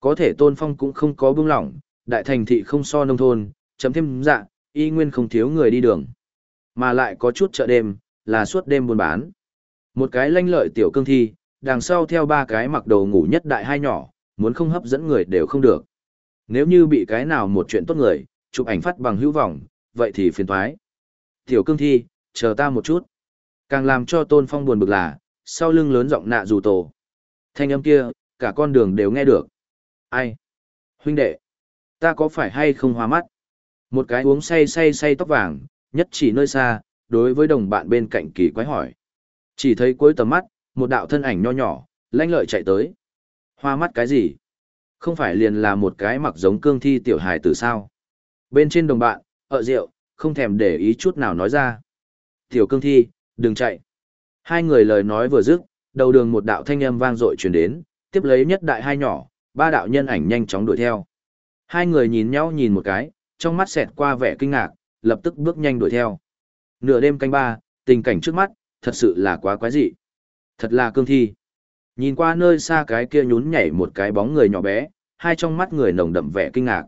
Có thể tôn phong cũng không có buông lỏng, đại thành thị không so nông thôn, chấm thêm dạ, y nguyên không thiếu người đi đường. Mà lại có chút chợ đêm, là suốt đêm buôn bán. Một cái lanh lợi tiểu cương thi, đằng sau theo ba cái mặc đồ ngủ nhất đại hai nhỏ, muốn không hấp dẫn người đều không được. Nếu như bị cái nào một chuyện tốt người, chụp ảnh phát bằng hữu vọng, vậy thì phiền thoái. Tiểu cương thi, chờ ta một chút. Càng làm cho tôn phong buồn bực là, sau lưng lớn giọng nạ dù tổ. Thanh âm kia, cả con đường đều nghe được. Ai? Huynh đệ, ta có phải hay không hoa mắt? Một cái uống say say say tóc vàng, nhất chỉ nơi xa, đối với đồng bạn bên cạnh kỳ quái hỏi. Chỉ thấy cuối tầm mắt, một đạo thân ảnh nho nhỏ, lanh lợi chạy tới. Hoa mắt cái gì? Không phải liền là một cái mặc giống cương thi tiểu hài tử sao? Bên trên đồng bạn, ở rượu, không thèm để ý chút nào nói ra. Tiểu cương thi, đừng chạy. Hai người lời nói vừa dứt, đầu đường một đạo thanh âm vang dội truyền đến, tiếp lấy nhất đại hai nhỏ, ba đạo nhân ảnh nhanh chóng đuổi theo. Hai người nhìn nhau nhìn một cái, trong mắt xẹt qua vẻ kinh ngạc, lập tức bước nhanh đuổi theo. Nửa đêm canh ba, tình cảnh trước mắt, thật sự là quá quái dị. Thật là cương thi. Nhìn qua nơi xa cái kia nhún nhảy một cái bóng người nhỏ bé, hai trong mắt người nồng đậm vẻ kinh ngạc.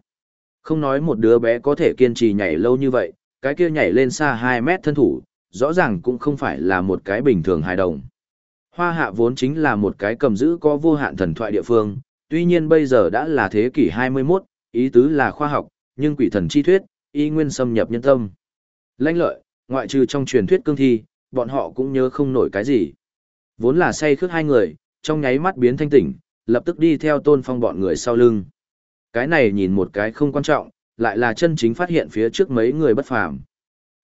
Không nói một đứa bé có thể kiên trì nhảy lâu như vậy, cái kia nhảy lên xa 2 mét thân thủ, rõ ràng cũng không phải là một cái bình thường hài đồng. Hoa hạ vốn chính là một cái cầm giữ có vô hạn thần thoại địa phương, tuy nhiên bây giờ đã là thế kỷ 21, ý tứ là khoa học, nhưng quỷ thần chi thuyết, y nguyên xâm nhập nhân tâm. Lãnh lợi, ngoại trừ trong truyền thuyết cương thi, bọn họ cũng nhớ không nổi cái gì. Vốn là say khước hai người, trong nháy mắt biến thanh tỉnh, lập tức đi theo tôn phong bọn người sau lưng. Cái này nhìn một cái không quan trọng, lại là chân chính phát hiện phía trước mấy người bất phàm.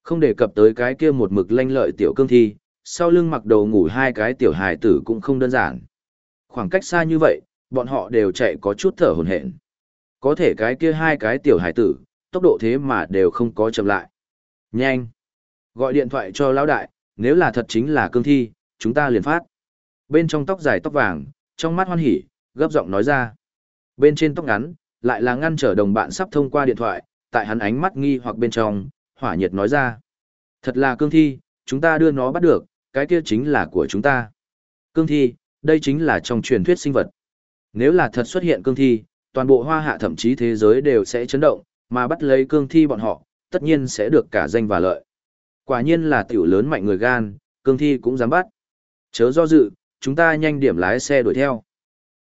Không đề cập tới cái kia một mực lanh lợi tiểu cương thi, sau lưng mặc đầu ngủ hai cái tiểu hài tử cũng không đơn giản. Khoảng cách xa như vậy, bọn họ đều chạy có chút thở hổn hển. Có thể cái kia hai cái tiểu hải tử, tốc độ thế mà đều không có chậm lại. Nhanh! Gọi điện thoại cho lão đại, nếu là thật chính là cương thi, chúng ta liền phát. Bên trong tóc dài tóc vàng, trong mắt hoan hỉ, gấp giọng nói ra. Bên trên tóc ngắn, lại là ngăn trở đồng bạn sắp thông qua điện thoại, tại hắn ánh mắt nghi hoặc bên trong, hỏa nhiệt nói ra. Thật là cương thi, chúng ta đưa nó bắt được, cái kia chính là của chúng ta. Cương thi, đây chính là trong truyền thuyết sinh vật. Nếu là thật xuất hiện cương thi, toàn bộ hoa hạ thậm chí thế giới đều sẽ chấn động, mà bắt lấy cương thi bọn họ, tất nhiên sẽ được cả danh và lợi. Quả nhiên là tiểu lớn mạnh người gan, cương thi cũng dám bắt. Chớ do dự, chúng ta nhanh điểm lái xe đuổi theo.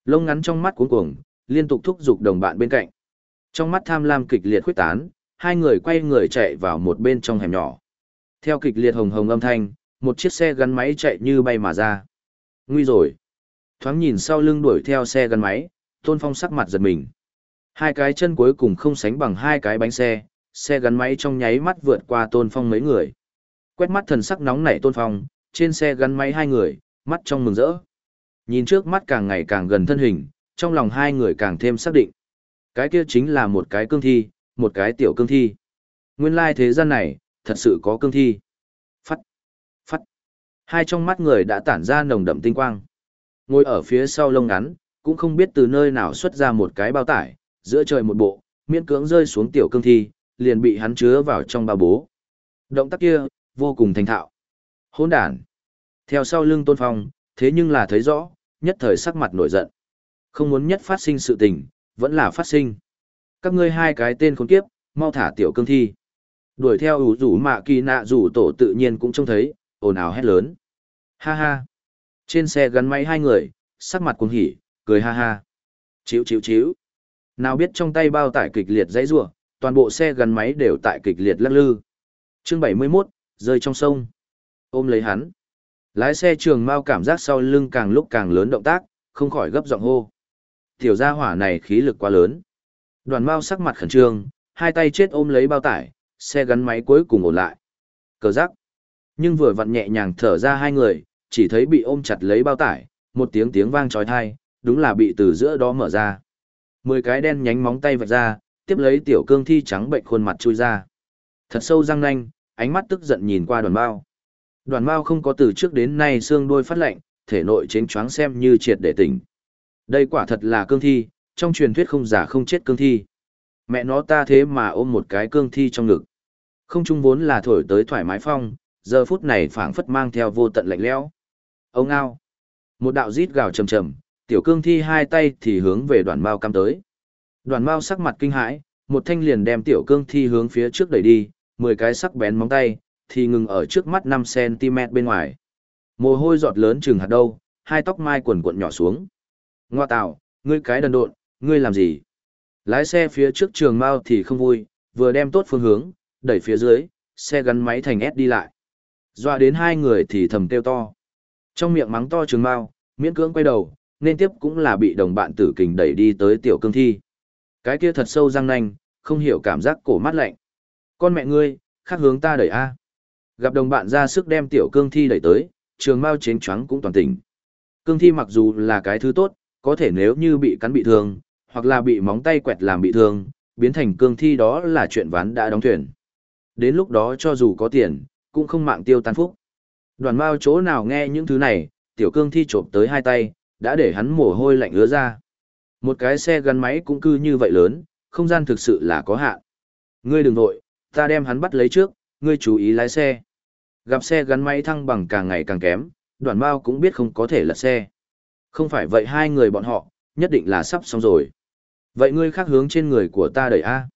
Lông ngắn trong mắt cuống cuồng, liên tục thúc giục đồng bạn bên cạnh. Trong mắt tham lam kịch liệt khuyết tán, hai người quay người chạy vào một bên trong hẻm nhỏ. Theo kịch liệt hồng hồng âm thanh, một chiếc xe gắn máy chạy như bay mà ra. Nguy rồi. Thoáng nhìn sau lưng đuổi theo xe gắn máy, Tôn Phong sắc mặt giật mình. Hai cái chân cuối cùng không sánh bằng hai cái bánh xe, xe gắn máy trong nháy mắt vượt qua Tôn Phong mấy người. Quét mắt thần sắc nóng nảy Tôn Phong, trên xe gắn máy hai người, mắt trong mừng rỡ. Nhìn trước mắt càng ngày càng gần thân hình, trong lòng hai người càng thêm xác định. Cái kia chính là một cái cương thi, một cái tiểu cương thi. Nguyên lai thế gian này, thật sự có cương thi. Phắt, phắt. Hai trong mắt người đã tản ra nồng đậm tinh quang. Ngồi ở phía sau lông ngắn, cũng không biết từ nơi nào xuất ra một cái bao tải, giữa trời một bộ, miễn cưỡng rơi xuống tiểu cương thi, liền bị hắn chứa vào trong bao bố. Động tác kia, vô cùng thành thạo. Hỗn đản. Theo sau lưng tôn phong, thế nhưng là thấy rõ, nhất thời sắc mặt nổi giận. Không muốn nhất phát sinh sự tình, vẫn là phát sinh. Các ngươi hai cái tên khốn kiếp, mau thả tiểu cương thi. Đuổi theo ủ rủ mạ kỳ nạ rủ tổ tự nhiên cũng trông thấy, ồn ào hét lớn. Ha ha. Trên xe gắn máy hai người, sắc mặt cuồng hỉ, cười ha ha. Chíu chíu chíu. Nào biết trong tay bao tải kịch liệt dãy rủa, toàn bộ xe gắn máy đều tại kịch liệt lắc lư. Chương 71, rơi trong sông. Ôm lấy hắn. Lái xe trường mau cảm giác sau lưng càng lúc càng lớn động tác, không khỏi gấp giọng hô. Tiểu gia hỏa này khí lực quá lớn. Đoàn mau sắc mặt khẩn trương, hai tay chết ôm lấy bao tải, xe gắn máy cuối cùng ổn lại. Cờ giác. Nhưng vừa vặn nhẹ nhàng thở ra hai người, chỉ thấy bị ôm chặt lấy bao tải, một tiếng tiếng vang trói thai, đúng là bị từ giữa đó mở ra. Mười cái đen nhánh móng tay vạch ra, tiếp lấy tiểu cương thi trắng bệnh khuôn mặt chui ra. Thật sâu răng nanh, ánh mắt tức giận nhìn qua đoàn bao. Đoàn bao không có từ trước đến nay xương đôi phát lạnh, thể nội chến choáng xem như triệt để tỉnh. Đây quả thật là cương thi, trong truyền thuyết không giả không chết cương thi. Mẹ nó ta thế mà ôm một cái cương thi trong ngực. Không chung vốn là thổi tới thoải mái phong, giờ phút này phảng phất mang theo vô tận lạnh lẽo. Ông ao. Một đạo rít gào trầm trầm, Tiểu cương thi hai tay thì hướng về đoàn mao cam tới. Đoàn mao sắc mặt kinh hãi, một thanh liền đem tiểu cương thi hướng phía trước đẩy đi, 10 cái sắc bén móng tay, thì ngừng ở trước mắt năm cm bên ngoài. Mồ hôi giọt lớn chừng hạt đâu, hai tóc mai quần cuộn nhỏ xuống. Ngoa tạo, ngươi cái đần độn, ngươi làm gì? Lái xe phía trước trường mao thì không vui, vừa đem tốt phương hướng, đẩy phía dưới, xe gắn máy thành S đi lại. Dọa đến hai người thì thầm kêu to. Trong miệng mắng to trường mao, miễn cưỡng quay đầu, nên tiếp cũng là bị đồng bạn tử kình đẩy đi tới tiểu cương thi. Cái kia thật sâu răng nanh, không hiểu cảm giác cổ mắt lạnh. Con mẹ ngươi, khác hướng ta đẩy A. Gặp đồng bạn ra sức đem tiểu cương thi đẩy tới, trường mao chến choáng cũng toàn tỉnh. Cương thi mặc dù là cái thứ tốt, có thể nếu như bị cắn bị thương, hoặc là bị móng tay quẹt làm bị thương, biến thành cương thi đó là chuyện ván đã đóng thuyền. Đến lúc đó cho dù có tiền, cũng không mạng tiêu tan phúc. Đoàn mao chỗ nào nghe những thứ này, tiểu cương thi trộm tới hai tay, đã để hắn mồ hôi lạnh ứa ra. Một cái xe gắn máy cũng cư như vậy lớn, không gian thực sự là có hạn. Ngươi đừng nội, ta đem hắn bắt lấy trước, ngươi chú ý lái xe. Gặp xe gắn máy thăng bằng càng ngày càng kém, đoàn Mao cũng biết không có thể lật xe. Không phải vậy hai người bọn họ, nhất định là sắp xong rồi. Vậy ngươi khác hướng trên người của ta đẩy A.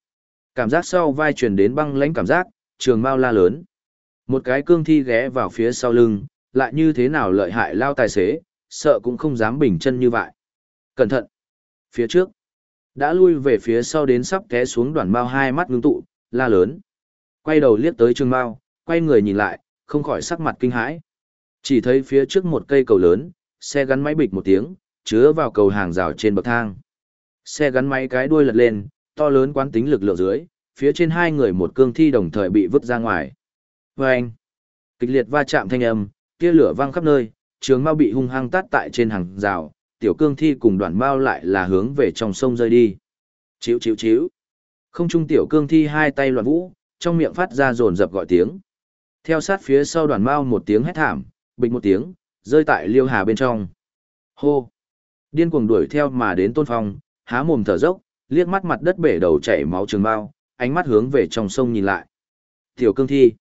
Cảm giác sau vai truyền đến băng lãnh cảm giác, trường Mao la lớn. Một cái cương thi ghé vào phía sau lưng, lại như thế nào lợi hại lao tài xế, sợ cũng không dám bình chân như vậy. Cẩn thận! Phía trước, đã lui về phía sau đến sắp té xuống đoàn mao hai mắt ngưng tụ, la lớn. Quay đầu liếc tới trường mao, quay người nhìn lại, không khỏi sắc mặt kinh hãi. Chỉ thấy phía trước một cây cầu lớn, xe gắn máy bịch một tiếng, chứa vào cầu hàng rào trên bậc thang. Xe gắn máy cái đuôi lật lên, to lớn quán tính lực lượng dưới, phía trên hai người một cương thi đồng thời bị vứt ra ngoài. Và anh, kịch liệt va chạm thanh âm, kia lửa vang khắp nơi, trường mao bị hung hăng tát tại trên hàng rào, tiểu cương thi cùng đoàn mao lại là hướng về trong sông rơi đi. Chíu chíu chíu. Không trung tiểu cương thi hai tay loạn vũ, trong miệng phát ra rồn rập gọi tiếng. Theo sát phía sau đoàn mao một tiếng hét thảm, bịch một tiếng, rơi tại liêu hà bên trong. Hô! Điên cuồng đuổi theo mà đến tôn phong, há mồm thở dốc, liếc mắt mặt đất bể đầu chảy máu trường bao, ánh mắt hướng về trong sông nhìn lại. Tiểu cương thi.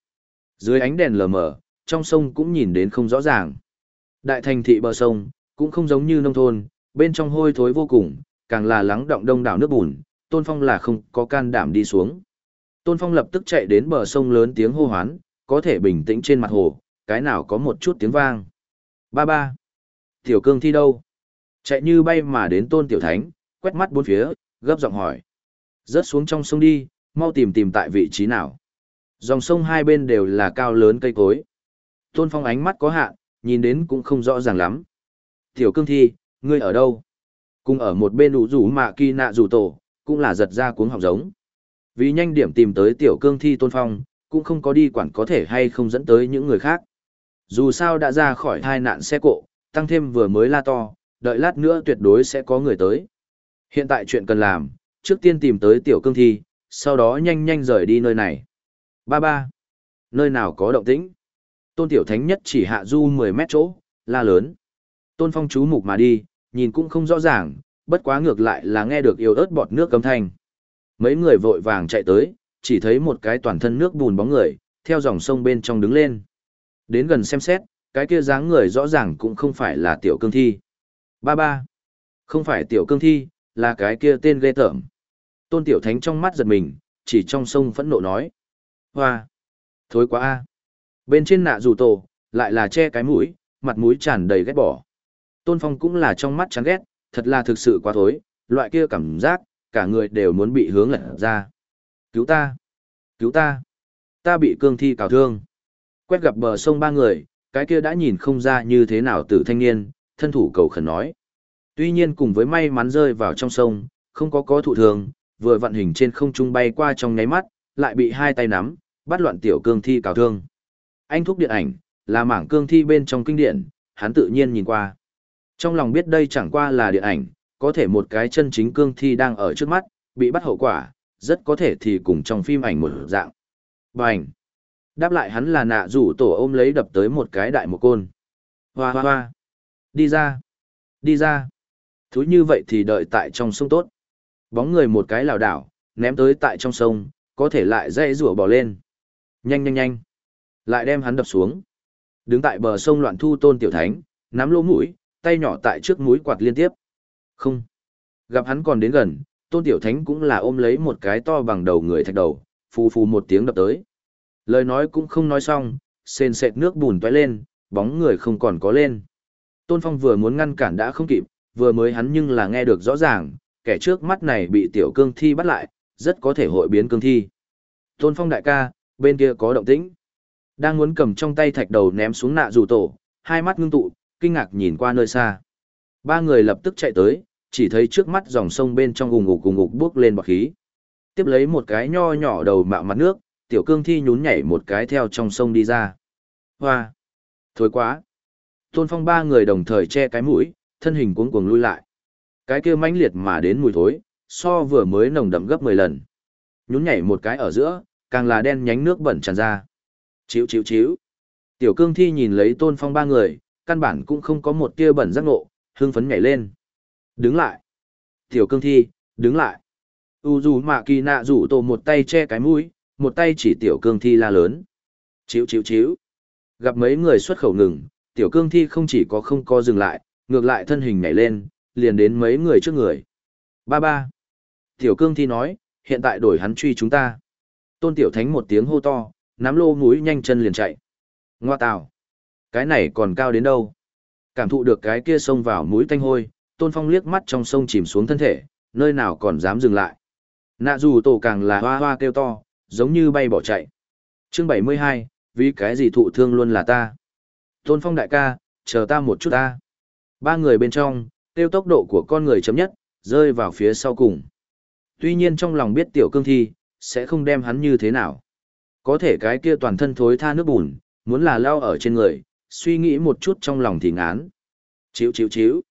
Dưới ánh đèn lờ mờ, trong sông cũng nhìn đến không rõ ràng. Đại thành thị bờ sông, cũng không giống như nông thôn, bên trong hôi thối vô cùng, càng là lắng động đông đảo nước bùn, Tôn Phong là không có can đảm đi xuống. Tôn Phong lập tức chạy đến bờ sông lớn tiếng hô hoán, có thể bình tĩnh trên mặt hồ, cái nào có một chút tiếng vang. Ba ba. Tiểu cương thi đâu? Chạy như bay mà đến Tôn Tiểu Thánh, quét mắt bốn phía, gấp giọng hỏi. Rớt xuống trong sông đi, mau tìm tìm tại vị trí nào. Dòng sông hai bên đều là cao lớn cây cối. Tôn Phong ánh mắt có hạn, nhìn đến cũng không rõ ràng lắm. Tiểu cương thi, ngươi ở đâu? Cùng ở một bên đủ rủ mạ kỳ nạ rủ tổ, cũng là giật ra cuống học giống. Vì nhanh điểm tìm tới tiểu cương thi Tôn Phong, cũng không có đi quản có thể hay không dẫn tới những người khác. Dù sao đã ra khỏi thai nạn xe cộ, tăng thêm vừa mới la to, đợi lát nữa tuyệt đối sẽ có người tới. Hiện tại chuyện cần làm, trước tiên tìm tới tiểu cương thi, sau đó nhanh nhanh rời đi nơi này. Ba ba. Nơi nào có động tĩnh? Tôn tiểu thánh nhất chỉ hạ du 10 mét chỗ, la lớn. Tôn phong chú mục mà đi, nhìn cũng không rõ ràng, bất quá ngược lại là nghe được yêu ớt bọt nước cấm thanh. Mấy người vội vàng chạy tới, chỉ thấy một cái toàn thân nước bùn bóng người, theo dòng sông bên trong đứng lên. Đến gần xem xét, cái kia dáng người rõ ràng cũng không phải là tiểu cương thi. Ba ba. Không phải tiểu cương thi, là cái kia tên ghê tởm. Tôn tiểu thánh trong mắt giật mình, chỉ trong sông phẫn nộ nói. Hoa. Thối quá a. Bên trên nạ dù tổ, lại là che cái mũi, mặt mũi tràn đầy ghét bỏ. Tôn phong cũng là trong mắt chán ghét, thật là thực sự quá thối, loại kia cảm giác, cả người đều muốn bị hướng lật ra. Cứu ta! Cứu ta! Ta bị cương thi cào thương. Quét gặp bờ sông ba người, cái kia đã nhìn không ra như thế nào từ thanh niên, thân thủ cầu khẩn nói. Tuy nhiên cùng với may mắn rơi vào trong sông, không có có thụ thường, vừa vận hình trên không trung bay qua trong nháy mắt, lại bị hai tay nắm, bắt loạn tiểu cương thi cào thương. Anh thúc điện ảnh, là mảng cương thi bên trong kinh điển, hắn tự nhiên nhìn qua. Trong lòng biết đây chẳng qua là điện ảnh, có thể một cái chân chính cương thi đang ở trước mắt, bị bắt hậu quả, rất có thể thì cùng trong phim ảnh một dạng. Bành! Đáp lại hắn là nạ rủ tổ ôm lấy đập tới một cái đại một côn. Hoa hoa hoa! Đi ra! Đi ra! Thú như vậy thì đợi tại trong sông tốt. Bóng người một cái lảo đảo, ném tới tại trong sông, có thể lại dây rủa bỏ lên. Nhanh nhanh nhanh! Lại đem hắn đập xuống. Đứng tại bờ sông loạn thu tôn tiểu thánh, nắm lỗ mũi, tay nhỏ tại trước mũi quạt liên tiếp. Không. Gặp hắn còn đến gần, tôn tiểu thánh cũng là ôm lấy một cái to bằng đầu người thạch đầu, phù phù một tiếng đập tới. Lời nói cũng không nói xong, sền sệt nước bùn toái lên, bóng người không còn có lên. Tôn Phong vừa muốn ngăn cản đã không kịp, vừa mới hắn nhưng là nghe được rõ ràng, kẻ trước mắt này bị tiểu cương thi bắt lại, rất có thể hội biến cương thi. Tôn Phong đại ca, bên kia có động tĩnh. Đang muốn cầm trong tay thạch đầu ném xuống nạ dù tổ, hai mắt ngưng tụ, kinh ngạc nhìn qua nơi xa. Ba người lập tức chạy tới, chỉ thấy trước mắt dòng sông bên trong ùng ục ùng ục bước lên bọt khí. Tiếp lấy một cái nho nhỏ đầu mạo mặt nước, tiểu cương thi nhún nhảy một cái theo trong sông đi ra. Hoa! Thối quá! Tôn Phong ba người đồng thời che cái mũi, thân hình cuống cuồng lui lại. Cái kia mãnh liệt mà đến mùi thối, so vừa mới nồng đậm gấp 10 lần. Nhún nhảy một cái ở giữa, càng là đen nhánh nước bẩn tràn ra. Chíu chíu chíu. Tiểu cương thi nhìn lấy Tôn Phong ba người, căn bản cũng không có một tia bẩn giác ngộ, hương phấn nhảy lên. Đứng lại. Tiểu cương thi, đứng lại. U dù mạ kỳ nạ rủ tổ một tay che cái mũi, một tay chỉ tiểu cương thi la lớn. Chíu chíu chíu. Gặp mấy người xuất khẩu ngừng, tiểu cương thi không chỉ có không co dừng lại, ngược lại thân hình nhảy lên, liền đến mấy người trước người. Ba ba. Tiểu cương thi nói, hiện tại đổi hắn truy chúng ta. Tôn tiểu thánh một tiếng hô to, nắm lô mũi nhanh chân liền chạy. Ngoa tào. Cái này còn cao đến đâu? Cảm thụ được cái kia xông vào mũi tanh hôi, tôn phong liếc mắt trong sông chìm xuống thân thể, nơi nào còn dám dừng lại. Nạ dù tổ càng là hoa hoa kêu to, giống như bay bỏ chạy. Chương 72, vì cái gì thụ thương luôn là ta. Tôn phong đại ca, chờ ta một chút ta. Ba người bên trong, tiêu tốc độ của con người chấm nhất, rơi vào phía sau cùng. Tuy nhiên trong lòng biết tiểu cương thi, sẽ không đem hắn như thế nào. Có thể cái kia toàn thân thối tha nước bùn, muốn là lao ở trên người, suy nghĩ một chút trong lòng thì ngán. Chíu chíu chíu.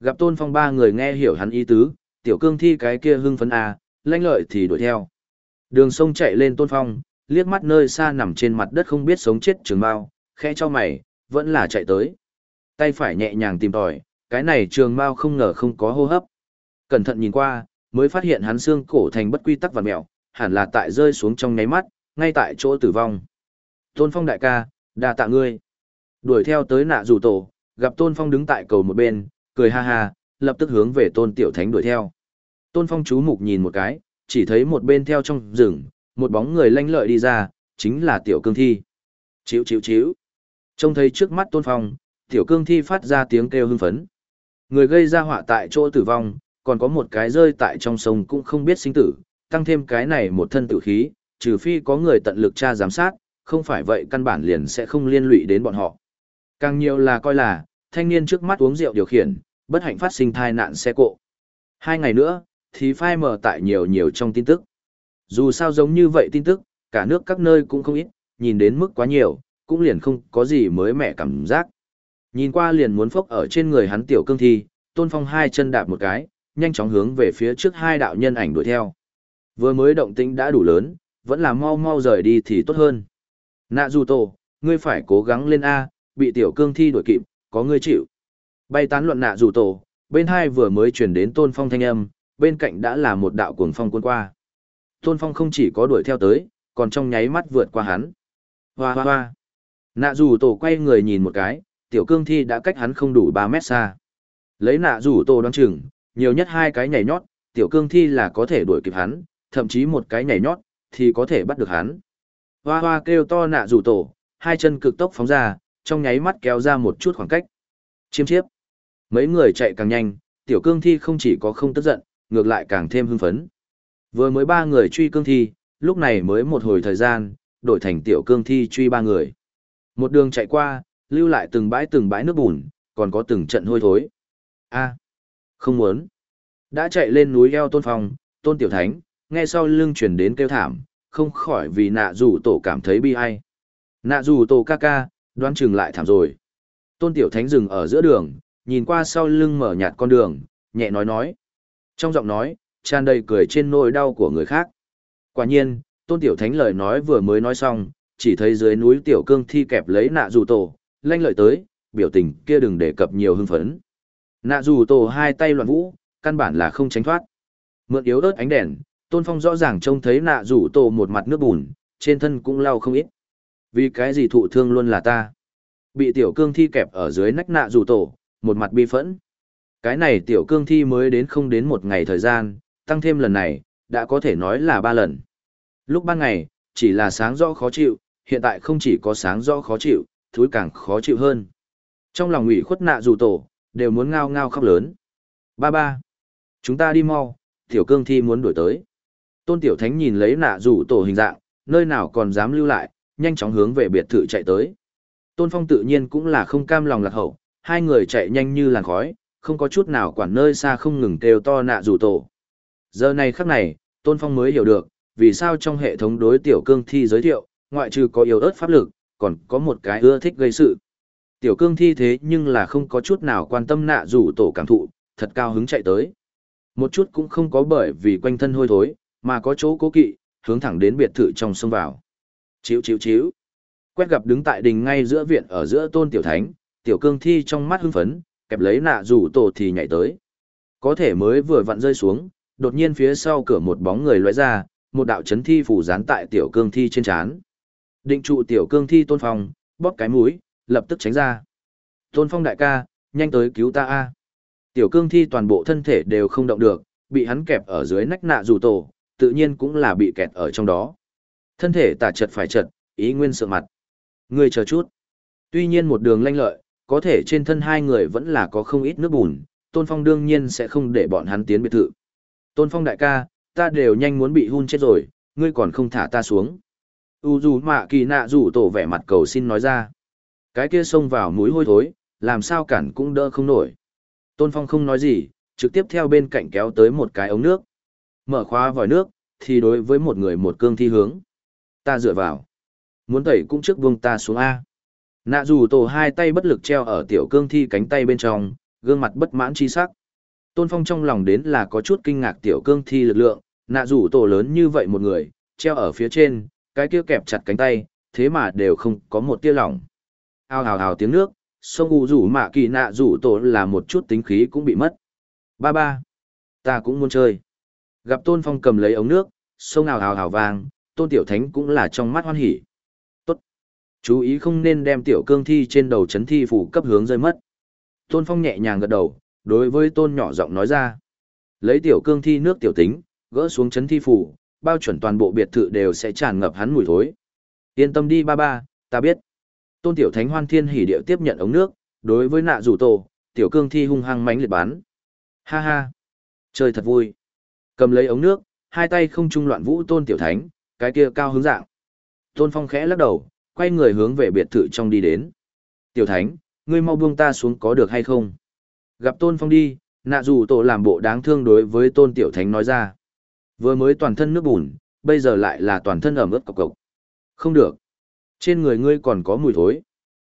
Gặp tôn phong ba người nghe hiểu hắn ý tứ, tiểu cương thi cái kia hưng phấn à, lanh lợi thì đuổi theo. Đường sông chạy lên tôn phong, liếc mắt nơi xa nằm trên mặt đất không biết sống chết trường bao, khẽ cho mày, vẫn là chạy tới. Tay phải nhẹ nhàng tìm tòi, cái này trường bao không ngờ không có hô hấp. Cẩn thận nhìn qua, mới phát hiện hắn xương cổ thành bất quy tắc và mẹo, hẳn là tại rơi xuống trong nháy mắt, ngay tại chỗ tử vong. Tôn Phong đại ca, đa tạ ngươi. Đuổi theo tới nạ rủ tổ, gặp Tôn Phong đứng tại cầu một bên, cười ha ha, lập tức hướng về Tôn Tiểu Thánh đuổi theo. Tôn Phong chú mục nhìn một cái, chỉ thấy một bên theo trong rừng, một bóng người lanh lợi đi ra, chính là Tiểu Cương Thi. Chíu chíu chíu. Trông thấy trước mắt Tôn Phong, Tiểu Cương Thi phát ra tiếng kêu hưng phấn. Người gây ra họa tại chỗ tử vong, còn có một cái rơi tại trong sông cũng không biết sinh tử, tăng thêm cái này một thân tử khí, trừ phi có người tận lực tra giám sát, không phải vậy căn bản liền sẽ không liên lụy đến bọn họ. Càng nhiều là coi là, thanh niên trước mắt uống rượu điều khiển, bất hạnh phát sinh thai nạn xe cộ. Hai ngày nữa, thì phai mở tại nhiều nhiều trong tin tức. Dù sao giống như vậy tin tức, cả nước các nơi cũng không ít, nhìn đến mức quá nhiều, cũng liền không có gì mới mẻ cảm giác. Nhìn qua liền muốn phốc ở trên người hắn tiểu cương thi, tôn phong hai chân đạp một cái, nhanh chóng hướng về phía trước hai đạo nhân ảnh đuổi theo. Vừa mới động tĩnh đã đủ lớn, vẫn là mau mau rời đi thì tốt hơn. Nạ dù tổ, ngươi phải cố gắng lên A, bị tiểu cương thi đuổi kịp, có ngươi chịu. Bay tán luận nạ dù tổ, bên hai vừa mới chuyển đến tôn phong thanh âm, bên cạnh đã là một đạo cuồng phong cuốn qua. Tôn phong không chỉ có đuổi theo tới, còn trong nháy mắt vượt qua hắn. Hoa hoa hoa. Nạ dù tổ quay người nhìn một cái, tiểu cương thi đã cách hắn không đủ 3 mét xa. Lấy nạ dù tổ đoán chừng, nhiều nhất hai cái nhảy nhót, tiểu cương thi là có thể đuổi kịp hắn, thậm chí một cái nhảy nhót, thì có thể bắt được hắn. Hoa hoa kêu to nạ rủ tổ, hai chân cực tốc phóng ra, trong nháy mắt kéo ra một chút khoảng cách. Chiêm chiếp. Mấy người chạy càng nhanh, tiểu cương thi không chỉ có không tức giận, ngược lại càng thêm hưng phấn. Vừa mới ba người truy cương thi, lúc này mới một hồi thời gian, đổi thành tiểu cương thi truy ba người. Một đường chạy qua, lưu lại từng bãi từng bãi nước bùn, còn có từng trận hôi thối. A, không muốn. Đã chạy lên núi eo tôn phong, tôn tiểu thánh, nghe sau lưng chuyển đến kêu thảm, không khỏi vì nạ dù tổ cảm thấy bi ai. Nạ dù tổ ca ca, đoán chừng lại thảm rồi. Tôn tiểu thánh dừng ở giữa đường, nhìn qua sau lưng mở nhạt con đường, nhẹ nói nói. Trong giọng nói, tràn đầy cười trên nỗi đau của người khác. Quả nhiên, tôn tiểu thánh lời nói vừa mới nói xong, chỉ thấy dưới núi tiểu cương thi kẹp lấy nạ dù tổ, lanh lợi tới, biểu tình kia đừng đề cập nhiều hưng phấn. Nạ dù tổ hai tay loạn vũ, căn bản là không tránh thoát. Mượn yếu ớt ánh đèn, Tôn Phong rõ ràng trông thấy nạ rủ tổ một mặt nước bùn, trên thân cũng lau không ít. Vì cái gì thụ thương luôn là ta. Bị tiểu cương thi kẹp ở dưới nách nạ rủ tổ, một mặt bi phẫn. Cái này tiểu cương thi mới đến không đến một ngày thời gian, tăng thêm lần này, đã có thể nói là ba lần. Lúc ban ngày, chỉ là sáng rõ khó chịu, hiện tại không chỉ có sáng rõ khó chịu, thúi càng khó chịu hơn. Trong lòng ủy khuất nạ rủ tổ, đều muốn ngao ngao khóc lớn. Ba ba. Chúng ta đi mau, tiểu cương thi muốn đuổi tới. Tôn tiểu thánh nhìn lấy nạ rủ tổ hình dạng, nơi nào còn dám lưu lại, nhanh chóng hướng về biệt thự chạy tới. Tôn phong tự nhiên cũng là không cam lòng lạc hậu, hai người chạy nhanh như làn khói, không có chút nào quản nơi xa không ngừng kêu to nạ rủ tổ. Giờ này khắc này, Tôn Phong mới hiểu được, vì sao trong hệ thống đối tiểu cương thi giới thiệu, ngoại trừ có yếu ớt pháp lực, còn có một cái ưa thích gây sự. Tiểu cương thi thế nhưng là không có chút nào quan tâm nạ rủ tổ cảm thụ, thật cao hứng chạy tới. Một chút cũng không có bởi vì quanh thân hôi thối, mà có chỗ cố kỵ, hướng thẳng đến biệt thự trong sông vào. chịu chịu chịu Quét gặp đứng tại đình ngay giữa viện ở giữa tôn tiểu thánh, tiểu cương thi trong mắt hưng phấn, kẹp lấy nạ rủ tổ thì nhảy tới. Có thể mới vừa vặn rơi xuống, đột nhiên phía sau cửa một bóng người lóe ra, một đạo chấn thi phủ dán tại tiểu cương thi trên trán. Định trụ tiểu cương thi tôn phong, bóp cái mũi, lập tức tránh ra. Tôn phong đại ca, nhanh tới cứu ta a. Tiểu cương thi toàn bộ thân thể đều không động được, bị hắn kẹp ở dưới nách nạ dù tổ, tự nhiên cũng là bị kẹt ở trong đó. Thân thể tả chật phải chật, ý nguyên sợ mặt. ngươi chờ chút. Tuy nhiên một đường lanh lợi, có thể trên thân hai người vẫn là có không ít nước bùn, Tôn Phong đương nhiên sẽ không để bọn hắn tiến biệt thự. Tôn Phong đại ca, ta đều nhanh muốn bị hun chết rồi, ngươi còn không thả ta xuống. U dù mạ kỳ nạ rủ tổ vẻ mặt cầu xin nói ra. Cái kia xông vào mũi hôi thối, làm sao cản cũng đỡ không nổi. Tôn Phong không nói gì, trực tiếp theo bên cạnh kéo tới một cái ống nước. Mở khóa vòi nước, thì đối với một người một cương thi hướng. Ta dựa vào. Muốn tẩy cũng trước buông ta xuống A. Nạ dù tổ hai tay bất lực treo ở tiểu cương thi cánh tay bên trong, gương mặt bất mãn chi sắc. Tôn Phong trong lòng đến là có chút kinh ngạc tiểu cương thi lực lượng, nạ dù tổ lớn như vậy một người, treo ở phía trên, cái kia kẹp chặt cánh tay, thế mà đều không có một tia lỏng. Ao hào hào tiếng nước, sông u rủ mạ kỳ nạ rủ tổ là một chút tính khí cũng bị mất. Ba ba, ta cũng muốn chơi. Gặp Tôn Phong cầm lấy ống nước, sông ào hào hào vàng Tôn Tiểu Thánh cũng là trong mắt hoan hỉ. Tốt. Chú ý không nên đem tiểu cương thi trên đầu chấn thi phủ cấp hướng rơi mất. Tôn Phong nhẹ nhàng gật đầu, đối với tôn nhỏ giọng nói ra. Lấy tiểu cương thi nước tiểu tính, gỡ xuống chấn thi phủ, bao chuẩn toàn bộ biệt thự đều sẽ tràn ngập hắn mùi thối. Yên tâm đi ba ba, ta biết. Tôn tiểu thánh hoan thiên hỉ điệu tiếp nhận ống nước, đối với nạ rủ tổ, tiểu cương thi hung hăng mánh liệt bán. Ha ha, chơi thật vui. Cầm lấy ống nước, hai tay không trung loạn vũ tôn tiểu thánh, cái kia cao hướng dạng. Tôn phong khẽ lắc đầu, quay người hướng về biệt thự trong đi đến. Tiểu thánh, ngươi mau buông ta xuống có được hay không? Gặp Tôn Phong đi, nạ dù tổ làm bộ đáng thương đối với Tôn Tiểu Thánh nói ra. Vừa mới toàn thân nước bùn, bây giờ lại là toàn thân ẩm ướt cộc cộc. Không được. Trên người ngươi còn có mùi thối.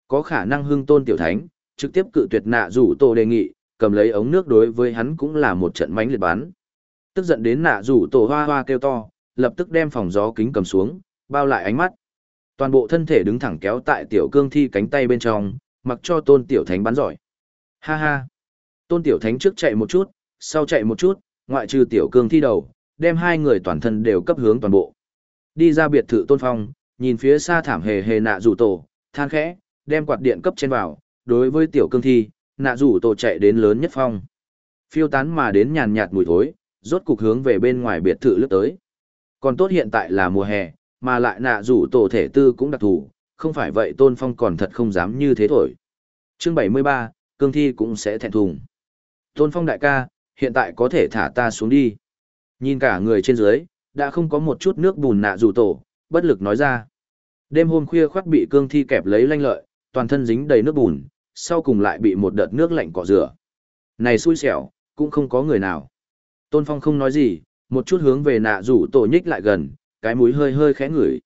Có khả năng hưng Tôn Tiểu Thánh, trực tiếp cự tuyệt nạ rủ tổ đề nghị, cầm lấy ống nước đối với hắn cũng là một trận mánh liệt bắn. Tức giận đến nạ rủ tổ hoa hoa kêu to, lập tức đem phòng gió kính cầm xuống, bao lại ánh mắt. Toàn bộ thân thể đứng thẳng kéo tại tiểu cương thi cánh tay bên trong, mặc cho tôn tiểu thánh bắn giỏi. Ha ha! Tôn Tiểu Thánh trước chạy một chút, sau chạy một chút, ngoại trừ Tiểu Cương thi đầu, đem hai người toàn thân đều cấp hướng toàn bộ. Đi ra biệt thự Tôn Phong, nhìn phía xa thảm hề hề nạ rủ tổ, than khẽ, đem quạt điện cấp trên vào, đối với Tiểu Cương thi, nạ rủ tổ chạy đến lớn nhất phong. Phiêu tán mà đến nhàn nhạt mùi thối, rốt cục hướng về bên ngoài biệt thự lướt tới. Còn tốt hiện tại là mùa hè, mà lại nạ rủ tổ thể tư cũng đặc thù, không phải vậy Tôn Phong còn thật không dám như thế thổi. Chương 73, Cương thi cũng sẽ thẹn thùng. Tôn Phong đại ca, hiện tại có thể thả ta xuống đi. Nhìn cả người trên dưới, đã không có một chút nước bùn nạ rủ tổ, bất lực nói ra. Đêm hôm khuya khoác bị cương thi kẹp lấy lanh lợi, toàn thân dính đầy nước bùn, sau cùng lại bị một đợt nước lạnh cọ rửa. Này xui xẻo, cũng không có người nào. Tôn Phong không nói gì, một chút hướng về nạ rủ tổ nhích lại gần, cái mũi hơi hơi khẽ ngửi.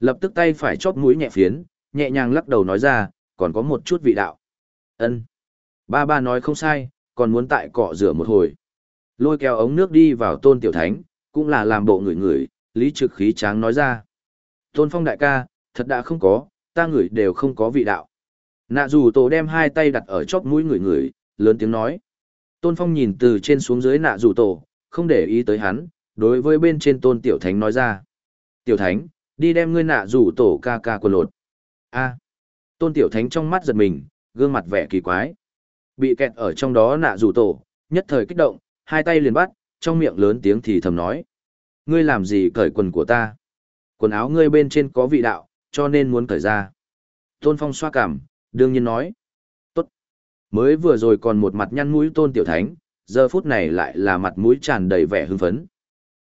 Lập tức tay phải chóp mũi nhẹ phiến, nhẹ nhàng lắc đầu nói ra, còn có một chút vị đạo. Ân. Ba ba nói không sai, còn muốn tại cọ rửa một hồi. Lôi kéo ống nước đi vào tôn tiểu thánh, cũng là làm bộ người người, lý trực khí tráng nói ra. Tôn phong đại ca, thật đã không có, ta ngửi đều không có vị đạo. Nạ dù tổ đem hai tay đặt ở chóp mũi người người, lớn tiếng nói. Tôn phong nhìn từ trên xuống dưới nạ dù tổ, không để ý tới hắn, đối với bên trên tôn tiểu thánh nói ra. Tiểu thánh, đi đem ngươi nạ rủ tổ ca ca quần lột. a tôn tiểu thánh trong mắt giật mình, gương mặt vẻ kỳ quái. Bị kẹt ở trong đó nạ rủ tổ, nhất thời kích động, hai tay liền bắt, trong miệng lớn tiếng thì thầm nói. Ngươi làm gì cởi quần của ta? Quần áo ngươi bên trên có vị đạo, cho nên muốn cởi ra. Tôn Phong xoa cảm, đương nhiên nói. Tốt. Mới vừa rồi còn một mặt nhăn mũi Tôn Tiểu Thánh, giờ phút này lại là mặt mũi tràn đầy vẻ hưng phấn.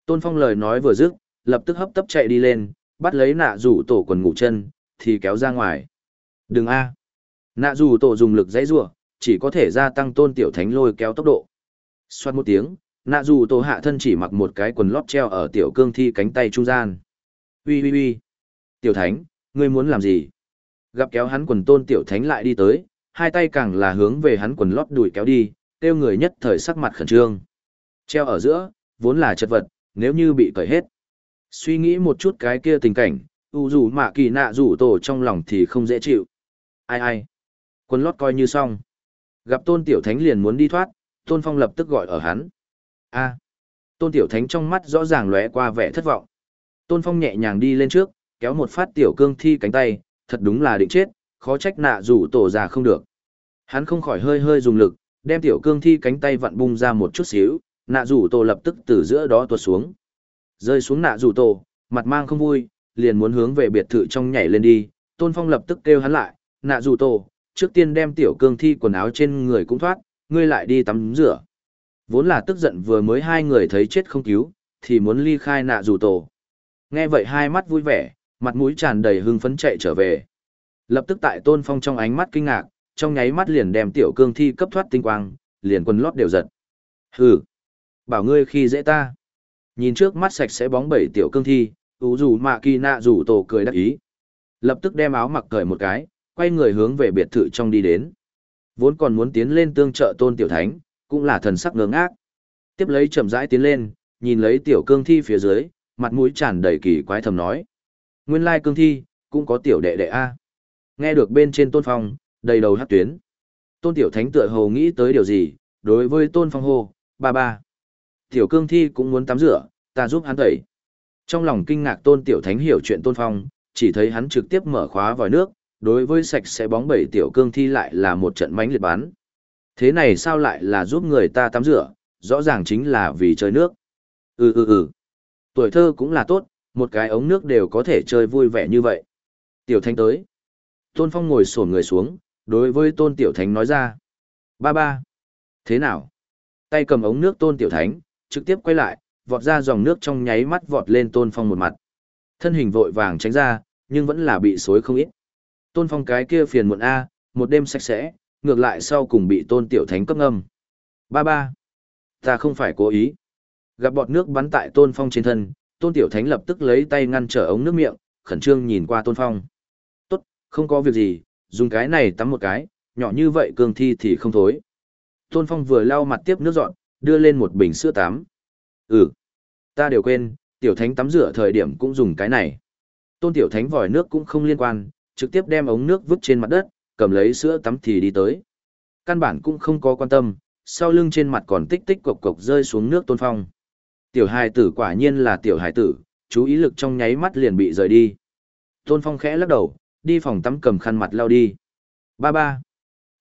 Tôn Phong lời nói vừa dứt, lập tức hấp tấp chạy đi lên, bắt lấy nạ rủ tổ quần ngủ chân, thì kéo ra ngoài. Đừng a. Nạ rủ tổ dùng lực dãy rủa, chỉ có thể gia tăng Tôn Tiểu Thánh lôi kéo tốc độ. Xoát một tiếng, nạ dù tổ hạ thân chỉ mặc một cái quần lót treo ở tiểu cương thi cánh tay trung gian. Ui ui ui. Tiểu Thánh, ngươi muốn làm gì? Gặp kéo hắn quần Tôn Tiểu Thánh lại đi tới, hai tay càng là hướng về hắn quần lót đuổi kéo đi, tiêu người nhất thời sắc mặt khẩn trương. Treo ở giữa, vốn là chất vật, nếu như bị cởi hết. Suy nghĩ một chút cái kia tình cảnh, u dù mạ kỳ nạ rủ tổ trong lòng thì không dễ chịu. Ai ai? quần lót coi như xong. Gặp tôn tiểu thánh liền muốn đi thoát, tôn phong lập tức gọi ở hắn. a tôn tiểu thánh trong mắt rõ ràng lóe qua vẻ thất vọng. Tôn phong nhẹ nhàng đi lên trước, kéo một phát tiểu cương thi cánh tay, thật đúng là định chết, khó trách nạ rủ tổ già không được. Hắn không khỏi hơi hơi dùng lực, đem tiểu cương thi cánh tay vặn bung ra một chút xíu, nạ rủ tổ lập tức từ giữa đó tuột xuống. Rơi xuống nạ rủ tổ, mặt mang không vui, liền muốn hướng về biệt thự trong nhảy lên đi, tôn phong lập tức kêu hắn lại, nạ rủ tổ, trước tiên đem tiểu cương thi quần áo trên người cũng thoát, ngươi lại đi tắm rửa. Vốn là tức giận vừa mới hai người thấy chết không cứu, thì muốn ly khai nạ rủ tổ. Nghe vậy hai mắt vui vẻ, mặt mũi tràn đầy hưng phấn chạy trở về. Lập tức tại tôn phong trong ánh mắt kinh ngạc, trong nháy mắt liền đem tiểu cương thi cấp thoát tinh quang, liền quần lót đều giật. Hừ, bảo ngươi khi dễ ta. Nhìn trước mắt sạch sẽ bóng bẩy tiểu cương thi, ủ dù mạ kỳ nạ rủ tổ cười đắc ý. Lập tức đem áo mặc cởi một cái, quay người hướng về biệt thự trong đi đến. Vốn còn muốn tiến lên tương trợ tôn tiểu thánh, cũng là thần sắc ngơ ngác. Tiếp lấy chậm rãi tiến lên, nhìn lấy tiểu cương thi phía dưới, mặt mũi tràn đầy kỳ quái thầm nói. Nguyên lai cương thi, cũng có tiểu đệ đệ A. Nghe được bên trên tôn phong, đầy đầu hát tuyến. Tôn Tiểu Thánh tựa hồ nghĩ tới điều gì, đối với Tôn Phong hô, ba ba. Tiểu Cương Thi cũng muốn tắm rửa, ta giúp hắn tẩy. Trong lòng kinh ngạc Tôn Tiểu Thánh hiểu chuyện Tôn Phong, chỉ thấy hắn trực tiếp mở khóa vòi nước, đối với sạch sẽ bóng bẩy Tiểu Cương Thi lại là một trận mánh liệt bán. Thế này sao lại là giúp người ta tắm rửa, rõ ràng chính là vì chơi nước. Ừ ừ ừ. Tuổi thơ cũng là tốt, một cái ống nước đều có thể chơi vui vẻ như vậy. Tiểu Thánh tới. Tôn Phong ngồi xổm người xuống, đối với tôn tiểu thánh nói ra. Ba ba. Thế nào? Tay cầm ống nước tôn tiểu thánh trực tiếp quay lại vọt ra dòng nước trong nháy mắt vọt lên tôn phong một mặt. Thân hình vội vàng tránh ra nhưng vẫn là bị xối không ít. Tôn phong cái kia phiền muộn a một đêm sạch sẽ ngược lại sau cùng bị tôn tiểu thánh cấp ngâm. Ba ba. Ta không phải cố ý gặp bọt nước bắn tại tôn phong trên thân tôn tiểu thánh lập tức lấy tay ngăn trở ống nước miệng khẩn trương nhìn qua tôn phong tốt không có việc gì dùng cái này tắm một cái, nhỏ như vậy cương thi thì không thối. Tôn Phong vừa lau mặt tiếp nước dọn, đưa lên một bình sữa tắm. Ừ, ta đều quên, tiểu thánh tắm rửa thời điểm cũng dùng cái này. Tôn tiểu thánh vòi nước cũng không liên quan, trực tiếp đem ống nước vứt trên mặt đất, cầm lấy sữa tắm thì đi tới. Căn bản cũng không có quan tâm, sau lưng trên mặt còn tích tích cộc cộc rơi xuống nước Tôn Phong. Tiểu hài tử quả nhiên là tiểu hài tử, chú ý lực trong nháy mắt liền bị rời đi. Tôn Phong khẽ lắc đầu, đi phòng tắm cầm khăn mặt lau đi. Ba ba.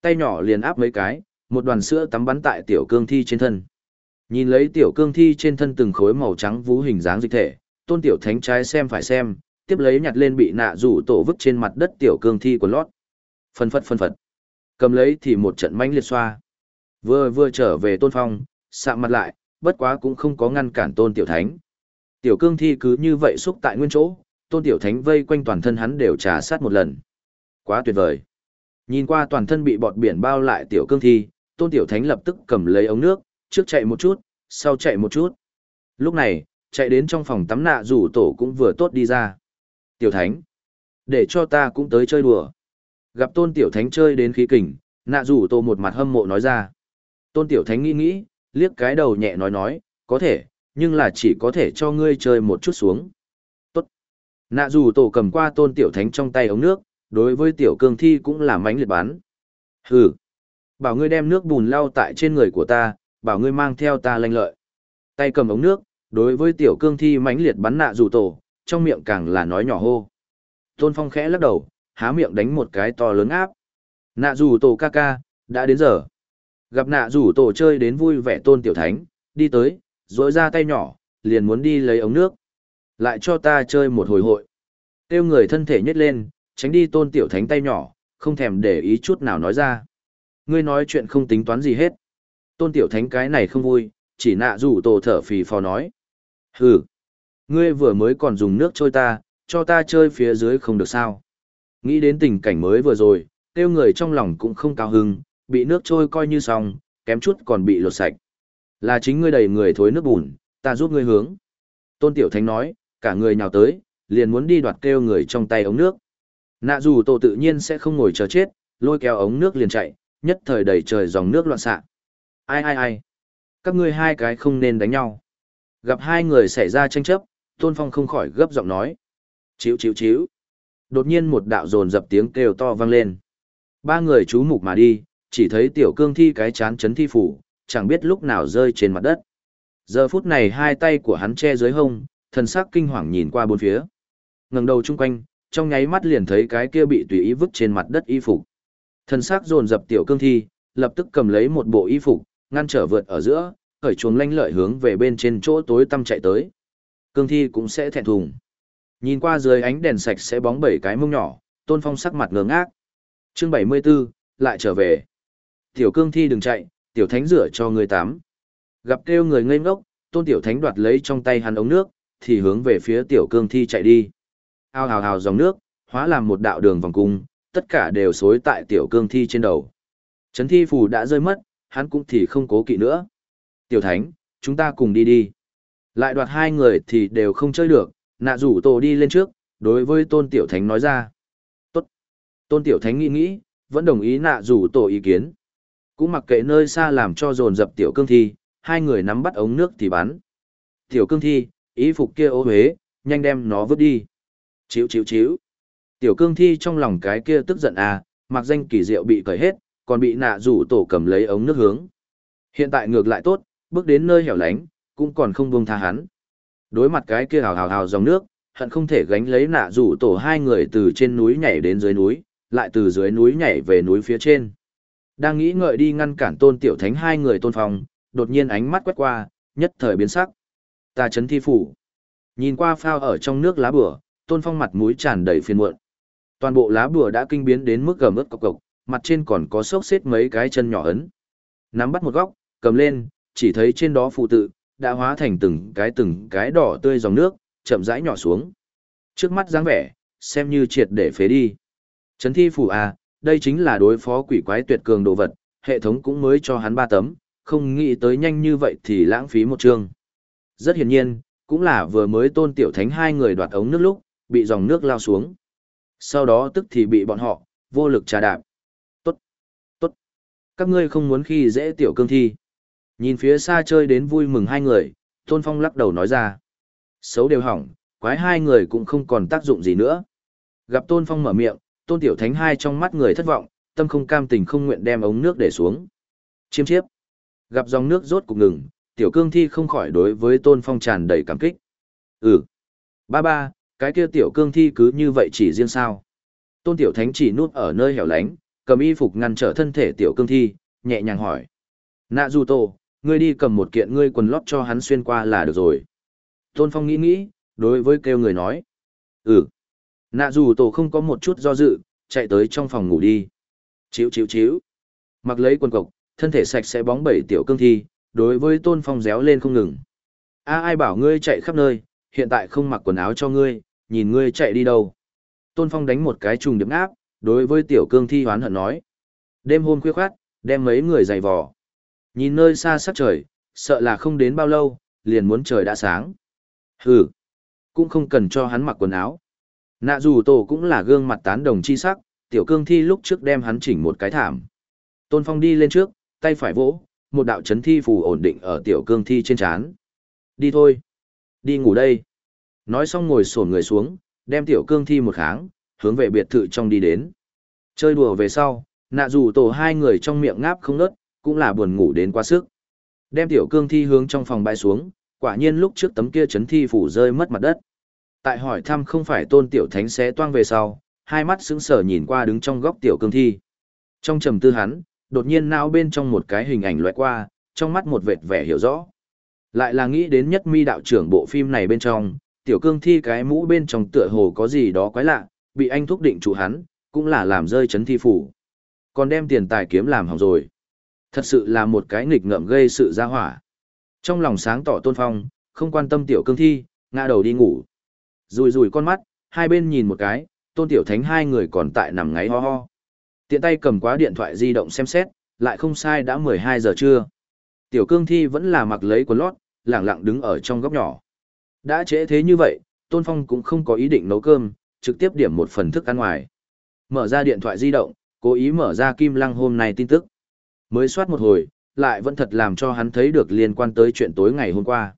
Tay nhỏ liền áp mấy cái, một đoàn sữa tắm bắn tại tiểu cương thi trên thân. Nhìn lấy tiểu cương thi trên thân từng khối màu trắng vú hình dáng dịch thể, tôn tiểu thánh trái xem phải xem, tiếp lấy nhặt lên bị nạ rủ tổ vứt trên mặt đất tiểu cương thi của lót. Phân phật phân phật. Cầm lấy thì một trận manh liệt xoa. Vừa vừa trở về tôn phong, sạm mặt lại, bất quá cũng không có ngăn cản tôn tiểu thánh. Tiểu cương thi cứ như vậy xúc tại nguyên chỗ, tôn tiểu thánh vây quanh toàn thân hắn đều trà sát một lần. Quá tuyệt vời. Nhìn qua toàn thân bị bọt biển bao lại tiểu cương thi, tôn tiểu thánh lập tức cầm lấy ống nước, trước chạy một chút, sau chạy một chút. Lúc này, chạy đến trong phòng tắm nạ rủ tổ cũng vừa tốt đi ra. Tiểu thánh, để cho ta cũng tới chơi đùa. Gặp tôn tiểu thánh chơi đến khí kình, nạ rủ tổ một mặt hâm mộ nói ra. Tôn tiểu thánh nghĩ nghĩ, liếc cái đầu nhẹ nói nói, có thể, nhưng là chỉ có thể cho ngươi chơi một chút xuống. tốt Nạ dù tổ cầm qua tôn tiểu thánh trong tay ống nước, đối với tiểu cương thi cũng là mánh liệt bán. Hừ, bảo ngươi đem nước bùn lau tại trên người của ta, bảo ngươi mang theo ta lanh lợi. Tay cầm ống nước, đối với tiểu cương thi mánh liệt bắn nạ dù tổ, trong miệng càng là nói nhỏ hô. Tôn Phong khẽ lắc đầu, há miệng đánh một cái to lớn áp. Nạ dù tổ ca ca, đã đến giờ. Gặp nạ rủ tổ chơi đến vui vẻ tôn tiểu thánh, đi tới, rỗi ra tay nhỏ, liền muốn đi lấy ống nước. Lại cho ta chơi một hồi hội. Tiêu người thân thể nhét lên, tránh đi tôn tiểu thánh tay nhỏ, không thèm để ý chút nào nói ra. Ngươi nói chuyện không tính toán gì hết. Tôn tiểu thánh cái này không vui, chỉ nạ rủ tổ thở phì phò nói. Hừ, ngươi vừa mới còn dùng nước trôi ta, cho ta chơi phía dưới không được sao. Nghĩ đến tình cảnh mới vừa rồi, tiêu người trong lòng cũng không cao hứng, bị nước trôi coi như xong, kém chút còn bị lột sạch. Là chính ngươi đầy người thối nước bùn, ta giúp ngươi hướng. Tôn Tiểu Thánh nói, cả người nhào tới, liền muốn đi đoạt kêu người trong tay ống nước. Nạ dù tổ tự nhiên sẽ không ngồi chờ chết, lôi kéo ống nước liền chạy, nhất thời đầy trời dòng nước loạn xạ. Ai ai ai, các ngươi hai cái không nên đánh nhau. Gặp hai người xảy ra tranh chấp, Tôn Phong không khỏi gấp giọng nói. Chíu chíu chíu. Đột nhiên một đạo dồn dập tiếng kêu to vang lên. Ba người chú mục mà đi, chỉ thấy tiểu cương thi cái chán chấn thi phủ, chẳng biết lúc nào rơi trên mặt đất. Giờ phút này hai tay của hắn che dưới hông, thần sắc kinh hoàng nhìn qua bốn phía. ngẩng đầu chung quanh, trong nháy mắt liền thấy cái kia bị tùy ý vứt trên mặt đất y phục. Thần sắc dồn dập tiểu cương thi, lập tức cầm lấy một bộ y phục, ngăn trở vượt ở giữa, khởi chuồng lanh lợi hướng về bên trên chỗ tối tăm chạy tới. Cương thi cũng sẽ thẹn thùng. Nhìn qua dưới ánh đèn sạch sẽ bóng bảy cái mông nhỏ, Tôn Phong sắc mặt ngơ ngác. Chương 74, lại trở về. Tiểu cương thi đừng chạy, tiểu thánh rửa cho người tắm. Gặp kêu người ngây ngốc, tôn tiểu thánh đoạt lấy trong tay hắn ống nước, thì hướng về phía tiểu cương thi chạy đi. Ao hào hào dòng nước, hóa làm một đạo đường vòng cung, tất cả đều xối tại tiểu cương thi trên đầu. Trấn thi phù đã rơi mất, hắn cũng thì không cố kỵ nữa. Tiểu thánh, chúng ta cùng đi đi. Lại đoạt hai người thì đều không chơi được, nạ rủ tổ đi lên trước, đối với tôn tiểu thánh nói ra. Tốt. Tôn tiểu thánh nghĩ nghĩ, vẫn đồng ý nạ rủ tổ ý kiến. Cũng mặc kệ nơi xa làm cho dồn dập tiểu cương thi, hai người nắm bắt ống nước thì bắn. Tiểu cương thi, ý phục kia ô huế, nhanh đem nó vứt đi. Chíu chíu chíu. Tiểu cương thi trong lòng cái kia tức giận à, mặc danh kỳ diệu bị cởi hết, còn bị nạ rủ tổ cầm lấy ống nước hướng. Hiện tại ngược lại tốt, bước đến nơi hẻo lánh, cũng còn không buông tha hắn. Đối mặt cái kia hào hào hào dòng nước, hận không thể gánh lấy nạ rủ tổ hai người từ trên núi nhảy đến dưới núi, lại từ dưới núi nhảy về núi phía trên. Đang nghĩ ngợi đi ngăn cản tôn tiểu thánh hai người tôn phong, đột nhiên ánh mắt quét qua, nhất thời biến sắc. Ta chấn thi phủ. Nhìn qua phao ở trong nước lá bửa, tôn phong mặt mũi tràn đầy phiền muộn. Toàn bộ lá bửa đã kinh biến đến mức gầm ướt cộc cộc, mặt trên còn có xốc xếp mấy cái chân nhỏ ấn. Nắm bắt một góc, cầm lên, chỉ thấy trên đó phụ tự, đã hóa thành từng cái từng cái đỏ tươi dòng nước, chậm rãi nhỏ xuống. Trước mắt dáng vẻ, xem như triệt để phế đi. Chấn thi phủ à, đây chính là đối phó quỷ quái tuyệt cường đồ vật, hệ thống cũng mới cho hắn ba tấm, không nghĩ tới nhanh như vậy thì lãng phí một chương. Rất hiển nhiên, cũng là vừa mới tôn tiểu thánh hai người đoạt ống nước lúc, bị dòng nước lao xuống. Sau đó tức thì bị bọn họ, vô lực trà đạp. Tốt, tốt. Các ngươi không muốn khi dễ tiểu cương thi. Nhìn phía xa chơi đến vui mừng hai người, Tôn Phong lắc đầu nói ra. Xấu đều hỏng, quái hai người cũng không còn tác dụng gì nữa. Gặp Tôn Phong mở miệng, Tôn Tiểu Thánh hai trong mắt người thất vọng, tâm không cam tình không nguyện đem ống nước để xuống. Chiêm chiếp. Gặp dòng nước rốt cục ngừng, Tiểu Cương Thi không khỏi đối với Tôn Phong tràn đầy cảm kích. Ừ. Ba ba, cái kia Tiểu Cương Thi cứ như vậy chỉ riêng sao. Tôn Tiểu Thánh chỉ nuốt ở nơi hẻo lánh, cầm y phục ngăn trở thân thể Tiểu Cương Thi, nhẹ nhàng hỏi. Nạ du tô, ngươi đi cầm một kiện ngươi quần lót cho hắn xuyên qua là được rồi. Tôn Phong nghĩ nghĩ, đối với kêu người nói. Ừ. Nạ dù tổ không có một chút do dự, chạy tới trong phòng ngủ đi. chịu chịu chịu Mặc lấy quần cộc, thân thể sạch sẽ bóng bẩy tiểu cương thi, đối với Tôn Phong réo lên không ngừng. A ai bảo ngươi chạy khắp nơi, hiện tại không mặc quần áo cho ngươi, nhìn ngươi chạy đi đâu. Tôn Phong đánh một cái trùng điểm áp, đối với tiểu cương thi hoán hận nói. Đêm hôm khuya khoát, đem mấy người giày vò. Nhìn nơi xa sắc trời, sợ là không đến bao lâu, liền muốn trời đã sáng. Hừ, cũng không cần cho hắn mặc quần áo. Nạ dù tổ cũng là gương mặt tán đồng chi sắc, tiểu cương thi lúc trước đem hắn chỉnh một cái thảm. Tôn Phong đi lên trước, tay phải vỗ, một đạo chấn thi phù ổn định ở tiểu cương thi trên chán. Đi thôi. Đi ngủ đây. Nói xong ngồi sổn người xuống, đem tiểu cương thi một kháng, hướng về biệt thự trong đi đến. Chơi đùa về sau, nạ dù tổ hai người trong miệng ngáp không nớt, cũng là buồn ngủ đến quá sức. Đem tiểu cương thi hướng trong phòng bay xuống, quả nhiên lúc trước tấm kia chấn thi phủ rơi mất mặt đất. Tại hỏi thăm không phải tôn tiểu thánh xé toang về sau, hai mắt sững sờ nhìn qua đứng trong góc tiểu cương thi. Trong trầm tư hắn, đột nhiên não bên trong một cái hình ảnh loại qua, trong mắt một vệt vẻ hiểu rõ. Lại là nghĩ đến nhất mi đạo trưởng bộ phim này bên trong, tiểu cương thi cái mũ bên trong tựa hồ có gì đó quái lạ, bị anh thúc định chủ hắn, cũng là làm rơi chấn thi phủ. Còn đem tiền tài kiếm làm hỏng rồi. Thật sự là một cái nghịch ngợm gây sự ra hỏa. Trong lòng sáng tỏ tôn phong, không quan tâm tiểu cương thi, ngã đầu đi ngủ. Rùi rùi con mắt, hai bên nhìn một cái, tôn tiểu thánh hai người còn tại nằm ngáy ho ho. Tiện tay cầm quá điện thoại di động xem xét, lại không sai đã 12 giờ trưa. Tiểu cương thi vẫn là mặc lấy quần lót, lẳng lặng đứng ở trong góc nhỏ. Đã trễ thế như vậy, Tôn Phong cũng không có ý định nấu cơm, trực tiếp điểm một phần thức ăn ngoài. Mở ra điện thoại di động, cố ý mở ra Kim Lăng hôm nay tin tức. Mới soát một hồi, lại vẫn thật làm cho hắn thấy được liên quan tới chuyện tối ngày hôm qua.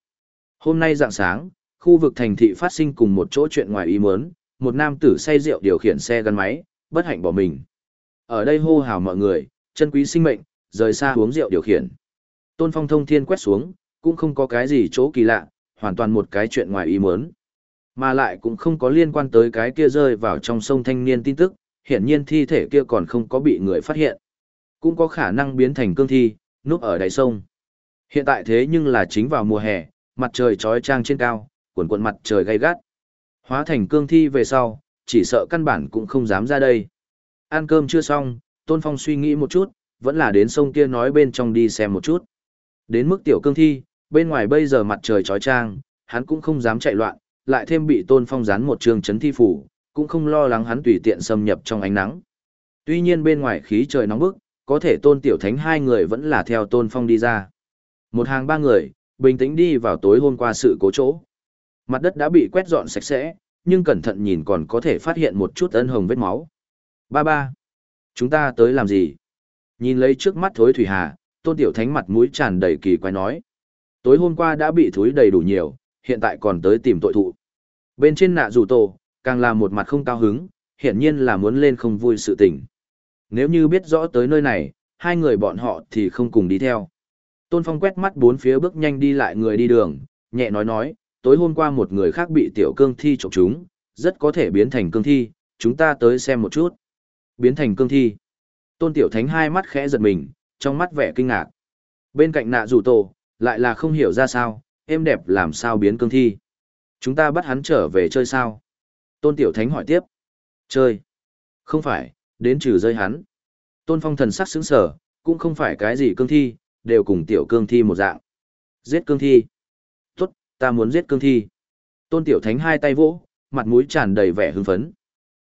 Hôm nay dạng sáng, khu vực thành thị phát sinh cùng một chỗ chuyện ngoài ý muốn, một nam tử say rượu điều khiển xe gắn máy, bất hạnh bỏ mình. Ở đây hô hào mọi người, chân quý sinh mệnh, rời xa uống rượu điều khiển. Tôn Phong thông thiên quét xuống, cũng không có cái gì chỗ kỳ lạ, hoàn toàn một cái chuyện ngoài ý muốn. Mà lại cũng không có liên quan tới cái kia rơi vào trong sông thanh niên tin tức, hiển nhiên thi thể kia còn không có bị người phát hiện. Cũng có khả năng biến thành cương thi, núp ở đáy sông. Hiện tại thế nhưng là chính vào mùa hè, mặt trời trói trang trên cao, cuộn cuộn mặt trời gay gắt. Hóa thành cương thi về sau, chỉ sợ căn bản cũng không dám ra đây. Ăn cơm chưa xong, Tôn Phong suy nghĩ một chút, vẫn là đến sông kia nói bên trong đi xem một chút. Đến mức tiểu cương thi, bên ngoài bây giờ mặt trời chói trang, hắn cũng không dám chạy loạn, lại thêm bị Tôn Phong dán một trường chấn thi phủ, cũng không lo lắng hắn tùy tiện xâm nhập trong ánh nắng. Tuy nhiên bên ngoài khí trời nóng bức, có thể Tôn Tiểu Thánh hai người vẫn là theo Tôn Phong đi ra. Một hàng ba người, bình tĩnh đi vào tối hôm qua sự cố chỗ. Mặt đất đã bị quét dọn sạch sẽ, nhưng cẩn thận nhìn còn có thể phát hiện một chút ân hồng vết máu. Ba ba. Chúng ta tới làm gì? Nhìn lấy trước mắt thối thủy hà, tôn tiểu thánh mặt mũi tràn đầy kỳ quái nói. Tối hôm qua đã bị thối đầy đủ nhiều, hiện tại còn tới tìm tội thụ. Bên trên nạ rủ tổ, càng là một mặt không cao hứng, hiển nhiên là muốn lên không vui sự tình. Nếu như biết rõ tới nơi này, hai người bọn họ thì không cùng đi theo. Tôn Phong quét mắt bốn phía bước nhanh đi lại người đi đường, nhẹ nói nói, tối hôm qua một người khác bị tiểu cương thi trộm chúng, rất có thể biến thành cương thi, chúng ta tới xem một chút. Biến thành cương thi. Tôn Tiểu Thánh hai mắt khẽ giật mình, trong mắt vẻ kinh ngạc. Bên cạnh nạ rủ tổ, lại là không hiểu ra sao, em đẹp làm sao biến cương thi. Chúng ta bắt hắn trở về chơi sao? Tôn Tiểu Thánh hỏi tiếp. Chơi? Không phải, đến trừ rơi hắn. Tôn Phong thần sắc sững sở, cũng không phải cái gì cương thi, đều cùng tiểu cương thi một dạng. Giết cương thi. Ta muốn giết cương thi. Tôn Tiểu Thánh hai tay vỗ, mặt mũi tràn đầy vẻ hưng phấn.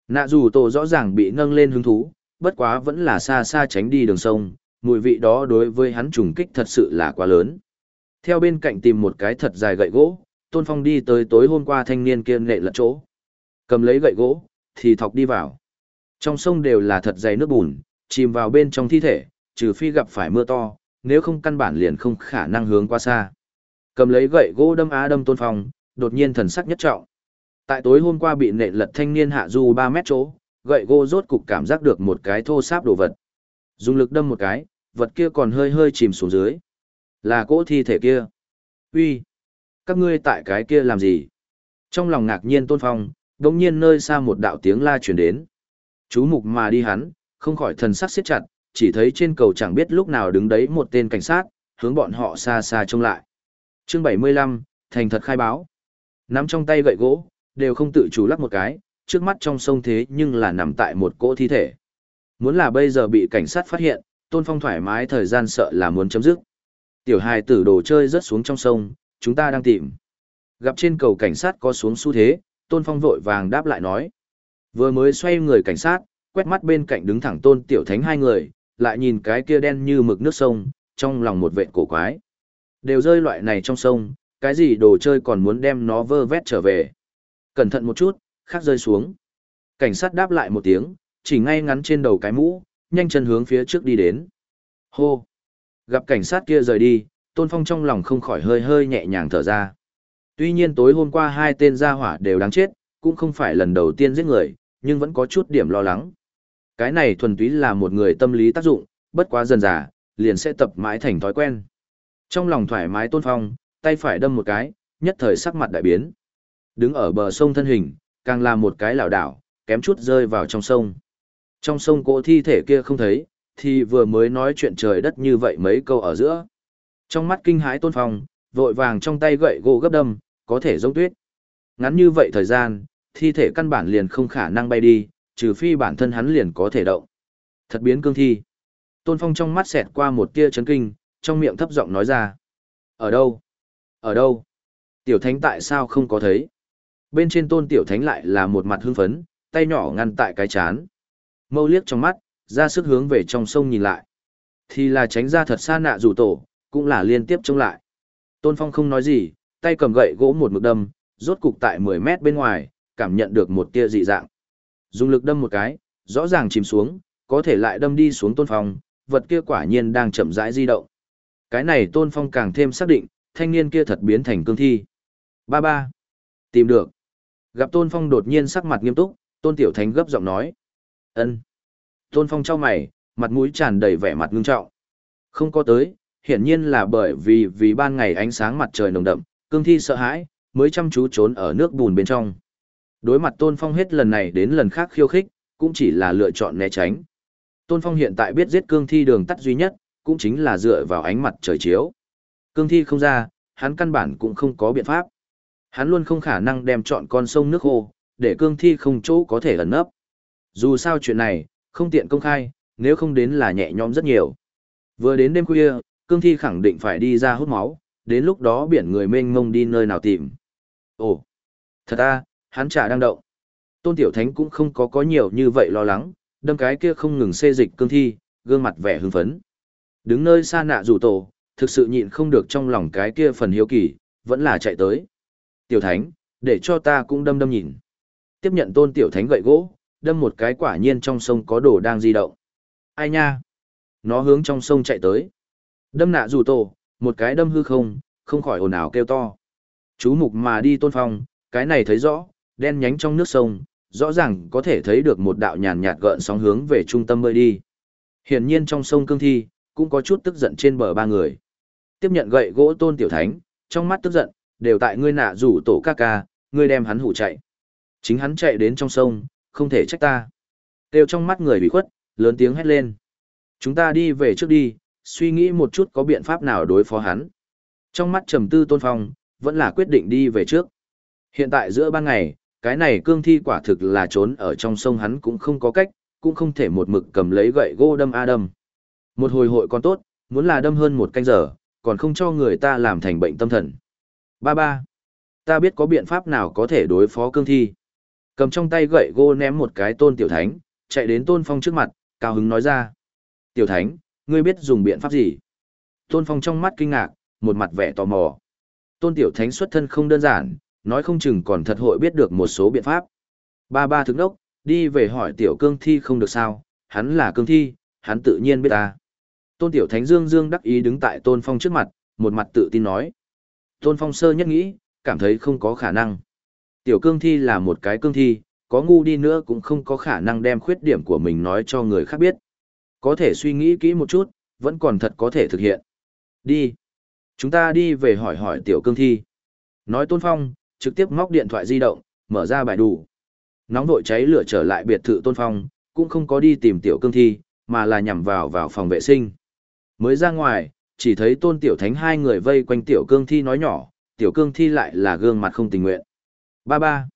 Nạ dù tổ rõ ràng bị nâng lên hứng thú, bất quá vẫn là xa xa tránh đi đường sông, mùi vị đó đối với hắn trùng kích thật sự là quá lớn. Theo bên cạnh tìm một cái thật dài gậy gỗ, Tôn Phong đi tới tối hôm qua thanh niên kia nệ lật chỗ. Cầm lấy gậy gỗ, thì thọc đi vào. Trong sông đều là thật dày nước bùn, chìm vào bên trong thi thể, trừ phi gặp phải mưa to, nếu không căn bản liền không khả năng hướng qua xa. Cầm lấy gậy gỗ đâm á đâm Tôn Phong, đột nhiên thần sắc nhất trọng. Tại tối hôm qua bị nệ lật thanh niên hạ du ba mét chỗ, gậy gỗ rốt cục cảm giác được một cái thô sáp đồ vật. Dùng lực đâm một cái, vật kia còn hơi hơi chìm xuống dưới. Là cỗ thi thể kia. Uy, các ngươi tại cái kia làm gì? Trong lòng ngạc nhiên Tôn Phong, đột nhiên nơi xa một đạo tiếng la truyền đến. Chú mục mà đi hắn, không khỏi thần sắc siết chặt, chỉ thấy trên cầu chẳng biết lúc nào đứng đấy một tên cảnh sát, hướng bọn họ xa xa trông lại. Chương 75, thành thật khai báo. Nắm trong tay gậy gỗ, đều không tự chủ lắc một cái, trước mắt trong sông thế nhưng là nằm tại một cỗ thi thể. Muốn là bây giờ bị cảnh sát phát hiện, Tôn Phong thoải mái thời gian sợ là muốn chấm dứt. Tiểu hài tử đồ chơi rớt xuống trong sông, chúng ta đang tìm. Gặp trên cầu cảnh sát có xuống xu thế, Tôn Phong vội vàng đáp lại nói. Vừa mới xoay người cảnh sát, quét mắt bên cạnh đứng thẳng Tôn Tiểu Thánh hai người, lại nhìn cái kia đen như mực nước sông, trong lòng một vệt cổ quái. Đều rơi loại này trong sông, cái gì đồ chơi còn muốn đem nó vơ vét trở về. Cẩn thận một chút, khác rơi xuống. Cảnh sát đáp lại một tiếng, chỉ ngay ngắn trên đầu cái mũ, nhanh chân hướng phía trước đi đến. Hô! Gặp cảnh sát kia rời đi, Tôn Phong trong lòng không khỏi hơi hơi nhẹ nhàng thở ra. Tuy nhiên tối hôm qua hai tên gia hỏa đều đáng chết, cũng không phải lần đầu tiên giết người, nhưng vẫn có chút điểm lo lắng. Cái này thuần túy là một người tâm lý tác dụng, bất quá dần dà, liền sẽ tập mãi thành thói quen. Trong lòng thoải mái Tôn Phong, tay phải đâm một cái, nhất thời sắc mặt đại biến. Đứng ở bờ sông thân hình, càng là một cái lảo đảo, kém chút rơi vào trong sông. Trong sông cỗ thi thể kia không thấy, thì vừa mới nói chuyện trời đất như vậy mấy câu ở giữa. Trong mắt kinh hãi tôn phong, vội vàng trong tay gậy gỗ gấp đâm, có thể giống tuyết. Ngắn như vậy thời gian, thi thể căn bản liền không khả năng bay đi, trừ phi bản thân hắn liền có thể động. Thật biến cương thi. Tôn Phong trong mắt xẹt qua một tia chấn kinh, trong miệng thấp giọng nói ra. Ở đâu? Ở đâu? Tiểu thánh tại sao không có thấy? Bên trên tôn tiểu thánh lại là một mặt hưng phấn, tay nhỏ ngăn tại cái chán. Mâu liếc trong mắt, ra sức hướng về trong sông nhìn lại. Thì là tránh ra thật xa nạ rủ tổ, cũng là liên tiếp chống lại. Tôn Phong không nói gì, tay cầm gậy gỗ một mực đâm, rốt cục tại 10 mét bên ngoài, cảm nhận được một tia dị dạng. Dùng lực đâm một cái, rõ ràng chìm xuống, có thể lại đâm đi xuống Tôn Phong, vật kia quả nhiên đang chậm rãi di động. Cái này Tôn Phong càng thêm xác định, thanh niên kia thật biến thành cương thi. Ba ba. Tìm được. Gặp Tôn Phong đột nhiên sắc mặt nghiêm túc, Tôn Tiểu Thánh gấp giọng nói. ân. Tôn Phong trao mày, mặt mũi tràn đầy vẻ mặt ngưng trọng. Không có tới, hiển nhiên là bởi vì vì ban ngày ánh sáng mặt trời nồng đậm, cương thi sợ hãi, mới chăm chú trốn ở nước bùn bên trong. Đối mặt Tôn Phong hết lần này đến lần khác khiêu khích, cũng chỉ là lựa chọn né tránh. Tôn Phong hiện tại biết giết cương thi đường tắt duy nhất, cũng chính là dựa vào ánh mặt trời chiếu. Cương thi không ra, hắn căn bản cũng không có biện pháp. Hắn luôn không khả năng đem chọn con sông nước khô, để cương thi không chỗ có thể ẩn nấp. Dù sao chuyện này, không tiện công khai, nếu không đến là nhẹ nhõm rất nhiều. Vừa đến đêm khuya, cương thi khẳng định phải đi ra hút máu, đến lúc đó biển người mênh mông đi nơi nào tìm. Ồ, thật à, hắn chả đang động. Tôn Tiểu Thánh cũng không có có nhiều như vậy lo lắng, đâm cái kia không ngừng xê dịch cương thi, gương mặt vẻ hưng phấn. Đứng nơi xa nạ rủ tổ, thực sự nhịn không được trong lòng cái kia phần hiếu kỳ, vẫn là chạy tới. Tiểu Thánh, để cho ta cũng đâm đâm nhìn. Tiếp nhận Tôn Tiểu Thánh gậy gỗ, đâm một cái quả nhiên trong sông có đồ đang di động. Ai nha? Nó hướng trong sông chạy tới. Đâm nạ rủ tổ, một cái đâm hư không, không khỏi ồn ào kêu to. Chú mục mà đi tôn phong, cái này thấy rõ, đen nhánh trong nước sông, rõ ràng có thể thấy được một đạo nhàn nhạt gợn sóng hướng về trung tâm bơi đi. Hiển nhiên trong sông cương thi, cũng có chút tức giận trên bờ ba người. Tiếp nhận gậy gỗ tôn tiểu thánh, trong mắt tức giận, đều tại ngươi nạ rủ tổ ca ca, ngươi đem hắn hủ chạy. Chính hắn chạy đến trong sông, không thể trách ta. đều trong mắt người bị khuất, lớn tiếng hét lên. Chúng ta đi về trước đi, suy nghĩ một chút có biện pháp nào đối phó hắn. Trong mắt trầm tư tôn phong, vẫn là quyết định đi về trước. Hiện tại giữa ban ngày, cái này cương thi quả thực là trốn ở trong sông hắn cũng không có cách, cũng không thể một mực cầm lấy gậy gỗ đâm a đâm. Một hồi hội còn tốt, muốn là đâm hơn một canh giờ, còn không cho người ta làm thành bệnh tâm thần. Ba ba, ta biết có biện pháp nào có thể đối phó cương thi. Cầm trong tay gậy gỗ ném một cái tôn tiểu thánh, chạy đến tôn phong trước mặt, cao hứng nói ra. Tiểu thánh, ngươi biết dùng biện pháp gì? Tôn phong trong mắt kinh ngạc, một mặt vẻ tò mò. Tôn tiểu thánh xuất thân không đơn giản, nói không chừng còn thật hội biết được một số biện pháp. Ba ba thức đốc, đi về hỏi tiểu cương thi không được sao, hắn là cương thi, hắn tự nhiên biết ta. Tôn tiểu thánh dương dương đắc ý đứng tại tôn phong trước mặt, một mặt tự tin nói. Tôn phong sơ nhất nghĩ, cảm thấy không có khả năng. Tiểu cương thi là một cái cương thi, có ngu đi nữa cũng không có khả năng đem khuyết điểm của mình nói cho người khác biết. Có thể suy nghĩ kỹ một chút, vẫn còn thật có thể thực hiện. Đi. Chúng ta đi về hỏi hỏi tiểu cương thi. Nói Tôn Phong, trực tiếp móc điện thoại di động, mở ra bài đủ. Nóng vội cháy lửa trở lại biệt thự Tôn Phong, cũng không có đi tìm tiểu cương thi, mà là nhằm vào vào phòng vệ sinh. Mới ra ngoài, chỉ thấy Tôn Tiểu Thánh hai người vây quanh tiểu cương thi nói nhỏ, tiểu cương thi lại là gương mặt không tình nguyện. Ba ba.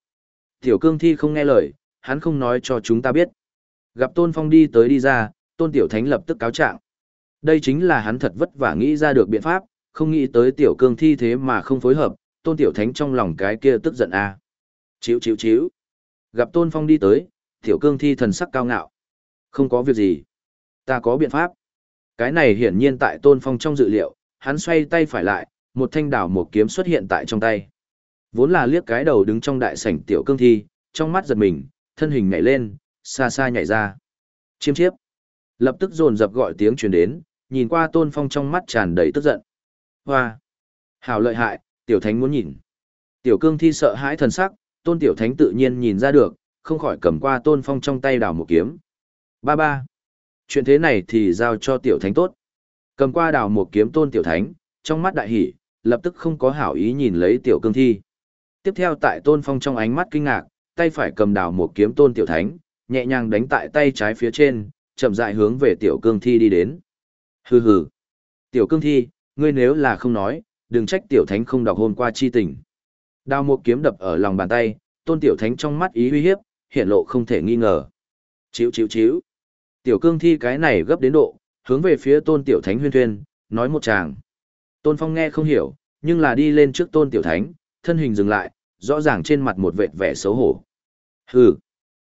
Tiểu cương thi không nghe lời, hắn không nói cho chúng ta biết. Gặp Tôn Phong đi tới đi ra, Tôn Tiểu Thánh lập tức cáo trạng. Đây chính là hắn thật vất vả nghĩ ra được biện pháp, không nghĩ tới tiểu cương thi thế mà không phối hợp, tôn tiểu thánh trong lòng cái kia tức giận a à. Chíu chíu chíu. Gặp tôn phong đi tới, tiểu cương thi thần sắc cao ngạo. Không có việc gì. Ta có biện pháp. Cái này hiển nhiên tại tôn phong trong dự liệu, hắn xoay tay phải lại, một thanh đảo một kiếm xuất hiện tại trong tay. Vốn là liếc cái đầu đứng trong đại sảnh tiểu cương thi, trong mắt giật mình, thân hình nhảy lên, xa xa nhảy ra. Chiêm chiếp. Lập tức dồn dập gọi tiếng truyền đến, nhìn qua tôn phong trong mắt tràn đầy tức giận. Hoa! Hảo lợi hại, tiểu thánh muốn nhìn. Tiểu cương thi sợ hãi thần sắc, tôn tiểu thánh tự nhiên nhìn ra được, không khỏi cầm qua tôn phong trong tay đào một kiếm. Ba ba! Chuyện thế này thì giao cho tiểu thánh tốt. Cầm qua đào một kiếm tôn tiểu thánh, trong mắt đại hỷ, lập tức không có hảo ý nhìn lấy tiểu cương thi. Tiếp theo tại tôn phong trong ánh mắt kinh ngạc, tay phải cầm đào một kiếm tôn tiểu thánh, nhẹ nhàng đánh tại tay trái phía trên, chậm rãi hướng về tiểu cương thi đi đến. Hừ hừ. Tiểu cương thi, ngươi nếu là không nói, đừng trách tiểu thánh không đọc hôm qua chi tình. đào một kiếm đập ở lòng bàn tay, tôn tiểu thánh trong mắt ý uy hiếp, hiện lộ không thể nghi ngờ. Chíu chíu chíu. Tiểu cương thi cái này gấp đến độ, hướng về phía tôn tiểu thánh huyên thuyên, nói một chàng. Tôn phong nghe không hiểu, nhưng là đi lên trước tôn tiểu thánh, thân hình dừng lại, rõ ràng trên mặt một vệt vẻ xấu hổ. Hừ.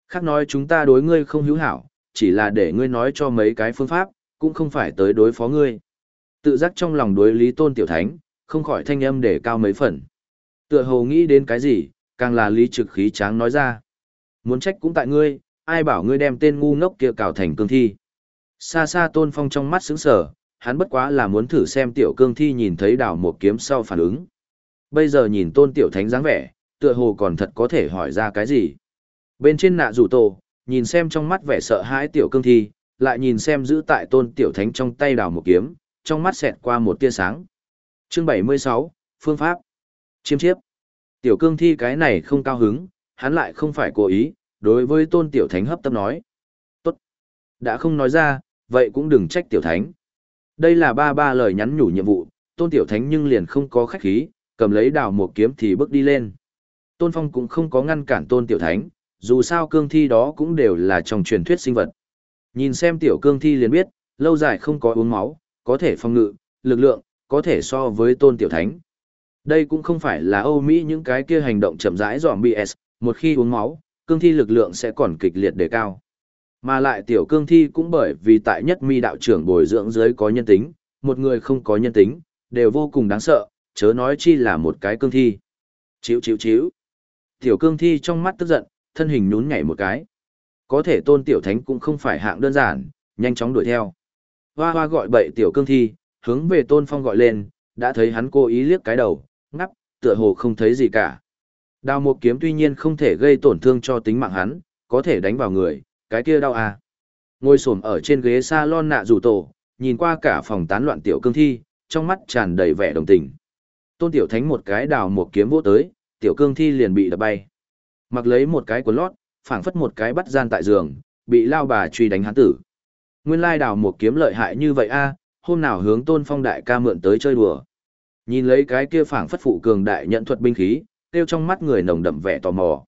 Khác nói chúng ta đối ngươi không hữu hảo, chỉ là để ngươi nói cho mấy cái phương pháp, cũng không phải tới đối phó ngươi. Tự giác trong lòng đối lý tôn tiểu thánh, không khỏi thanh âm để cao mấy phần. Tựa hồ nghĩ đến cái gì, càng là lý trực khí tráng nói ra. Muốn trách cũng tại ngươi, ai bảo ngươi đem tên ngu ngốc kia cào thành cương thi. Xa xa tôn phong trong mắt sững sờ, hắn bất quá là muốn thử xem tiểu cương thi nhìn thấy đảo một kiếm sau phản ứng. Bây giờ nhìn tôn tiểu thánh dáng vẻ, tựa hồ còn thật có thể hỏi ra cái gì. Bên trên nạ rủ tổ, nhìn xem trong mắt vẻ sợ hãi tiểu cương thi, lại nhìn xem giữ tại tôn tiểu thánh trong tay đảo một kiếm, trong mắt xẹt qua một tia sáng. Chương 76, Phương pháp. Chiêm chiếp. Tiểu cương thi cái này không cao hứng, hắn lại không phải cố ý, đối với tôn tiểu thánh hấp tấp nói. Tốt. Đã không nói ra, vậy cũng đừng trách tiểu thánh. Đây là ba ba lời nhắn nhủ nhiệm vụ, tôn tiểu thánh nhưng liền không có khách khí, cầm lấy đào một kiếm thì bước đi lên. Tôn phong cũng không có ngăn cản tôn tiểu thánh, dù sao cương thi đó cũng đều là trong truyền thuyết sinh vật. Nhìn xem tiểu cương thi liền biết, lâu dài không có uống máu, có thể phong ngự, lực lượng, có thể so với tôn tiểu thánh. Đây cũng không phải là Âu Mỹ những cái kia hành động chậm rãi dòm BS, một khi uống máu, cương thi lực lượng sẽ còn kịch liệt đề cao. Mà lại tiểu cương thi cũng bởi vì tại nhất mi đạo trưởng bồi dưỡng dưới có nhân tính, một người không có nhân tính, đều vô cùng đáng sợ, chớ nói chi là một cái cương thi. Chíu chíu chíu. Tiểu cương thi trong mắt tức giận, thân hình nhún nhảy một cái. Có thể tôn tiểu thánh cũng không phải hạng đơn giản, nhanh chóng đuổi theo. Hoa hoa gọi bậy tiểu cương thi, hướng về tôn phong gọi lên, đã thấy hắn cố ý liếc cái đầu, ngắp, tựa hồ không thấy gì cả. Đao một kiếm tuy nhiên không thể gây tổn thương cho tính mạng hắn, có thể đánh vào người, cái kia đau à. Ngồi xổm ở trên ghế salon nạ rủ tổ, nhìn qua cả phòng tán loạn tiểu cương thi, trong mắt tràn đầy vẻ đồng tình. Tôn tiểu thánh một cái đào một kiếm vỗ tới, tiểu cương thi liền bị đập bay. Mặc lấy một cái quần lót, phảng phất một cái bắt gian tại giường, bị lao bà truy đánh hắn tử. Nguyên lai đào một kiếm lợi hại như vậy a, hôm nào hướng tôn phong đại ca mượn tới chơi đùa. Nhìn lấy cái kia phảng phất phụ cường đại nhận thuật binh khí, tiêu trong mắt người nồng đậm vẻ tò mò.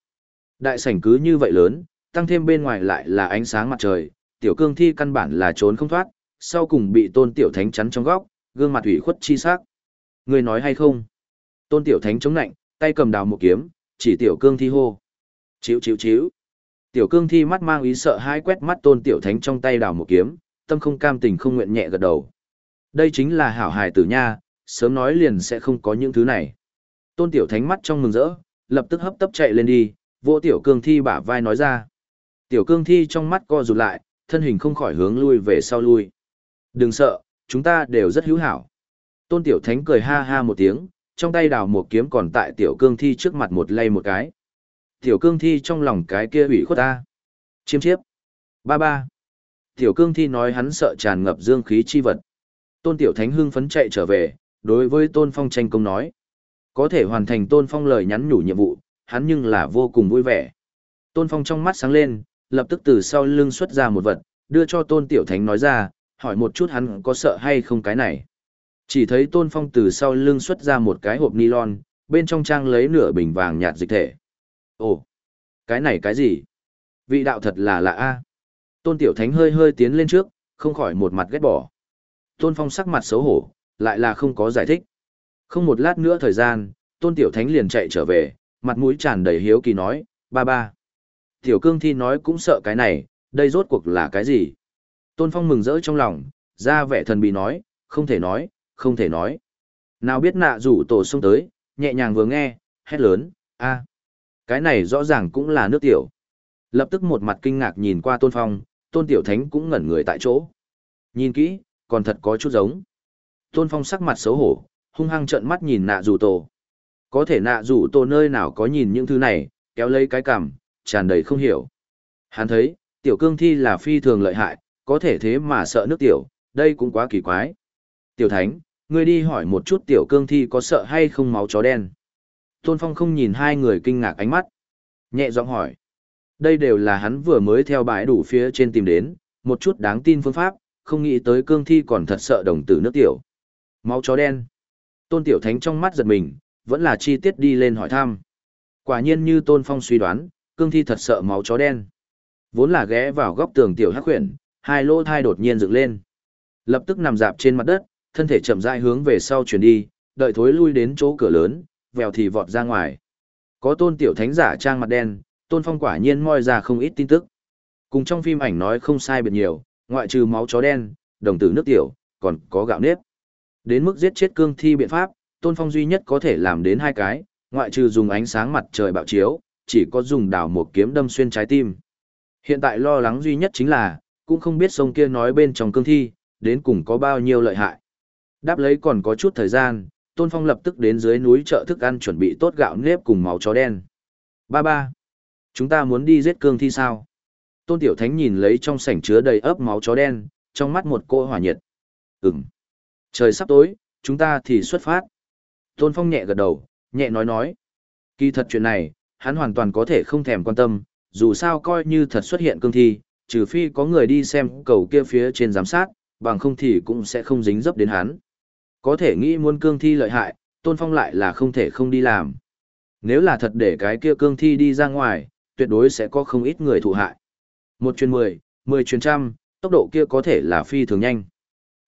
Đại sảnh cứ như vậy lớn, tăng thêm bên ngoài lại là ánh sáng mặt trời, tiểu cương thi căn bản là trốn không thoát, sau cùng bị tôn tiểu thánh chắn trong góc, gương mặt ủy khuất chi sắc. Người nói hay không? Tôn tiểu thánh chống nạnh, tay cầm đào một kiếm, chỉ tiểu cương thi hô. Chíu chíu chíu. Tiểu cương thi mắt mang ý sợ hai quét mắt tôn tiểu thánh trong tay đào một kiếm, tâm không cam tình không nguyện nhẹ gật đầu. Đây chính là hảo hài tử nha, sớm nói liền sẽ không có những thứ này. Tôn tiểu thánh mắt trong mừng rỡ, lập tức hấp tấp chạy lên đi, vô tiểu cương thi bả vai nói ra. Tiểu cương thi trong mắt co rụt lại, thân hình không khỏi hướng lui về sau lui. Đừng sợ, chúng ta đều rất hữu hảo. Tôn tiểu thánh cười ha ha một tiếng, trong tay đào một kiếm còn tại tiểu cương thi trước mặt một lay một cái. Tiểu cương thi trong lòng cái kia ủy khuất ta. Chiêm chiếp. Ba ba. Tiểu cương thi nói hắn sợ tràn ngập dương khí chi vật. Tôn tiểu thánh hưng phấn chạy trở về, đối với tôn phong tranh công nói. Có thể hoàn thành tôn phong lời nhắn nhủ nhiệm vụ, hắn nhưng là vô cùng vui vẻ. Tôn phong trong mắt sáng lên, lập tức từ sau lưng xuất ra một vật, đưa cho tôn tiểu thánh nói ra, hỏi một chút hắn có sợ hay không cái này. Chỉ thấy tôn phong từ sau lưng xuất ra một cái hộp nylon, bên trong trang lấy nửa bình vàng nhạt dịch thể. Ồ, cái này cái gì? Vị đạo thật là lạ a. Tôn tiểu thánh hơi hơi tiến lên trước, không khỏi một mặt ghét bỏ. Tôn phong sắc mặt xấu hổ, lại là không có giải thích. Không một lát nữa thời gian, tôn tiểu thánh liền chạy trở về, mặt mũi tràn đầy hiếu kỳ nói, ba ba. Tiểu cương thi nói cũng sợ cái này, đây rốt cuộc là cái gì? Tôn phong mừng rỡ trong lòng, ra vẻ thần bị nói, không thể nói, không thể nói. Nào biết nạ rủ tổ xông tới, nhẹ nhàng vừa nghe, hét lớn, a, cái này rõ ràng cũng là nước tiểu. Lập tức một mặt kinh ngạc nhìn qua tôn phong, tôn tiểu thánh cũng ngẩn người tại chỗ. Nhìn kỹ, còn thật có chút giống. Tôn phong sắc mặt xấu hổ, hung hăng trợn mắt nhìn nạ rủ tổ. Có thể nạ rủ tổ nơi nào có nhìn những thứ này, kéo lấy cái cằm, tràn đầy không hiểu. Hắn thấy, tiểu cương thi là phi thường lợi hại, có thể thế mà sợ nước tiểu, đây cũng quá kỳ quái. Tiểu thánh, ngươi đi hỏi một chút tiểu cương thi có sợ hay không máu chó đen. Tôn Phong không nhìn hai người kinh ngạc ánh mắt. Nhẹ giọng hỏi. Đây đều là hắn vừa mới theo bãi đủ phía trên tìm đến, một chút đáng tin phương pháp, không nghĩ tới cương thi còn thật sợ đồng tử nước tiểu. Máu chó đen. Tôn Tiểu Thánh trong mắt giật mình, vẫn là chi tiết đi lên hỏi thăm. Quả nhiên như Tôn Phong suy đoán, cương thi thật sợ máu chó đen. Vốn là ghé vào góc tường tiểu hắc huyền, hai lỗ thai đột nhiên dựng lên. Lập tức nằm dạp trên mặt đất, thân thể chậm rãi hướng về sau chuyển đi, đợi thối lui đến chỗ cửa lớn, vèo thì vọt ra ngoài. Có tôn tiểu thánh giả trang mặt đen, tôn phong quả nhiên moi ra không ít tin tức. Cùng trong phim ảnh nói không sai biệt nhiều, ngoại trừ máu chó đen, đồng tử nước tiểu, còn có gạo nếp. Đến mức giết chết cương thi biện pháp, tôn phong duy nhất có thể làm đến hai cái, ngoại trừ dùng ánh sáng mặt trời bạo chiếu, chỉ có dùng đào một kiếm đâm xuyên trái tim. Hiện tại lo lắng duy nhất chính là, cũng không biết sông kia nói bên trong cương thi, đến cùng có bao nhiêu lợi hại. Đáp lấy còn có chút thời gian, Tôn Phong lập tức đến dưới núi chợ thức ăn chuẩn bị tốt gạo nếp cùng máu chó đen. Ba ba, chúng ta muốn đi giết cương thi sao? Tôn Tiểu Thánh nhìn lấy trong sảnh chứa đầy ấp máu chó đen, trong mắt một cô hỏa nhiệt. Ừm. Trời sắp tối, chúng ta thì xuất phát. Tôn Phong nhẹ gật đầu, nhẹ nói nói. Kỳ thật chuyện này, hắn hoàn toàn có thể không thèm quan tâm, dù sao coi như thật xuất hiện cương thi, trừ phi có người đi xem cầu kia phía trên giám sát, bằng không thì cũng sẽ không dính dấp đến hắn. Có thể nghĩ muốn cương thi lợi hại, Tôn Phong lại là không thể không đi làm. Nếu là thật để cái kia cương thi đi ra ngoài, tuyệt đối sẽ có không ít người thụ hại. Một chuyến mười, mười chuyến trăm, tốc độ kia có thể là phi thường nhanh.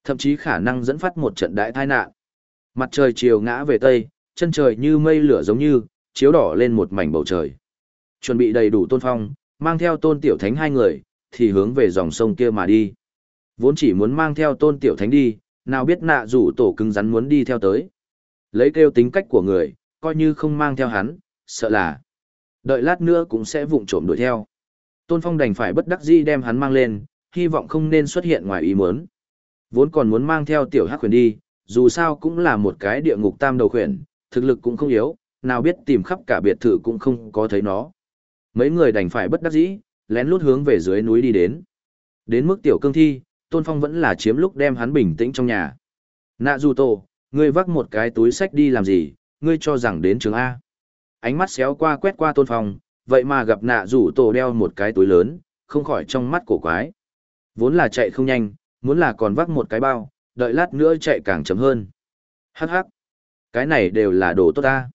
Thậm chí khả năng dẫn phát một trận đại tai nạn. Mặt trời chiều ngã về tây, chân trời như mây lửa giống như, chiếu đỏ lên một mảnh bầu trời. Chuẩn bị đầy đủ tôn phong, mang theo tôn tiểu thánh hai người, thì hướng về dòng sông kia mà đi. Vốn chỉ muốn mang theo tôn tiểu thánh đi, nào biết nạ rủ tổ cứng rắn muốn đi theo tới. Lấy kêu tính cách của người, coi như không mang theo hắn, sợ là đợi lát nữa cũng sẽ vụng trộm đuổi theo. Tôn Phong đành phải bất đắc dĩ đem hắn mang lên, hy vọng không nên xuất hiện ngoài ý muốn. Vốn còn muốn mang theo tiểu hắc khuyển đi, dù sao cũng là một cái địa ngục tam đầu khuyển, thực lực cũng không yếu, nào biết tìm khắp cả biệt thự cũng không có thấy nó. Mấy người đành phải bất đắc dĩ, lén lút hướng về dưới núi đi đến. Đến mức tiểu cương thi, Tôn Phong vẫn là chiếm lúc đem hắn bình tĩnh trong nhà. Nạ dù tổ, ngươi vác một cái túi sách đi làm gì, ngươi cho rằng đến trường A. Ánh mắt xéo qua quét qua Tôn Phong, vậy mà gặp nạ rủ tổ đeo một cái túi lớn, không khỏi trong mắt cổ quái. Vốn là chạy không nhanh, muốn là còn vác một cái bao, đợi lát nữa chạy càng chấm hơn. Hắc hắc. Cái này đều là đồ tốt ta.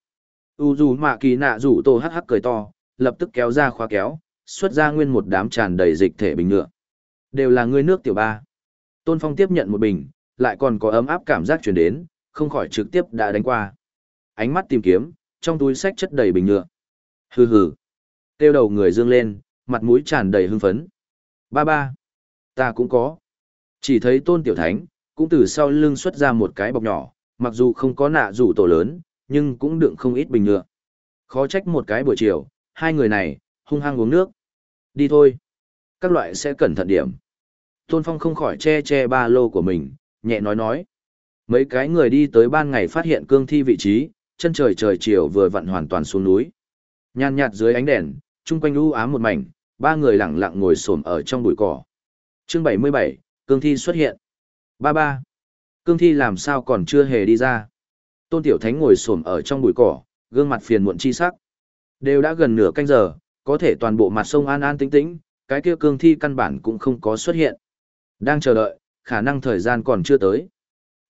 U dù mạ kỳ nạ rủ tổ hắc hắc cười to, lập tức kéo ra khóa kéo, xuất ra nguyên một đám tràn đầy dịch thể bình nhựa. Đều là ngươi nước tiểu ba. Tôn Phong tiếp nhận một bình, lại còn có ấm áp cảm giác truyền đến, không khỏi trực tiếp đã đánh qua. Ánh mắt tìm kiếm, trong túi sách chất đầy bình nhựa. Hừ hừ. Tiêu đầu người dương lên, mặt mũi tràn đầy hưng phấn. Ba ba. Ta cũng có. Chỉ thấy Tôn Tiểu Thánh, cũng từ sau lưng xuất ra một cái bọc nhỏ, mặc dù không có nạ rủ tổ lớn, nhưng cũng đựng không ít bình nhựa. Khó trách một cái buổi chiều, hai người này, hung hăng uống nước. Đi thôi. Các loại sẽ cẩn thận điểm. Tôn Phong không khỏi che che ba lô của mình, nhẹ nói nói. Mấy cái người đi tới ban ngày phát hiện cương thi vị trí, chân trời trời chiều vừa vặn hoàn toàn xuống núi. Nhàn nhạt dưới ánh đèn, chung quanh u ám một mảnh, ba người lặng lặng ngồi xổm ở trong bụi cỏ. Chương 77, cương thi xuất hiện. Ba ba. Cương thi làm sao còn chưa hề đi ra. Tôn Tiểu Thánh ngồi xổm ở trong bụi cỏ, gương mặt phiền muộn chi sắc. Đều đã gần nửa canh giờ, có thể toàn bộ mặt sông an an tĩnh tĩnh, cái kia cương thi căn bản cũng không có xuất hiện. Đang chờ đợi, khả năng thời gian còn chưa tới.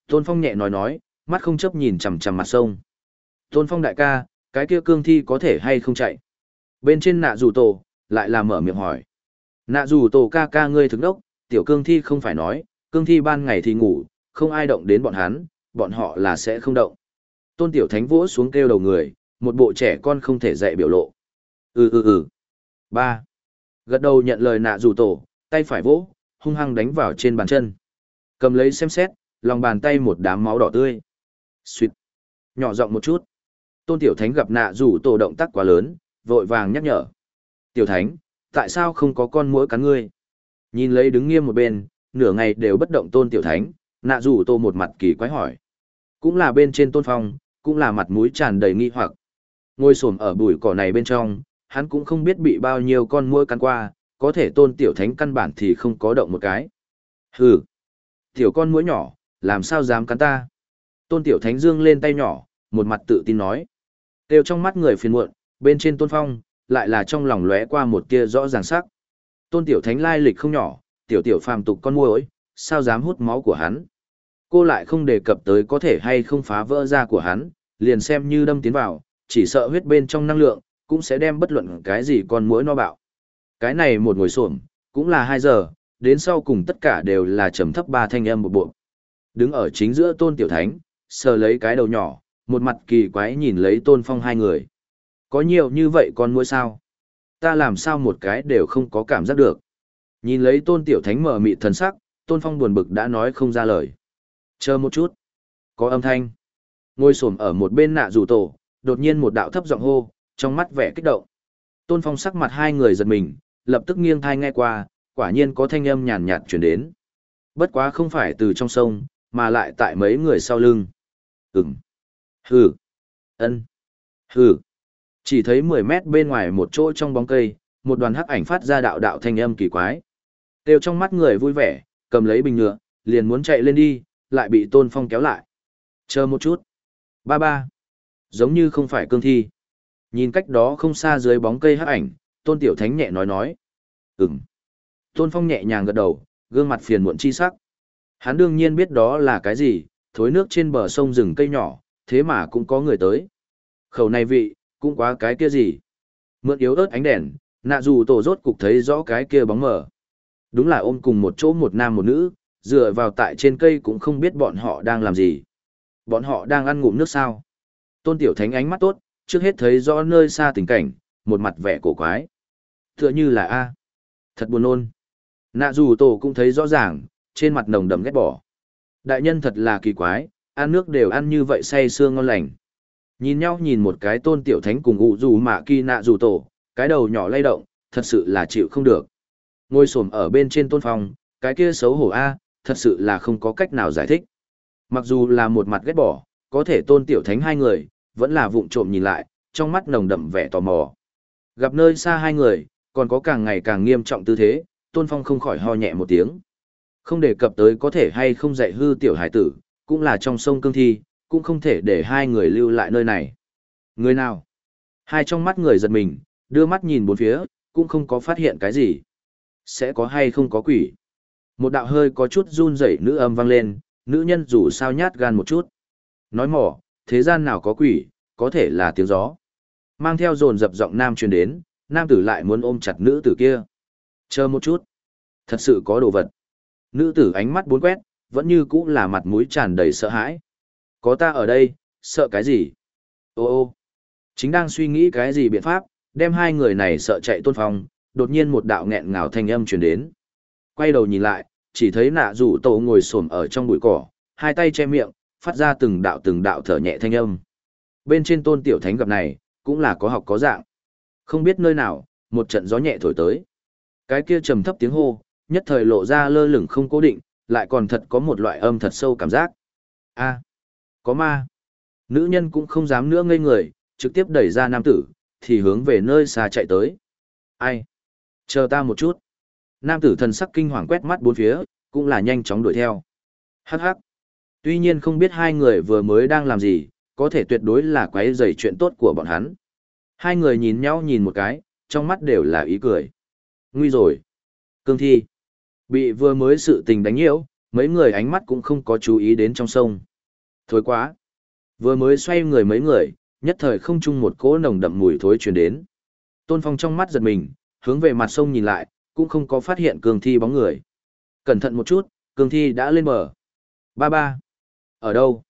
Tôn Phong nhẹ nói nói, mắt không chấp nhìn chằm chằm mặt sông. Tôn Phong đại ca, cái kia cương thi có thể hay không chạy? Bên trên nạ dù tổ, lại là mở miệng hỏi. Nạ dù tổ ca ca ngươi thức đốc, tiểu cương thi không phải nói, cương thi ban ngày thì ngủ, không ai động đến bọn hắn, bọn họ là sẽ không động. Tôn tiểu thánh vỗ xuống kêu đầu người, một bộ trẻ con không thể dạy biểu lộ. Ừ ừ ừ. Ba. Gật đầu nhận lời nạ dù tổ, tay phải vỗ, hung hăng đánh vào trên bàn chân. Cầm lấy xem xét, lòng bàn tay một đám máu đỏ tươi. Xuyệt. Nhỏ giọng một chút. Tôn Tiểu Thánh gặp nạ rủ tổ động tác quá lớn, vội vàng nhắc nhở. Tiểu Thánh, tại sao không có con mũi cắn ngươi? Nhìn lấy đứng nghiêm một bên, nửa ngày đều bất động Tôn Tiểu Thánh, nạ rủ tô một mặt kỳ quái hỏi. Cũng là bên trên Tôn Phong, cũng là mặt mũi tràn đầy nghi hoặc. Ngồi xổm ở bụi cỏ này bên trong, hắn cũng không biết bị bao nhiêu con muỗi cắn qua, có thể tôn tiểu thánh căn bản thì không có động một cái. Hừ, tiểu con mũi nhỏ, làm sao dám cắn ta? Tôn tiểu thánh dương lên tay nhỏ, một mặt tự tin nói. Tiêu trong mắt người phiền muộn, bên trên tôn phong, lại là trong lòng lóe qua một tia rõ ràng sắc. Tôn tiểu thánh lai lịch không nhỏ, tiểu tiểu phàm tục con muỗi, sao dám hút máu của hắn. Cô lại không đề cập tới có thể hay không phá vỡ da của hắn, liền xem như đâm tiến vào, chỉ sợ huyết bên trong năng lượng, cũng sẽ đem bất luận cái gì con muỗi no bạo. Cái này một ngồi xổm cũng là 2 giờ, đến sau cùng tất cả đều là trầm thấp ba thanh âm một bộ. Đứng ở chính giữa tôn tiểu thánh, sờ lấy cái đầu nhỏ, một mặt kỳ quái nhìn lấy tôn phong hai người. Có nhiều như vậy con muỗi sao? Ta làm sao một cái đều không có cảm giác được. Nhìn lấy tôn tiểu thánh mở mị thần sắc, tôn phong buồn bực đã nói không ra lời. Chờ một chút. Có âm thanh. Ngồi xổm ở một bên nạ rủ tổ, đột nhiên một đạo thấp giọng hô, trong mắt vẻ kích động. Tôn phong sắc mặt hai người giật mình, lập tức nghiêng thai nghe qua, quả nhiên có thanh âm nhàn nhạt chuyển đến. Bất quá không phải từ trong sông, mà lại tại mấy người sau lưng. Ừm. Hừ. ân Hừ. Chỉ thấy 10 mét bên ngoài một chỗ trong bóng cây, một đoàn hắc ảnh phát ra đạo đạo thanh âm kỳ quái. Đều trong mắt người vui vẻ, cầm lấy bình ngựa, liền muốn chạy lên đi, lại bị Tôn Phong kéo lại. Chờ một chút. Ba ba. Giống như không phải cương thi. Nhìn cách đó không xa dưới bóng cây hắc ảnh, Tôn Tiểu Thánh nhẹ nói nói. Ừm. Tôn Phong nhẹ nhàng gật đầu, gương mặt phiền muộn chi sắc. Hắn đương nhiên biết đó là cái gì, thối nước trên bờ sông rừng cây nhỏ, thế mà cũng có người tới. Khẩu này vị, cũng quá cái kia gì. Mượn yếu ớt ánh đèn, nạ dù tổ rốt cục thấy rõ cái kia bóng mờ. Đúng là ôm cùng một chỗ một nam một nữ, dựa vào tại trên cây cũng không biết bọn họ đang làm gì. Bọn họ đang ăn ngụm nước sao. Tôn Tiểu Thánh ánh mắt tốt, trước hết thấy rõ nơi xa tình cảnh, một mặt vẻ cổ quái. Tựa như là A. Thật buồn ôn. Nạ dù tổ cũng thấy rõ ràng, trên mặt nồng đầm ghét bỏ. Đại nhân thật là kỳ quái, ăn nước đều ăn như vậy say sương ngon lành. Nhìn nhau nhìn một cái tôn tiểu thánh cùng ụ dù mạ kỳ nạ dù tổ, cái đầu nhỏ lay động, thật sự là chịu không được. Ngồi xổm ở bên trên tôn phong, cái kia xấu hổ A, thật sự là không có cách nào giải thích. Mặc dù là một mặt ghét bỏ, có thể tôn tiểu thánh hai người, vẫn là vụng trộm nhìn lại, trong mắt nồng đậm vẻ tò mò. Gặp nơi xa hai người, còn có càng ngày càng nghiêm trọng tư thế, tôn phong không khỏi ho nhẹ một tiếng. Không đề cập tới có thể hay không dạy hư tiểu hải tử, cũng là trong sông cương thi, cũng không thể để hai người lưu lại nơi này. Người nào? Hai trong mắt người giật mình, đưa mắt nhìn bốn phía, cũng không có phát hiện cái gì. Sẽ có hay không có quỷ. Một đạo hơi có chút run rẩy nữ âm vang lên, nữ nhân dù sao nhát gan một chút. Nói mỏ, thế gian nào có quỷ, có thể là tiếng gió. Mang theo dồn dập giọng nam truyền đến, nam tử lại muốn ôm chặt nữ tử kia. Chờ một chút. Thật sự có đồ vật. Nữ tử ánh mắt bốn quét, vẫn như cũ là mặt mũi tràn đầy sợ hãi. Có ta ở đây, sợ cái gì? Ô ô. Chính đang suy nghĩ cái gì biện pháp, đem hai người này sợ chạy tôn phong, đột nhiên một đạo nghẹn ngào thanh âm truyền đến. Quay đầu nhìn lại, chỉ thấy nạ rủ tổ ngồi xổm ở trong bụi cỏ, hai tay che miệng, phát ra từng đạo từng đạo thở nhẹ thanh âm. Bên trên tôn tiểu thánh gặp này, cũng là có học có dạng. Không biết nơi nào, một trận gió nhẹ thổi tới. Cái kia trầm thấp tiếng hô, nhất thời lộ ra lơ lửng không cố định, lại còn thật có một loại âm thật sâu cảm giác. A, có ma. Nữ nhân cũng không dám nữa ngây người, trực tiếp đẩy ra nam tử, thì hướng về nơi xa chạy tới. Ai? Chờ ta một chút. Nam tử thần sắc kinh hoàng quét mắt bốn phía, cũng là nhanh chóng đuổi theo. Hắc hắc. Tuy nhiên không biết hai người vừa mới đang làm gì, có thể tuyệt đối là quấy rầy chuyện tốt của bọn hắn. Hai người nhìn nhau nhìn một cái, trong mắt đều là ý cười. Nguy rồi. Cương thi. Bị vừa mới sự tình đánh nhiễu, mấy người ánh mắt cũng không có chú ý đến trong sông. Thối quá. Vừa mới xoay người mấy người, nhất thời không chung một cỗ nồng đậm mùi thối truyền đến. Tôn Phong trong mắt giật mình, hướng về mặt sông nhìn lại, cũng không có phát hiện cương thi bóng người. Cẩn thận một chút, cương thi đã lên bờ. Ba ba. Ở đâu?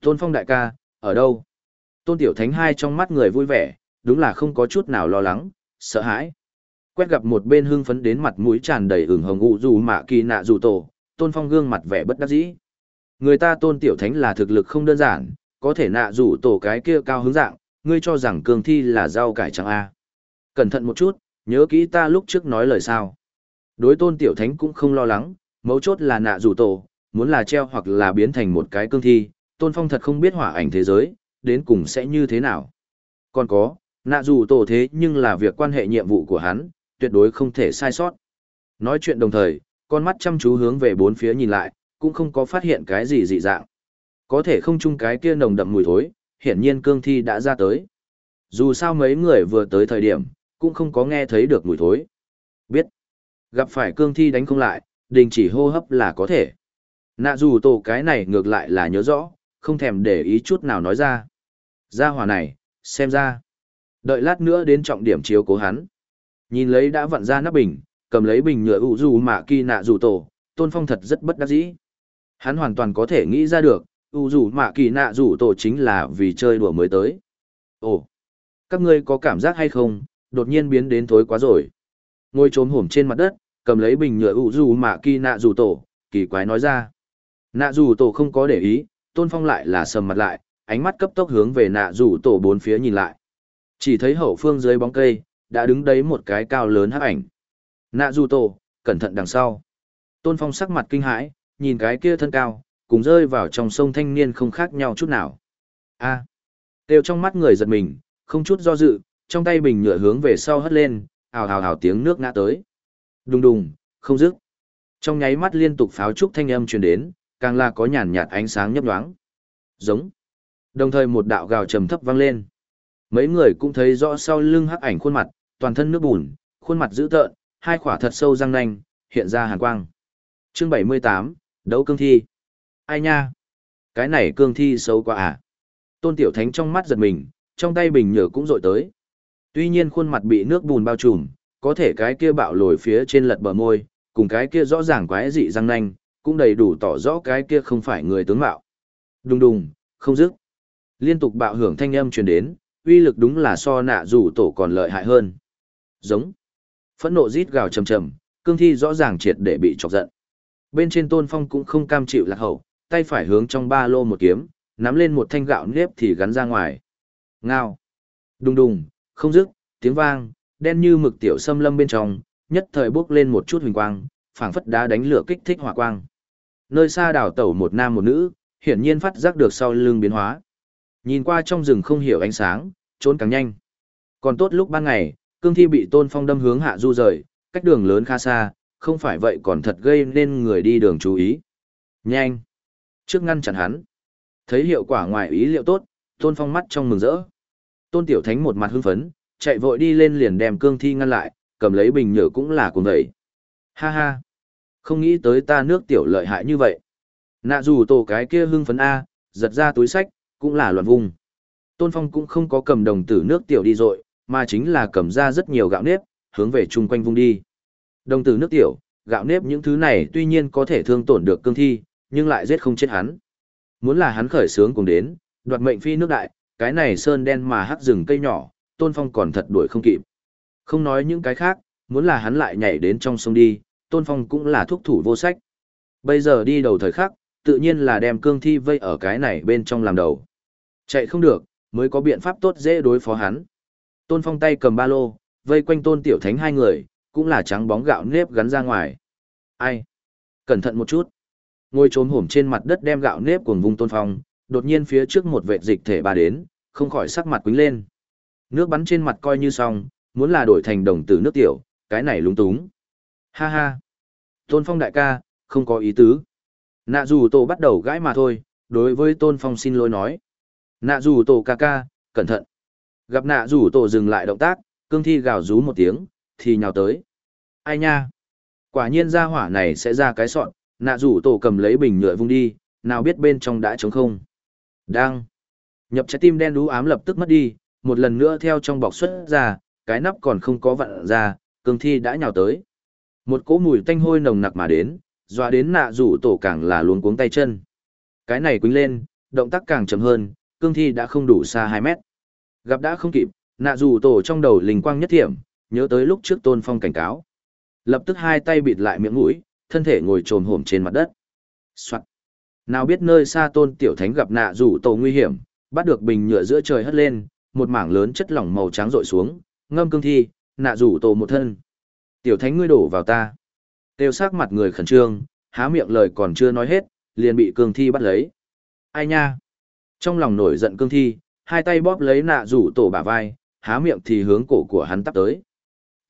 Tôn Phong đại ca, ở đâu? Tôn Tiểu Thánh hai trong mắt người vui vẻ, đúng là không có chút nào lo lắng, sợ hãi. Quét gặp một bên hưng phấn đến mặt mũi tràn đầy ửng hồng ụ dù mạ kỳ nạ dù tổ, Tôn Phong gương mặt vẻ bất đắc dĩ. Người ta Tôn Tiểu Thánh là thực lực không đơn giản, có thể nạ rủ tổ cái kia cao hứng dạng, ngươi cho rằng cường thi là rau cải trắng A. Cẩn thận một chút, nhớ kỹ ta lúc trước nói lời sao. Đối tôn tiểu thánh cũng không lo lắng, mấu chốt là nạ rủ tổ, muốn là treo hoặc là biến thành một cái cương thi, tôn phong thật không biết hỏa ảnh thế giới, đến cùng sẽ như thế nào. Còn có, nạ dù tổ thế nhưng là việc quan hệ nhiệm vụ của hắn, tuyệt đối không thể sai sót. Nói chuyện đồng thời, con mắt chăm chú hướng về bốn phía nhìn lại, cũng không có phát hiện cái gì dị dạng. Có thể không chung cái kia nồng đậm mùi thối, hiển nhiên cương thi đã ra tới. Dù sao mấy người vừa tới thời điểm, cũng không có nghe thấy được mùi thối. Biết. Gặp phải cương thi đánh không lại, đình chỉ hô hấp là có thể. Nạ dù tổ cái này ngược lại là nhớ rõ, không thèm để ý chút nào nói ra. Ra hỏa này, xem ra. Đợi lát nữa đến trọng điểm chiếu cố hắn. Nhìn lấy đã vặn ra nắp bình, cầm lấy bình nhựa ủ dù mạ kỳ nạ dù tổ, tôn phong thật rất bất đắc dĩ. Hắn hoàn toàn có thể nghĩ ra được, u dù mạ kỳ nạ dù tổ chính là vì chơi đùa mới tới. Ồ, các ngươi có cảm giác hay không, đột nhiên biến đến thối quá rồi. Ngồi trốn hổm trên mặt đất, cầm lấy bình nhựa u dù mạ kỳ nạ dù tổ, kỳ quái nói ra. Nạ dù tổ không có để ý, tôn phong lại là sầm mặt lại, ánh mắt cấp tốc hướng về nạ dù tổ bốn phía nhìn lại. Chỉ thấy hậu phương dưới bóng cây, đã đứng đấy một cái cao lớn hắc ảnh. Nạ dù tổ, cẩn thận đằng sau. Tôn phong sắc mặt kinh hãi, nhìn cái kia thân cao, cùng rơi vào trong sông thanh niên không khác nhau chút nào. a à, đều trong mắt người giật mình, không chút do dự, trong tay bình nhựa hướng về sau hất lên, ào ào ào tiếng nước ngã tới. Đùng đùng, không dứt. Trong nháy mắt liên tục pháo trúc thanh âm truyền đến, càng là có nhàn nhạt ánh sáng nhấp nhoáng. Giống. Đồng thời một đạo gào trầm thấp vang lên. Mấy người cũng thấy rõ sau lưng hắc ảnh khuôn mặt, toàn thân nước bùn, khuôn mặt dữ tợn, hai khỏa thật sâu răng nanh, hiện ra hàn quang. Chương 78, đấu cương thi. Ai nha? Cái này cương thi xấu quá à? Tôn Tiểu Thánh trong mắt giật mình, trong tay bình nhựa cũng rội tới. Tuy nhiên khuôn mặt bị nước bùn bao trùm, có thể cái kia bạo lồi phía trên lật bờ môi, cùng cái kia rõ ràng quái dị răng nanh, cũng đầy đủ tỏ rõ cái kia không phải người tướng mạo. Đùng đùng, không dứt. Liên tục bạo hưởng thanh âm truyền đến, uy lực đúng là so nạ rủ tổ còn lợi hại hơn. Giống. Phẫn nộ rít gào trầm trầm, cương thi rõ ràng triệt để bị chọc giận. Bên trên tôn phong cũng không cam chịu lạc hậu, tay phải hướng trong ba lô một kiếm, nắm lên một thanh gạo nếp thì gắn ra ngoài. Ngao. Đùng đùng, không dứt, tiếng vang, đen như mực tiểu xâm lâm bên trong, nhất thời bốc lên một chút huỳnh quang, phảng phất đá đánh lửa kích thích hỏa quang. Nơi xa đảo tẩu một nam một nữ, hiển nhiên phát giác được sau lưng biến hóa. Nhìn qua trong rừng không hiểu ánh sáng, trốn càng nhanh. Còn tốt lúc ban ngày, cương thi bị tôn phong đâm hướng hạ du rời, cách đường lớn khá xa, không phải vậy còn thật gây nên người đi đường chú ý. Nhanh! Trước ngăn chặn hắn. Thấy hiệu quả ngoài ý liệu tốt, tôn phong mắt trong mừng rỡ. Tôn tiểu thánh một mặt hưng phấn, chạy vội đi lên liền đem cương thi ngăn lại, cầm lấy bình nhựa cũng là cùng vậy. Ha ha! Không nghĩ tới ta nước tiểu lợi hại như vậy. Nạ dù tổ cái kia hưng phấn A, giật ra túi sách, cũng là loạn vùng. Tôn Phong cũng không có cầm đồng tử nước tiểu đi rồi, mà chính là cầm ra rất nhiều gạo nếp, hướng về chung quanh vùng đi. Đồng tử nước tiểu, gạo nếp những thứ này tuy nhiên có thể thương tổn được cương thi, nhưng lại giết không chết hắn. Muốn là hắn khởi sướng cùng đến, đoạt mệnh phi nước đại, cái này sơn đen mà hắc rừng cây nhỏ, Tôn Phong còn thật đuổi không kịp. Không nói những cái khác, muốn là hắn lại nhảy đến trong sông đi, Tôn Phong cũng là thúc thủ vô sách. Bây giờ đi đầu thời khắc, tự nhiên là đem cương thi vây ở cái này bên trong làm đầu. Chạy không được, mới có biện pháp tốt dễ đối phó hắn. Tôn Phong tay cầm ba lô, vây quanh Tôn Tiểu Thánh hai người, cũng là trắng bóng gạo nếp gắn ra ngoài. Ai? Cẩn thận một chút. Ngồi trốn hổm trên mặt đất đem gạo nếp cuồng vùng Tôn Phong, đột nhiên phía trước một vệ dịch thể ba đến, không khỏi sắc mặt quính lên. Nước bắn trên mặt coi như xong, muốn là đổi thành đồng tử nước tiểu, cái này lúng túng. Ha ha. Tôn Phong đại ca, không có ý tứ. Nạ dù tổ bắt đầu gãi mà thôi, đối với Tôn Phong xin lỗi nói. Nạ dù tổ ca ca, cẩn thận. Gặp nạ dù tổ dừng lại động tác, cương thi gào rú một tiếng, thì nhào tới. Ai nha? Quả nhiên ra hỏa này sẽ ra cái sọn, nạ rủ tổ cầm lấy bình nhựa vung đi, nào biết bên trong đã trống không. Đang. Nhập trái tim đen đú ám lập tức mất đi, một lần nữa theo trong bọc xuất ra, cái nắp còn không có vặn ra, cương thi đã nhào tới. Một cỗ mùi tanh hôi nồng nặc mà đến, dọa đến nạ rủ tổ càng là luống cuống tay chân. Cái này quýnh lên, động tác càng chậm hơn, cương thi đã không đủ xa 2 mét. Gặp đã không kịp, nạ rủ tổ trong đầu linh quang nhất thiểm, nhớ tới lúc trước tôn phong cảnh cáo. Lập tức hai tay bịt lại miệng mũi, thân thể ngồi trồm hổm trên mặt đất. Soạn. Nào biết nơi xa tôn tiểu thánh gặp nạ rủ tổ nguy hiểm, bắt được bình nhựa giữa trời hất lên, một mảng lớn chất lỏng màu trắng rội xuống, ngâm cương thi, nạ rủ tổ một thân. Tiểu thánh ngươi đổ vào ta. Tiêu sắc mặt người khẩn trương, há miệng lời còn chưa nói hết, liền bị cương thi bắt lấy. Ai nha? Trong lòng nổi giận cương thi, hai tay bóp lấy nạ rủ tổ bả vai, há miệng thì hướng cổ của hắn tắp tới.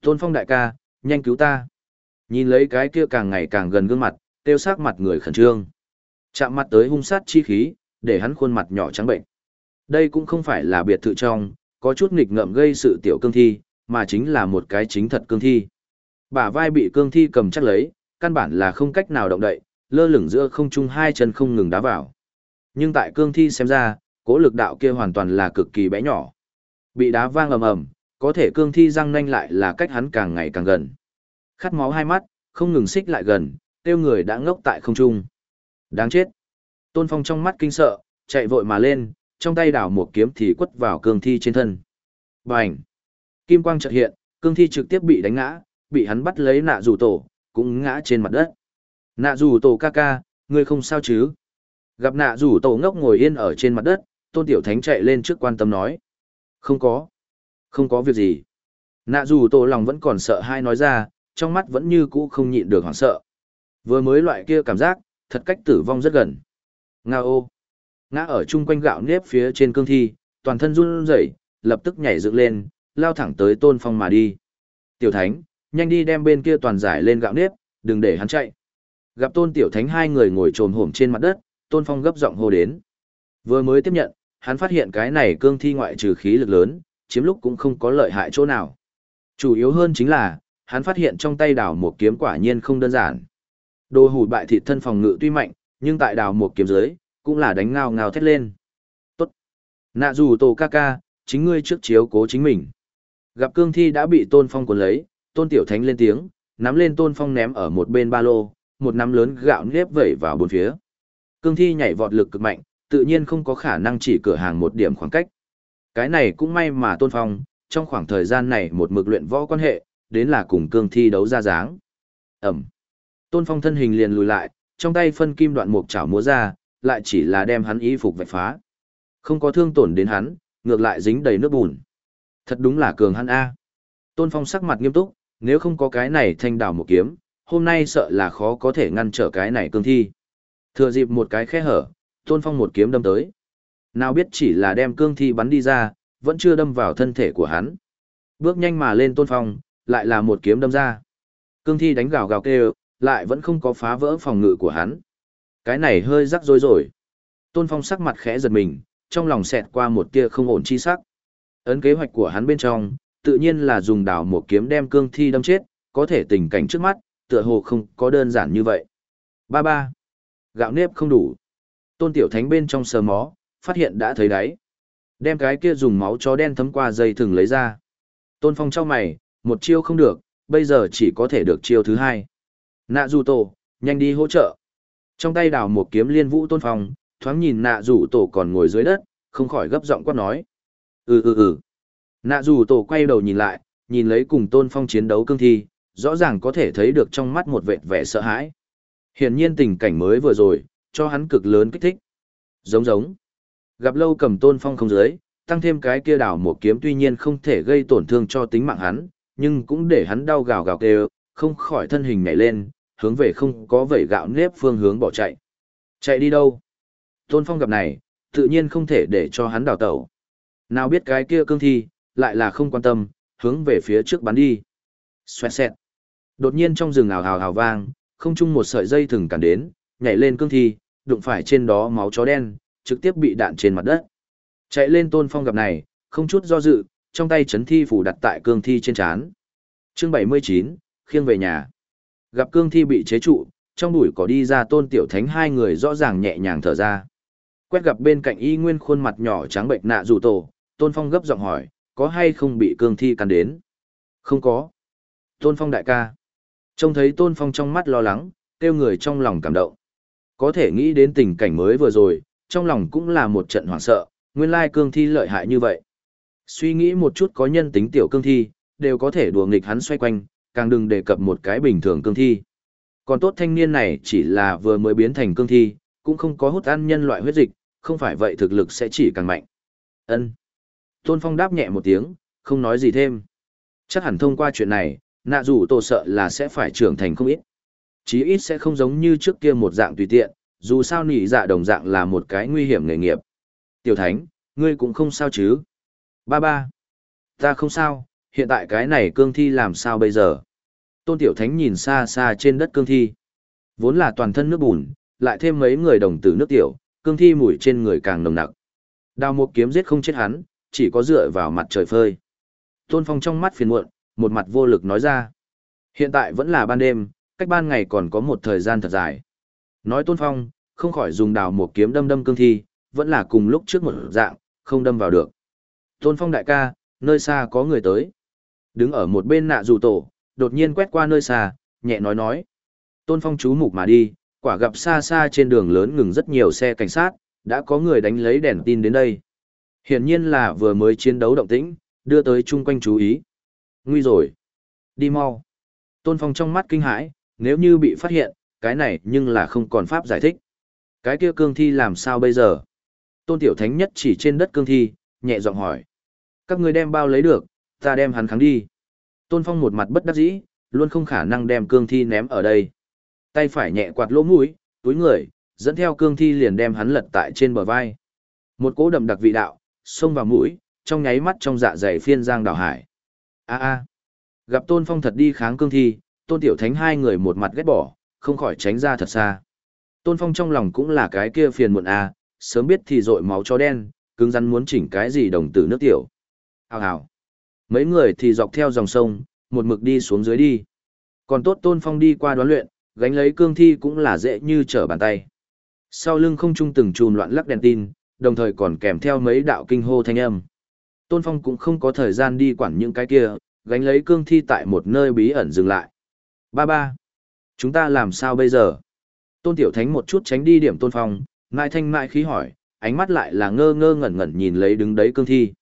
Tôn phong đại ca, nhanh cứu ta. Nhìn lấy cái kia càng ngày càng gần gương mặt, tiêu sắc mặt người khẩn trương. Chạm mặt tới hung sát chi khí, để hắn khuôn mặt nhỏ trắng bệnh. Đây cũng không phải là biệt thự trong, có chút nghịch ngợm gây sự tiểu cương thi, mà chính là một cái chính thật cương thi. Bả vai bị cương thi cầm chắc lấy, căn bản là không cách nào động đậy, lơ lửng giữa không trung hai chân không ngừng đá vào. Nhưng tại cương thi xem ra, cố lực đạo kia hoàn toàn là cực kỳ bé nhỏ. Bị đá vang ầm ầm, có thể cương thi răng nanh lại là cách hắn càng ngày càng gần. Khát máu hai mắt, không ngừng xích lại gần, tiêu người đã ngốc tại không trung. Đáng chết. Tôn Phong trong mắt kinh sợ, chạy vội mà lên, trong tay đảo một kiếm thì quất vào cương thi trên thân. Bành! Kim quang chợt hiện, cương thi trực tiếp bị đánh ngã, bị hắn bắt lấy nạ rủ tổ, cũng ngã trên mặt đất. Nạ rủ tổ ca ca, ngươi không sao chứ? Gặp nạ rủ tổ ngốc ngồi yên ở trên mặt đất, tôn tiểu thánh chạy lên trước quan tâm nói. Không có. Không có việc gì. Nạ dù tổ lòng vẫn còn sợ hai nói ra, trong mắt vẫn như cũ không nhịn được hoảng sợ. Vừa mới loại kia cảm giác, thật cách tử vong rất gần. Nga ô. Ngã ở chung quanh gạo nếp phía trên cương thi, toàn thân run rẩy, lập tức nhảy dựng lên, lao thẳng tới tôn phong mà đi. Tiểu thánh, nhanh đi đem bên kia toàn giải lên gạo nếp, đừng để hắn chạy. Gặp tôn tiểu thánh hai người ngồi trồm hổm trên mặt đất, tôn phong gấp giọng hô đến. Vừa mới tiếp nhận, hắn phát hiện cái này cương thi ngoại trừ khí lực lớn, chiếm lúc cũng không có lợi hại chỗ nào. Chủ yếu hơn chính là, hắn phát hiện trong tay đào một kiếm quả nhiên không đơn giản. Đồ hủ bại thịt thân phòng ngự tuy mạnh, nhưng tại đào một kiếm dưới, cũng là đánh ngao ngao thét lên. Tốt. Nạ dù tổ ca ca, chính ngươi trước chiếu cố chính mình. Gặp cương thi đã bị tôn phong cuốn lấy, tôn tiểu thánh lên tiếng, nắm lên tôn phong ném ở một bên ba lô, một nắm lớn gạo nếp vẩy vào bốn phía. Cương thi nhảy vọt lực cực mạnh, tự nhiên không có khả năng chỉ cửa hàng một điểm khoảng cách. Cái này cũng may mà tôn phong, trong khoảng thời gian này một mực luyện võ quan hệ, đến là cùng cương thi đấu ra dáng. Ẩm. Tôn phong thân hình liền lùi lại, trong tay phân kim đoạn mục chảo múa ra, lại chỉ là đem hắn y phục vạch phá. Không có thương tổn đến hắn, ngược lại dính đầy nước bùn. Thật đúng là cường hắn A. Tôn Phong sắc mặt nghiêm túc, nếu không có cái này thanh đảo một kiếm, hôm nay sợ là khó có thể ngăn trở cái này cương thi. Thừa dịp một cái khe hở, Tôn Phong một kiếm đâm tới. Nào biết chỉ là đem cương thi bắn đi ra, vẫn chưa đâm vào thân thể của hắn. Bước nhanh mà lên Tôn Phong, lại là một kiếm đâm ra. Cương thi đánh gào gào kêu, lại vẫn không có phá vỡ phòng ngự của hắn. Cái này hơi rắc rối rồi. Tôn Phong sắc mặt khẽ giật mình, trong lòng xẹt qua một tia không ổn chi sắc. Ấn kế hoạch của hắn bên trong, tự nhiên là dùng đảo một kiếm đem cương thi đâm chết, có thể tình cảnh trước mắt, tựa hồ không có đơn giản như vậy. Ba ba. Gạo nếp không đủ. Tôn Tiểu Thánh bên trong sờ mó, phát hiện đã thấy đáy. Đem cái kia dùng máu chó đen thấm qua dây thừng lấy ra. Tôn Phong trao mày, một chiêu không được, bây giờ chỉ có thể được chiêu thứ hai. Nạ dù tổ, nhanh đi hỗ trợ. Trong tay đào một kiếm liên vũ tôn phong, thoáng nhìn nạ rủ tổ còn ngồi dưới đất, không khỏi gấp giọng quát nói. Ừ ừ ừ. Nạ rủ tổ quay đầu nhìn lại, nhìn lấy cùng tôn phong chiến đấu cương thi, rõ ràng có thể thấy được trong mắt một vệt vẻ sợ hãi. Hiển nhiên tình cảnh mới vừa rồi, cho hắn cực lớn kích thích. Giống giống. Gặp lâu cầm tôn phong không dưới, tăng thêm cái kia đảo một kiếm tuy nhiên không thể gây tổn thương cho tính mạng hắn, nhưng cũng để hắn đau gào gào kêu, không khỏi thân hình nhảy lên, hướng về không có vẩy gạo nếp phương hướng bỏ chạy. Chạy đi đâu? Tôn Phong gặp này, tự nhiên không thể để cho hắn đào tẩu. Nào biết cái kia cương thi, lại là không quan tâm, hướng về phía trước bắn đi. Xoẹt xẹt. Đột nhiên trong rừng ảo hào hào vang, không chung một sợi dây thừng cản đến, nhảy lên cương thi, đụng phải trên đó máu chó đen, trực tiếp bị đạn trên mặt đất. Chạy lên Tôn Phong gặp này, không chút do dự, trong tay chấn thi phủ đặt tại cương thi trên chán. Chương 79, khiêng về nhà. Gặp cương thi bị chế trụ, trong bụi có đi ra tôn tiểu thánh hai người rõ ràng nhẹ nhàng thở ra. Quét gặp bên cạnh y nguyên khuôn mặt nhỏ trắng bệnh nạ rủ tổ, tôn phong gấp giọng hỏi, có hay không bị cương thi cắn đến? Không có. Tôn phong đại ca. Trông thấy tôn phong trong mắt lo lắng, kêu người trong lòng cảm động. Có thể nghĩ đến tình cảnh mới vừa rồi, trong lòng cũng là một trận hoảng sợ, nguyên lai cương thi lợi hại như vậy. Suy nghĩ một chút có nhân tính tiểu cương thi, đều có thể đùa nghịch hắn xoay quanh, càng đừng đề cập một cái bình thường cương thi. Còn tốt thanh niên này chỉ là vừa mới biến thành cương thi, cũng không có hút ăn nhân loại huyết dịch, không phải vậy thực lực sẽ chỉ càng mạnh. Ân. Tôn Phong đáp nhẹ một tiếng, không nói gì thêm. Chắc hẳn thông qua chuyện này, nạ dù tổ sợ là sẽ phải trưởng thành không ít. Chí ít sẽ không giống như trước kia một dạng tùy tiện, dù sao nỉ dạ đồng dạng là một cái nguy hiểm nghề nghiệp. Tiểu Thánh, ngươi cũng không sao chứ? Ba ba. Ta không sao, hiện tại cái này cương thi làm sao bây giờ? Tôn Tiểu Thánh nhìn xa xa trên đất cương thi. Vốn là toàn thân nước bùn, lại thêm mấy người đồng tử nước tiểu, cương thi mùi trên người càng nồng nặc. Đào một kiếm giết không chết hắn, chỉ có dựa vào mặt trời phơi. Tôn Phong trong mắt phiền muộn, một mặt vô lực nói ra. Hiện tại vẫn là ban đêm, cách ban ngày còn có một thời gian thật dài. Nói Tôn Phong, không khỏi dùng đào một kiếm đâm đâm cương thi, vẫn là cùng lúc trước một dạng, không đâm vào được. Tôn Phong đại ca, nơi xa có người tới. Đứng ở một bên nạ dù tổ, đột nhiên quét qua nơi xa, nhẹ nói nói. Tôn Phong chú mục mà đi, quả gặp xa xa trên đường lớn ngừng rất nhiều xe cảnh sát, đã có người đánh lấy đèn tin đến đây. Hiển nhiên là vừa mới chiến đấu động tĩnh, đưa tới chung quanh chú ý. Nguy rồi. Đi mau. Tôn Phong trong mắt kinh hãi, nếu như bị phát hiện, cái này nhưng là không còn pháp giải thích. Cái kia cương thi làm sao bây giờ? Tôn Tiểu Thánh nhất chỉ trên đất cương thi, nhẹ giọng hỏi. Các người đem bao lấy được, ta đem hắn kháng đi. Tôn Phong một mặt bất đắc dĩ, luôn không khả năng đem cương thi ném ở đây. Tay phải nhẹ quạt lỗ mũi, túi người, dẫn theo cương thi liền đem hắn lật tại trên bờ vai. Một cỗ đậm đặc vị đạo, xông vào mũi, trong nháy mắt trong dạ dày phiên giang đảo hải. A a. Gặp Tôn Phong thật đi kháng cương thi, Tôn Tiểu Thánh hai người một mặt ghét bỏ, không khỏi tránh ra thật xa. Tôn Phong trong lòng cũng là cái kia phiền muộn a, sớm biết thì dội máu cho đen, cứng rắn muốn chỉnh cái gì đồng tử nước tiểu. Hào hào. Mấy người thì dọc theo dòng sông, một mực đi xuống dưới đi. Còn tốt Tôn Phong đi qua đoán luyện, gánh lấy cương thi cũng là dễ như trở bàn tay. Sau lưng không trung từng chùn loạn lắc đèn tin, đồng thời còn kèm theo mấy đạo kinh hô thanh âm. Tôn Phong cũng không có thời gian đi quản những cái kia, gánh lấy cương thi tại một nơi bí ẩn dừng lại. Ba ba. Chúng ta làm sao bây giờ? Tôn Tiểu Thánh một chút tránh đi điểm Tôn Phong, ngại thanh ngại khí hỏi, ánh mắt lại là ngơ ngơ ngẩn ngẩn nhìn lấy đứng đấy cương thi.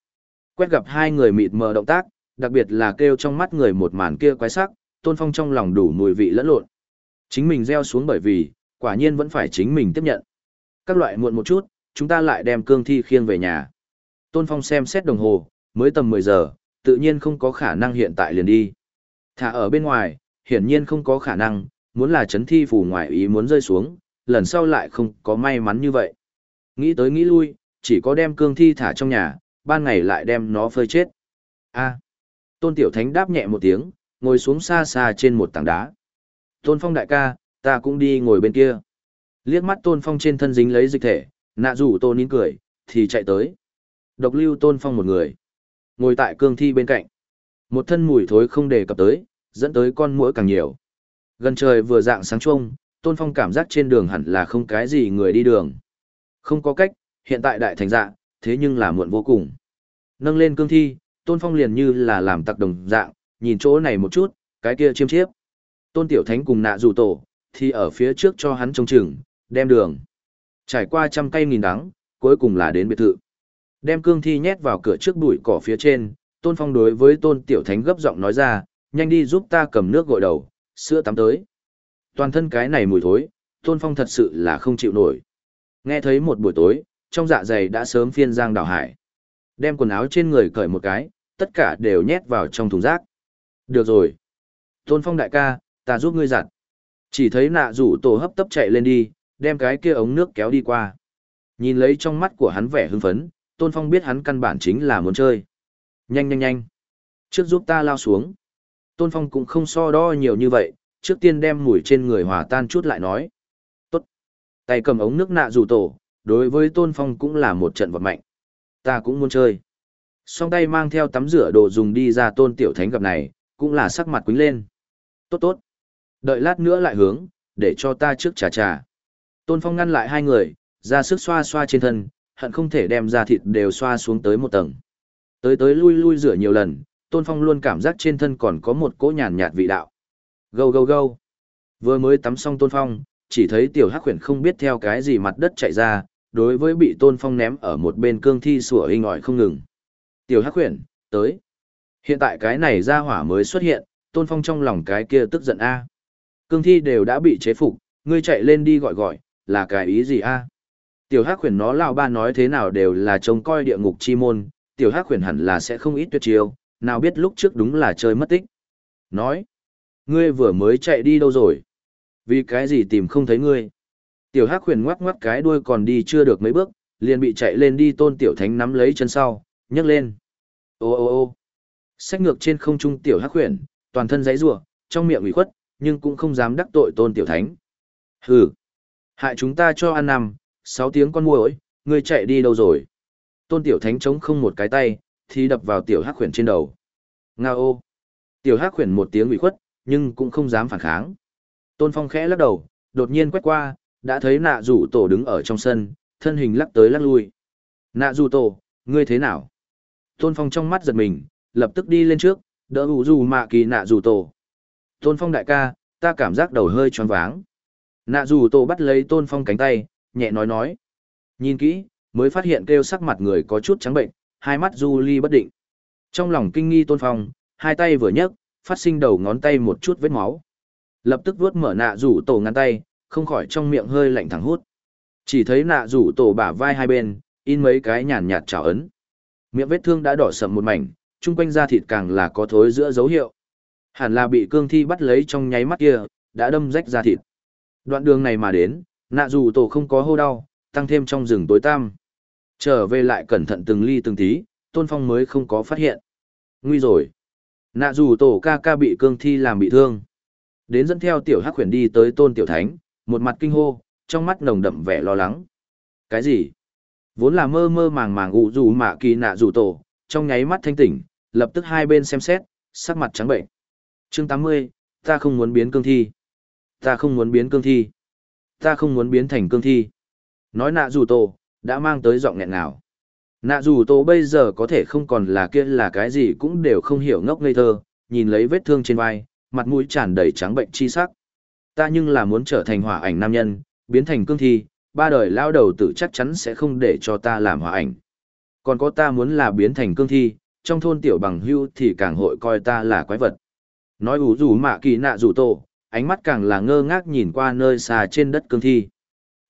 Quét gặp hai người mịt mờ động tác, đặc biệt là kêu trong mắt người một màn kia quái sắc, Tôn Phong trong lòng đủ mùi vị lẫn lộn. Chính mình gieo xuống bởi vì, quả nhiên vẫn phải chính mình tiếp nhận. Các loại muộn một chút, chúng ta lại đem cương thi khiêng về nhà. Tôn Phong xem xét đồng hồ, mới tầm 10 giờ, tự nhiên không có khả năng hiện tại liền đi. Thả ở bên ngoài, hiển nhiên không có khả năng, muốn là chấn thi phù ngoài ý muốn rơi xuống, lần sau lại không có may mắn như vậy. Nghĩ tới nghĩ lui, chỉ có đem cương thi thả trong nhà, ban ngày lại đem nó phơi chết. A. Tôn Tiểu Thánh đáp nhẹ một tiếng, ngồi xuống xa xa trên một tảng đá. Tôn Phong đại ca, ta cũng đi ngồi bên kia. Liếc mắt Tôn Phong trên thân dính lấy dịch thể, nạ rủ Tôn nín cười, thì chạy tới. Độc lưu Tôn Phong một người. Ngồi tại cương thi bên cạnh. Một thân mùi thối không đề cập tới, dẫn tới con muỗi càng nhiều. Gần trời vừa dạng sáng trông, Tôn Phong cảm giác trên đường hẳn là không cái gì người đi đường. Không có cách, hiện tại đại thành dạ, thế nhưng là muộn vô cùng. Nâng lên cương thi, Tôn Phong liền như là làm tặc đồng dạng, nhìn chỗ này một chút, cái kia chiêm chiếp. Tôn Tiểu Thánh cùng nạ dù tổ, thì ở phía trước cho hắn trông chừng, đem đường. Trải qua trăm cây nghìn đắng, cuối cùng là đến biệt thự. Đem cương thi nhét vào cửa trước bụi cỏ phía trên, Tôn Phong đối với Tôn Tiểu Thánh gấp giọng nói ra, nhanh đi giúp ta cầm nước gội đầu, sữa tắm tới. Toàn thân cái này mùi thối, Tôn Phong thật sự là không chịu nổi. Nghe thấy một buổi tối, trong dạ dày đã sớm phiên giang đảo hải. Đem quần áo trên người cởi một cái, tất cả đều nhét vào trong thùng rác. Được rồi. Tôn Phong đại ca, ta giúp ngươi giặt. Chỉ thấy nạ rủ tổ hấp tấp chạy lên đi, đem cái kia ống nước kéo đi qua. Nhìn lấy trong mắt của hắn vẻ hưng phấn, Tôn Phong biết hắn căn bản chính là muốn chơi. Nhanh nhanh nhanh. Trước giúp ta lao xuống. Tôn Phong cũng không so đo nhiều như vậy, trước tiên đem mùi trên người hòa tan chút lại nói. Tốt. Tay cầm ống nước nạ dù tổ, đối với Tôn Phong cũng là một trận vật mạnh. Ta cũng muốn chơi. Song tay mang theo tắm rửa đồ dùng đi ra Tôn Tiểu Thánh gặp này, cũng là sắc mặt quính lên. Tốt tốt. Đợi lát nữa lại hướng, để cho ta trước trà trà. Tôn Phong ngăn lại hai người, ra sức xoa xoa trên thân, hận không thể đem ra thịt đều xoa xuống tới một tầng. Tới tới lui lui rửa nhiều lần, Tôn Phong luôn cảm giác trên thân còn có một cỗ nhàn nhạt vị đạo. Gâu gâu gâu. Vừa mới tắm xong Tôn Phong, chỉ thấy tiểu hắc khuyển không biết theo cái gì mặt đất chạy ra, đối với bị Tôn Phong ném ở một bên cương thi sủa hình ỏi không ngừng. Tiểu hắc khuyển, tới. Hiện tại cái này ra hỏa mới xuất hiện, Tôn Phong trong lòng cái kia tức giận a. Cương thi đều đã bị chế phục, ngươi chạy lên đi gọi gọi, là cái ý gì a? Tiểu Hắc Huyền nó lao ba nói thế nào đều là trông coi địa ngục chi môn, Tiểu Hắc Huyền hẳn là sẽ không ít tuyệt chiêu, nào biết lúc trước đúng là chơi mất tích. Nói, ngươi vừa mới chạy đi đâu rồi? Vì cái gì tìm không thấy ngươi? Tiểu Hắc Huyền ngoắc ngoắc cái đuôi còn đi chưa được mấy bước, liền bị chạy lên đi Tôn Tiểu Thánh nắm lấy chân sau, nhấc lên. Ô ô ô. Sách ngược trên không trung Tiểu Hắc Huyền, toàn thân giãy giụa, trong miệng ủy khuất, nhưng cũng không dám đắc tội Tôn Tiểu Thánh. Hừ, hại chúng ta cho ăn nằm, sáu tiếng con muỗi, ngươi chạy đi đâu rồi? Tôn Tiểu Thánh chống không một cái tay, thì đập vào Tiểu Hắc khuyển trên đầu. Nga ô! Tiểu Hắc khuyển một tiếng ủy khuất, nhưng cũng không dám phản kháng. Tôn Phong khẽ lắc đầu, đột nhiên quét qua, đã thấy nạ rủ tổ đứng ở trong sân, thân hình lắc tới lắc lui. Nạ rủ tổ, ngươi thế nào? Tôn Phong trong mắt giật mình, lập tức đi lên trước, đỡ ủ rủ mạ kỳ nạ rủ tổ. Tôn Phong đại ca, ta cảm giác đầu hơi choáng váng. Nạ rủ tổ bắt lấy Tôn Phong cánh tay, nhẹ nói nói. Nhìn kỹ, mới phát hiện kêu sắc mặt người có chút trắng bệnh, hai mắt du ly bất định. Trong lòng kinh nghi Tôn Phong, hai tay vừa nhấc, phát sinh đầu ngón tay một chút vết máu. Lập tức vuốt mở nạ rủ tổ ngăn tay, không khỏi trong miệng hơi lạnh thẳng hút. Chỉ thấy nạ rủ tổ bả vai hai bên, in mấy cái nhàn nhạt trào ấn. Miệng vết thương đã đỏ sậm một mảnh, chung quanh da thịt càng là có thối giữa dấu hiệu. Hẳn là bị cương thi bắt lấy trong nháy mắt kia, đã đâm rách da thịt. Đoạn đường này mà đến, nạ rủ tổ không có hô đau, tăng thêm trong rừng tối tăm. Trở về lại cẩn thận từng ly từng tí, tôn phong mới không có phát hiện. Nguy rồi. Nạ dù tổ ca ca bị cương thi làm bị thương. Đến dẫn theo tiểu hắc khuyển đi tới tôn tiểu thánh, một mặt kinh hô, trong mắt nồng đậm vẻ lo lắng. Cái gì? Vốn là mơ mơ màng màng ụ dù mạ kỳ nạ dù tổ, trong nháy mắt thanh tỉnh, lập tức hai bên xem xét, sắc mặt trắng bệnh. Chương 80, ta không muốn biến cương thi. Ta không muốn biến cương thi. Ta không muốn biến thành cương thi. Nói nạ dù tổ, đã mang tới giọng nghẹn nào. Nạ Dù tổ bây giờ có thể không còn là kia là cái gì cũng đều không hiểu ngốc ngây thơ, nhìn lấy vết thương trên vai, mặt mũi tràn đầy trắng bệnh chi sắc. Ta nhưng là muốn trở thành hỏa ảnh nam nhân, biến thành cương thi, ba đời lao đầu tử chắc chắn sẽ không để cho ta làm hỏa ảnh. Còn có ta muốn là biến thành cương thi, trong thôn tiểu bằng hưu thì càng hội coi ta là quái vật. Nói ủ rủ mạ kỳ nạ rủ tổ, ánh mắt càng là ngơ ngác nhìn qua nơi xa trên đất cương thi.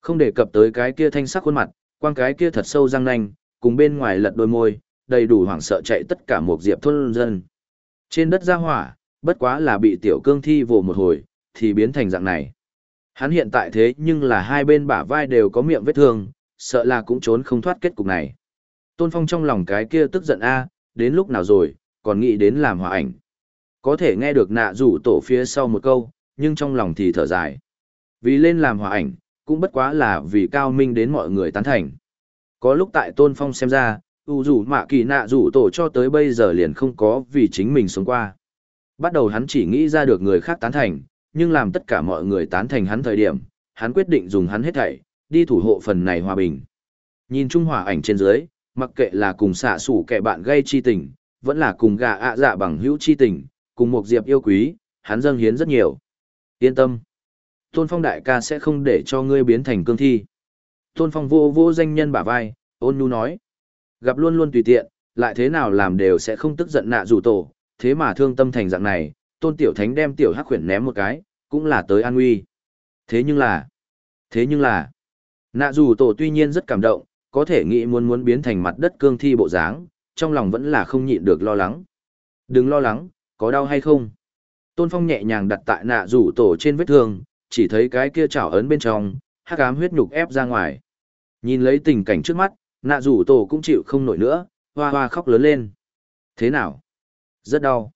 Không đề cập tới cái kia thanh sắc khuôn mặt, quang cái kia thật sâu răng nanh, cùng bên ngoài lật đôi môi, đầy đủ hoảng sợ chạy tất cả một diệp thôn dân. Trên đất ra hỏa, bất quá là bị tiểu cương thi vồ một hồi, thì biến thành dạng này. Hắn hiện tại thế nhưng là hai bên bả vai đều có miệng vết thương, sợ là cũng trốn không thoát kết cục này. Tôn Phong trong lòng cái kia tức giận a, đến lúc nào rồi, còn nghĩ đến làm hòa ảnh. Có thể nghe được nạ rủ tổ phía sau một câu, nhưng trong lòng thì thở dài. Vì lên làm hòa ảnh, cũng bất quá là vì cao minh đến mọi người tán thành. Có lúc tại Tôn Phong xem ra, u rủ mạ kỳ nạ rủ tổ cho tới bây giờ liền không có vì chính mình sống qua. Bắt đầu hắn chỉ nghĩ ra được người khác tán thành, nhưng làm tất cả mọi người tán thành hắn thời điểm, hắn quyết định dùng hắn hết thảy, đi thủ hộ phần này hòa bình. Nhìn Trung Hòa ảnh trên dưới, mặc kệ là cùng xạ sủ kẻ bạn gây chi tình, vẫn là cùng gà ạ dạ bằng hữu chi tình, cùng một diệp yêu quý, hắn dâng hiến rất nhiều. Yên tâm. Tôn Phong đại ca sẽ không để cho ngươi biến thành cương thi. Tôn Phong vô vô danh nhân bả vai, ôn nhu nói. Gặp luôn luôn tùy tiện, lại thế nào làm đều sẽ không tức giận nạ dù tổ, thế mà thương tâm thành dạng này, tôn tiểu thánh đem tiểu hắc khuyển ném một cái, cũng là tới an nguy. Thế nhưng là, thế nhưng là, nạ dù tổ tuy nhiên rất cảm động, có thể nghĩ muốn muốn biến thành mặt đất cương thi bộ dáng, trong lòng vẫn là không nhịn được lo lắng. Đừng lo lắng, có đau hay không? Tôn Phong nhẹ nhàng đặt tại nạ rủ tổ trên vết thương, chỉ thấy cái kia chảo ấn bên trong, hắc ám huyết nhục ép ra ngoài. Nhìn lấy tình cảnh trước mắt, nạ rủ tổ cũng chịu không nổi nữa, hoa hoa khóc lớn lên. Thế nào? Rất đau.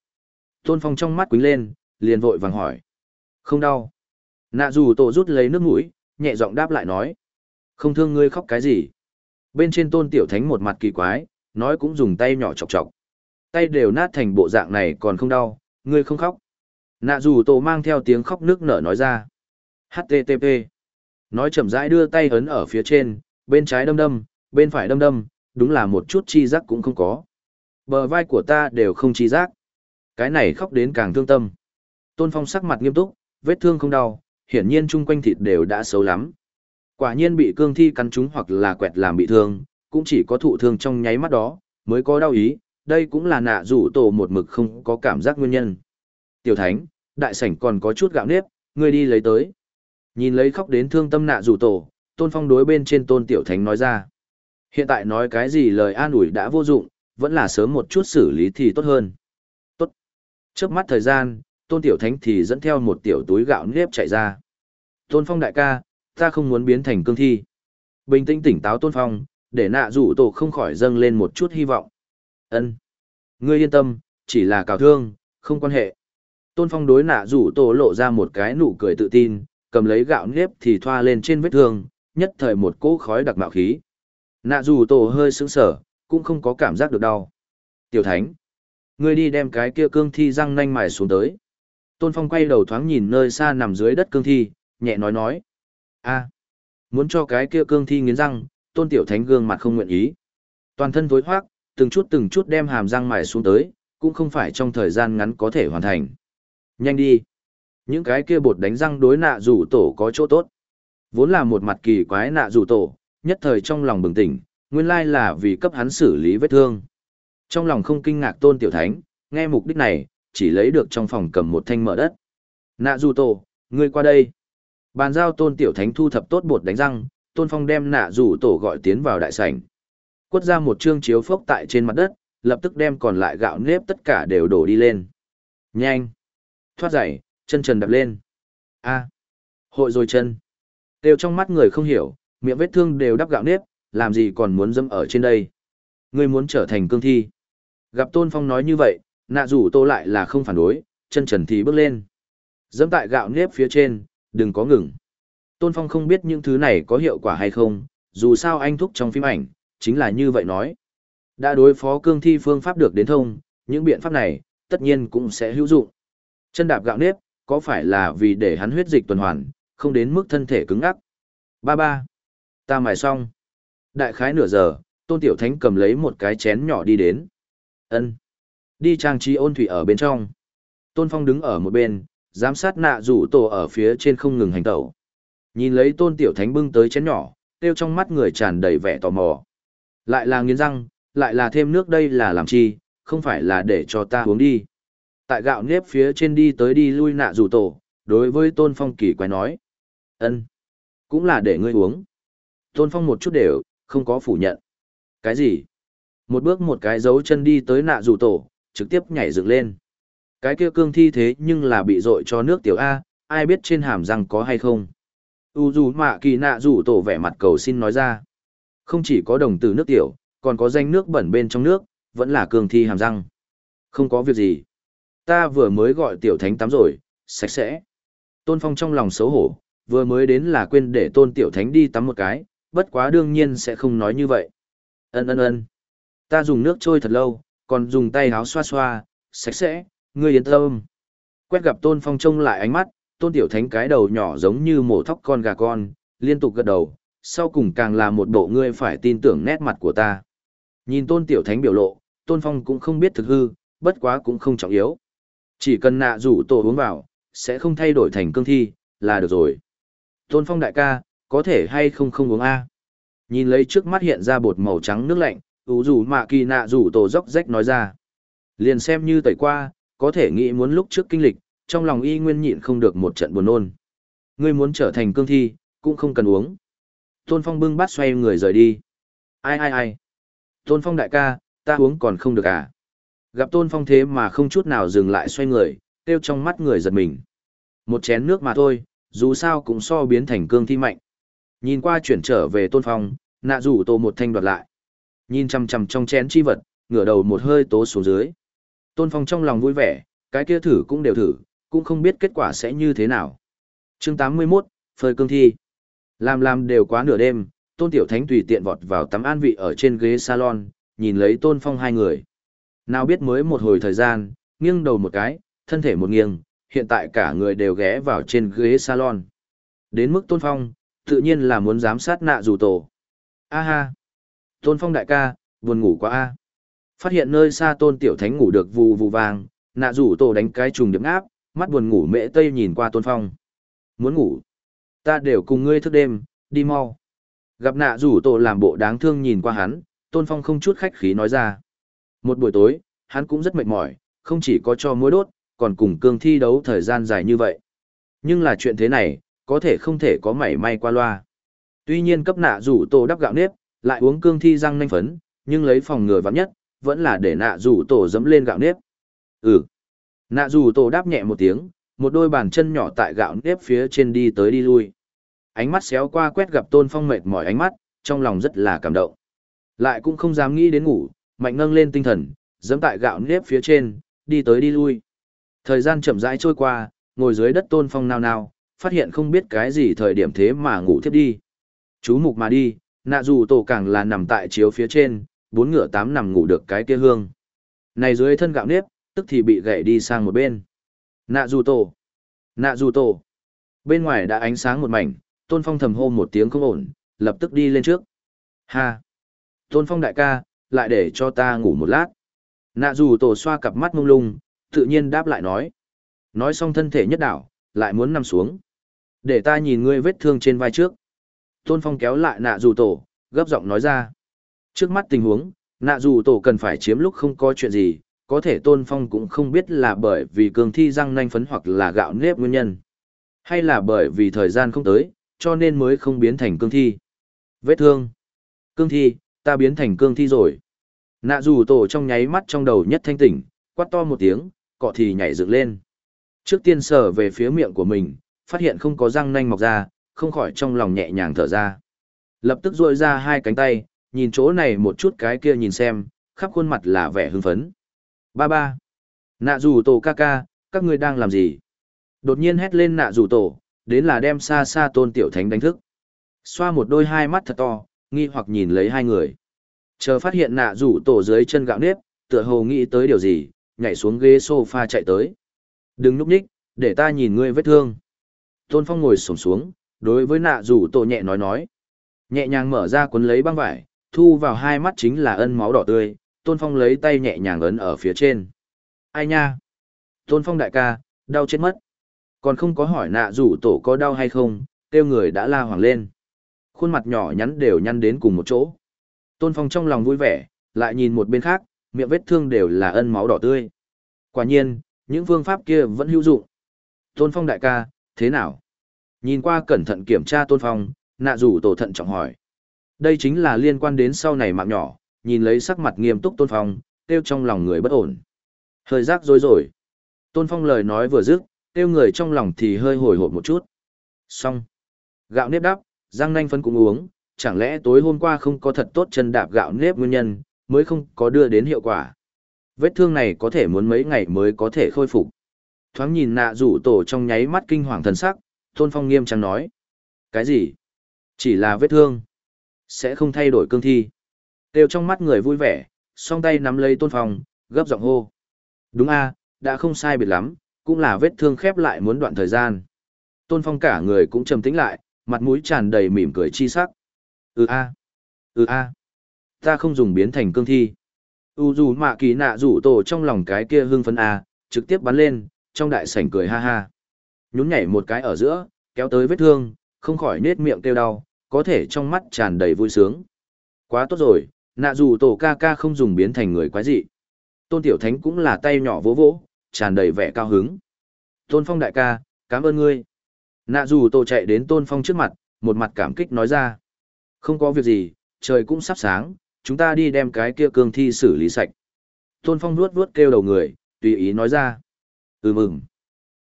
Tôn Phong trong mắt quính lên, liền vội vàng hỏi. Không đau. Nạ dù tổ rút lấy nước mũi, nhẹ giọng đáp lại nói. Không thương ngươi khóc cái gì. Bên trên tôn tiểu thánh một mặt kỳ quái, nói cũng dùng tay nhỏ chọc chọc. Tay đều nát thành bộ dạng này còn không đau, ngươi không khóc. Nạ dù tổ mang theo tiếng khóc nước nở nói ra. HTTP. Nói chậm rãi đưa tay ấn ở phía trên, bên trái đâm đâm, bên phải đâm đâm, đúng là một chút chi giác cũng không có. Bờ vai của ta đều không chi giác. Cái này khóc đến càng thương tâm. Tôn Phong sắc mặt nghiêm túc, vết thương không đau, hiển nhiên chung quanh thịt đều đã xấu lắm. Quả nhiên bị cương thi cắn trúng hoặc là quẹt làm bị thương, cũng chỉ có thụ thương trong nháy mắt đó, mới có đau ý, đây cũng là nạ rủ tổ một mực không có cảm giác nguyên nhân. Tiểu Thánh, đại sảnh còn có chút gạo nếp, ngươi đi lấy tới. Nhìn lấy khóc đến thương tâm nạ rủ tổ, Tôn Phong đối bên trên Tôn Tiểu Thánh nói ra. Hiện tại nói cái gì lời an ủi đã vô dụng, vẫn là sớm một chút xử lý thì tốt hơn. tốt Trước mắt thời gian, tôn tiểu thánh thì dẫn theo một tiểu túi gạo nếp chạy ra. Tôn phong đại ca, ta không muốn biến thành cương thi. Bình tĩnh tỉnh táo tôn phong, để nạ rủ tổ không khỏi dâng lên một chút hy vọng. ân Ngươi yên tâm, chỉ là cào thương, không quan hệ. Tôn phong đối nạ rủ tổ lộ ra một cái nụ cười tự tin, cầm lấy gạo nếp thì thoa lên trên vết thương, nhất thời một cỗ khói đặc mạo khí. Nạ dù tổ hơi sững sở, cũng không có cảm giác được đau. Tiểu thánh, Ngươi đi đem cái kia cương thi răng nanh mài xuống tới. Tôn Phong quay đầu thoáng nhìn nơi xa nằm dưới đất cương thi, nhẹ nói nói. a muốn cho cái kia cương thi nghiến răng, tôn tiểu thánh gương mặt không nguyện ý. Toàn thân thối hoác, từng chút từng chút đem hàm răng mài xuống tới, cũng không phải trong thời gian ngắn có thể hoàn thành. Nhanh đi. Những cái kia bột đánh răng đối nạ rủ tổ có chỗ tốt. Vốn là một mặt kỳ quái nạ rủ tổ, nhất thời trong lòng bừng tỉnh, nguyên lai là vì cấp hắn xử lý vết thương. Trong lòng không kinh ngạc tôn tiểu thánh, nghe mục đích này, chỉ lấy được trong phòng cầm một thanh mở đất. Nạ rủ tổ, ngươi qua đây. Bàn giao tôn tiểu thánh thu thập tốt bột đánh răng, tôn phong đem nạ rủ tổ gọi tiến vào đại sảnh. Quất ra một chương chiếu phốc tại trên mặt đất, lập tức đem còn lại gạo nếp tất cả đều đổ đi lên. Nhanh! Thoát giày, chân trần đập lên. a hội rồi chân. Đều trong mắt người không hiểu, miệng vết thương đều đắp gạo nếp, làm gì còn muốn dâm ở trên đây. Ngươi muốn trở thành cương thi. Gặp Tôn Phong nói như vậy, nạ rủ tô lại là không phản đối, chân trần thì bước lên. Dẫm tại gạo nếp phía trên, đừng có ngừng. Tôn Phong không biết những thứ này có hiệu quả hay không, dù sao anh thúc trong phim ảnh, chính là như vậy nói. Đã đối phó cương thi phương pháp được đến thông, những biện pháp này, tất nhiên cũng sẽ hữu dụng. Chân đạp gạo nếp, có phải là vì để hắn huyết dịch tuần hoàn, không đến mức thân thể cứng ngắc. Ba ba. Ta mài xong. Đại khái nửa giờ, Tôn Tiểu Thánh cầm lấy một cái chén nhỏ đi đến. ân Đi trang trí ôn thủy ở bên trong. Tôn Phong đứng ở một bên, giám sát nạ rủ tổ ở phía trên không ngừng hành tẩu. Nhìn lấy Tôn Tiểu Thánh bưng tới chén nhỏ, tiêu trong mắt người tràn đầy vẻ tò mò. Lại là nghiến răng, lại là thêm nước đây là làm chi, không phải là để cho ta uống đi. Tại gạo nếp phía trên đi tới đi lui nạ rủ tổ, đối với Tôn Phong kỳ quái nói. ân cũng là để ngươi uống. Tôn Phong một chút đều, không có phủ nhận. Cái gì? Một bước một cái dấu chân đi tới nạ rủ tổ, trực tiếp nhảy dựng lên. Cái kia cương thi thế nhưng là bị dội cho nước tiểu A, ai biết trên hàm răng có hay không. U dù mạ kỳ nạ rủ tổ vẻ mặt cầu xin nói ra. Không chỉ có đồng từ nước tiểu, còn có danh nước bẩn bên trong nước, vẫn là cương thi hàm răng. Không có việc gì. Ta vừa mới gọi tiểu thánh tắm rồi, sạch sẽ. Tôn Phong trong lòng xấu hổ, vừa mới đến là quên để tôn tiểu thánh đi tắm một cái, bất quá đương nhiên sẽ không nói như vậy. Ân ân ân. Ta dùng nước trôi thật lâu, còn dùng tay háo xoa xoa, sạch sẽ, ngươi yên tâm. Quét gặp tôn phong trông lại ánh mắt, tôn tiểu thánh cái đầu nhỏ giống như mổ thóc con gà con, liên tục gật đầu, sau cùng càng là một bộ ngươi phải tin tưởng nét mặt của ta. Nhìn tôn tiểu thánh biểu lộ, tôn phong cũng không biết thực hư, bất quá cũng không trọng yếu. Chỉ cần nạ rủ tổ uống vào, sẽ không thay đổi thành cương thi, là được rồi. Tôn phong đại ca, có thể hay không không uống A. Nhìn lấy trước mắt hiện ra bột màu trắng nước lạnh, ủ rủ mạ kỳ nạ rủ tổ dốc rách nói ra. Liền xem như tẩy qua, có thể nghĩ muốn lúc trước kinh lịch, trong lòng y nguyên nhịn không được một trận buồn nôn. Ngươi muốn trở thành cương thi, cũng không cần uống. Tôn Phong bưng bát xoay người rời đi. Ai ai ai. Tôn Phong đại ca, ta uống còn không được à. Gặp Tôn Phong thế mà không chút nào dừng lại xoay người, tiêu trong mắt người giật mình. Một chén nước mà thôi, dù sao cũng so biến thành cương thi mạnh. Nhìn qua chuyển trở về Tôn Phong, nạ rủ tô một thanh đoạt lại. Nhìn chằm chằm trong chén chi vật, ngửa đầu một hơi tố xuống dưới. Tôn Phong trong lòng vui vẻ, cái kia thử cũng đều thử, cũng không biết kết quả sẽ như thế nào. Chương 81, phơi cương thi. Làm làm đều quá nửa đêm, Tôn Tiểu Thánh tùy tiện vọt vào tắm an vị ở trên ghế salon, nhìn lấy Tôn Phong hai người. Nào biết mới một hồi thời gian, nghiêng đầu một cái, thân thể một nghiêng, hiện tại cả người đều ghé vào trên ghế salon. Đến mức Tôn Phong, tự nhiên là muốn giám sát nạ dù tổ. A ha! Tôn Phong đại ca, buồn ngủ quá a. Phát hiện nơi xa Tôn Tiểu Thánh ngủ được vù vù vàng, nạ rủ tổ đánh cái trùng điểm áp, mắt buồn ngủ mễ tây nhìn qua Tôn Phong. Muốn ngủ? Ta đều cùng ngươi thức đêm, đi mau. Gặp nạ rủ tổ làm bộ đáng thương nhìn qua hắn, Tôn Phong không chút khách khí nói ra. Một buổi tối, hắn cũng rất mệt mỏi, không chỉ có cho mối đốt, còn cùng cương thi đấu thời gian dài như vậy. Nhưng là chuyện thế này, có thể không thể có mảy may qua loa. Tuy nhiên cấp nạ rủ tổ đắp gạo nếp, lại uống cương thi răng nanh phấn, nhưng lấy phòng ngừa vắng nhất, vẫn là để nạ rủ tổ dẫm lên gạo nếp. Ừ. Nạ rủ tổ đáp nhẹ một tiếng, một đôi bàn chân nhỏ tại gạo nếp phía trên đi tới đi lui. Ánh mắt xéo qua quét gặp tôn phong mệt mỏi ánh mắt, trong lòng rất là cảm động. Lại cũng không dám nghĩ đến ngủ, mạnh ngâng lên tinh thần, dẫm tại gạo nếp phía trên, đi tới đi lui. Thời gian chậm rãi trôi qua, ngồi dưới đất tôn phong nao nao, phát hiện không biết cái gì thời điểm thế mà ngủ thiếp đi. Chú mục mà đi, nạ dù tổ càng là nằm tại chiếu phía trên, bốn ngựa tám nằm ngủ được cái kia hương. Này dưới thân gạo nếp, tức thì bị gãy đi sang một bên. Nạ dù tổ. Nạ dù tổ. Bên ngoài đã ánh sáng một mảnh, Tôn Phong thầm hô một tiếng không ổn, lập tức đi lên trước. Ha! Tôn Phong đại ca, lại để cho ta ngủ một lát. Nạ dù tổ xoa cặp mắt mông lung, tự nhiên đáp lại nói. Nói xong thân thể nhất đảo, lại muốn nằm xuống. Để ta nhìn ngươi vết thương trên vai trước. Tôn Phong kéo lại nạ dù tổ, gấp giọng nói ra. Trước mắt tình huống, nạ dù tổ cần phải chiếm lúc không có chuyện gì, có thể Tôn Phong cũng không biết là bởi vì cường thi răng nanh phấn hoặc là gạo nếp nguyên nhân. Hay là bởi vì thời gian không tới, cho nên mới không biến thành cương thi. Vết thương. Cương thi, ta biến thành cương thi rồi. Nạ dù tổ trong nháy mắt trong đầu nhất thanh tỉnh, quát to một tiếng, cọ thì nhảy dựng lên. Trước tiên sờ về phía miệng của mình, phát hiện không có răng nanh mọc ra, không khỏi trong lòng nhẹ nhàng thở ra. Lập tức duỗi ra hai cánh tay, nhìn chỗ này một chút cái kia nhìn xem, khắp khuôn mặt là vẻ hưng phấn. Ba ba. Nạ dù tổ ca ca, các ngươi đang làm gì? Đột nhiên hét lên nạ dù tổ, đến là đem xa xa tôn tiểu thánh đánh thức. Xoa một đôi hai mắt thật to, nghi hoặc nhìn lấy hai người. Chờ phát hiện nạ rủ tổ dưới chân gạo nếp, tựa hồ nghĩ tới điều gì, nhảy xuống ghế sofa chạy tới. Đừng núp nhích, để ta nhìn ngươi vết thương. Tôn Phong ngồi sổng xuống, đối với nạ rủ tổ nhẹ nói nói. Nhẹ nhàng mở ra cuốn lấy băng vải, thu vào hai mắt chính là ân máu đỏ tươi, Tôn Phong lấy tay nhẹ nhàng ấn ở phía trên. Ai nha? Tôn Phong đại ca, đau chết mất. Còn không có hỏi nạ rủ tổ có đau hay không, kêu người đã la hoàng lên. Khuôn mặt nhỏ nhắn đều nhăn đến cùng một chỗ. Tôn Phong trong lòng vui vẻ, lại nhìn một bên khác, miệng vết thương đều là ân máu đỏ tươi. Quả nhiên, những phương pháp kia vẫn hữu dụng. Tôn Phong đại ca, thế nào? Nhìn qua cẩn thận kiểm tra Tôn Phong, nạ rủ tổ thận trọng hỏi. Đây chính là liên quan đến sau này mạng nhỏ, nhìn lấy sắc mặt nghiêm túc Tôn Phong, tiêu trong lòng người bất ổn. Hơi rác rối rồi. Tôn Phong lời nói vừa dứt, tiêu người trong lòng thì hơi hồi hộp một chút. Xong. Gạo nếp đắp, răng nanh phân cũng uống, chẳng lẽ tối hôm qua không có thật tốt chân đạp gạo nếp nguyên nhân, mới không có đưa đến hiệu quả. Vết thương này có thể muốn mấy ngày mới có thể khôi phục. Thoáng nhìn nạ rủ tổ trong nháy mắt kinh hoàng thần sắc, Tôn Phong nghiêm trang nói. Cái gì? Chỉ là vết thương. Sẽ không thay đổi cương thi. Đều trong mắt người vui vẻ, song tay nắm lấy Tôn Phong, gấp giọng hô. Đúng a, đã không sai biệt lắm, cũng là vết thương khép lại muốn đoạn thời gian. Tôn Phong cả người cũng trầm tĩnh lại, mặt mũi tràn đầy mỉm cười chi sắc. Ừ a, ừ a, ta không dùng biến thành cương thi. U dù mạ kỳ nạ rủ tổ trong lòng cái kia hưng phấn a, trực tiếp bắn lên, trong đại sảnh cười ha ha. Nhún nhảy một cái ở giữa, kéo tới vết thương, không khỏi nết miệng kêu đau, có thể trong mắt tràn đầy vui sướng. Quá tốt rồi, nạ dù tổ ca ca không dùng biến thành người quái dị. Tôn Tiểu Thánh cũng là tay nhỏ vỗ vỗ, tràn đầy vẻ cao hứng. Tôn Phong đại ca, cảm ơn ngươi. Nạ dù tổ chạy đến Tôn Phong trước mặt, một mặt cảm kích nói ra. Không có việc gì, trời cũng sắp sáng, chúng ta đi đem cái kia cương thi xử lý sạch. Tôn Phong nuốt vuốt kêu đầu người, tùy ý nói ra. Ừ mừng.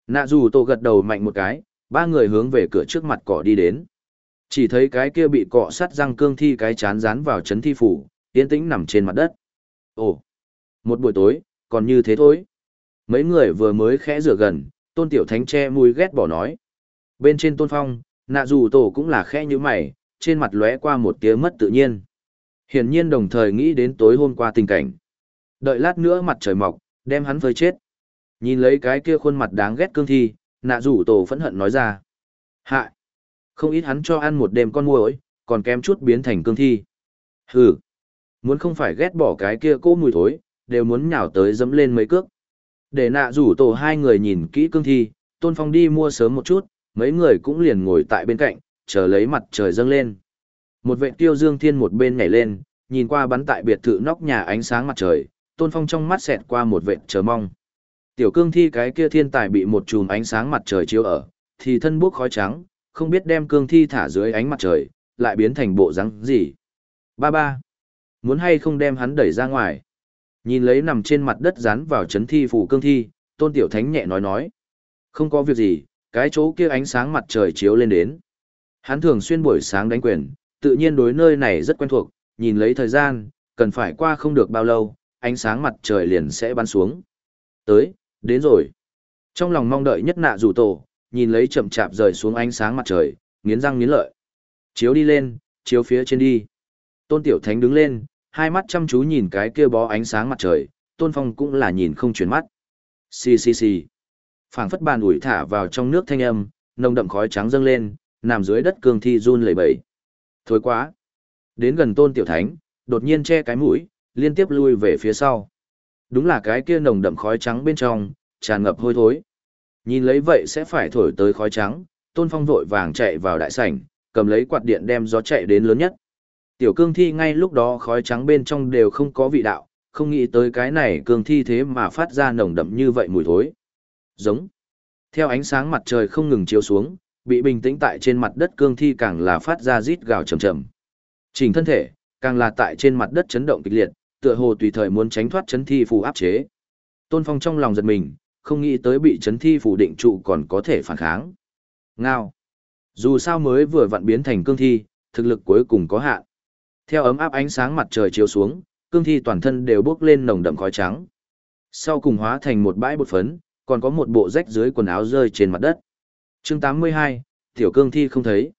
Nạ dù tổ gật đầu mạnh một cái, ba người hướng về cửa trước mặt cỏ đi đến. Chỉ thấy cái kia bị cọ sắt răng cương thi cái chán dán vào chấn thi phủ, yên tĩnh nằm trên mặt đất. Ồ, một buổi tối, còn như thế thôi. Mấy người vừa mới khẽ rửa gần, tôn tiểu thánh che mùi ghét bỏ nói. Bên trên tôn phong, nạ dù tổ cũng là khẽ như mày, trên mặt lóe qua một tia mất tự nhiên. Hiển nhiên đồng thời nghĩ đến tối hôm qua tình cảnh. Đợi lát nữa mặt trời mọc, đem hắn phơi chết. Nhìn lấy cái kia khuôn mặt đáng ghét cương thi, nạ rủ tổ phẫn hận nói ra. Hại! Không ít hắn cho ăn một đêm con muỗi, còn kém chút biến thành cương thi. Hừ! Muốn không phải ghét bỏ cái kia cô mùi thối, đều muốn nhào tới dẫm lên mấy cước. Để nạ rủ tổ hai người nhìn kỹ cương thi, tôn phong đi mua sớm một chút, mấy người cũng liền ngồi tại bên cạnh, chờ lấy mặt trời dâng lên. Một vệ tiêu dương thiên một bên nhảy lên, nhìn qua bắn tại biệt thự nóc nhà ánh sáng mặt trời, tôn phong trong mắt xẹt qua một vệ chờ mong. Tiểu cương thi cái kia thiên tài bị một chùm ánh sáng mặt trời chiếu ở, thì thân buốc khói trắng, không biết đem cương thi thả dưới ánh mặt trời, lại biến thành bộ rắn gì. Ba ba, muốn hay không đem hắn đẩy ra ngoài. Nhìn lấy nằm trên mặt đất dán vào chấn thi phủ cương thi, tôn tiểu thánh nhẹ nói nói. Không có việc gì, cái chỗ kia ánh sáng mặt trời chiếu lên đến. Hắn thường xuyên buổi sáng đánh quyền, tự nhiên đối nơi này rất quen thuộc, nhìn lấy thời gian, cần phải qua không được bao lâu, ánh sáng mặt trời liền sẽ bắn xuống. Tới, đến rồi. Trong lòng mong đợi nhất nạ rủ tổ, nhìn lấy chậm chạp rời xuống ánh sáng mặt trời, nghiến răng nghiến lợi. Chiếu đi lên, chiếu phía trên đi. Tôn Tiểu Thánh đứng lên, hai mắt chăm chú nhìn cái kia bó ánh sáng mặt trời, Tôn Phong cũng là nhìn không chuyển mắt. Xì xì xì phảng phất bàn ủi thả vào trong nước thanh âm, nồng đậm khói trắng dâng lên, nằm dưới đất cương thi run lẩy bẩy. Thối quá. Đến gần tôn tiểu thánh, đột nhiên che cái mũi, liên tiếp lui về phía sau. Đúng là cái kia nồng đậm khói trắng bên trong, tràn ngập hôi thối. Nhìn lấy vậy sẽ phải thổi tới khói trắng, tôn phong vội vàng chạy vào đại sảnh, cầm lấy quạt điện đem gió chạy đến lớn nhất. Tiểu cương thi ngay lúc đó khói trắng bên trong đều không có vị đạo, không nghĩ tới cái này cương thi thế mà phát ra nồng đậm như vậy mùi thối. Giống. Theo ánh sáng mặt trời không ngừng chiếu xuống, bị bình tĩnh tại trên mặt đất cương thi càng là phát ra rít gào chầm chầm. Chỉnh thân thể, càng là tại trên mặt đất chấn động kịch liệt, tựa hồ tùy thời muốn tránh thoát chấn thi phù áp chế. Tôn Phong trong lòng giật mình, không nghĩ tới bị chấn thi phù định trụ còn có thể phản kháng. Ngao. Dù sao mới vừa vặn biến thành cương thi, thực lực cuối cùng có hạn. Theo ấm áp ánh sáng mặt trời chiếu xuống, cương thi toàn thân đều bốc lên nồng đậm khói trắng. Sau cùng hóa thành một bãi bột phấn, còn có một bộ rách dưới quần áo rơi trên mặt đất. chương 82, tiểu cương thi không thấy.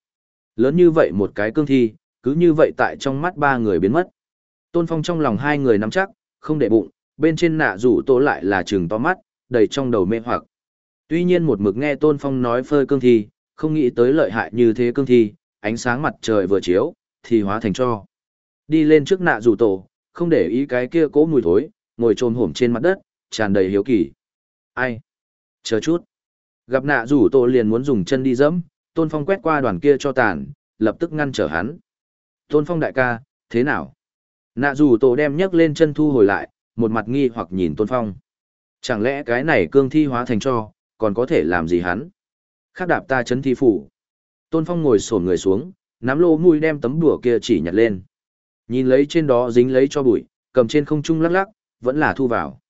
Lớn như vậy một cái cương thi, cứ như vậy tại trong mắt ba người biến mất. Tôn Phong trong lòng hai người nắm chắc, không để bụng, bên trên nạ rủ tổ lại là trừng to mắt, đầy trong đầu mê hoặc. Tuy nhiên một mực nghe Tôn Phong nói phơi cương thi, không nghĩ tới lợi hại như thế cương thi, ánh sáng mặt trời vừa chiếu, thì hóa thành cho. Đi lên trước nạ rủ tổ, không để ý cái kia cố mùi thối, ngồi trồm hổm trên mặt đất, tràn đầy hiếu kỳ. Ai? Chờ chút. Gặp nạ rủ tổ liền muốn dùng chân đi dẫm, Tôn Phong quét qua đoàn kia cho tàn, lập tức ngăn trở hắn. Tôn Phong đại ca, thế nào? Nạ rủ tổ đem nhấc lên chân thu hồi lại, một mặt nghi hoặc nhìn Tôn Phong. Chẳng lẽ cái này cương thi hóa thành cho, còn có thể làm gì hắn? Khác đạp ta chấn thi phủ. Tôn Phong ngồi sổn người xuống, nắm lô mùi đem tấm đùa kia chỉ nhặt lên. Nhìn lấy trên đó dính lấy cho bụi, cầm trên không trung lắc lắc, vẫn là thu vào.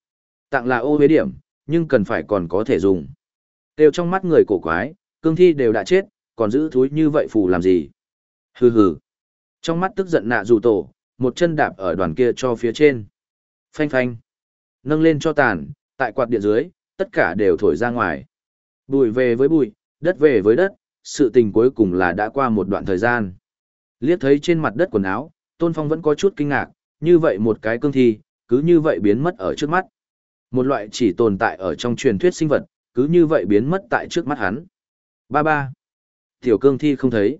Tặng là ô huế điểm, nhưng cần phải còn có thể dùng. Đều trong mắt người cổ quái, cương thi đều đã chết, còn giữ thúi như vậy phù làm gì? Hừ hừ. Trong mắt tức giận nạ dù tổ, một chân đạp ở đoàn kia cho phía trên. Phanh phanh. Nâng lên cho tàn, tại quạt điện dưới, tất cả đều thổi ra ngoài. Bụi về với bụi, đất về với đất, sự tình cuối cùng là đã qua một đoạn thời gian. Liếc thấy trên mặt đất quần áo, Tôn Phong vẫn có chút kinh ngạc, như vậy một cái cương thi, cứ như vậy biến mất ở trước mắt. Một loại chỉ tồn tại ở trong truyền thuyết sinh vật, cứ như vậy biến mất tại trước mắt hắn. Ba ba. Tiểu cương thi không thấy.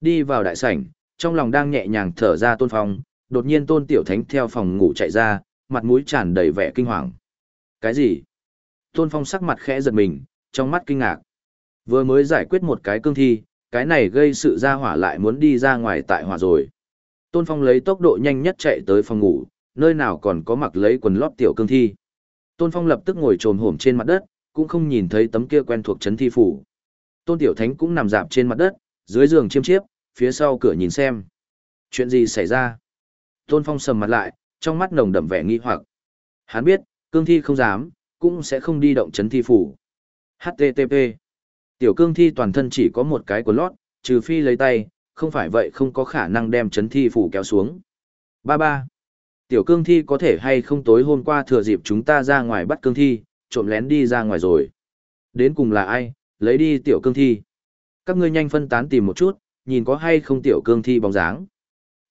Đi vào đại sảnh, trong lòng đang nhẹ nhàng thở ra Tôn Phong, đột nhiên Tôn Tiểu Thánh theo phòng ngủ chạy ra, mặt mũi tràn đầy vẻ kinh hoàng. Cái gì? Tôn Phong sắc mặt khẽ giật mình, trong mắt kinh ngạc. Vừa mới giải quyết một cái cương thi, cái này gây sự ra hỏa lại muốn đi ra ngoài tại hỏa rồi. Tôn Phong lấy tốc độ nhanh nhất chạy tới phòng ngủ, nơi nào còn có mặc lấy quần lót tiểu cương thi. Tôn Phong lập tức ngồi trồm hổm trên mặt đất, cũng không nhìn thấy tấm kia quen thuộc chấn thi phủ. Tôn Tiểu Thánh cũng nằm dạp trên mặt đất, dưới giường chiêm chiếp, phía sau cửa nhìn xem. Chuyện gì xảy ra? Tôn Phong sầm mặt lại, trong mắt nồng đậm vẻ nghi hoặc. Hắn biết, cương thi không dám, cũng sẽ không đi động chấn thi phủ. HTTP. Tiểu cương thi toàn thân chỉ có một cái quần lót, trừ phi lấy tay, không phải vậy không có khả năng đem chấn thi phủ kéo xuống. Ba ba. Tiểu cương thi có thể hay không tối hôm qua thừa dịp chúng ta ra ngoài bắt cương thi, trộm lén đi ra ngoài rồi. Đến cùng là ai, lấy đi tiểu cương thi. Các ngươi nhanh phân tán tìm một chút, nhìn có hay không tiểu cương thi bóng dáng.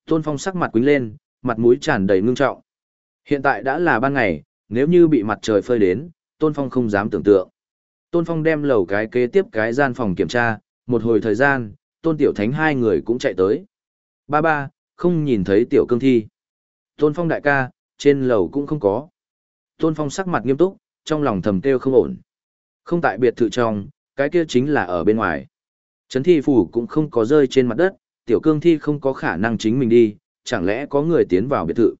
Tôn Phong sắc mặt quính lên, mặt mũi tràn đầy ngưng trọng. Hiện tại đã là ban ngày, nếu như bị mặt trời phơi đến, Tôn Phong không dám tưởng tượng. Tôn Phong đem lầu cái kế tiếp cái gian phòng kiểm tra, một hồi thời gian, Tôn Tiểu Thánh hai người cũng chạy tới. Ba ba, không nhìn thấy tiểu cương thi. Tôn Phong đại ca, trên lầu cũng không có. Tôn Phong sắc mặt nghiêm túc, trong lòng thầm kêu không ổn. Không tại biệt thự trong, cái kia chính là ở bên ngoài. Trấn thi phủ cũng không có rơi trên mặt đất, tiểu cương thi không có khả năng chính mình đi, chẳng lẽ có người tiến vào biệt thự.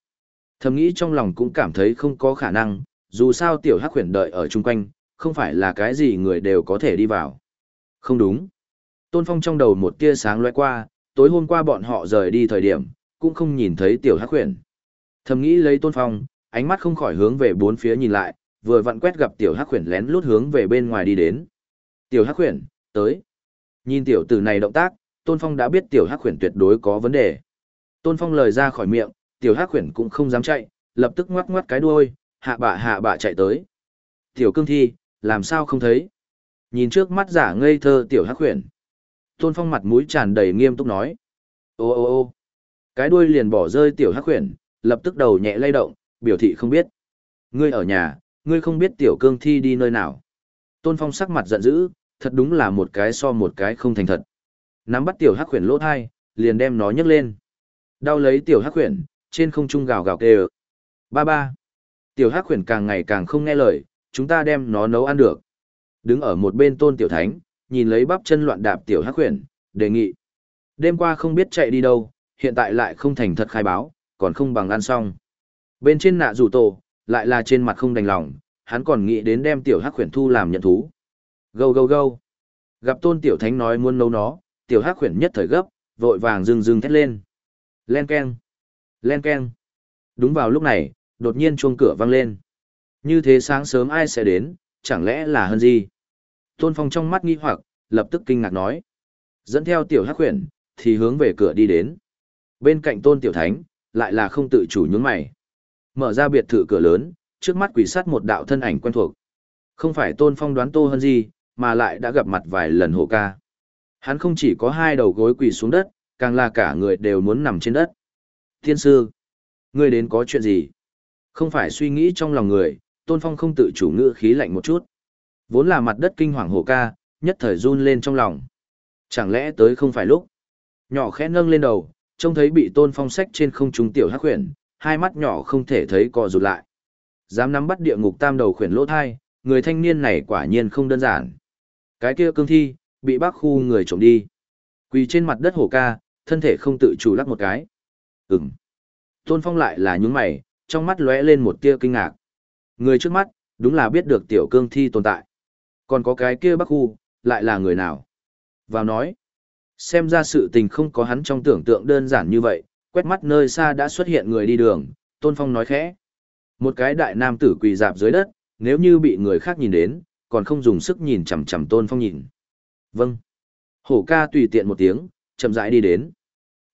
Thầm nghĩ trong lòng cũng cảm thấy không có khả năng, dù sao tiểu hắc huyền đợi ở chung quanh, không phải là cái gì người đều có thể đi vào. Không đúng. Tôn Phong trong đầu một tia sáng lóe qua, tối hôm qua bọn họ rời đi thời điểm, cũng không nhìn thấy tiểu hắc huyền. Thầm nghĩ lấy Tôn Phong, ánh mắt không khỏi hướng về bốn phía nhìn lại, vừa vặn quét gặp tiểu hắc huyền lén lút hướng về bên ngoài đi đến. Tiểu hắc huyền, tới. Nhìn tiểu tử này động tác, Tôn Phong đã biết tiểu hắc huyền tuyệt đối có vấn đề. Tôn Phong lời ra khỏi miệng, tiểu hắc huyền cũng không dám chạy, lập tức ngoắc ngoắc cái đuôi, hạ bạ hạ bạ chạy tới. Tiểu cương thi, làm sao không thấy? Nhìn trước mắt giả ngây thơ tiểu hắc huyền. Tôn Phong mặt mũi tràn đầy nghiêm túc nói. Ô ô ô cái đuôi liền bỏ rơi tiểu hắc huyền, lập tức đầu nhẹ lay động, biểu thị không biết. Ngươi ở nhà, ngươi không biết tiểu cương thi đi nơi nào. Tôn Phong sắc mặt giận dữ, thật đúng là một cái so một cái không thành thật. Nắm bắt tiểu hắc khuyển lỗ thai, liền đem nó nhấc lên. Đau lấy tiểu hắc khuyển, trên không trung gào gào kêu. Ba ba. Tiểu hắc khuyển càng ngày càng không nghe lời, chúng ta đem nó nấu ăn được. Đứng ở một bên tôn tiểu thánh, nhìn lấy bắp chân loạn đạp tiểu hắc khuyển, đề nghị. Đêm qua không biết chạy đi đâu, hiện tại lại không thành thật khai báo, còn không bằng ăn xong. Bên trên nạ rủ tổ, lại là trên mặt không đành lòng, hắn còn nghĩ đến đem tiểu hắc khuyển thu làm nhận thú. Gâu gâu gâu. Gặp tôn tiểu thánh nói muốn nấu nó, tiểu hắc khuyển nhất thời gấp, vội vàng rừng rừng thét lên. Len keng. Len keng. Đúng vào lúc này, đột nhiên chuông cửa vang lên. Như thế sáng sớm ai sẽ đến, chẳng lẽ là hơn gì? Tôn Phong trong mắt nghi hoặc, lập tức kinh ngạc nói. Dẫn theo tiểu hắc khuyển, thì hướng về cửa đi đến. Bên cạnh tôn tiểu thánh, lại là không tự chủ nhướng mày. Mở ra biệt thự cửa lớn, trước mắt quỷ sát một đạo thân ảnh quen thuộc. Không phải tôn phong đoán tô hơn gì, mà lại đã gặp mặt vài lần hộ ca. Hắn không chỉ có hai đầu gối quỳ xuống đất, càng là cả người đều muốn nằm trên đất. Thiên sư, ngươi đến có chuyện gì? Không phải suy nghĩ trong lòng người, tôn phong không tự chủ ngữ khí lạnh một chút. Vốn là mặt đất kinh hoàng hộ ca, nhất thời run lên trong lòng. Chẳng lẽ tới không phải lúc? Nhỏ khẽ nâng lên đầu, trông thấy bị tôn phong sách trên không trung tiểu hắc khuyển, hai mắt nhỏ không thể thấy co rụt lại. Dám nắm bắt địa ngục tam đầu khuyển lỗ thai, người thanh niên này quả nhiên không đơn giản. Cái kia cương thi, bị bác khu người trộm đi. Quỳ trên mặt đất hổ ca, thân thể không tự chủ lắc một cái. Ừm. Tôn phong lại là nhúng mày, trong mắt lóe lên một tia kinh ngạc. Người trước mắt, đúng là biết được tiểu cương thi tồn tại. Còn có cái kia bác khu, lại là người nào? Vào nói, xem ra sự tình không có hắn trong tưởng tượng đơn giản như vậy, quét mắt nơi xa đã xuất hiện người đi đường, Tôn Phong nói khẽ. Một cái đại nam tử quỳ dạp dưới đất, nếu như bị người khác nhìn đến, còn không dùng sức nhìn chằm chằm Tôn Phong nhìn. Vâng. Hổ ca tùy tiện một tiếng, chậm rãi đi đến.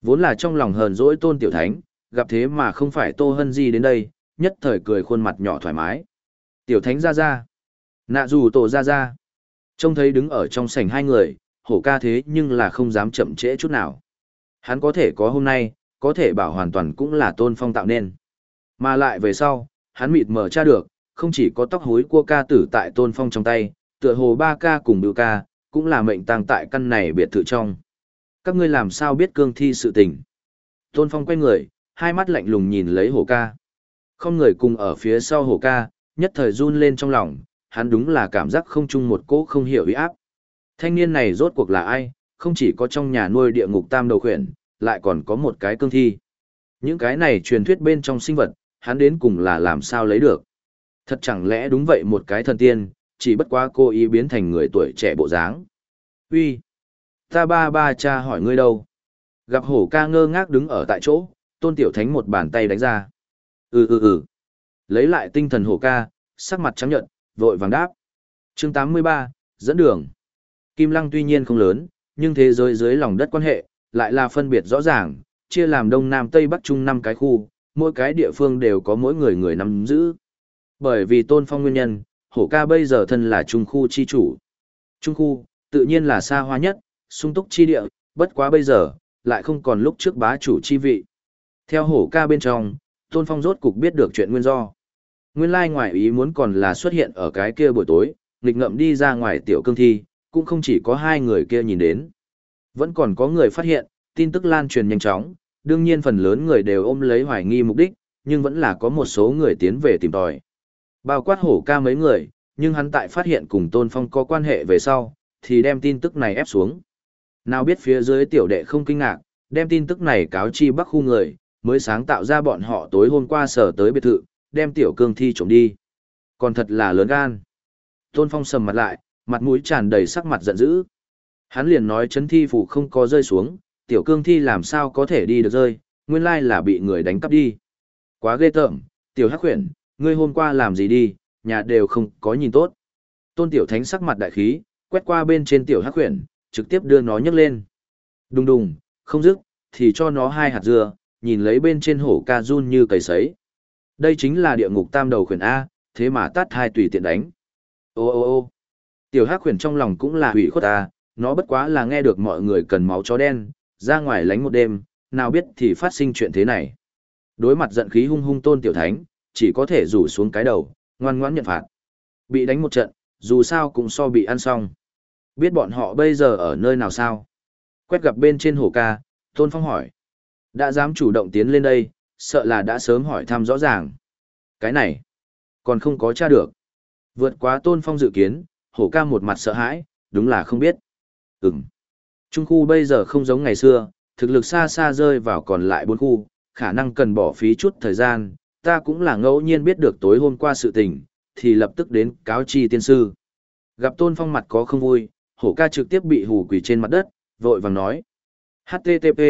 Vốn là trong lòng hờn dỗi Tôn Tiểu Thánh, gặp thế mà không phải Tô Hân Di đến đây, nhất thời cười khuôn mặt nhỏ thoải mái. Tiểu Thánh ra ra. Nạ dù tổ ra ra. Trông thấy đứng ở trong sảnh hai người, hổ ca thế nhưng là không dám chậm trễ chút nào. Hắn có thể có hôm nay, có thể bảo hoàn toàn cũng là tôn phong tạo nên. Mà lại về sau, hắn mịt mở tra được, không chỉ có tóc hối của ca tử tại tôn phong trong tay, tựa hồ ba ca cùng biểu ca, cũng là mệnh tàng tại căn này biệt thự trong. Các ngươi làm sao biết cương thi sự tình? Tôn phong quay người, hai mắt lạnh lùng nhìn lấy hổ ca. Không người cùng ở phía sau hổ ca, nhất thời run lên trong lòng, hắn đúng là cảm giác không chung một cỗ không hiểu ý áp. Thanh niên này rốt cuộc là ai, không chỉ có trong nhà nuôi địa ngục tam đầu khuyển, lại còn có một cái cương thi. Những cái này truyền thuyết bên trong sinh vật, hắn đến cùng là làm sao lấy được. Thật chẳng lẽ đúng vậy một cái thần tiên, chỉ bất quá cô ý biến thành người tuổi trẻ bộ dáng. Uy, Ta ba ba cha hỏi ngươi đâu? Gặp hổ ca ngơ ngác đứng ở tại chỗ, tôn tiểu thánh một bàn tay đánh ra. Ừ ừ ừ. Lấy lại tinh thần hổ ca, sắc mặt trắng nhợt, vội vàng đáp. chương 83, dẫn đường. Kim Lăng tuy nhiên không lớn, nhưng thế giới dưới lòng đất quan hệ, lại là phân biệt rõ ràng, chia làm Đông Nam Tây Bắc Trung năm cái khu, mỗi cái địa phương đều có mỗi người người nắm giữ. Bởi vì tôn phong nguyên nhân, hổ ca bây giờ thân là trung khu chi chủ. Trung khu, tự nhiên là xa hoa nhất, sung túc chi địa, bất quá bây giờ, lại không còn lúc trước bá chủ chi vị. Theo hổ ca bên trong, tôn phong rốt cục biết được chuyện nguyên do. Nguyên lai ngoại ý muốn còn là xuất hiện ở cái kia buổi tối, nghịch ngậm đi ra ngoài tiểu cương thi, cũng không chỉ có hai người kia nhìn đến. Vẫn còn có người phát hiện, tin tức lan truyền nhanh chóng, đương nhiên phần lớn người đều ôm lấy hoài nghi mục đích, nhưng vẫn là có một số người tiến về tìm tòi. Bao quát hổ ca mấy người, nhưng hắn tại phát hiện cùng Tôn Phong có quan hệ về sau, thì đem tin tức này ép xuống. Nào biết phía dưới tiểu đệ không kinh ngạc, đem tin tức này cáo chi bắc khu người, mới sáng tạo ra bọn họ tối hôm qua sở tới biệt thự, đem tiểu cương thi trộm đi. Còn thật là lớn gan. Tôn Phong sầm mặt lại, mặt mũi tràn đầy sắc mặt giận dữ. Hắn liền nói chấn thi phủ không có rơi xuống, tiểu cương thi làm sao có thể đi được rơi, nguyên lai là bị người đánh cắp đi. Quá ghê tởm, tiểu hắc khuyển, ngươi hôm qua làm gì đi, nhà đều không có nhìn tốt. Tôn tiểu thánh sắc mặt đại khí, quét qua bên trên tiểu hắc khuyển, trực tiếp đưa nó nhấc lên. Đùng đùng, không dứt, thì cho nó hai hạt dưa, nhìn lấy bên trên hổ ca run như cầy sấy. Đây chính là địa ngục tam đầu khuyển A, thế mà tát hai tùy tiện đánh. Ô ô ô tiểu hắc khuyển trong lòng cũng là hủy khuất ta, nó bất quá là nghe được mọi người cần máu chó đen, ra ngoài lánh một đêm, nào biết thì phát sinh chuyện thế này. Đối mặt giận khí hung hung tôn tiểu thánh, chỉ có thể rủ xuống cái đầu, ngoan ngoãn nhận phạt. Bị đánh một trận, dù sao cũng so bị ăn xong. Biết bọn họ bây giờ ở nơi nào sao? Quét gặp bên trên hồ ca, Tôn Phong hỏi. Đã dám chủ động tiến lên đây, sợ là đã sớm hỏi thăm rõ ràng. Cái này, còn không có tra được. Vượt quá Tôn Phong dự kiến, hổ ca một mặt sợ hãi, đúng là không biết. Ừm. Trung khu bây giờ không giống ngày xưa, thực lực xa xa rơi vào còn lại bốn khu, khả năng cần bỏ phí chút thời gian, ta cũng là ngẫu nhiên biết được tối hôm qua sự tình, thì lập tức đến cáo chi tiên sư. Gặp Tôn Phong mặt có không vui, hổ ca trực tiếp bị hù quỳ trên mặt đất, vội vàng nói. HTTP,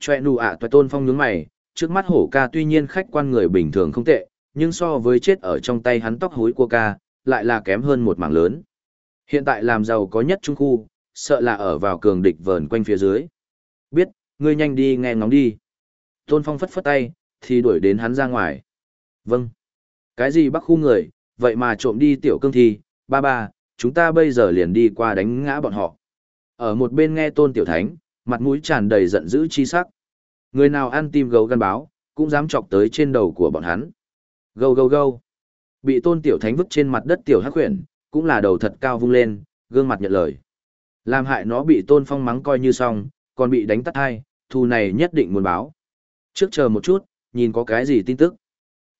choẹ nụ ạ toài Tôn Phong nhướng mày, trước mắt hổ ca tuy nhiên khách quan người bình thường không tệ, nhưng so với chết ở trong tay hắn tóc hối của ca, lại là kém hơn một mảng lớn. Hiện tại làm giàu có nhất trung khu, sợ là ở vào cường địch vờn quanh phía dưới. Biết, ngươi nhanh đi nghe ngóng đi. Tôn Phong phất phất tay, thì đuổi đến hắn ra ngoài. Vâng. Cái gì bắc khu người, vậy mà trộm đi tiểu cương thi, ba ba, chúng ta bây giờ liền đi qua đánh ngã bọn họ. Ở một bên nghe Tôn Tiểu Thánh, mặt mũi tràn đầy giận dữ chi sắc. Người nào ăn tim gấu gan báo, cũng dám chọc tới trên đầu của bọn hắn. Gâu gâu gâu. Bị Tôn Tiểu Thánh vứt trên mặt đất tiểu hắc huyền, cũng là đầu thật cao vung lên, gương mặt nhận lời. Làm hại nó bị Tôn Phong mắng coi như xong, còn bị đánh tắt hai, thù này nhất định muốn báo. Trước chờ một chút, nhìn có cái gì tin tức.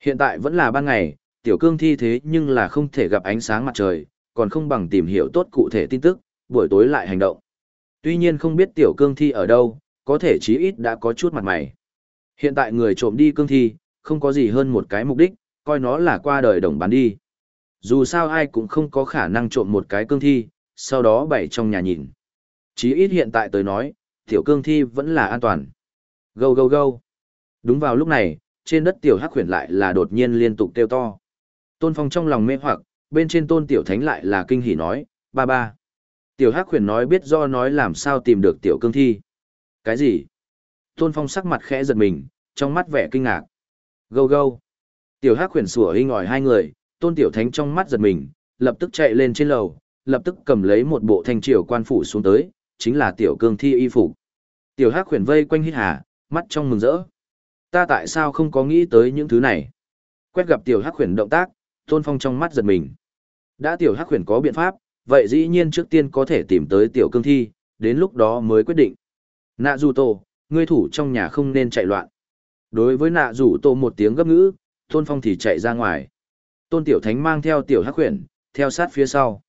Hiện tại vẫn là ban ngày, tiểu cương thi thế nhưng là không thể gặp ánh sáng mặt trời, còn không bằng tìm hiểu tốt cụ thể tin tức, buổi tối lại hành động. Tuy nhiên không biết tiểu cương thi ở đâu, có thể chí ít đã có chút mặt mày. Hiện tại người trộm đi cương thi, không có gì hơn một cái mục đích, coi nó là qua đời đồng bán đi. Dù sao ai cũng không có khả năng trộm một cái cương thi, sau đó bày trong nhà nhìn. Chí ít hiện tại tới nói, tiểu cương thi vẫn là an toàn. Gâu gâu gâu. Đúng vào lúc này, trên đất tiểu hắc khuyển lại là đột nhiên liên tục kêu to. Tôn Phong trong lòng mê hoặc, bên trên tôn tiểu thánh lại là kinh hỉ nói, ba ba. Tiểu hắc khuyển nói biết do nói làm sao tìm được tiểu cương thi. Cái gì? Tôn Phong sắc mặt khẽ giật mình, trong mắt vẻ kinh ngạc. Gâu gâu. Tiểu hắc khuyển sủa hinh ngòi hai người, tôn tiểu thánh trong mắt giật mình, lập tức chạy lên trên lầu, lập tức cầm lấy một bộ thanh triều quan phủ xuống tới, chính là tiểu cương thi y phục. Tiểu hắc khuyển vây quanh hít hà, mắt trong mừng rỡ. Ta tại sao không có nghĩ tới những thứ này? Quét gặp tiểu hắc khuyển động tác, tôn phong trong mắt giật mình. Đã tiểu hắc khuyển có biện pháp, vậy dĩ nhiên trước tiên có thể tìm tới tiểu cương thi, đến lúc đó mới quyết định. Nạ dù tổ, ngươi thủ trong nhà không nên chạy loạn. Đối với nạ rủ tổ một tiếng gấp ngữ, tôn phong thì chạy ra ngoài. Tôn tiểu thánh mang theo tiểu hắc khuyển, theo sát phía sau.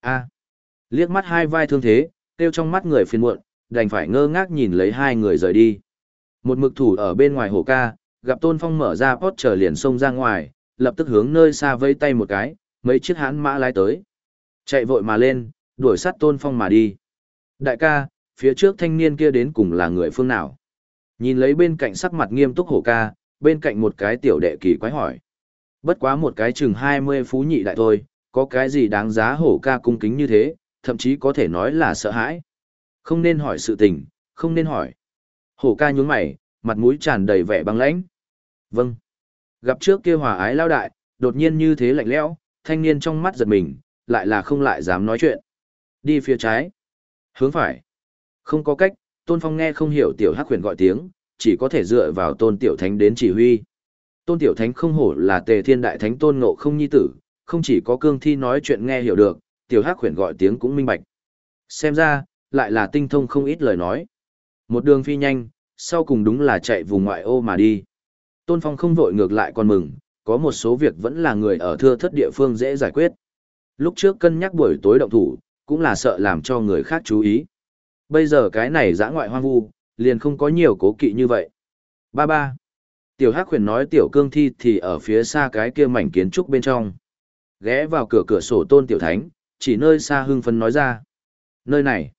A. Liếc mắt hai vai thương thế, tiêu trong mắt người phiền muộn, đành phải ngơ ngác nhìn lấy hai người rời đi. Một mực thủ ở bên ngoài hồ ca, gặp Tôn Phong mở ra pot chờ liền xông ra ngoài, lập tức hướng nơi xa vây tay một cái, mấy chiếc hãn mã lái tới. Chạy vội mà lên, đuổi sát Tôn Phong mà đi. Đại ca, phía trước thanh niên kia đến cùng là người phương nào? Nhìn lấy bên cạnh sắc mặt nghiêm túc hổ ca, bên cạnh một cái tiểu đệ kỳ quái hỏi. Bất quá một cái chừng 20 phú nhị đại thôi, có cái gì đáng giá hổ ca cung kính như thế, thậm chí có thể nói là sợ hãi. Không nên hỏi sự tình, không nên hỏi. Hổ ca nhún mày, mặt mũi tràn đầy vẻ băng lãnh. Vâng. Gặp trước kia hòa ái lao đại, đột nhiên như thế lạnh lẽo, thanh niên trong mắt giật mình, lại là không lại dám nói chuyện. Đi phía trái. Hướng phải. Không có cách, Tôn Phong nghe không hiểu tiểu hắc huyền gọi tiếng, chỉ có thể dựa vào Tôn Tiểu Thánh đến chỉ huy. Tôn Tiểu Thánh không hổ là tề thiên đại thánh Tôn Ngộ không nhi tử, không chỉ có cương thi nói chuyện nghe hiểu được, tiểu hắc huyền gọi tiếng cũng minh bạch. Xem ra, lại là tinh thông không ít lời nói. Một đường phi nhanh, sau cùng đúng là chạy vùng ngoại ô mà đi. Tôn Phong không vội ngược lại còn mừng, có một số việc vẫn là người ở thưa thất địa phương dễ giải quyết. Lúc trước cân nhắc buổi tối động thủ, cũng là sợ làm cho người khác chú ý. Bây giờ cái này giã ngoại hoang vu, liền không có nhiều cố kỵ như vậy. Ba ba. Tiểu Hắc Huyền nói tiểu cương thi thì ở phía xa cái kia mảnh kiến trúc bên trong. Ghé vào cửa cửa sổ tôn tiểu thánh, chỉ nơi xa hưng phấn nói ra. Nơi này.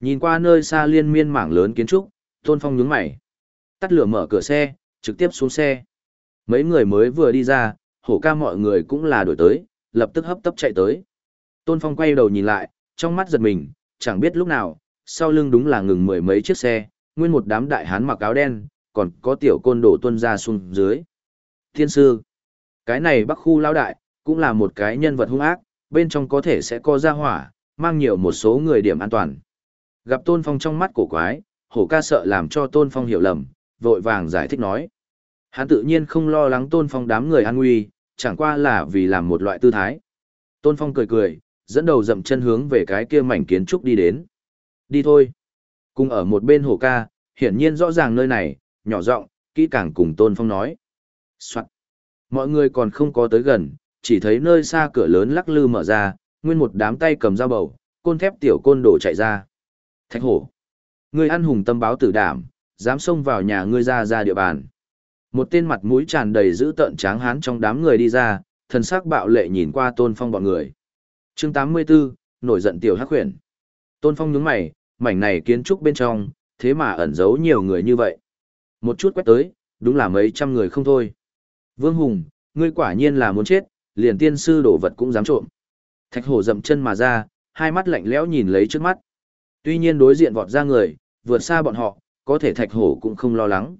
Nhìn qua nơi xa liên miên mảng lớn kiến trúc, Tôn Phong nhướng mày. Tắt lửa mở cửa xe, trực tiếp xuống xe. Mấy người mới vừa đi ra, hổ ca mọi người cũng là đổi tới, lập tức hấp tấp chạy tới. Tôn Phong quay đầu nhìn lại, trong mắt giật mình, chẳng biết lúc nào, sau lưng đúng là ngừng mười mấy chiếc xe, nguyên một đám đại hán mặc áo đen, còn có tiểu côn đồ tuân ra xuống dưới. Thiên sư, cái này bắc khu lão đại, cũng là một cái nhân vật hung ác, bên trong có thể sẽ có ra hỏa, mang nhiều một số người điểm an toàn. Gặp Tôn Phong trong mắt cổ quái, hổ ca sợ làm cho Tôn Phong hiểu lầm, vội vàng giải thích nói. Hắn tự nhiên không lo lắng Tôn Phong đám người an nguy, chẳng qua là vì làm một loại tư thái. Tôn Phong cười cười, dẫn đầu dậm chân hướng về cái kia mảnh kiến trúc đi đến. Đi thôi. Cùng ở một bên hồ ca, hiển nhiên rõ ràng nơi này, nhỏ giọng, kỹ càng cùng Tôn Phong nói. Soạn. Mọi người còn không có tới gần, chỉ thấy nơi xa cửa lớn lắc lư mở ra, nguyên một đám tay cầm dao bầu, côn thép tiểu côn đổ chạy ra. Thạch hổ. Người ăn hùng tâm báo tử đảm, dám xông vào nhà ngươi ra ra địa bàn. Một tên mặt mũi tràn đầy dữ tợn tráng hán trong đám người đi ra, thần sắc bạo lệ nhìn qua Tôn Phong bọn người. Chương 84, nổi giận tiểu hắc huyền. Tôn Phong nhướng mày, mảnh này kiến trúc bên trong, thế mà ẩn giấu nhiều người như vậy. Một chút quét tới, đúng là mấy trăm người không thôi. Vương Hùng, ngươi quả nhiên là muốn chết, liền tiên sư đổ vật cũng dám trộm. Thạch hổ dậm chân mà ra, hai mắt lạnh lẽo nhìn lấy trước mắt. Tuy nhiên đối diện vọt ra người, vượt xa bọn họ, có thể thạch hổ cũng không lo lắng.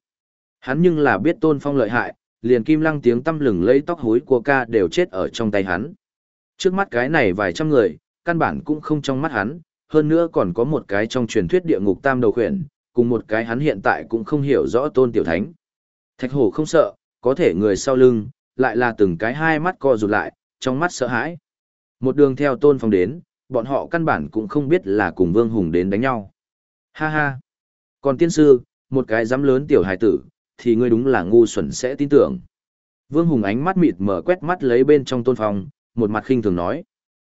Hắn nhưng là biết tôn phong lợi hại, liền kim lăng tiếng tâm lừng lấy tóc hối của ca đều chết ở trong tay hắn. Trước mắt cái này vài trăm người, căn bản cũng không trong mắt hắn, hơn nữa còn có một cái trong truyền thuyết địa ngục tam đầu khuyển, cùng một cái hắn hiện tại cũng không hiểu rõ tôn tiểu thánh. Thạch hổ không sợ, có thể người sau lưng, lại là từng cái hai mắt co rụt lại, trong mắt sợ hãi. Một đường theo tôn phong đến, bọn họ căn bản cũng không biết là cùng vương hùng đến đánh nhau. Ha ha! Còn tiên sư, một cái dám lớn tiểu hài tử, thì ngươi đúng là ngu xuẩn sẽ tin tưởng. Vương Hùng ánh mắt mịt mở quét mắt lấy bên trong tôn phong, một mặt khinh thường nói.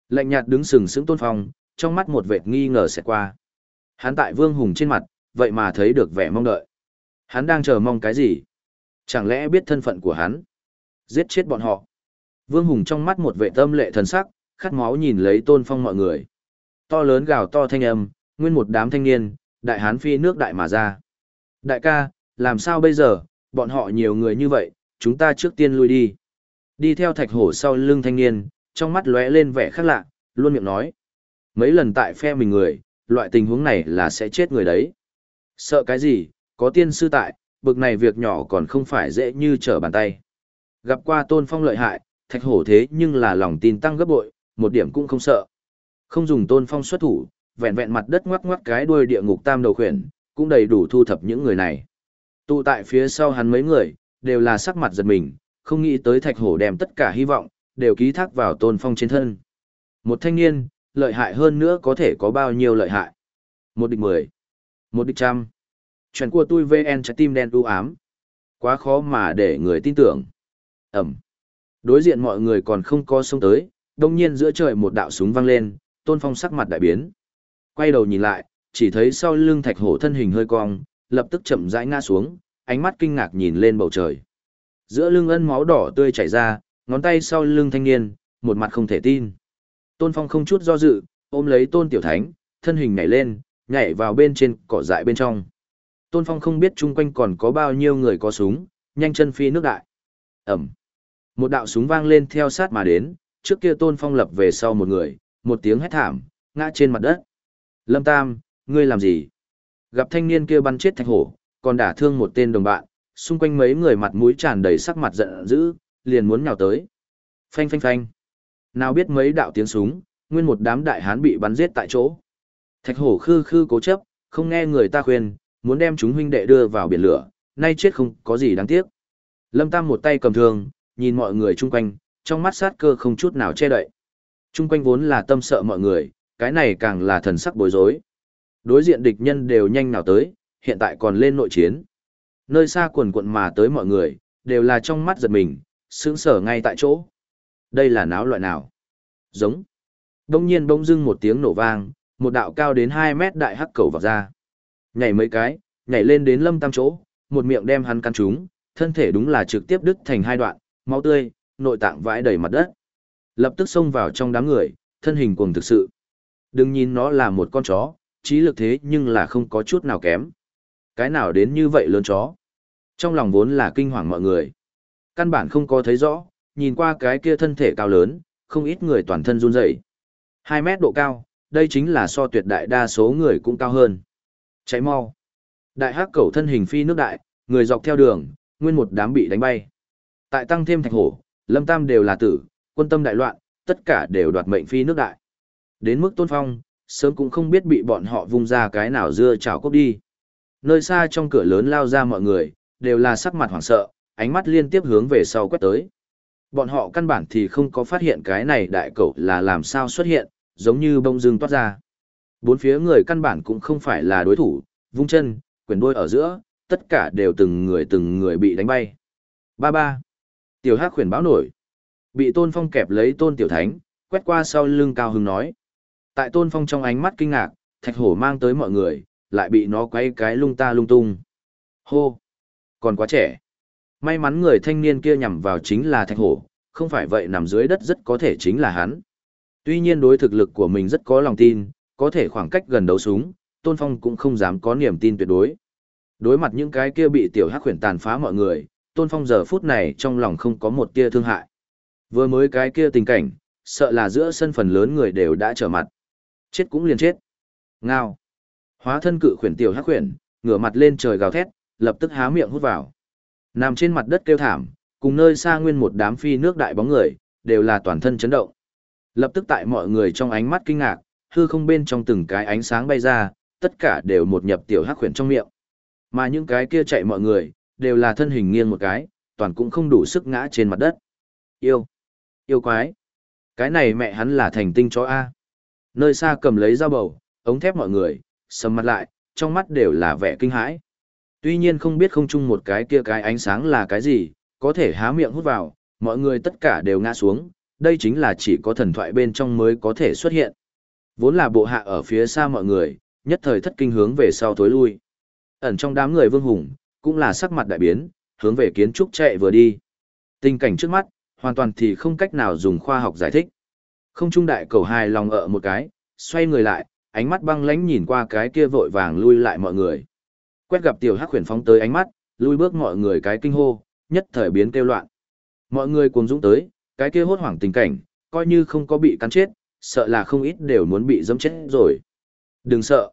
Lạnh nhạt đứng sừng sững tôn phong, trong mắt một vệt nghi ngờ sẽ qua. Hắn tại Vương Hùng trên mặt, vậy mà thấy được vẻ mong đợi. Hắn đang chờ mong cái gì? Chẳng lẽ biết thân phận của hắn? Giết chết bọn họ. Vương Hùng trong mắt một vệ tâm lệ thần sắc, khát máu nhìn lấy tôn phong mọi người. To lớn gào to thanh âm, nguyên một đám thanh niên, đại hán phi nước đại mà ra. Đại ca, làm sao bây giờ, bọn họ nhiều người như vậy, chúng ta trước tiên lui đi. Đi theo thạch hổ sau lưng thanh niên, trong mắt lóe lên vẻ khác lạ, luôn miệng nói. Mấy lần tại phe mình người, loại tình huống này là sẽ chết người đấy. Sợ cái gì, có tiên sư tại, bực này việc nhỏ còn không phải dễ như trở bàn tay. Gặp qua tôn phong lợi hại, thạch hổ thế nhưng là lòng tin tăng gấp bội, một điểm cũng không sợ. Không dùng tôn phong xuất thủ, vẹn vẹn mặt đất ngoắc ngoắc cái đuôi địa ngục tam đầu khuyển, cũng đầy đủ thu thập những người này. Tụ tại phía sau hắn mấy người, đều là sắc mặt giật mình, không nghĩ tới thạch hổ đem tất cả hy vọng, đều ký thác vào tôn phong trên thân. Một thanh niên, lợi hại hơn nữa có thể có bao nhiêu lợi hại. Một địch mười, một địch trăm. Chuyện của tôi VN trái tim đen u ám. Quá khó mà để người tin tưởng. Ẩm. Đối diện mọi người còn không có sông tới, đông nhiên giữa trời một đạo súng vang lên, tôn phong sắc mặt đại biến. Quay đầu nhìn lại, chỉ thấy sau lưng thạch hổ thân hình hơi cong, lập tức chậm rãi ngã xuống, ánh mắt kinh ngạc nhìn lên bầu trời. Giữa lưng ân máu đỏ tươi chảy ra, ngón tay sau lưng thanh niên, một mặt không thể tin. Tôn Phong không chút do dự, ôm lấy Tôn Tiểu Thánh, thân hình nhảy lên, nhảy vào bên trên cỏ dại bên trong. Tôn Phong không biết chung quanh còn có bao nhiêu người có súng, nhanh chân phi nước đại. Ẩm. Một đạo súng vang lên theo sát mà đến, trước kia Tôn Phong lập về sau một người, một tiếng hét thảm, ngã trên mặt đất. Lâm Tam, ngươi làm gì? Gặp thanh niên kia bắn chết thạch hổ, còn đả thương một tên đồng bạn, xung quanh mấy người mặt mũi tràn đầy sắc mặt giận dữ, liền muốn nhào tới. Phanh phanh phanh. Nào biết mấy đạo tiếng súng, nguyên một đám đại hán bị bắn giết tại chỗ. Thạch hổ khư khư cố chấp, không nghe người ta khuyên, muốn đem chúng huynh đệ đưa vào biển lửa, nay chết không có gì đáng tiếc. Lâm Tam một tay cầm thương, nhìn mọi người chung quanh, trong mắt sát cơ không chút nào che đậy. Chung quanh vốn là tâm sợ mọi người, cái này càng là thần sắc bối rối. Đối diện địch nhân đều nhanh nào tới, hiện tại còn lên nội chiến. Nơi xa quần quận mà tới mọi người, đều là trong mắt giật mình, sững sở ngay tại chỗ. Đây là náo loại nào? Giống. Đông nhiên bỗng dưng một tiếng nổ vang, một đạo cao đến 2 mét đại hắc cầu vào ra. Nhảy mấy cái, nhảy lên đến lâm tam chỗ, một miệng đem hắn căn trúng, thân thể đúng là trực tiếp đứt thành hai đoạn, máu tươi, nội tạng vãi đầy mặt đất. Lập tức xông vào trong đám người, thân hình cuồng thực sự. Đừng nhìn nó là một con chó, trí lực thế nhưng là không có chút nào kém. Cái nào đến như vậy lớn chó. Trong lòng vốn là kinh hoàng mọi người. Căn bản không có thấy rõ, nhìn qua cái kia thân thể cao lớn, không ít người toàn thân run rẩy. 2 mét độ cao, đây chính là so tuyệt đại đa số người cũng cao hơn. Cháy mau. Đại hắc cẩu thân hình phi nước đại, người dọc theo đường, nguyên một đám bị đánh bay. Tại tăng thêm thạch hổ, lâm tam đều là tử, quân tâm đại loạn, tất cả đều đoạt mệnh phi nước đại. Đến mức tôn phong, sớm cũng không biết bị bọn họ vung ra cái nào dưa chảo cốc đi. Nơi xa trong cửa lớn lao ra mọi người, đều là sắc mặt hoảng sợ, ánh mắt liên tiếp hướng về sau quét tới. Bọn họ căn bản thì không có phát hiện cái này đại cẩu là làm sao xuất hiện, giống như bông dương toát ra. Bốn phía người căn bản cũng không phải là đối thủ, vung chân, quyền đôi ở giữa, tất cả đều từng người từng người bị đánh bay. Ba ba. Tiểu Hắc khuyển báo nổi. Bị Tôn Phong kẹp lấy Tôn Tiểu Thánh, quét qua sau lưng Cao Hưng nói. Tại Tôn Phong trong ánh mắt kinh ngạc, thạch hổ mang tới mọi người, lại bị nó quay cái lung ta lung tung. Hô! Còn quá trẻ. May mắn người thanh niên kia nhằm vào chính là thạch hổ, không phải vậy nằm dưới đất rất có thể chính là hắn. Tuy nhiên đối thực lực của mình rất có lòng tin, có thể khoảng cách gần đấu súng, Tôn Phong cũng không dám có niềm tin tuyệt đối. Đối mặt những cái kia bị tiểu hắc huyền tàn phá mọi người, Tôn Phong giờ phút này trong lòng không có một tia thương hại. Vừa mới cái kia tình cảnh, sợ là giữa sân phần lớn người đều đã trở mặt. Chết cũng liền chết. Ngao. Hóa thân cự khuyển tiểu hắc khuyển, ngửa mặt lên trời gào thét, lập tức há miệng hút vào. Nằm trên mặt đất kêu thảm, cùng nơi xa nguyên một đám phi nước đại bóng người, đều là toàn thân chấn động. Lập tức tại mọi người trong ánh mắt kinh ngạc, hư không bên trong từng cái ánh sáng bay ra, tất cả đều một nhập tiểu hắc khuyển trong miệng. Mà những cái kia chạy mọi người, đều là thân hình nghiêng một cái, toàn cũng không đủ sức ngã trên mặt đất. Yêu! Yêu quái! Cái này mẹ hắn là thành tinh chó A. Nơi xa cầm lấy dao bầu, ống thép mọi người, sầm mặt lại, trong mắt đều là vẻ kinh hãi. Tuy nhiên không biết không chung một cái kia cái ánh sáng là cái gì, có thể há miệng hút vào, mọi người tất cả đều ngã xuống, đây chính là chỉ có thần thoại bên trong mới có thể xuất hiện. Vốn là bộ hạ ở phía xa mọi người, nhất thời thất kinh hướng về sau tối lui. Ẩn trong đám người vương hùng, cũng là sắc mặt đại biến, hướng về kiến trúc chạy vừa đi. Tình cảnh trước mắt, hoàn toàn thì không cách nào dùng khoa học giải thích. Không trung đại cầu hài lòng ở một cái, xoay người lại, ánh mắt băng lãnh nhìn qua cái kia vội vàng lui lại mọi người. Quét gặp tiểu hắc huyền phóng tới ánh mắt, lui bước mọi người cái kinh hô, nhất thời biến kêu loạn. Mọi người cuồng dũng tới, cái kia hốt hoảng tình cảnh, coi như không có bị cắn chết, sợ là không ít đều muốn bị dẫm chết rồi. Đừng sợ.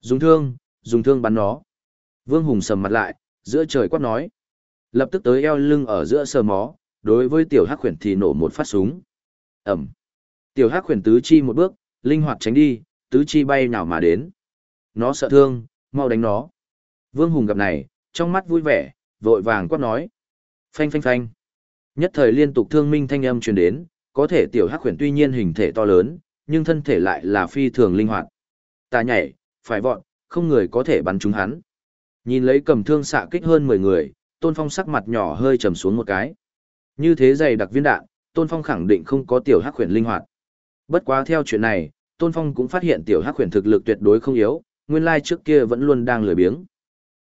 Dùng thương, dùng thương bắn nó. Vương Hùng sầm mặt lại, giữa trời quát nói. Lập tức tới eo lưng ở giữa sờ mó, đối với tiểu hắc khuyển thì nổ một phát súng. Ẩm. Tiểu hắc khuyển tứ chi một bước, linh hoạt tránh đi, tứ chi bay nào mà đến. Nó sợ thương, mau đánh nó. Vương Hùng gặp này, trong mắt vui vẻ, vội vàng quát nói. Phanh phanh phanh. Nhất thời liên tục thương minh thanh âm truyền đến, có thể tiểu hắc khuyển tuy nhiên hình thể to lớn, nhưng thân thể lại là phi thường linh hoạt. Ta nhảy, phải vọt, không người có thể bắn trúng hắn. Nhìn lấy cầm thương xạ kích hơn 10 người, Tôn Phong sắc mặt nhỏ hơi trầm xuống một cái. Như thế dày đặc viên đạn, Tôn Phong khẳng định không có tiểu hắc khuyển linh hoạt. Bất quá theo chuyện này, Tôn Phong cũng phát hiện tiểu hắc khuyển thực lực tuyệt đối không yếu, nguyên lai trước kia vẫn luôn đang lười biếng.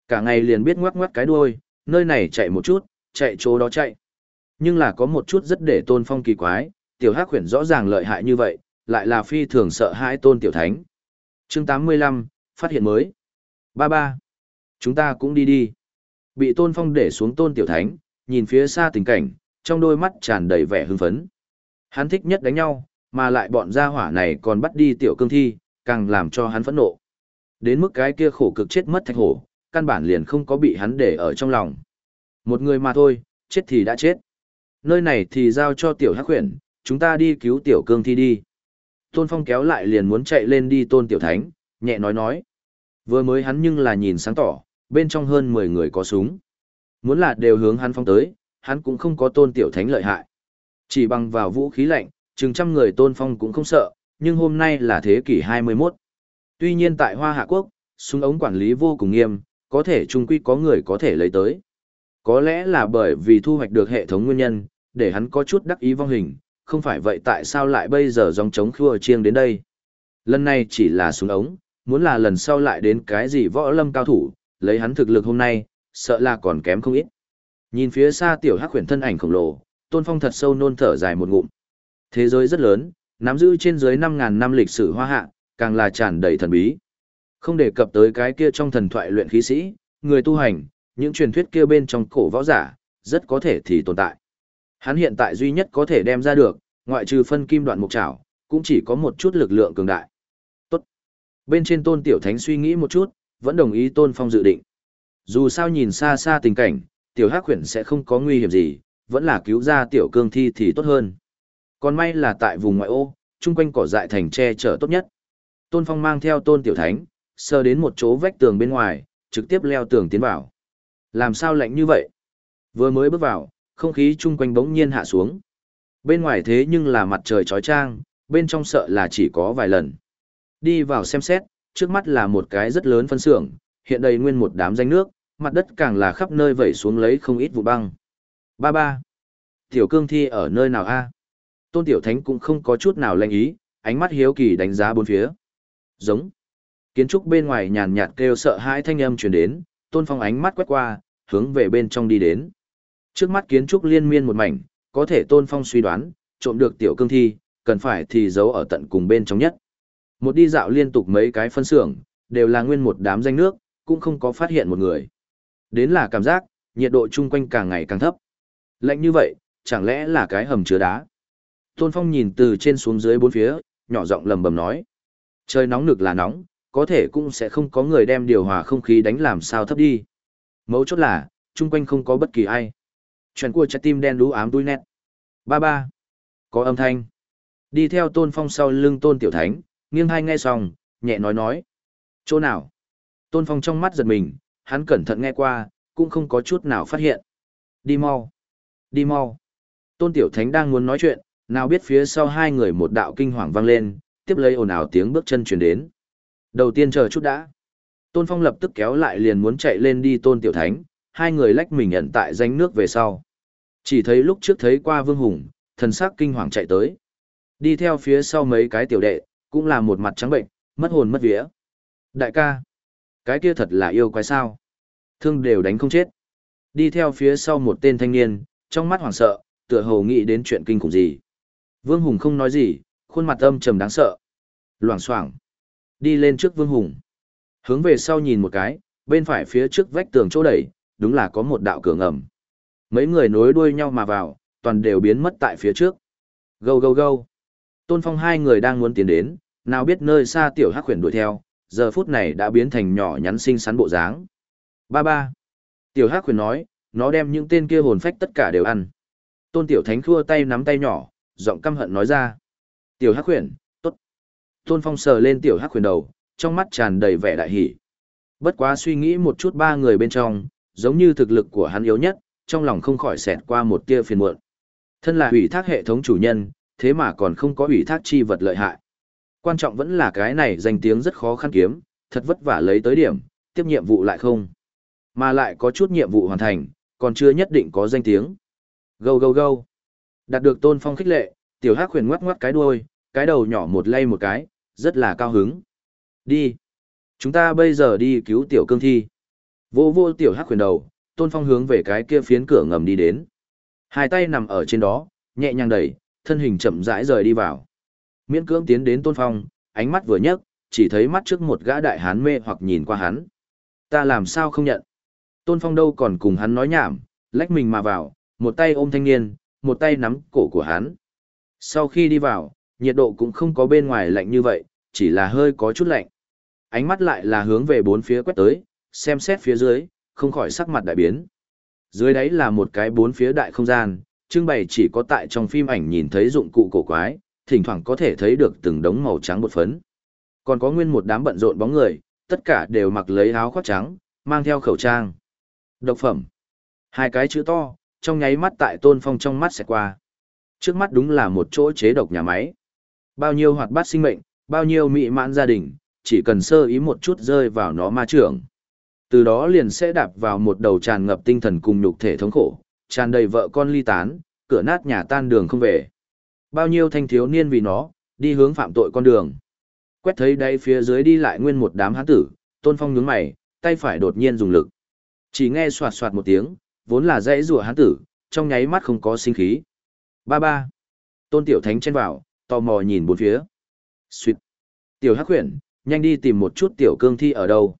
Cả ngày liền biết ngoắc ngoắc cái đuôi, nơi này chạy một chút, chạy chỗ đó chạy. Nhưng là có một chút rất để Tôn Phong kỳ quái, tiểu hắc huyền rõ ràng lợi hại như vậy, lại là phi thường sợ hãi Tôn Tiểu Thánh. Chương 85, phát hiện mới. Ba ba. Chúng ta cũng đi đi. Bị Tôn Phong để xuống Tôn Tiểu Thánh, nhìn phía xa tình cảnh, trong đôi mắt tràn đầy vẻ hưng phấn. Hắn thích nhất đánh nhau, mà lại bọn gia hỏa này còn bắt đi Tiểu Cương Thi, càng làm cho hắn phẫn nộ. Đến mức cái kia khổ cực chết mất thạch hổ, căn bản liền không có bị hắn để ở trong lòng. Một người mà thôi, chết thì đã chết. Nơi này thì giao cho Tiểu Hắc Huyền, chúng ta đi cứu Tiểu Cương Thi đi. Tôn Phong kéo lại liền muốn chạy lên đi Tôn Tiểu Thánh, nhẹ nói nói. Vừa mới hắn nhưng là nhìn sáng tỏ, bên trong hơn 10 người có súng. Muốn là đều hướng hắn phong tới, hắn cũng không có tôn tiểu thánh lợi hại. Chỉ bằng vào vũ khí lạnh, chừng trăm người tôn phong cũng không sợ, nhưng hôm nay là thế kỷ 21. Tuy nhiên tại Hoa Hạ Quốc, súng ống quản lý vô cùng nghiêm, có thể trung quy có người có thể lấy tới. Có lẽ là bởi vì thu hoạch được hệ thống nguyên nhân, để hắn có chút đắc ý vong hình, không phải vậy tại sao lại bây giờ dòng chống khua chiêng đến đây. Lần này chỉ là súng ống, muốn là lần sau lại đến cái gì võ lâm cao thủ, lấy hắn thực lực hôm nay, sợ là còn kém không ít. Nhìn phía xa tiểu hắc huyền thân ảnh khổng lồ, Tôn Phong thật sâu nôn thở dài một ngụm. Thế giới rất lớn, nắm giữ trên dưới 5000 năm lịch sử hoa hạ, càng là tràn đầy thần bí. Không đề cập tới cái kia trong thần thoại luyện khí sĩ, người tu hành, những truyền thuyết kia bên trong cổ võ giả, rất có thể thì tồn tại. Hắn hiện tại duy nhất có thể đem ra được, ngoại trừ phân kim đoạn mục trảo, cũng chỉ có một chút lực lượng cường đại. Tốt. Bên trên tôn tiểu thánh suy nghĩ một chút, vẫn đồng ý tôn phong dự định. Dù sao nhìn xa xa tình cảnh, tiểu hắc khuyển sẽ không có nguy hiểm gì, vẫn là cứu ra tiểu cương thi thì tốt hơn. Còn may là tại vùng ngoại ô, chung quanh cỏ dại thành tre chở tốt nhất. Tôn phong mang theo tôn tiểu thánh, sơ đến một chỗ vách tường bên ngoài, trực tiếp leo tường tiến vào. Làm sao lạnh như vậy? Vừa mới bước vào, không khí chung quanh bỗng nhiên hạ xuống. Bên ngoài thế nhưng là mặt trời chói chang, bên trong sợ là chỉ có vài lần. Đi vào xem xét, trước mắt là một cái rất lớn phân xưởng, hiện đầy nguyên một đám danh nước, mặt đất càng là khắp nơi vẩy xuống lấy không ít vụ băng. Ba ba. Tiểu cương thi ở nơi nào a? Tôn Tiểu Thánh cũng không có chút nào lanh ý, ánh mắt hiếu kỳ đánh giá bốn phía. Giống. Kiến trúc bên ngoài nhàn nhạt kêu sợ hãi thanh âm truyền đến, Tôn Phong ánh mắt quét qua, hướng về bên trong đi đến. Trước mắt kiến trúc liên miên một mảnh, có thể Tôn Phong suy đoán, trộm được tiểu cương thi, cần phải thì giấu ở tận cùng bên trong nhất. Một đi dạo liên tục mấy cái phân xưởng, đều là nguyên một đám danh nước, cũng không có phát hiện một người. Đến là cảm giác, nhiệt độ chung quanh càng ngày càng thấp. Lạnh như vậy, chẳng lẽ là cái hầm chứa đá? Tôn Phong nhìn từ trên xuống dưới bốn phía, nhỏ giọng lầm bầm nói. Trời nóng nực là nóng, có thể cũng sẽ không có người đem điều hòa không khí đánh làm sao thấp đi. Mấu chốt là, chung quanh không có bất kỳ ai. Chuyện của trái tim đen đú ám đuôi nét. Ba ba. Có âm thanh. Đi theo Tôn Phong sau lưng Tôn Tiểu Thánh, nghiêng hai nghe xong, nhẹ nói nói. Chỗ nào? Tôn Phong trong mắt giật mình, hắn cẩn thận nghe qua, cũng không có chút nào phát hiện. Đi mau. Đi mau. Tôn Tiểu Thánh đang muốn nói chuyện, nào biết phía sau hai người một đạo kinh hoàng vang lên, tiếp lấy ồn ào tiếng bước chân chuyển đến. Đầu tiên chờ chút đã. Tôn Phong lập tức kéo lại liền muốn chạy lên đi Tôn Tiểu Thánh, hai người lách mình nhận tại danh nước về sau. Chỉ thấy lúc trước thấy qua Vương Hùng, thần sắc kinh hoàng chạy tới. Đi theo phía sau mấy cái tiểu đệ, cũng là một mặt trắng bệnh, mất hồn mất vía. Đại ca, cái kia thật là yêu quái sao. Thương đều đánh không chết. Đi theo phía sau một tên thanh niên, trong mắt hoảng sợ, tựa hồ nghĩ đến chuyện kinh khủng gì. Vương Hùng không nói gì, khuôn mặt âm trầm đáng sợ. Loảng xoảng Đi lên trước Vương Hùng. Hướng về sau nhìn một cái, bên phải phía trước vách tường chỗ đẩy, đúng là có một đạo cửa ngầm. Mấy người nối đuôi nhau mà vào, toàn đều biến mất tại phía trước. Gâu gâu gâu. Tôn Phong hai người đang muốn tiến đến, nào biết nơi xa tiểu hắc khuyển đuổi theo, giờ phút này đã biến thành nhỏ nhắn xinh xắn bộ dáng. Ba ba. Tiểu hắc khuyển nói, nó đem những tên kia hồn phách tất cả đều ăn. Tôn tiểu thánh khua tay nắm tay nhỏ, giọng căm hận nói ra. Tiểu hắc khuyển, tốt. Tôn phong sờ lên tiểu hắc khuyển đầu, trong mắt tràn đầy vẻ đại hỉ. Bất quá suy nghĩ một chút ba người bên trong, giống như thực lực của hắn yếu nhất, trong lòng không khỏi xẹt qua một tia phiền muộn. Thân là ủy thác hệ thống chủ nhân, thế mà còn không có ủy thác chi vật lợi hại. Quan trọng vẫn là cái này danh tiếng rất khó khăn kiếm, thật vất vả lấy tới điểm, tiếp nhiệm vụ lại không. Mà lại có chút nhiệm vụ hoàn thành, còn chưa nhất định có danh tiếng. Gâu gâu gâu. Đạt được tôn phong khích lệ, tiểu hắc huyền ngoắc ngoắc cái đuôi, cái đầu nhỏ một lay một cái, rất là cao hứng. Đi. Chúng ta bây giờ đi cứu tiểu cương thi. Vô vô tiểu hắc khuyền đầu, tôn phong hướng về cái kia phiến cửa ngầm đi đến. Hai tay nằm ở trên đó, nhẹ nhàng đẩy, thân hình chậm rãi rời đi vào. Miễn cưỡng tiến đến tôn phong, ánh mắt vừa nhấc, chỉ thấy mắt trước một gã đại hán mê hoặc nhìn qua hắn. Ta làm sao không nhận? Tôn phong đâu còn cùng hắn nói nhảm, lách mình mà vào, một tay ôm thanh niên, một tay nắm cổ của hắn. Sau khi đi vào, nhiệt độ cũng không có bên ngoài lạnh như vậy, chỉ là hơi có chút lạnh. Ánh mắt lại là hướng về bốn phía quét tới, xem xét phía dưới, không khỏi sắc mặt đại biến. Dưới đấy là một cái bốn phía đại không gian, trưng bày chỉ có tại trong phim ảnh nhìn thấy dụng cụ cổ quái, thỉnh thoảng có thể thấy được từng đống màu trắng bột phấn. Còn có nguyên một đám bận rộn bóng người, tất cả đều mặc lấy áo khoác trắng, mang theo khẩu trang. Độc phẩm. Hai cái chữ to, trong nháy mắt tại tôn phong trong mắt sẽ qua. Trước mắt đúng là một chỗ chế độc nhà máy. Bao nhiêu hoạt bát sinh mệnh, bao nhiêu mị mãn gia đình, chỉ cần sơ ý một chút rơi vào nó ma trưởng. Từ đó liền sẽ đạp vào một đầu tràn ngập tinh thần cùng nhục thể thống khổ, tràn đầy vợ con ly tán, cửa nát nhà tan đường không về. Bao nhiêu thanh thiếu niên vì nó, đi hướng phạm tội con đường. Quét thấy đây phía dưới đi lại nguyên một đám hán tử, tôn phong nhướng mày, tay phải đột nhiên dùng lực. Chỉ nghe soạt soạt một tiếng, vốn là dãy rùa hán tử, trong nháy mắt không có sinh khí. Ba ba. Tôn tiểu thánh chen vào, tò mò nhìn bốn phía. Xuyệt. Tiểu hắc huyền, nhanh đi tìm một chút tiểu cương thi ở đâu.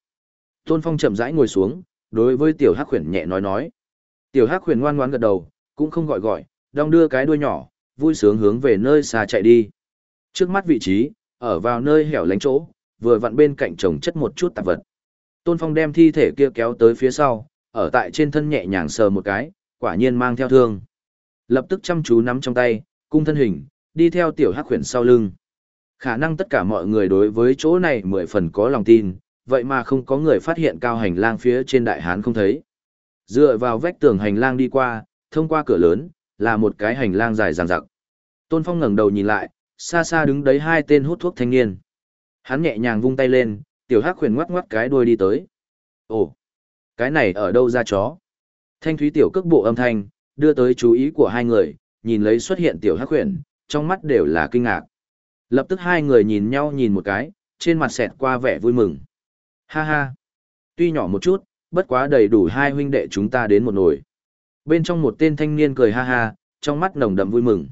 Tôn phong chậm rãi ngồi xuống, đối với tiểu hắc huyền nhẹ nói nói. Tiểu hắc huyền ngoan ngoãn gật đầu, cũng không gọi gọi, đong đưa cái đuôi nhỏ, vui sướng hướng về nơi xa chạy đi. Trước mắt vị trí, ở vào nơi hẻo lánh chỗ, vừa vặn bên cạnh trồng chất một chút tạp vật. Tôn Phong đem thi thể kia kéo tới phía sau, ở tại trên thân nhẹ nhàng sờ một cái, quả nhiên mang theo thương. Lập tức chăm chú nắm trong tay, cung thân hình, đi theo tiểu hắc khuyển sau lưng. Khả năng tất cả mọi người đối với chỗ này mười phần có lòng tin, vậy mà không có người phát hiện cao hành lang phía trên đại hán không thấy. Dựa vào vách tường hành lang đi qua, thông qua cửa lớn, là một cái hành lang dài dằng dặc. Tôn Phong ngẩng đầu nhìn lại, xa xa đứng đấy hai tên hút thuốc thanh niên. Hắn nhẹ nhàng vung tay lên, tiểu hắc khuyển ngoắc ngoắc cái đuôi đi tới. Ồ, cái này ở đâu ra chó? Thanh thúy tiểu cước bộ âm thanh, đưa tới chú ý của hai người, nhìn lấy xuất hiện tiểu hắc khuyển, trong mắt đều là kinh ngạc. Lập tức hai người nhìn nhau nhìn một cái, trên mặt xẹt qua vẻ vui mừng. Ha ha, tuy nhỏ một chút, bất quá đầy đủ hai huynh đệ chúng ta đến một nồi. Bên trong một tên thanh niên cười ha ha, trong mắt nồng đậm vui mừng.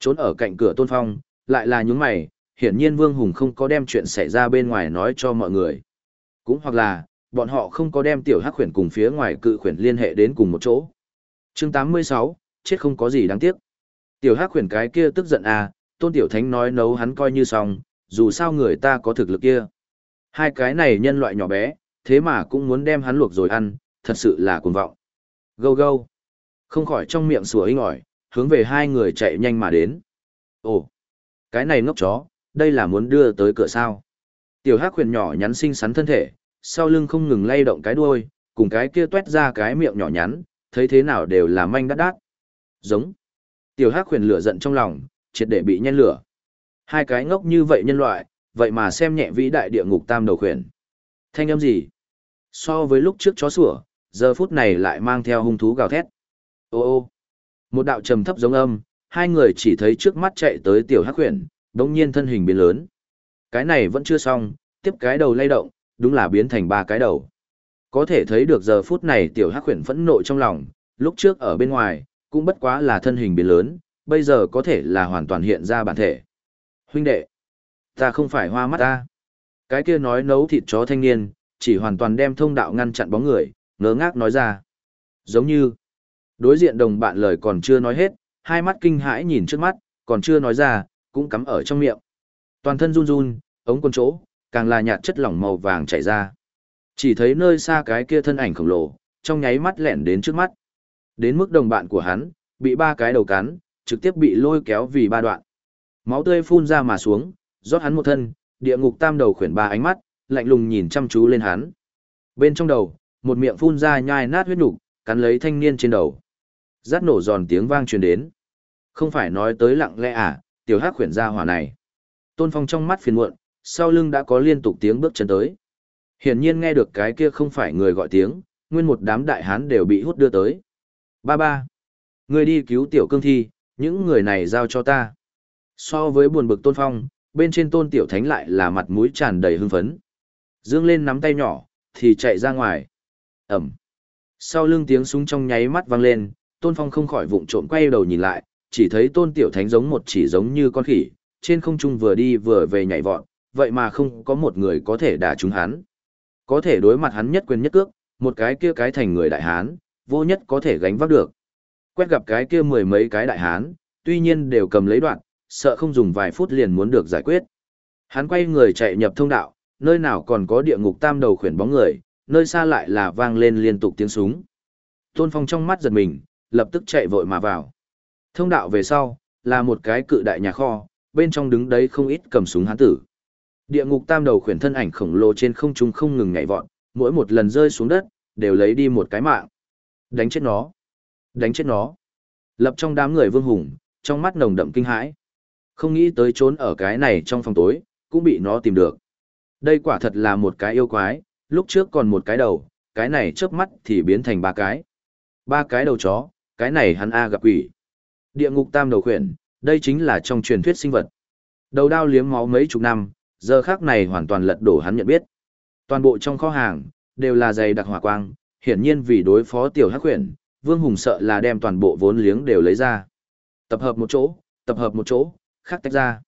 Trốn ở cạnh cửa tôn phong, lại là những mày, hiển nhiên Vương Hùng không có đem chuyện xảy ra bên ngoài nói cho mọi người. Cũng hoặc là, bọn họ không có đem tiểu hắc khuyển cùng phía ngoài cự khuyển liên hệ đến cùng một chỗ. chương 86, chết không có gì đáng tiếc. Tiểu hắc khuyển cái kia tức giận à, tôn tiểu thánh nói nấu hắn coi như xong, dù sao người ta có thực lực kia. Hai cái này nhân loại nhỏ bé, thế mà cũng muốn đem hắn luộc rồi ăn, thật sự là cuồng vọng. Gâu gâu. Không khỏi trong miệng sủa inh ỏi, hướng về hai người chạy nhanh mà đến. Ồ, cái này ngốc chó, đây là muốn đưa tới cửa sao. Tiểu hắc huyền nhỏ nhắn xinh xắn thân thể, sau lưng không ngừng lay động cái đuôi, cùng cái kia tuét ra cái miệng nhỏ nhắn, thấy thế nào đều là manh đắt đát. Giống. Tiểu hắc huyền lửa giận trong lòng, triệt để bị nhen lửa. Hai cái ngốc như vậy nhân loại, vậy mà xem nhẹ vĩ đại địa ngục tam đầu khuyển. Thanh âm gì? So với lúc trước chó sủa, giờ phút này lại mang theo hung thú gào thét. Ô ô. Một đạo trầm thấp giống âm, hai người chỉ thấy trước mắt chạy tới tiểu hắc khuyển, đống nhiên thân hình biến lớn. Cái này vẫn chưa xong, tiếp cái đầu lay động, đúng là biến thành ba cái đầu. Có thể thấy được giờ phút này tiểu hắc khuyển phẫn nộ trong lòng, lúc trước ở bên ngoài, cũng bất quá là thân hình biến lớn, bây giờ có thể là hoàn toàn hiện ra bản thể. Huynh đệ, ta không phải hoa mắt ta. Cái kia nói nấu thịt chó thanh niên, chỉ hoàn toàn đem thông đạo ngăn chặn bóng người, ngớ ngác nói ra. Giống như, đối diện đồng bạn lời còn chưa nói hết, hai mắt kinh hãi nhìn trước mắt, còn chưa nói ra, cũng cắm ở trong miệng. Toàn thân run run, ống quần chỗ, càng là nhạt chất lỏng màu vàng chảy ra. Chỉ thấy nơi xa cái kia thân ảnh khổng lồ, trong nháy mắt lẻn đến trước mắt. Đến mức đồng bạn của hắn, bị ba cái đầu cắn, trực tiếp bị lôi kéo vì ba đoạn. Máu tươi phun ra mà xuống, rót hắn một thân, địa ngục tam đầu khuyển ba ánh mắt, lạnh lùng nhìn chăm chú lên hắn. Bên trong đầu, một miệng phun ra nhai nát huyết nục, cắn lấy thanh niên trên đầu. Rát nổ giòn tiếng vang truyền đến. Không phải nói tới lặng lẽ à, tiểu hắc khuyển ra hỏa này. Tôn Phong trong mắt phiền muộn, sau lưng đã có liên tục tiếng bước chân tới. Hiển nhiên nghe được cái kia không phải người gọi tiếng, nguyên một đám đại hán đều bị hút đưa tới. Ba ba. Người đi cứu tiểu cương thi, những người này giao cho ta. So với buồn bực Tôn Phong, bên trên Tôn Tiểu Thánh lại là mặt mũi tràn đầy hưng phấn. Dương lên nắm tay nhỏ, thì chạy ra ngoài. Ẩm. Sau lưng tiếng súng trong nháy mắt vang lên, Tôn Phong không khỏi vụng trộm quay đầu nhìn lại, chỉ thấy tôn tiểu thánh giống một chỉ giống như con khỉ, trên không trung vừa đi vừa về nhảy vọt, vậy mà không có một người có thể đả trúng hắn. Có thể đối mặt hắn nhất quyền nhất cước, một cái kia cái thành người đại hán, vô nhất có thể gánh vác được. Quét gặp cái kia mười mấy cái đại hán, tuy nhiên đều cầm lấy đoạn, sợ không dùng vài phút liền muốn được giải quyết. Hắn quay người chạy nhập thông đạo, nơi nào còn có địa ngục tam đầu khuyển bóng người, nơi xa lại là vang lên liên tục tiếng súng. Tôn Phong trong mắt giật mình, lập tức chạy vội mà vào. Thông đạo về sau, là một cái cự đại nhà kho, bên trong đứng đấy không ít cầm súng hán tử. Địa ngục tam đầu khuyển thân ảnh khổng lồ trên không trung không ngừng nhảy vọt, mỗi một lần rơi xuống đất, đều lấy đi một cái mạng. Đánh chết nó. Đánh chết nó. Lập trong đám người vương hùng, trong mắt nồng đậm kinh hãi. Không nghĩ tới trốn ở cái này trong phòng tối, cũng bị nó tìm được. Đây quả thật là một cái yêu quái, lúc trước còn một cái đầu, cái này chớp mắt thì biến thành ba cái. Ba cái đầu chó, cái này hắn A gặp quỷ. Địa ngục tam đầu khuyển, đây chính là trong truyền thuyết sinh vật. Đầu đao liếm máu mấy chục năm, giờ khác này hoàn toàn lật đổ hắn nhận biết. Toàn bộ trong kho hàng, đều là dày đặc hỏa quang, hiển nhiên vì đối phó tiểu hắc khuyển, Vương Hùng sợ là đem toàn bộ vốn liếng đều lấy ra. Tập hợp một chỗ, tập hợp một chỗ, khác tách ra.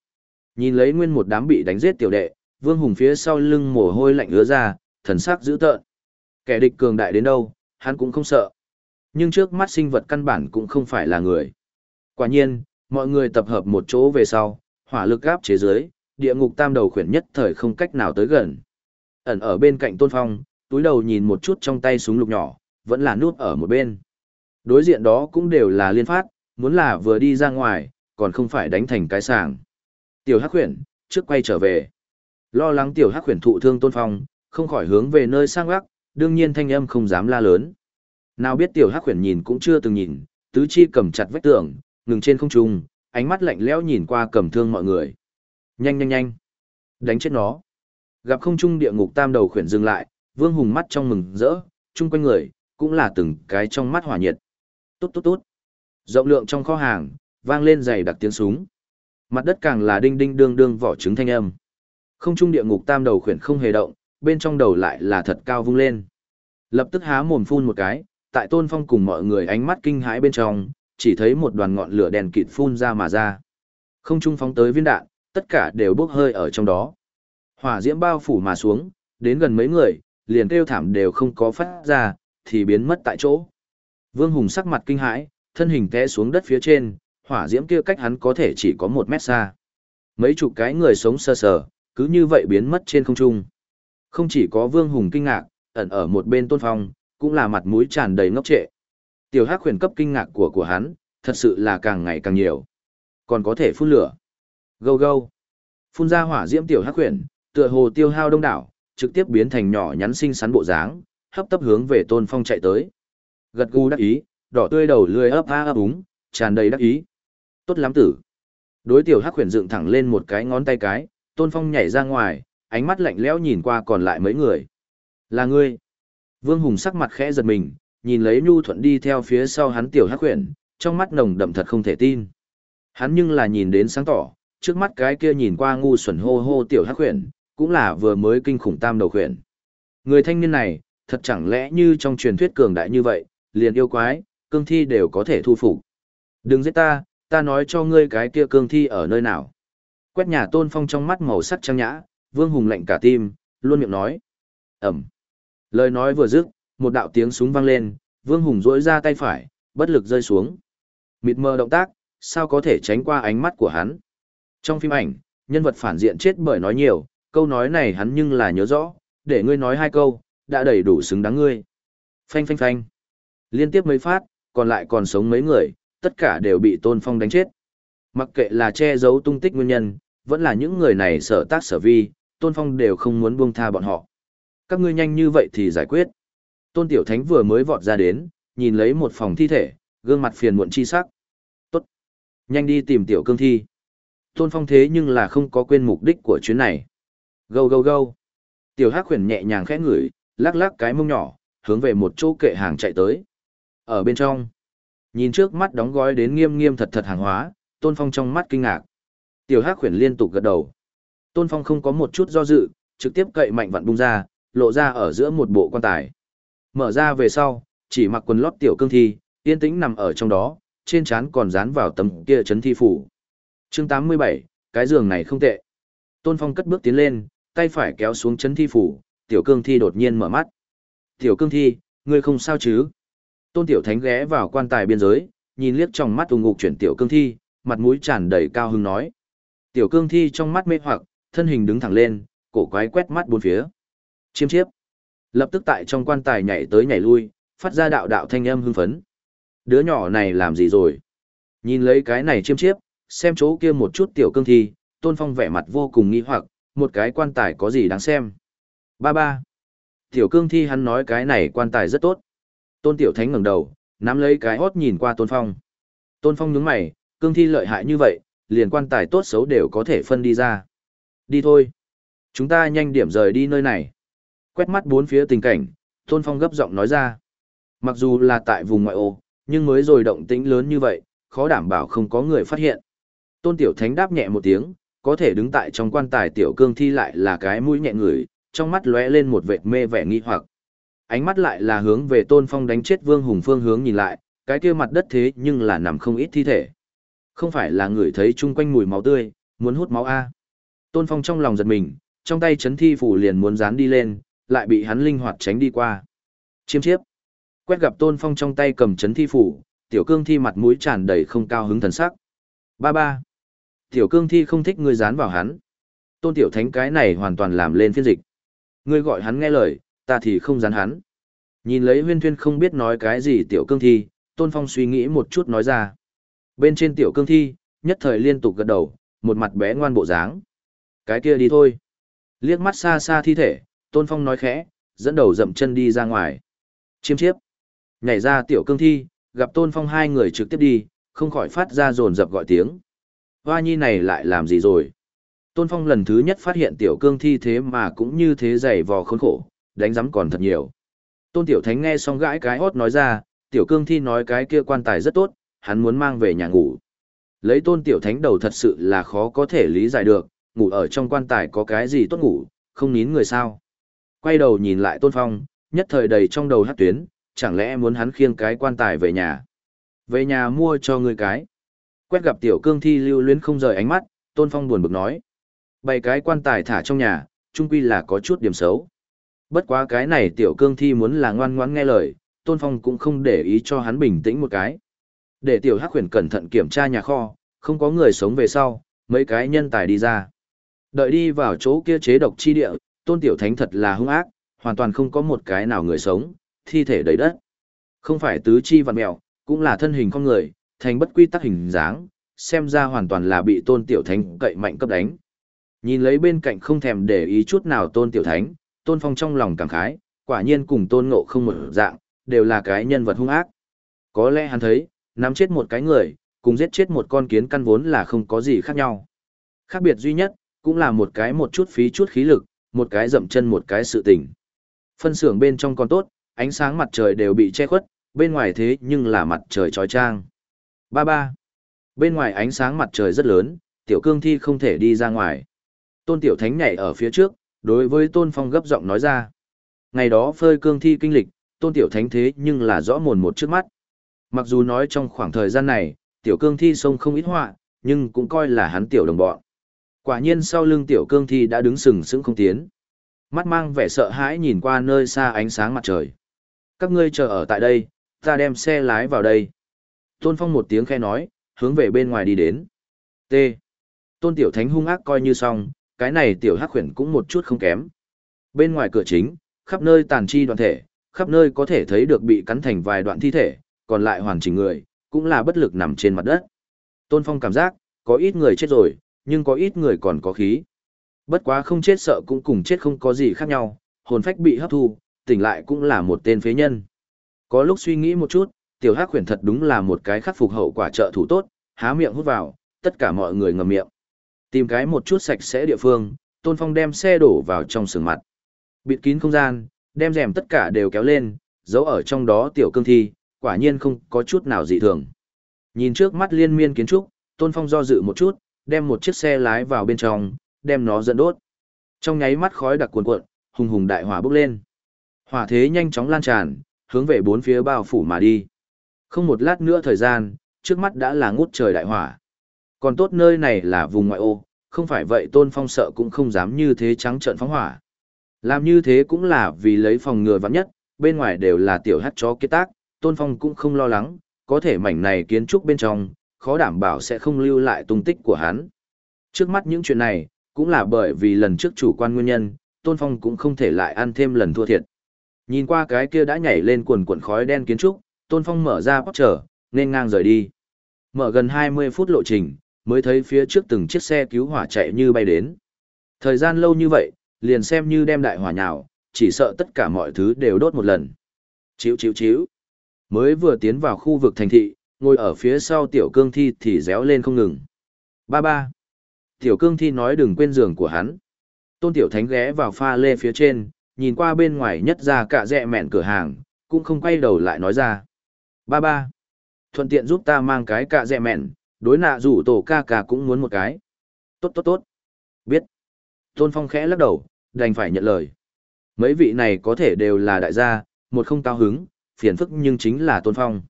Nhìn lấy nguyên một đám bị đánh giết tiểu đệ, Vương Hùng phía sau lưng mồ hôi lạnh ứa ra, thần sắc dữ tợn. Kẻ địch cường đại đến đâu, hắn cũng không sợ. Nhưng trước mắt sinh vật căn bản cũng không phải là người. Quả nhiên, mọi người tập hợp một chỗ về sau, hỏa lực gáp chế giới, địa ngục tam đầu khuyển nhất thời không cách nào tới gần. Ẩn ở bên cạnh Tôn Phong, túi đầu nhìn một chút trong tay súng lục nhỏ, vẫn là nút ở một bên. Đối diện đó cũng đều là liên phát, muốn là vừa đi ra ngoài, còn không phải đánh thành cái sàng. Tiểu Hắc Huyền, trước quay trở về. Lo lắng tiểu Hắc Huyền thụ thương Tôn Phong, không khỏi hướng về nơi sang gác, đương nhiên thanh âm không dám la lớn. Nào biết tiểu Hắc Huyền nhìn cũng chưa từng nhìn, tứ chi cầm chặt vách tường, ngừng trên không trung, ánh mắt lạnh lẽo nhìn qua cầm thương mọi người. Nhanh nhanh nhanh. Đánh chết nó. Gặp không trung địa ngục tam đầu khuyển dừng lại, Vương Hùng mắt trong mừng rỡ, chung quanh người, cũng là từng cái trong mắt hỏa nhiệt. Tốt tốt tốt. Rộng lượng trong kho hàng, vang lên dày đặc tiếng súng. Mặt đất càng là đinh đinh đương đương vỏ trứng thanh âm. Không trung địa ngục tam đầu khuyển không hề động, bên trong đầu lại là thật cao vung lên. Lập tức há mồm phun một cái, tại Tôn Phong cùng mọi người ánh mắt kinh hãi bên trong, chỉ thấy một đoàn ngọn lửa đèn kịt phun ra mà ra. Không trung phóng tới viên đạn, tất cả đều bốc hơi ở trong đó. Hỏa diễm bao phủ mà xuống, đến gần mấy người, liền kêu thảm đều không có phát ra, thì biến mất tại chỗ. Vương Hùng sắc mặt kinh hãi, thân hình té xuống đất phía trên, hỏa diễm kia cách hắn có thể chỉ có một mét xa. Mấy chục cái người sống sơ sờ, cứ như vậy biến mất trên không trung. Không chỉ có Vương Hùng kinh ngạc, ẩn ở một bên tôn phong, cũng là mặt mũi tràn đầy ngốc trệ. Tiểu Hắc huyền cấp kinh ngạc của của hắn, thật sự là càng ngày càng nhiều. Còn có thể phun lửa. Gâu gâu. Phun ra hỏa diễm tiểu Hắc huyền, tựa hồ tiêu hao đông đảo, trực tiếp biến thành nhỏ nhắn xinh xắn bộ dáng, hấp tấp hướng về Tôn Phong chạy tới. Gật gù đắc ý, đỏ tươi đầu lười ấp a ấp úng, tràn đầy đắc ý. Tốt lắm tử. Đối tiểu Hắc huyền dựng thẳng lên một cái ngón tay cái, Tôn Phong nhảy ra ngoài, ánh mắt lạnh lẽo nhìn qua còn lại mấy người. Là ngươi. Vương Hùng sắc mặt khẽ giật mình, nhìn lấy Nhu Thuận đi theo phía sau hắn tiểu hắc huyền, trong mắt nồng đậm thật không thể tin. Hắn nhưng là nhìn đến sáng tỏ, trước mắt cái kia nhìn qua ngu xuẩn hô hô tiểu hắc huyền, cũng là vừa mới kinh khủng tam đầu huyền. Người thanh niên này, thật chẳng lẽ như trong truyền thuyết cường đại như vậy, liền yêu quái, cương thi đều có thể thu phục. Đừng giết ta, ta nói cho ngươi cái kia cương thi ở nơi nào. Quét nhà tôn phong trong mắt màu sắc trang nhã, vương hùng lạnh cả tim, luôn miệng nói. Ẩm. Lời nói vừa dứt, một đạo tiếng súng vang lên, Vương Hùng duỗi ra tay phải, bất lực rơi xuống. Mịt mờ động tác, sao có thể tránh qua ánh mắt của hắn. Trong phim ảnh, nhân vật phản diện chết bởi nói nhiều, câu nói này hắn nhưng là nhớ rõ, để ngươi nói hai câu, đã đầy đủ xứng đáng ngươi. Phanh phanh phanh. Liên tiếp mấy phát, còn lại còn sống mấy người, tất cả đều bị Tôn Phong đánh chết. Mặc kệ là che giấu tung tích nguyên nhân, vẫn là những người này sở tác sở vi, Tôn Phong đều không muốn buông tha bọn họ các ngươi nhanh như vậy thì giải quyết. Tôn Tiểu Thánh vừa mới vọt ra đến, nhìn lấy một phòng thi thể, gương mặt phiền muộn chi sắc. Tốt. Nhanh đi tìm Tiểu Cương Thi. Tôn Phong thế nhưng là không có quên mục đích của chuyến này. Gâu gâu gâu. Tiểu Hắc huyền nhẹ nhàng khẽ ngửi, lắc lắc cái mông nhỏ, hướng về một chỗ kệ hàng chạy tới. Ở bên trong, nhìn trước mắt đóng gói đến nghiêm nghiêm thật thật hàng hóa, Tôn Phong trong mắt kinh ngạc. Tiểu Hắc huyền liên tục gật đầu. Tôn Phong không có một chút do dự, trực tiếp cậy mạnh vặn bung ra, lộ ra ở giữa một bộ quan tài. Mở ra về sau, chỉ mặc quần lót tiểu cương thi, yên tĩnh nằm ở trong đó, trên trán còn dán vào tấm kia chấn thi phủ. Chương 87, cái giường này không tệ. Tôn Phong cất bước tiến lên, tay phải kéo xuống chấn thi phủ, tiểu cương thi đột nhiên mở mắt. Tiểu cương thi, ngươi không sao chứ? Tôn Tiểu Thánh ghé vào quan tài biên giới, nhìn liếc trong mắt ung ngục chuyển tiểu cương thi, mặt mũi tràn đầy cao hứng nói. Tiểu cương thi trong mắt mê hoặc, thân hình đứng thẳng lên, cổ quái quét mắt bốn phía. Chiêm chiếp. Lập tức tại trong quan tài nhảy tới nhảy lui, phát ra đạo đạo thanh âm hưng phấn. Đứa nhỏ này làm gì rồi? Nhìn lấy cái này chiêm chiếp, xem chỗ kia một chút tiểu cương thi, tôn phong vẻ mặt vô cùng nghi hoặc, một cái quan tài có gì đáng xem. Ba ba. Tiểu cương thi hắn nói cái này quan tài rất tốt. Tôn tiểu thánh ngẩng đầu, nắm lấy cái hót nhìn qua tôn phong. Tôn phong nhướng mày, cương thi lợi hại như vậy, liền quan tài tốt xấu đều có thể phân đi ra. Đi thôi. Chúng ta nhanh điểm rời đi nơi này. Quét mắt bốn phía tình cảnh, Tôn Phong gấp giọng nói ra. Mặc dù là tại vùng ngoại ô, nhưng mới rồi động tĩnh lớn như vậy, khó đảm bảo không có người phát hiện. Tôn Tiểu Thánh đáp nhẹ một tiếng, có thể đứng tại trong quan tài Tiểu Cương thi lại là cái mũi nhẹ người, trong mắt lóe lên một vệt mê vẻ nghi hoặc. Ánh mắt lại là hướng về Tôn Phong đánh chết Vương Hùng phương hướng nhìn lại, cái kia mặt đất thế nhưng là nằm không ít thi thể. Không phải là người thấy chung quanh mùi máu tươi, muốn hút máu A. Tôn Phong trong lòng giật mình, trong tay chấn thi phủ liền muốn dán đi lên, lại bị hắn linh hoạt tránh đi qua. Chiêm chiếp. Quét gặp Tôn Phong trong tay cầm chấn thi phủ, tiểu cương thi mặt mũi tràn đầy không cao hứng thần sắc. Ba ba. Tiểu cương thi không thích ngươi dán vào hắn. Tôn tiểu thánh cái này hoàn toàn làm lên phiên dịch. Ngươi gọi hắn nghe lời, ta thì không dán hắn. Nhìn lấy huyên thuyên không biết nói cái gì tiểu cương thi, Tôn Phong suy nghĩ một chút nói ra. Bên trên tiểu cương thi, nhất thời liên tục gật đầu, một mặt bé ngoan bộ dáng. Cái kia đi thôi. Liếc mắt xa xa thi thể, Tôn Phong nói khẽ, dẫn đầu dậm chân đi ra ngoài. Chiêm chiếp. Nhảy ra tiểu cương thi, gặp Tôn Phong hai người trực tiếp đi, không khỏi phát ra rồn rập gọi tiếng. Hoa nhi này lại làm gì rồi? Tôn Phong lần thứ nhất phát hiện tiểu cương thi thế mà cũng như thế dày vò khốn khổ, đánh giấm còn thật nhiều. Tôn Tiểu Thánh nghe xong gãi cái hót nói ra, tiểu cương thi nói cái kia quan tài rất tốt, hắn muốn mang về nhà ngủ. Lấy Tôn Tiểu Thánh đầu thật sự là khó có thể lý giải được, ngủ ở trong quan tài có cái gì tốt ngủ, không nín người sao. Quay đầu nhìn lại Tôn Phong, nhất thời đầy trong đầu hát tuyến, chẳng lẽ muốn hắn khiêng cái quan tài về nhà. Về nhà mua cho người cái. Quét gặp tiểu cương thi lưu luyến không rời ánh mắt, Tôn Phong buồn bực nói. Bày cái quan tài thả trong nhà, chung quy là có chút điểm xấu. Bất quá cái này tiểu cương thi muốn là ngoan ngoãn nghe lời, Tôn Phong cũng không để ý cho hắn bình tĩnh một cái. Để tiểu hắc huyền cẩn thận kiểm tra nhà kho, không có người sống về sau, mấy cái nhân tài đi ra. Đợi đi vào chỗ kia chế độc chi địa, Tôn Tiểu Thánh thật là hung ác, hoàn toàn không có một cái nào người sống, thi thể đầy đất. Không phải tứ chi vặn mèo cũng là thân hình con người, thành bất quy tắc hình dáng, xem ra hoàn toàn là bị Tôn Tiểu Thánh cậy mạnh cấp đánh. Nhìn lấy bên cạnh không thèm để ý chút nào Tôn Tiểu Thánh, Tôn Phong trong lòng cảm khái, quả nhiên cùng Tôn Ngộ không một dạng, đều là cái nhân vật hung ác. Có lẽ hắn thấy, nắm chết một cái người, cùng giết chết một con kiến căn vốn là không có gì khác nhau. Khác biệt duy nhất, cũng là một cái một chút phí chút khí lực, một cái dậm chân một cái sự tỉnh. Phân xưởng bên trong còn tốt, ánh sáng mặt trời đều bị che khuất, bên ngoài thế nhưng là mặt trời trói trang. Ba ba. Bên ngoài ánh sáng mặt trời rất lớn, tiểu cương thi không thể đi ra ngoài. Tôn tiểu thánh nhảy ở phía trước, đối với tôn phong gấp giọng nói ra. Ngày đó phơi cương thi kinh lịch, tôn tiểu thánh thế nhưng là rõ mồn một trước mắt. Mặc dù nói trong khoảng thời gian này, tiểu cương thi sông không ít họa, nhưng cũng coi là hắn tiểu đồng bọn. Quả nhiên sau lưng tiểu cương thi đã đứng sừng sững không tiến. Mắt mang vẻ sợ hãi nhìn qua nơi xa ánh sáng mặt trời. Các ngươi chờ ở tại đây, ta đem xe lái vào đây. Tôn Phong một tiếng khe nói, hướng về bên ngoài đi đến. T. Tôn Tiểu Thánh hung ác coi như xong, cái này Tiểu Hắc Khuyển cũng một chút không kém. Bên ngoài cửa chính, khắp nơi tàn chi đoàn thể, khắp nơi có thể thấy được bị cắn thành vài đoạn thi thể, còn lại hoàn chỉnh người, cũng là bất lực nằm trên mặt đất. Tôn Phong cảm giác, có ít người chết rồi, nhưng có ít người còn có khí. Bất quá không chết sợ cũng cùng chết không có gì khác nhau, hồn phách bị hấp thu, tỉnh lại cũng là một tên phế nhân. Có lúc suy nghĩ một chút, tiểu hắc khuyển thật đúng là một cái khắc phục hậu quả trợ thủ tốt, há miệng hút vào, tất cả mọi người ngậm miệng. Tìm cái một chút sạch sẽ địa phương, Tôn Phong đem xe đổ vào trong sườn mặt. Bịt kín không gian, đem rèm tất cả đều kéo lên, giấu ở trong đó tiểu cương thi, quả nhiên không có chút nào dị thường. Nhìn trước mắt liên miên kiến trúc, Tôn Phong do dự một chút, đem một chiếc xe lái vào bên trong, đem nó dẫn đốt. Trong nháy mắt khói đặc cuồn cuộn, hùng hùng đại hỏa bốc lên. Hỏa thế nhanh chóng lan tràn, hướng về bốn phía bao phủ mà đi. Không một lát nữa thời gian, trước mắt đã là ngút trời đại hỏa. Còn tốt nơi này là vùng ngoại ô, không phải vậy Tôn Phong sợ cũng không dám như thế trắng trợn phóng hỏa. Làm như thế cũng là vì lấy phòng ngừa vắng nhất, bên ngoài đều là tiểu hắt chó kết tác, Tôn Phong cũng không lo lắng, có thể mảnh này kiến trúc bên trong, khó đảm bảo sẽ không lưu lại tung tích của hắn. Trước mắt những chuyện này, cũng là bởi vì lần trước chủ quan nguyên nhân, Tôn Phong cũng không thể lại ăn thêm lần thua thiệt. Nhìn qua cái kia đã nhảy lên quần quần khói đen kiến trúc, Tôn Phong mở ra bóc trở, nên ngang rời đi. Mở gần 20 phút lộ trình, mới thấy phía trước từng chiếc xe cứu hỏa chạy như bay đến. Thời gian lâu như vậy, liền xem như đem đại hỏa nhào, chỉ sợ tất cả mọi thứ đều đốt một lần. Chíu chíu chíu. Mới vừa tiến vào khu vực thành thị, ngồi ở phía sau tiểu cương thi thì réo lên không ngừng. Ba ba. Tiểu cương thi nói đừng quên giường của hắn. Tôn tiểu thánh ghé vào pha lê phía trên, nhìn qua bên ngoài nhất ra cả dẹ mẹn cửa hàng, cũng không quay đầu lại nói ra. Ba ba. Thuận tiện giúp ta mang cái cả dẹ mẹn, đối nạ rủ tổ ca ca cũng muốn một cái. Tốt tốt tốt. Biết. Tôn phong khẽ lắc đầu, đành phải nhận lời. Mấy vị này có thể đều là đại gia, một không cao hứng, phiền phức nhưng chính là tôn phong.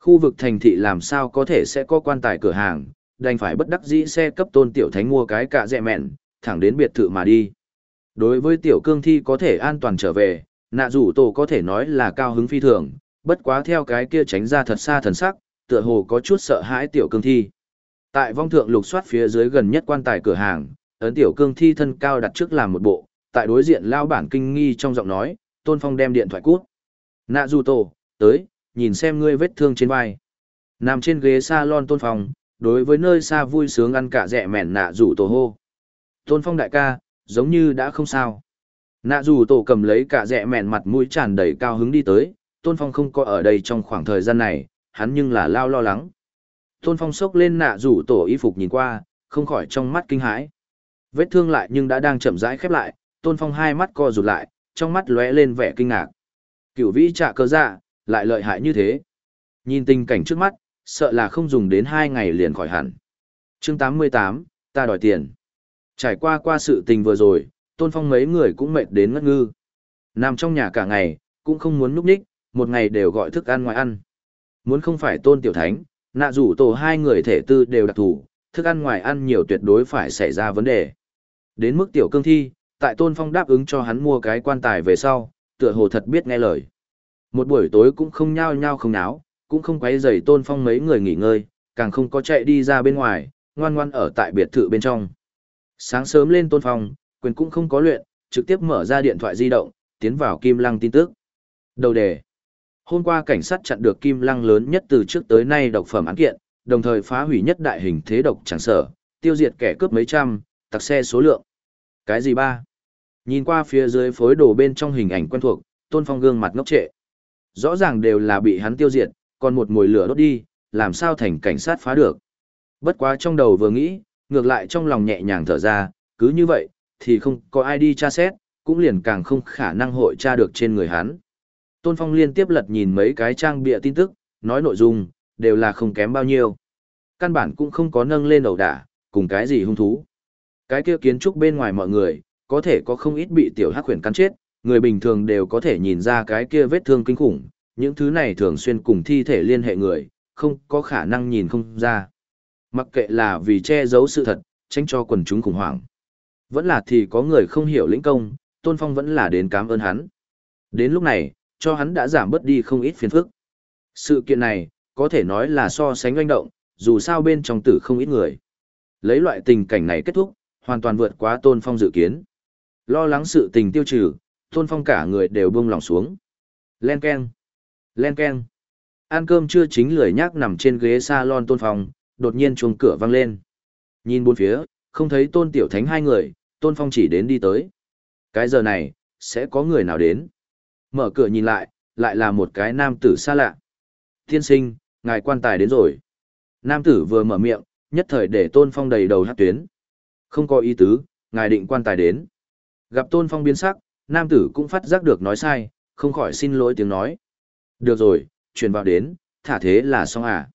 Khu vực thành thị làm sao có thể sẽ có quan tài cửa hàng, đành phải bất đắc dĩ xe cấp tôn tiểu thánh mua cái cả dẹ mẹn, thẳng đến biệt thự mà đi. Đối với tiểu cương thi có thể an toàn trở về, nạ rủ tổ có thể nói là cao hứng phi thường, bất quá theo cái kia tránh ra thật xa thần sắc, tựa hồ có chút sợ hãi tiểu cương thi. Tại vong thượng lục soát phía dưới gần nhất quan tài cửa hàng, ấn tiểu cương thi thân cao đặt trước làm một bộ, tại đối diện lao bản kinh nghi trong giọng nói, tôn phong đem điện thoại cút. Nạ dù tổ, tới, nhìn xem ngươi vết thương trên vai. Nằm trên ghế salon tôn phong, đối với nơi xa vui sướng ăn cả rẻ mẻn nạ dù tổ hô. Tôn phong đại ca, giống như đã không sao. Nạ dù tổ cầm lấy cả rẻ mẻn mặt mũi tràn đầy cao hứng đi tới, tôn phong không có ở đây trong khoảng thời gian này, hắn nhưng là lao lo lắng. Tôn Phong sốc lên nạ rủ tổ y phục nhìn qua, không khỏi trong mắt kinh hãi. Vết thương lại nhưng đã đang chậm rãi khép lại, Tôn Phong hai mắt co rụt lại, trong mắt lóe lên vẻ kinh ngạc. Cửu vĩ trạ cơ dạ, lại lợi hại như thế. Nhìn tình cảnh trước mắt, sợ là không dùng đến hai ngày liền khỏi hẳn. Chương 88, ta đòi tiền. Trải qua qua sự tình vừa rồi, Tôn Phong mấy người cũng mệt đến ngất ngư. Nằm trong nhà cả ngày, cũng không muốn núp ních, một ngày đều gọi thức ăn ngoài ăn. Muốn không phải Tôn Tiểu Thánh, nạ rủ tổ hai người thể tư đều đặc thù, thức ăn ngoài ăn nhiều tuyệt đối phải xảy ra vấn đề. Đến mức Tiểu Cương Thi, tại Tôn Phong đáp ứng cho hắn mua cái quan tài về sau, tựa hồ thật biết nghe lời. Một buổi tối cũng không nhao nhao không náo, cũng không quấy rầy Tôn Phong mấy người nghỉ ngơi, càng không có chạy đi ra bên ngoài, ngoan ngoan ở tại biệt thự bên trong. Sáng sớm lên Tôn Phong, quyền cũng không có luyện, trực tiếp mở ra điện thoại di động, tiến vào Kim Lăng tin tức. Đầu đề. Hôm qua cảnh sát chặn được Kim Lăng lớn nhất từ trước tới nay độc phẩm án kiện, đồng thời phá hủy nhất đại hình thế độc chẳng sở, tiêu diệt kẻ cướp mấy trăm, tặc xe số lượng. Cái gì ba? Nhìn qua phía dưới phối đồ bên trong hình ảnh quen thuộc, Tôn Phong gương mặt ngốc trệ. Rõ ràng đều là bị hắn tiêu diệt, còn một mùi lửa đốt đi, làm sao thành cảnh sát phá được. Bất quá trong đầu vừa nghĩ, ngược lại trong lòng nhẹ nhàng thở ra, cứ như vậy, thì không có ai đi tra xét, cũng liền càng không khả năng hội tra được trên người hắn. Tôn Phong liên tiếp lật nhìn mấy cái trang bịa tin tức, nói nội dung, đều là không kém bao nhiêu. Căn bản cũng không có nâng lên đầu đả, cùng cái gì hung thú. Cái kia kiến trúc bên ngoài mọi người, có thể có không ít bị tiểu hắc huyền cắn chết, người bình thường đều có thể nhìn ra cái kia vết thương kinh khủng, những thứ này thường xuyên cùng thi thể liên hệ người, không có khả năng nhìn không ra. Mặc kệ là vì che giấu sự thật, tránh cho quần chúng khủng hoảng. Vẫn là thì có người không hiểu lĩnh công, Tôn Phong vẫn là đến cảm ơn hắn. Đến lúc này, cho hắn đã giảm bớt đi không ít phiền phức. Sự kiện này, có thể nói là so sánh doanh động, dù sao bên trong tử không ít người. Lấy loại tình cảnh này kết thúc, hoàn toàn vượt quá Tôn Phong dự kiến. Lo lắng sự tình tiêu trừ, Tôn Phong cả người đều buông lòng xuống. Len keng. Len keng. Ăn cơm chưa chính lười nhác nằm trên ghế salon Tôn Phong, đột nhiên chuông cửa vang lên. Nhìn bốn phía, không thấy Tôn Tiểu Thánh hai người, Tôn Phong chỉ đến đi tới. Cái giờ này, sẽ có người nào đến? Mở cửa nhìn lại, lại là một cái nam tử xa lạ. Tiên sinh, ngài quan tài đến rồi. Nam tử vừa mở miệng, nhất thời để Tôn Phong đầy đầu hát tuyến. Không có ý tứ, ngài định quan tài đến. Gặp Tôn Phong biến sắc, nam tử cũng phát giác được nói sai, không khỏi xin lỗi tiếng nói. Được rồi, chuyển vào đến, thả thế là xong à.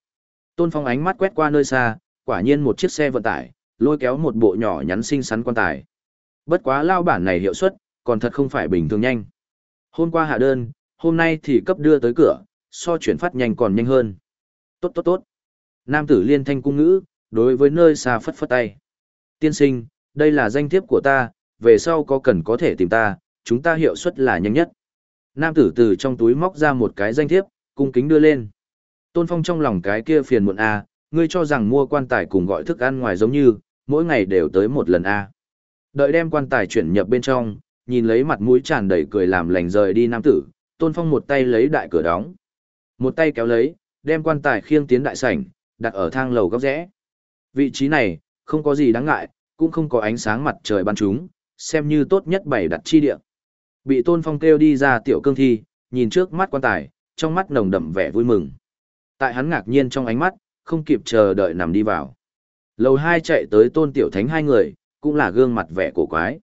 Tôn Phong ánh mắt quét qua nơi xa, quả nhiên một chiếc xe vận tải, lôi kéo một bộ nhỏ nhắn xinh xắn quan tài. Bất quá lao bản này hiệu suất, còn thật không phải bình thường nhanh. Hôm qua hạ đơn, hôm nay thì cấp đưa tới cửa, so chuyển phát nhanh còn nhanh hơn. Tốt tốt tốt. Nam tử liên thanh cung ngữ, đối với nơi xa phất phất tay. Tiên sinh, đây là danh thiếp của ta, về sau có cần có thể tìm ta, chúng ta hiệu suất là nhanh nhất. Nam tử từ trong túi móc ra một cái danh thiếp, cung kính đưa lên. Tôn Phong trong lòng cái kia phiền muộn a, ngươi cho rằng mua quan tài cùng gọi thức ăn ngoài giống như, mỗi ngày đều tới một lần a. Đợi đem quan tài chuyển nhập bên trong, nhìn lấy mặt mũi tràn đầy cười làm lành rời đi nam tử, Tôn Phong một tay lấy đại cửa đóng, một tay kéo lấy, đem quan tài khiêng tiến đại sảnh, đặt ở thang lầu góc rẽ. Vị trí này, không có gì đáng ngại, cũng không có ánh sáng mặt trời ban chúng, xem như tốt nhất bày đặt chi địa. Bị Tôn Phong kêu đi ra tiểu cương thi, nhìn trước mắt quan tài, trong mắt nồng đậm vẻ vui mừng. Tại hắn ngạc nhiên trong ánh mắt, không kịp chờ đợi nằm đi vào. Lầu hai chạy tới Tôn Tiểu Thánh hai người, cũng là gương mặt vẻ cổ quái.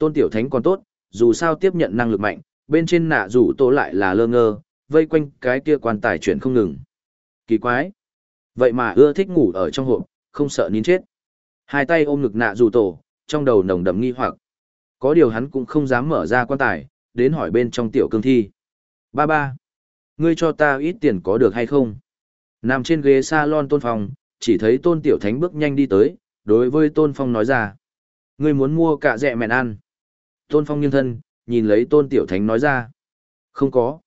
Tôn Tiểu Thánh còn tốt, dù sao tiếp nhận năng lực mạnh, bên trên nạ rủ tổ lại là lơ ngơ, vây quanh cái kia quan tài chuyển không ngừng. Kỳ quái. Vậy mà ưa thích ngủ ở trong hộp, không sợ nín chết. Hai tay ôm ngực nạ rủ tổ, trong đầu nồng đậm nghi hoặc. Có điều hắn cũng không dám mở ra quan tài, đến hỏi bên trong tiểu cương thi. Ba ba, ngươi cho ta ít tiền có được hay không? Nằm trên ghế salon tôn phong, chỉ thấy tôn tiểu thánh bước nhanh đi tới, đối với tôn phong nói ra. Ngươi muốn mua cả dẹ mẹn ăn. Tôn phong nghiêng thân, nhìn lấy tôn tiểu thánh nói ra. Không có.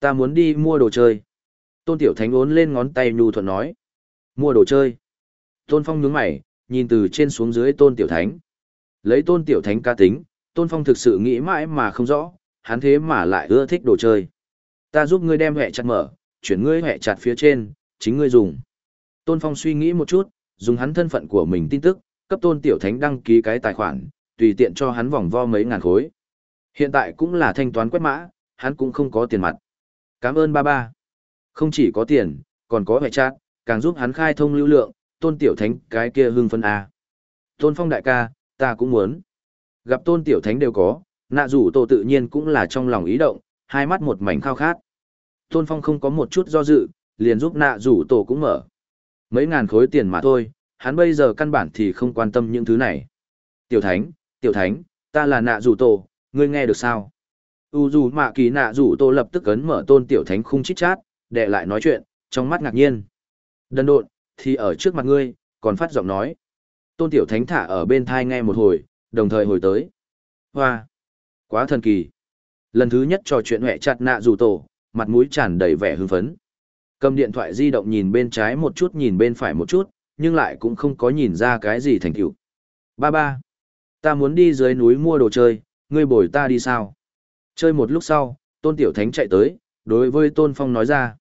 Ta muốn đi mua đồ chơi. Tôn tiểu thánh ốn lên ngón tay nhu thuận nói. Mua đồ chơi. Tôn phong nhướng mày, nhìn từ trên xuống dưới tôn tiểu thánh. Lấy tôn tiểu thánh ca tính, tôn phong thực sự nghĩ mãi mà không rõ, hắn thế mà lại ưa thích đồ chơi. Ta giúp ngươi đem hệ chặt mở, chuyển ngươi hệ chặt phía trên, chính ngươi dùng. Tôn phong suy nghĩ một chút, dùng hắn thân phận của mình tin tức, cấp tôn tiểu thánh đăng ký cái tài khoản, tùy tiện cho hắn vòng vo mấy ngàn khối. Hiện tại cũng là thanh toán quét mã, hắn cũng không có tiền mặt. Cảm ơn ba ba. Không chỉ có tiền, còn có hệ chát, càng giúp hắn khai thông lưu lượng, tôn tiểu thánh cái kia hưng phân A. Tôn phong đại ca, ta cũng muốn. Gặp tôn tiểu thánh đều có, nạ rủ tổ tự nhiên cũng là trong lòng ý động, hai mắt một mảnh khao khát. Tôn phong không có một chút do dự, liền giúp nạ rủ tổ cũng mở. Mấy ngàn khối tiền mà thôi, hắn bây giờ căn bản thì không quan tâm những thứ này. Tiểu thánh, tiểu thánh, ta là nạ rủ tổ, ngươi nghe được sao? U dù mạ kỳ nạ rủ tổ lập tức ấn mở tôn tiểu thánh khung chít chát, để lại nói chuyện, trong mắt ngạc nhiên. Đần độn, thì ở trước mặt ngươi, còn phát giọng nói. Tôn tiểu thánh thả ở bên thai nghe một hồi, đồng thời hồi tới. Hoa! Quá thần kỳ! Lần thứ nhất trò chuyện huệ chặt nạ rủ tổ, mặt mũi tràn đầy vẻ hưng phấn. Cầm điện thoại di động nhìn bên trái một chút nhìn bên phải một chút, nhưng lại cũng không có nhìn ra cái gì thành tựu. Ba ba! Ta muốn đi dưới núi mua đồ chơi, ngươi bồi ta đi sao? Chơi một lúc sau, tôn tiểu thánh chạy tới, đối với tôn phong nói ra.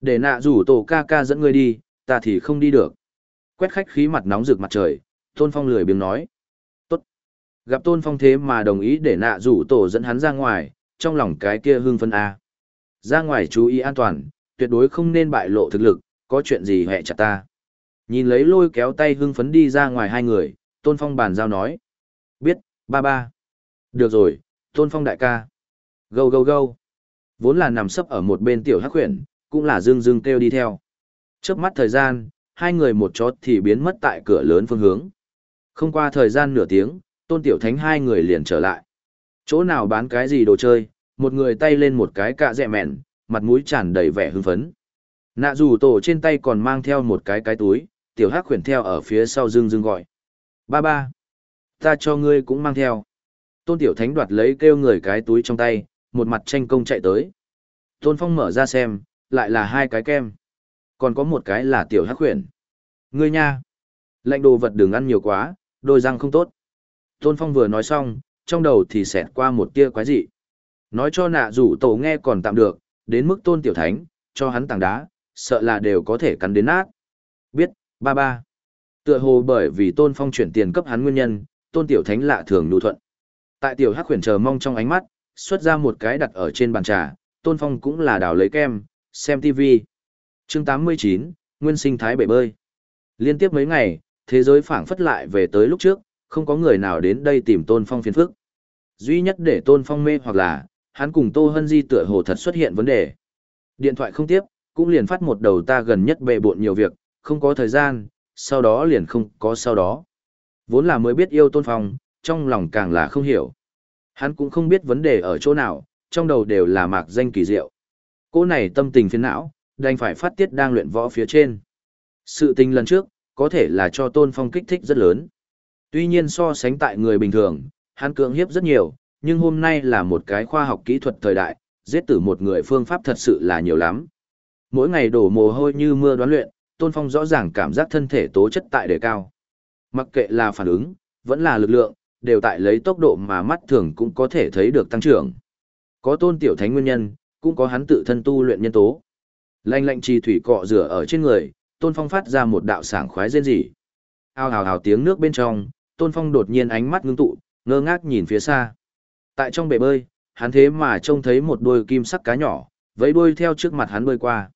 Để nạ rủ tổ ca ca dẫn ngươi đi, ta thì không đi được. Quét khách khí mặt nóng rực mặt trời, tôn phong lười biếng nói. Tốt. Gặp tôn phong thế mà đồng ý để nạ rủ tổ dẫn hắn ra ngoài, trong lòng cái kia hưng phân A. Ra ngoài chú ý an toàn, tuyệt đối không nên bại lộ thực lực, có chuyện gì hẹ chặt ta. Nhìn lấy lôi kéo tay hưng phấn đi ra ngoài hai người, tôn phong bàn giao nói. Ba ba. Được rồi, tôn phong đại ca. Gâu gâu gâu. Vốn là nằm sấp ở một bên tiểu hắc khuyển, cũng là dương dương kêu đi theo. Trước mắt thời gian, hai người một chót thì biến mất tại cửa lớn phương hướng. Không qua thời gian nửa tiếng, tôn tiểu thánh hai người liền trở lại. Chỗ nào bán cái gì đồ chơi, một người tay lên một cái cạ dẹ mẹn, mặt mũi tràn đầy vẻ hưng phấn. Nạ dù tổ trên tay còn mang theo một cái cái túi, tiểu hắc khuyển theo ở phía sau dương dương gọi. Ba ba, ta cho ngươi cũng mang theo. Tôn tiểu thánh đoạt lấy kêu người cái túi trong tay, một mặt tranh công chạy tới. Tôn phong mở ra xem, lại là hai cái kem. Còn có một cái là tiểu hắc Huyền. Ngươi nha, lạnh đồ vật đừng ăn nhiều quá, đôi răng không tốt. Tôn phong vừa nói xong, trong đầu thì xẹt qua một tia quái dị. Nói cho nạ rủ tổ nghe còn tạm được, đến mức tôn tiểu thánh, cho hắn tảng đá, sợ là đều có thể cắn đến nát. Biết, ba ba. Tựa hồ bởi vì tôn phong chuyển tiền cấp hắn nguyên nhân, tôn tiểu thánh lạ thường nhu thuận. Tại tiểu hắc khuyển chờ mong trong ánh mắt, xuất ra một cái đặt ở trên bàn trà, tôn phong cũng là đào lấy kem, xem TV. chương 89, Nguyên sinh thái bể bơi. Liên tiếp mấy ngày, thế giới phảng phất lại về tới lúc trước, không có người nào đến đây tìm tôn phong phiền phức. Duy nhất để tôn phong mê hoặc là, hắn cùng Tô Hân Di tựa hồ thật xuất hiện vấn đề. Điện thoại không tiếp, cũng liền phát một đầu ta gần nhất bề bộn nhiều việc, không có thời gian, sau đó liền không có sau đó. Vốn là mới biết yêu tôn phong, trong lòng càng là không hiểu. Hắn cũng không biết vấn đề ở chỗ nào, trong đầu đều là mạc danh kỳ diệu. Cô này tâm tình phiền não, đành phải phát tiết đang luyện võ phía trên. Sự tình lần trước, có thể là cho tôn phong kích thích rất lớn. Tuy nhiên so sánh tại người bình thường, hắn cưỡng hiếp rất nhiều, nhưng hôm nay là một cái khoa học kỹ thuật thời đại, giết tử một người phương pháp thật sự là nhiều lắm. Mỗi ngày đổ mồ hôi như mưa đoán luyện, Tôn Phong rõ ràng cảm giác thân thể tố chất tại đề cao. Mặc kệ là phản ứng, vẫn là lực lượng, đều tại lấy tốc độ mà mắt thường cũng có thể thấy được tăng trưởng. Có Tôn Tiểu Thánh nguyên nhân, cũng có hắn tự thân tu luyện nhân tố. Lanh lạnh trì thủy cọ rửa ở trên người, Tôn Phong phát ra một đạo sảng khoái rên rỉ. Ao hào hào tiếng nước bên trong, Tôn Phong đột nhiên ánh mắt ngưng tụ, ngơ ngác nhìn phía xa. Tại trong bể bơi, hắn thế mà trông thấy một đôi kim sắc cá nhỏ, vẫy đuôi theo trước mặt hắn bơi qua.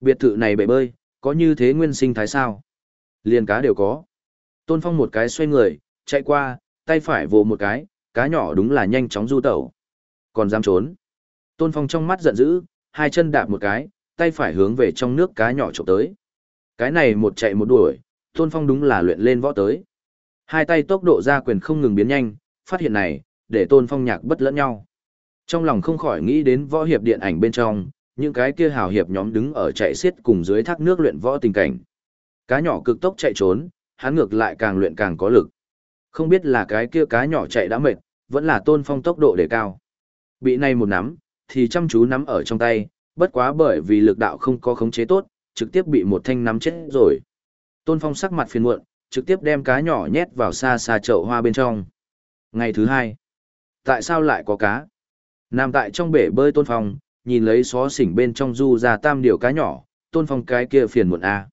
Biệt thự này bể bơi, có như thế nguyên sinh thái sao? Liền cá đều có. Tôn Phong một cái xoay người, chạy qua, tay phải vồ một cái, cá nhỏ đúng là nhanh chóng du tẩu. Còn dám trốn. Tôn Phong trong mắt giận dữ, hai chân đạp một cái, tay phải hướng về trong nước cá nhỏ trộm tới. Cái này một chạy một đuổi, Tôn Phong đúng là luyện lên võ tới. Hai tay tốc độ ra quyền không ngừng biến nhanh, phát hiện này, để tôn phong nhạc bất lẫn nhau. Trong lòng không khỏi nghĩ đến võ hiệp điện ảnh bên trong, những cái kia hào hiệp nhóm đứng ở chạy xiết cùng dưới thác nước luyện võ tình cảnh. Cá nhỏ cực tốc chạy trốn, hắn ngược lại càng luyện càng có lực. Không biết là cái kia cá nhỏ chạy đã mệt, vẫn là tôn phong tốc độ để cao. Bị này một nắm, thì chăm chú nắm ở trong tay, bất quá bởi vì lực đạo không có khống chế tốt, trực tiếp bị một thanh nắm chết rồi. Tôn phong sắc mặt phiền muộn, trực tiếp đem cá nhỏ nhét vào xa xa chậu hoa bên trong. Ngày thứ hai, Tại sao lại có cá? Nằm tại trong bể bơi tôn phong, nhìn lấy xó xỉnh bên trong du ra tam điều cá nhỏ, tôn phong cái kia phiền muộn a. À.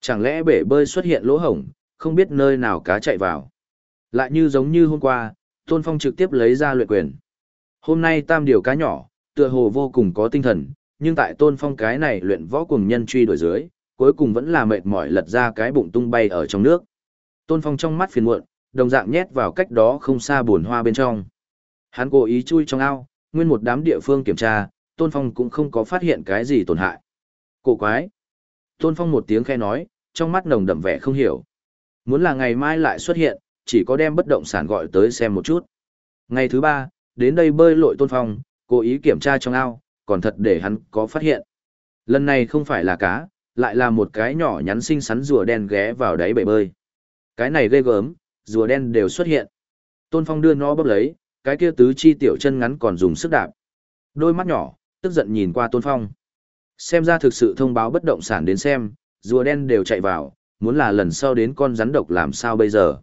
Chẳng lẽ bể bơi xuất hiện lỗ hổng, không biết nơi nào cá chạy vào. Lại như giống như hôm qua, tôn phong trực tiếp lấy ra luyện quyền. Hôm nay tam điều cá nhỏ, tựa hồ vô cùng có tinh thần, nhưng tại tôn phong cái này luyện võ cùng nhân truy đuổi dưới, cuối cùng vẫn là mệt mỏi lật ra cái bụng tung bay ở trong nước. Tôn Phong trong mắt phiền muộn, đồng dạng nhét vào cách đó không xa buồn hoa bên trong. Hắn cố ý chui trong ao, nguyên một đám địa phương kiểm tra, Tôn Phong cũng không có phát hiện cái gì tổn hại. Cổ quái. Tôn Phong một tiếng khe nói, trong mắt nồng đậm vẻ không hiểu. Muốn là ngày mai lại xuất hiện, chỉ có đem bất động sản gọi tới xem một chút. Ngày thứ ba, đến đây bơi lội Tôn Phong, cố ý kiểm tra trong ao, còn thật để hắn có phát hiện. Lần này không phải là cá, lại là một cái nhỏ nhắn xinh xắn rùa đen ghé vào đáy bể bơi. Cái này ghê gớm, rùa đen đều xuất hiện. Tôn Phong đưa nó bóp lấy, cái kia tứ chi tiểu chân ngắn còn dùng sức đạp. Đôi mắt nhỏ, tức giận nhìn qua Tôn Phong. Xem ra thực sự thông báo bất động sản đến xem, rùa đen đều chạy vào, muốn là lần sau đến con rắn độc làm sao bây giờ.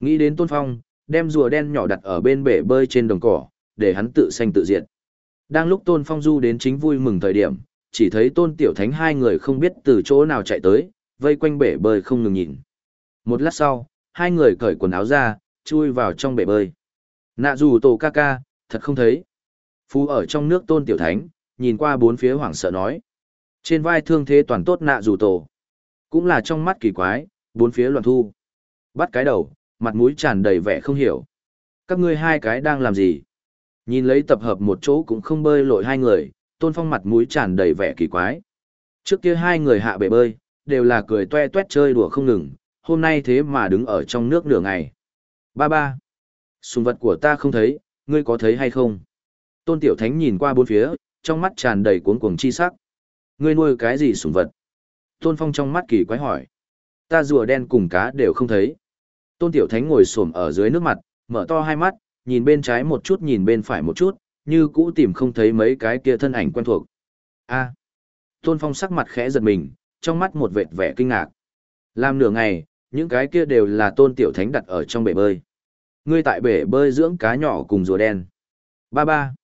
Nghĩ đến Tôn Phong, đem rùa đen nhỏ đặt ở bên bể bơi trên đồng cỏ, để hắn tự xanh tự diệt. Đang lúc Tôn Phong du đến chính vui mừng thời điểm, chỉ thấy Tôn Tiểu Thánh hai người không biết từ chỗ nào chạy tới, vây quanh bể bơi không ngừng nhìn. Một lát sau, hai người cởi quần áo ra, chui vào trong bể bơi. Nạ dù tổ ca ca, thật không thấy. Phú ở trong nước Tôn Tiểu Thánh, nhìn qua bốn phía hoảng sợ nói. Trên vai thương thế toàn tốt nạ dù tổ. Cũng là trong mắt kỳ quái, bốn phía loạn thu. Bắt cái đầu, mặt mũi tràn đầy vẻ không hiểu. Các ngươi hai cái đang làm gì? Nhìn lấy tập hợp một chỗ cũng không bơi lội hai người, tôn phong mặt mũi tràn đầy vẻ kỳ quái. Trước kia hai người hạ bể bơi, đều là cười toe toét chơi đùa không ngừng, hôm nay thế mà đứng ở trong nước nửa ngày. Ba ba. Sùng vật của ta không thấy, ngươi có thấy hay không? Tôn Tiểu Thánh nhìn qua bốn phía, trong mắt tràn đầy cuống cuồng chi sắc. Ngươi nuôi cái gì sùng vật? Tôn Phong trong mắt kỳ quái hỏi. Ta rùa đen cùng cá đều không thấy. Tôn Tiểu Thánh ngồi xổm ở dưới nước mặt, mở to hai mắt, nhìn bên trái một chút nhìn bên phải một chút, như cũ tìm không thấy mấy cái kia thân ảnh quen thuộc. A. Tôn Phong sắc mặt khẽ giật mình, trong mắt một vệt vẻ kinh ngạc. Làm nửa ngày, những cái kia đều là Tôn Tiểu Thánh đặt ở trong bể bơi. Ngươi tại bể bơi dưỡng cá nhỏ cùng rùa đen. Ba ba.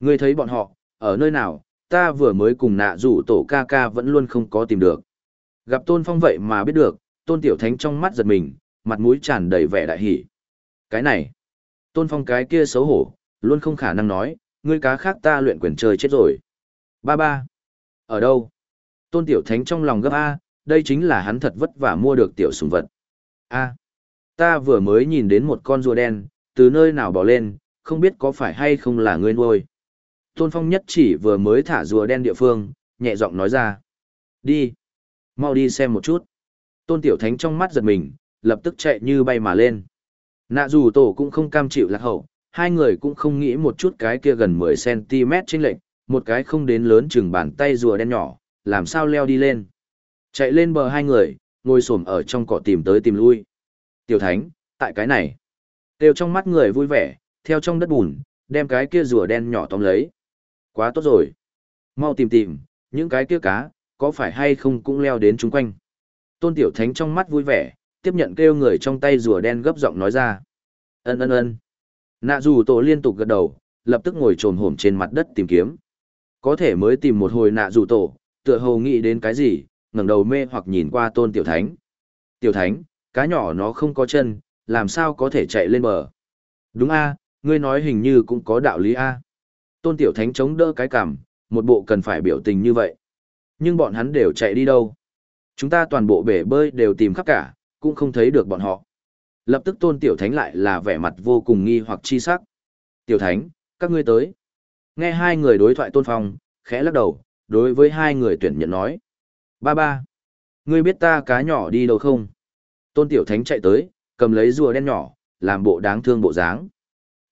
Ngươi thấy bọn họ, ở nơi nào, ta vừa mới cùng nạ rủ tổ ca ca vẫn luôn không có tìm được. Gặp Tôn Phong vậy mà biết được, Tôn Tiểu Thánh trong mắt giật mình, mặt mũi tràn đầy vẻ đại hỉ. Cái này, Tôn Phong cái kia xấu hổ, luôn không khả năng nói, ngươi cá khác ta luyện quyền trời chết rồi. Ba ba. Ở đâu? Tôn Tiểu Thánh trong lòng gấp A, đây chính là hắn thật vất vả mua được tiểu sùng vật. A. Ta vừa mới nhìn đến một con rùa đen, từ nơi nào bỏ lên, không biết có phải hay không là ngươi nuôi. Tôn Phong nhất chỉ vừa mới thả rùa đen địa phương, nhẹ giọng nói ra. Đi. Mau đi xem một chút. Tôn Tiểu Thánh trong mắt giật mình, lập tức chạy như bay mà lên. Nạ dù tổ cũng không cam chịu lạc hậu, hai người cũng không nghĩ một chút cái kia gần 10cm trên lệnh, một cái không đến lớn chừng bàn tay rùa đen nhỏ, làm sao leo đi lên. Chạy lên bờ hai người, ngồi xổm ở trong cỏ tìm tới tìm lui. Tiểu Thánh, tại cái này. Đều trong mắt người vui vẻ, theo trong đất bùn, đem cái kia rùa đen nhỏ tóm lấy. Quá tốt rồi. Mau tìm tìm, những cái kia cá, có phải hay không cũng leo đến chúng quanh. Tôn Tiểu Thánh trong mắt vui vẻ, tiếp nhận kêu người trong tay rùa đen gấp giọng nói ra. Ân ân ân. Nạ dù tổ liên tục gật đầu, lập tức ngồi trồm hổm trên mặt đất tìm kiếm. Có thể mới tìm một hồi nạ dù tổ, tựa hồ nghĩ đến cái gì, ngẩng đầu mê hoặc nhìn qua tôn tiểu thánh. Tiểu thánh, cá nhỏ nó không có chân, làm sao có thể chạy lên bờ. Đúng a, ngươi nói hình như cũng có đạo lý a. Tôn tiểu thánh chống đỡ cái cằm, một bộ cần phải biểu tình như vậy. Nhưng bọn hắn đều chạy đi đâu? Chúng ta toàn bộ bể bơi đều tìm khắp cả, cũng không thấy được bọn họ. Lập tức tôn tiểu thánh lại là vẻ mặt vô cùng nghi hoặc chi sắc. Tiểu thánh, các ngươi tới. Nghe hai người đối thoại tôn phong, khẽ lắc đầu, đối với hai người tuyển nhận nói. Ba ba, ngươi biết ta cá nhỏ đi đâu không? Tôn tiểu thánh chạy tới, cầm lấy rùa đen nhỏ, làm bộ đáng thương bộ dáng.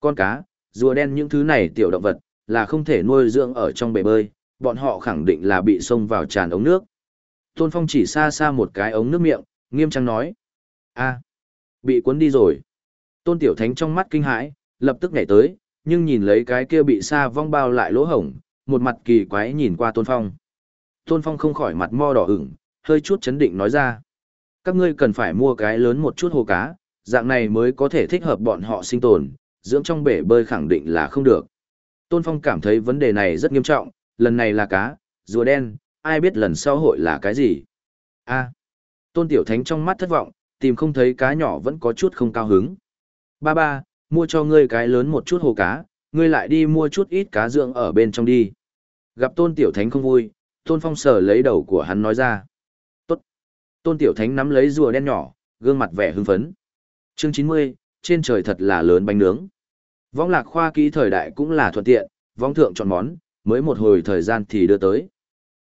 Con cá, rùa đen những thứ này tiểu động vật, là không thể nuôi dưỡng ở trong bể bơi, bọn họ khẳng định là bị xông vào tràn ống nước. Tôn Phong chỉ xa xa một cái ống nước miệng, nghiêm trang nói. a bị cuốn đi rồi. Tôn Tiểu Thánh trong mắt kinh hãi, lập tức nhảy tới, nhưng nhìn lấy cái kia bị xa vong bao lại lỗ hổng, một mặt kỳ quái nhìn qua Tôn Phong. Tôn Phong không khỏi mặt mo đỏ ửng, hơi chút chấn định nói ra. Các ngươi cần phải mua cái lớn một chút hồ cá, dạng này mới có thể thích hợp bọn họ sinh tồn, dưỡng trong bể bơi khẳng định là không được. Tôn Phong cảm thấy vấn đề này rất nghiêm trọng, lần này là cá, rùa đen, ai biết lần sau hội là cái gì. a Tôn Tiểu Thánh trong mắt thất vọng, tìm không thấy cá nhỏ vẫn có chút không cao hứng. Ba ba, mua cho ngươi cái lớn một chút hồ cá, ngươi lại đi mua chút ít cá dưỡng ở bên trong đi. Gặp Tôn Tiểu Thánh không vui, Tôn Phong sở lấy đầu của hắn nói ra. tốt, Tôn Tiểu Thánh nắm lấy rùa đen nhỏ, gương mặt vẻ hưng phấn. Chương 90, trên trời thật là lớn bánh nướng. Vong lạc khoa kỹ thời đại cũng là thuận tiện, vong thượng chọn món, mới một hồi thời gian thì đưa tới.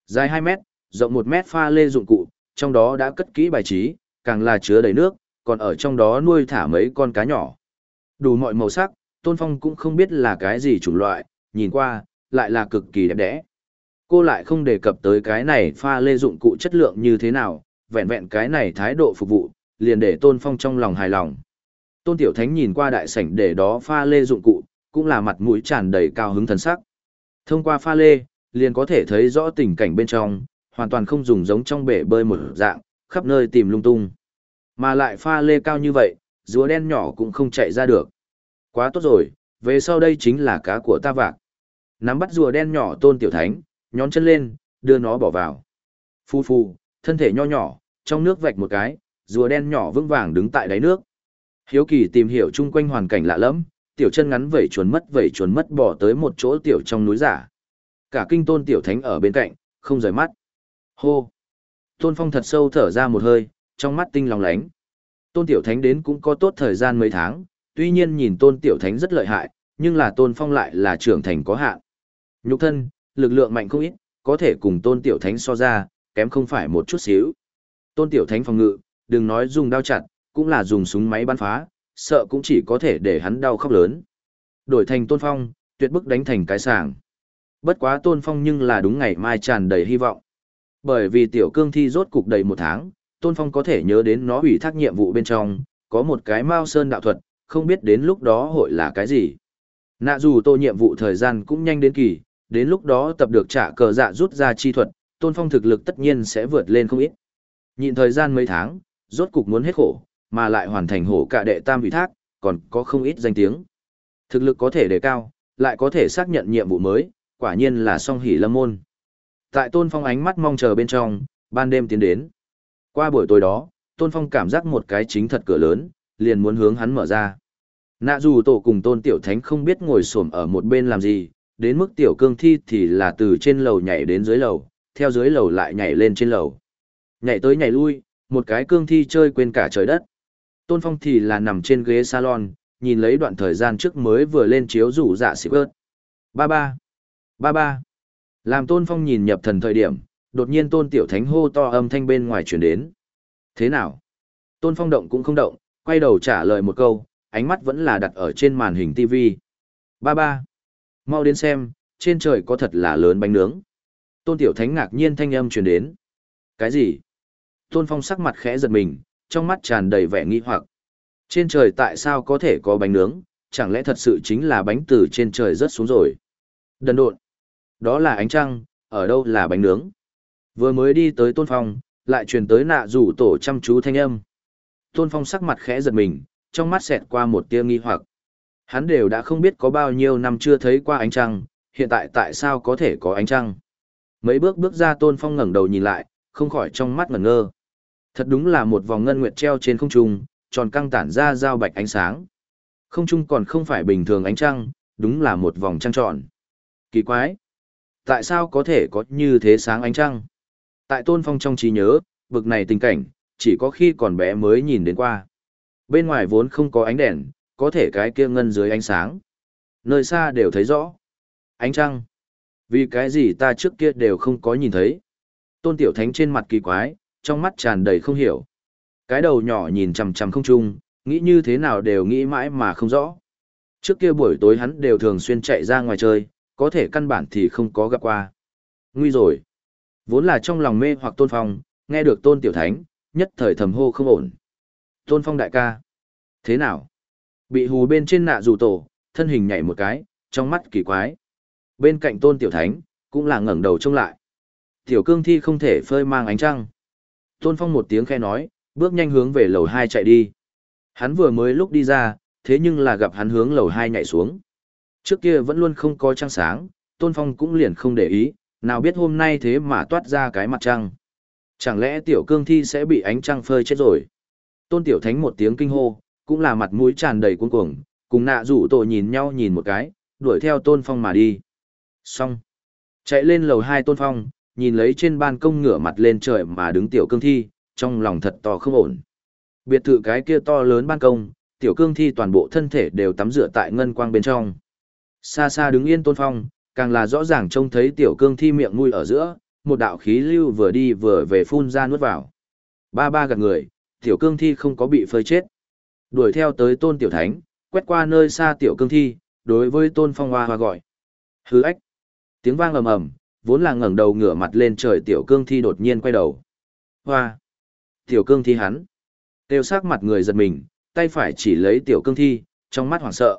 Dài 2 mét, rộng 1 mét pha lê dụng cụ, trong đó đã cất kỹ bài trí, càng là chứa đầy nước, còn ở trong đó nuôi thả mấy con cá nhỏ. Đủ mọi màu sắc, Tôn Phong cũng không biết là cái gì chủng loại, nhìn qua, lại là cực kỳ đẹp đẽ. Cô lại không đề cập tới cái này pha lê dụng cụ chất lượng như thế nào, vẹn vẹn cái này thái độ phục vụ, liền để Tôn Phong trong lòng hài lòng. Tôn Tiểu Thánh nhìn qua đại sảnh để đó pha lê dụng cụ, cũng là mặt mũi tràn đầy cao hứng thần sắc. Thông qua pha lê, liền có thể thấy rõ tình cảnh bên trong, hoàn toàn không dùng giống trong bể bơi một dạng, khắp nơi tìm lung tung. Mà lại pha lê cao như vậy, rùa đen nhỏ cũng không chạy ra được. Quá tốt rồi, về sau đây chính là cá của ta vạc. Nắm bắt rùa đen nhỏ tôn tiểu thánh, nhón chân lên, đưa nó bỏ vào. Phu phu, thân thể nho nhỏ, trong nước vạch một cái, rùa đen nhỏ vững vàng đứng tại đáy nước. Hiếu kỳ tìm hiểu chung quanh hoàn cảnh lạ lẫm, tiểu chân ngắn vẩy chuồn mất vẩy chuồn mất bỏ tới một chỗ tiểu trong núi giả. Cả kinh tôn tiểu thánh ở bên cạnh, không rời mắt. Hô! Tôn phong thật sâu thở ra một hơi, trong mắt tinh lòng lánh. Tôn tiểu thánh đến cũng có tốt thời gian mấy tháng, tuy nhiên nhìn tôn tiểu thánh rất lợi hại, nhưng là tôn phong lại là trưởng thành có hạn. Nhục thân, lực lượng mạnh không ít, có thể cùng tôn tiểu thánh so ra, kém không phải một chút xíu. Tôn tiểu thánh phòng ngự, đừng nói dùng đao chặt, cũng là dùng súng máy bắn phá, sợ cũng chỉ có thể để hắn đau khóc lớn. Đổi thành tôn phong, tuyệt bức đánh thành cái sàng. Bất quá tôn phong nhưng là đúng ngày mai tràn đầy hy vọng. Bởi vì tiểu cương thi rốt cục đầy một tháng, tôn phong có thể nhớ đến nó ủy thác nhiệm vụ bên trong, có một cái mao sơn đạo thuật, không biết đến lúc đó hội là cái gì. Nạ dù tô nhiệm vụ thời gian cũng nhanh đến kỳ, đến lúc đó tập được trả cờ dạ rút ra chi thuật, tôn phong thực lực tất nhiên sẽ vượt lên không ít. Nhịn thời gian mấy tháng, rốt cục muốn hết khổ, mà lại hoàn thành hổ cả đệ tam vị thác, còn có không ít danh tiếng. Thực lực có thể đề cao, lại có thể xác nhận nhiệm vụ mới, quả nhiên là song hỷ lâm môn. Tại tôn phong ánh mắt mong chờ bên trong, ban đêm tiến đến. Qua buổi tối đó, tôn phong cảm giác một cái chính thật cửa lớn, liền muốn hướng hắn mở ra. Nạ dù tổ cùng tôn tiểu thánh không biết ngồi xổm ở một bên làm gì, đến mức tiểu cương thi thì là từ trên lầu nhảy đến dưới lầu, theo dưới lầu lại nhảy lên trên lầu. Nhảy tới nhảy lui, một cái cương thi chơi quên cả trời đất. Tôn Phong thì là nằm trên ghế salon, nhìn lấy đoạn thời gian trước mới vừa lên chiếu rủ dạ xịp ớt. Ba ba. Ba ba. Làm Tôn Phong nhìn nhập thần thời điểm, đột nhiên Tôn Tiểu Thánh hô to âm thanh bên ngoài chuyển đến. Thế nào? Tôn Phong động cũng không động, quay đầu trả lời một câu, ánh mắt vẫn là đặt ở trên màn hình TV. Ba ba. Mau đến xem, trên trời có thật là lớn bánh nướng. Tôn Tiểu Thánh ngạc nhiên thanh âm truyền đến. Cái gì? Tôn Phong sắc mặt khẽ giật mình, trong mắt tràn đầy vẻ nghi hoặc. Trên trời tại sao có thể có bánh nướng, chẳng lẽ thật sự chính là bánh từ trên trời rớt xuống rồi? Đần độn. Đó là ánh trăng, ở đâu là bánh nướng? Vừa mới đi tới Tôn Phong, lại truyền tới nạ rủ tổ chăm chú thanh âm. Tôn Phong sắc mặt khẽ giật mình, trong mắt xẹt qua một tia nghi hoặc. Hắn đều đã không biết có bao nhiêu năm chưa thấy qua ánh trăng, hiện tại tại sao có thể có ánh trăng. Mấy bước bước ra Tôn Phong ngẩng đầu nhìn lại, không khỏi trong mắt ngẩn ngơ. Thật đúng là một vòng ngân nguyệt treo trên không trung, tròn căng tản ra dao bạch ánh sáng. Không trung còn không phải bình thường ánh trăng, đúng là một vòng trăng tròn. Kỳ quái! Tại sao có thể có như thế sáng ánh trăng? Tại Tôn Phong trong trí nhớ, bực này tình cảnh, chỉ có khi còn bé mới nhìn đến qua. Bên ngoài vốn không có ánh đèn, có thể cái kia ngân dưới ánh sáng. Nơi xa đều thấy rõ. Ánh trăng. Vì cái gì ta trước kia đều không có nhìn thấy. Tôn Tiểu Thánh trên mặt kỳ quái, trong mắt tràn đầy không hiểu. Cái đầu nhỏ nhìn chằm chằm không trung, nghĩ như thế nào đều nghĩ mãi mà không rõ. Trước kia buổi tối hắn đều thường xuyên chạy ra ngoài chơi, có thể căn bản thì không có gặp qua. Nguy rồi. Vốn là trong lòng mê hoặc tôn phong, nghe được tôn tiểu thánh, nhất thời thầm hô không ổn. Tôn phong đại ca. Thế nào? Bị hù bên trên nạ dù tổ, thân hình nhảy một cái, trong mắt kỳ quái. Bên cạnh tôn tiểu thánh, cũng là ngẩng đầu trông lại. Tiểu cương thi không thể phơi mang ánh trăng. Tôn phong một tiếng khe nói, bước nhanh hướng về lầu hai chạy đi. Hắn vừa mới lúc đi ra, thế nhưng là gặp hắn hướng lầu hai nhảy xuống. Trước kia vẫn luôn không có trăng sáng, Tôn Phong cũng liền không để ý, nào biết hôm nay thế mà toát ra cái mặt trăng. Chẳng lẽ tiểu cương thi sẽ bị ánh trăng phơi chết rồi? Tôn Tiểu Thánh một tiếng kinh hô, cũng là mặt mũi tràn đầy cuống cuồng, cùng nạ rủ tổ nhìn nhau nhìn một cái, đuổi theo Tôn Phong mà đi. Xong. Chạy lên lầu hai Tôn Phong, nhìn lấy trên ban công ngửa mặt lên trời mà đứng tiểu cương thi, trong lòng thật to không ổn. Biệt thự cái kia to lớn ban công, tiểu cương thi toàn bộ thân thể đều tắm rửa tại ngân quang bên trong. Xa xa đứng yên tôn phong, càng là rõ ràng trông thấy tiểu cương thi miệng mũi ở giữa, một đạo khí lưu vừa đi vừa về phun ra nuốt vào. Ba ba gạt người, tiểu cương thi không có bị phơi chết. Đuổi theo tới tôn tiểu thánh, quét qua nơi xa tiểu cương thi, đối với tôn phong hoa hoa gọi. Hứ ách. Tiếng vang ầm ầm, vốn là ngẩng đầu ngửa mặt lên trời tiểu cương thi đột nhiên quay đầu. Hoa. Tiểu cương thi hắn. Tiêu sắc mặt người giật mình, tay phải chỉ lấy tiểu cương thi, trong mắt hoảng sợ.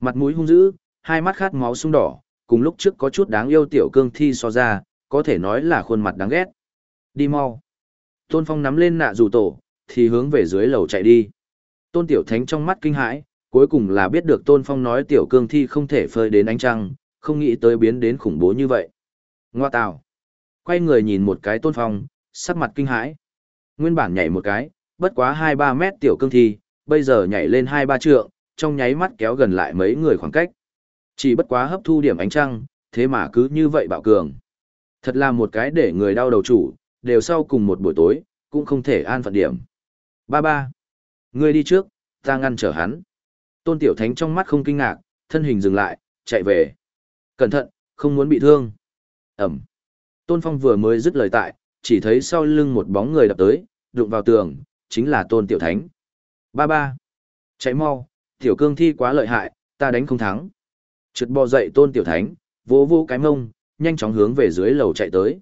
Mặt mũi hung dữ, hai mắt khát máu sung đỏ, cùng lúc trước có chút đáng yêu tiểu cương thi so ra, có thể nói là khuôn mặt đáng ghét. Đi mau. Tôn Phong nắm lên nạ dù tổ, thì hướng về dưới lầu chạy đi. Tôn Tiểu Thánh trong mắt kinh hãi, cuối cùng là biết được Tôn Phong nói tiểu cương thi không thể phơi đến ánh trăng, không nghĩ tới biến đến khủng bố như vậy. Ngoa tào. Quay người nhìn một cái Tôn Phong, sắc mặt kinh hãi. Nguyên bản nhảy một cái, bất quá 2-3 mét tiểu cương thi, bây giờ nhảy lên 2-3 trượng, trong nháy mắt kéo gần lại mấy người khoảng cách. Chỉ bất quá hấp thu điểm ánh trăng, thế mà cứ như vậy bạo cường. Thật là một cái để người đau đầu chủ, đều sau cùng một buổi tối, cũng không thể an phận điểm. Ba ba. Ngươi đi trước, ta ngăn trở hắn. Tôn Tiểu Thánh trong mắt không kinh ngạc, thân hình dừng lại, chạy về. Cẩn thận, không muốn bị thương. Ẩm. Tôn Phong vừa mới dứt lời tại, chỉ thấy sau lưng một bóng người đập tới, đụng vào tường, chính là Tôn Tiểu Thánh. Ba ba. Chạy mau, Tiểu Cương Thi quá lợi hại, ta đánh không thắng. Trượt bò dậy Tôn Tiểu Thánh, vỗ vỗ cái mông, nhanh chóng hướng về dưới lầu chạy tới.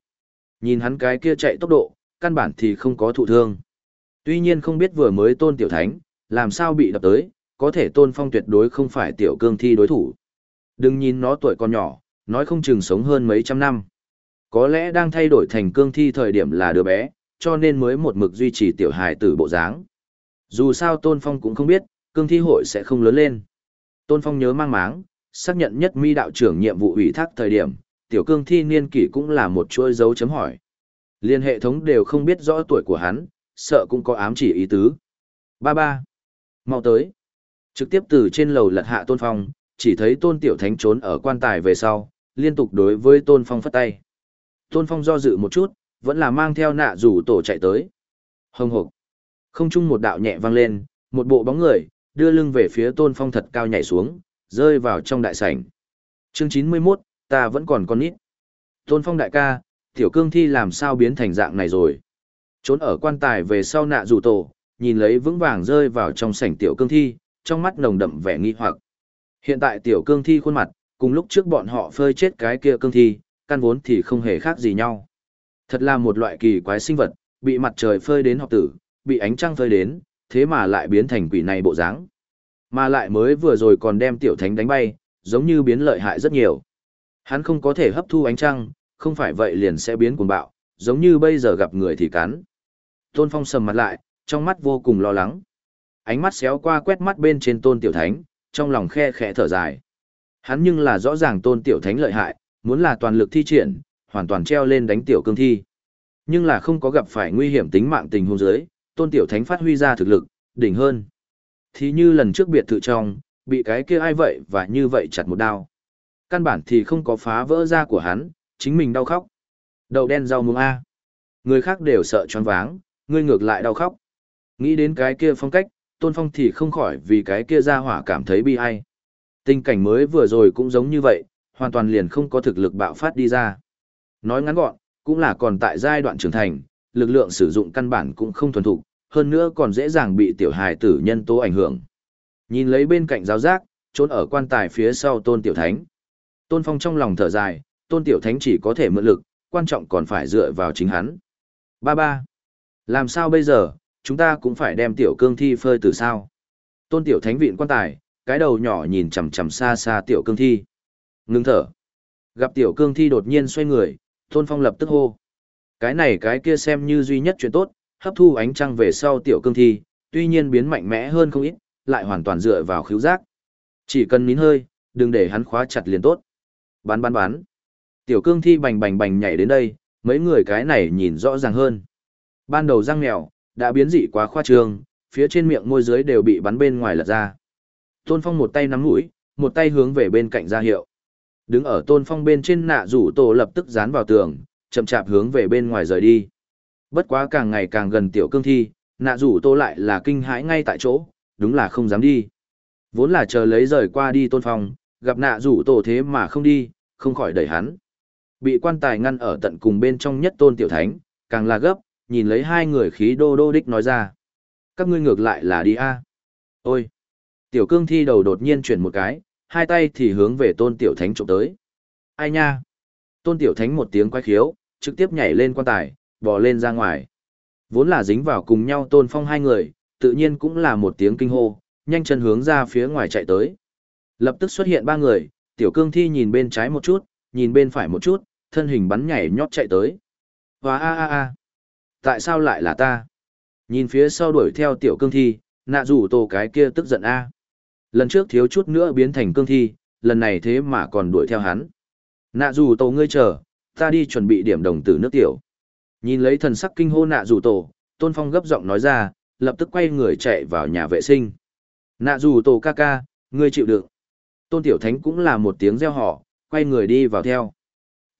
Nhìn hắn cái kia chạy tốc độ, căn bản thì không có thụ thương. Tuy nhiên không biết vừa mới tôn tiểu thánh, làm sao bị đập tới, có thể tôn phong tuyệt đối không phải tiểu cương thi đối thủ. Đừng nhìn nó tuổi còn nhỏ, nói không chừng sống hơn mấy trăm năm. Có lẽ đang thay đổi thành cương thi thời điểm là đứa bé, cho nên mới một mực duy trì tiểu hài tử bộ dáng. Dù sao tôn phong cũng không biết, cương thi hội sẽ không lớn lên. Tôn phong nhớ mang máng, xác nhận nhất mi đạo trưởng nhiệm vụ ủy thác thời điểm, tiểu cương thi niên kỷ cũng là một chuỗi dấu chấm hỏi. Liên hệ thống đều không biết rõ tuổi của hắn, sợ cũng có ám chỉ ý tứ. Ba ba. Mau tới. Trực tiếp từ trên lầu lật hạ tôn phong, chỉ thấy tôn tiểu thánh trốn ở quan tài về sau, liên tục đối với tôn phong phất tay. Tôn phong do dự một chút, vẫn là mang theo nạ rủ tổ chạy tới. Hồng hộc. Không chung một đạo nhẹ vang lên, một bộ bóng người, đưa lưng về phía tôn phong thật cao nhảy xuống, rơi vào trong đại sảnh. Chương 91, ta vẫn còn con nít. Tôn phong đại ca, tiểu cương thi làm sao biến thành dạng này rồi. Trốn ở quan tài về sau nạ rủ tổ, nhìn lấy vững vàng rơi vào trong sảnh tiểu cương thi, trong mắt nồng đậm vẻ nghi hoặc. Hiện tại tiểu cương thi khuôn mặt, cùng lúc trước bọn họ phơi chết cái kia cương thi, căn vốn thì không hề khác gì nhau. Thật là một loại kỳ quái sinh vật, bị mặt trời phơi đến học tử, bị ánh trăng phơi đến, thế mà lại biến thành quỷ này bộ dáng. Mà lại mới vừa rồi còn đem tiểu thánh đánh bay, giống như biến lợi hại rất nhiều. Hắn không có thể hấp thu ánh trăng, không phải vậy liền sẽ biến cuồng bạo, giống như bây giờ gặp người thì cắn. Tôn Phong sầm mặt lại, trong mắt vô cùng lo lắng. Ánh mắt xéo qua quét mắt bên trên Tôn Tiểu Thánh, trong lòng khe khẽ thở dài. Hắn nhưng là rõ ràng Tôn Tiểu Thánh lợi hại, muốn là toàn lực thi triển, hoàn toàn treo lên đánh tiểu cương thi. Nhưng là không có gặp phải nguy hiểm tính mạng tình huống dưới, Tôn Tiểu Thánh phát huy ra thực lực, đỉnh hơn. Thì như lần trước biệt thự trong, bị cái kia ai vậy và như vậy chặt một đao. Căn bản thì không có phá vỡ ra của hắn, chính mình đau khóc. Đậu đen rau muống A. Người khác đều sợ choáng váng, ngươi ngược lại đau khóc. Nghĩ đến cái kia phong cách, tôn phong thì không khỏi vì cái kia ra hỏa cảm thấy bi ai. Tình cảnh mới vừa rồi cũng giống như vậy, hoàn toàn liền không có thực lực bạo phát đi ra. Nói ngắn gọn, cũng là còn tại giai đoạn trưởng thành, lực lượng sử dụng căn bản cũng không thuần thục, hơn nữa còn dễ dàng bị tiểu hài tử nhân tố ảnh hưởng. Nhìn lấy bên cạnh giáo giác, trốn ở quan tài phía sau tôn tiểu thánh. Tôn phong trong lòng thở dài, tôn tiểu thánh chỉ có thể mượn lực, quan trọng còn phải dựa vào chính hắn. Ba ba. Làm sao bây giờ, chúng ta cũng phải đem tiểu cương thi phơi từ sao? Tôn tiểu thánh viện quan tài, cái đầu nhỏ nhìn chằm chằm xa xa tiểu cương thi. Ngưng thở. Gặp tiểu cương thi đột nhiên xoay người, tôn phong lập tức hô. Cái này cái kia xem như duy nhất chuyện tốt, hấp thu ánh trăng về sau tiểu cương thi, tuy nhiên biến mạnh mẽ hơn không ít, lại hoàn toàn dựa vào khiếu giác. Chỉ cần nín hơi, đừng để hắn khóa chặt liền tốt. bán bán bán, Tiểu cương thi bành bành bành nhảy đến đây, mấy người cái này nhìn rõ ràng hơn. Ban đầu răng mèo, đã biến dị quá khoa trương, phía trên miệng môi dưới đều bị bắn bên ngoài lật ra. Tôn Phong một tay nắm mũi, một tay hướng về bên cạnh ra hiệu. Đứng ở Tôn Phong bên trên nạ rủ tổ lập tức dán vào tường, chậm chạp hướng về bên ngoài rời đi. Bất quá càng ngày càng gần tiểu cương thi, nạ rủ tô lại là kinh hãi ngay tại chỗ, đúng là không dám đi. Vốn là chờ lấy rời qua đi tôn phong, gặp nạ rủ tổ thế mà không đi, không khỏi đẩy hắn. Bị quan tài ngăn ở tận cùng bên trong nhất tôn tiểu thánh, càng là gấp, nhìn lấy hai người khí đô đô đích nói ra. Các ngươi ngược lại là đi a Ôi! Tiểu cương thi đầu đột nhiên chuyển một cái, hai tay thì hướng về tôn tiểu thánh trộm tới. Ai nha? Tôn tiểu thánh một tiếng quay khiếu, trực tiếp nhảy lên quan tài, bò lên ra ngoài. Vốn là dính vào cùng nhau tôn phong hai người, tự nhiên cũng là một tiếng kinh hô, nhanh chân hướng ra phía ngoài chạy tới. Lập tức xuất hiện ba người, tiểu cương thi nhìn bên trái một chút, nhìn bên phải một chút, thân hình bắn nhảy nhót chạy tới. Và a a a, tại sao lại là ta? Nhìn phía sau đuổi theo tiểu cương thi, nạ rủ tổ cái kia tức giận a. Lần trước thiếu chút nữa biến thành cương thi, lần này thế mà còn đuổi theo hắn. Nạ dù tổ ngươi chờ, ta đi chuẩn bị điểm đồng tử nước tiểu. Nhìn lấy thần sắc kinh hô nạ dù tổ, tôn phong gấp giọng nói ra, lập tức quay người chạy vào nhà vệ sinh. Nạ dù tổ ca ca, ngươi chịu đựng. Tôn tiểu thánh cũng là một tiếng reo họ, quay người đi vào theo.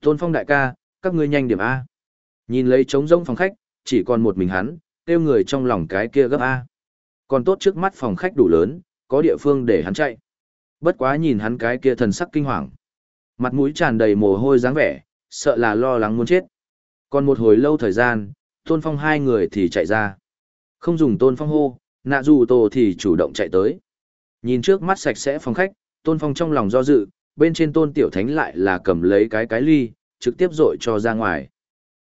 Tôn phong đại ca, các ngươi nhanh điểm A. Nhìn lấy trống rỗng phòng khách, chỉ còn một mình hắn, kêu người trong lòng cái kia gấp A. Còn tốt trước mắt phòng khách đủ lớn, có địa phương để hắn chạy. Bất quá nhìn hắn cái kia thần sắc kinh hoàng. Mặt mũi tràn đầy mồ hôi dáng vẻ, sợ là lo lắng muốn chết. Còn một hồi lâu thời gian, tôn phong hai người thì chạy ra. Không dùng tôn phong hô, nạ dù tổ thì chủ động chạy tới. Nhìn trước mắt sạch sẽ phòng khách, tôn phong trong lòng do dự, bên trên tôn tiểu thánh lại là cầm lấy cái cái ly, trực tiếp rội cho ra ngoài.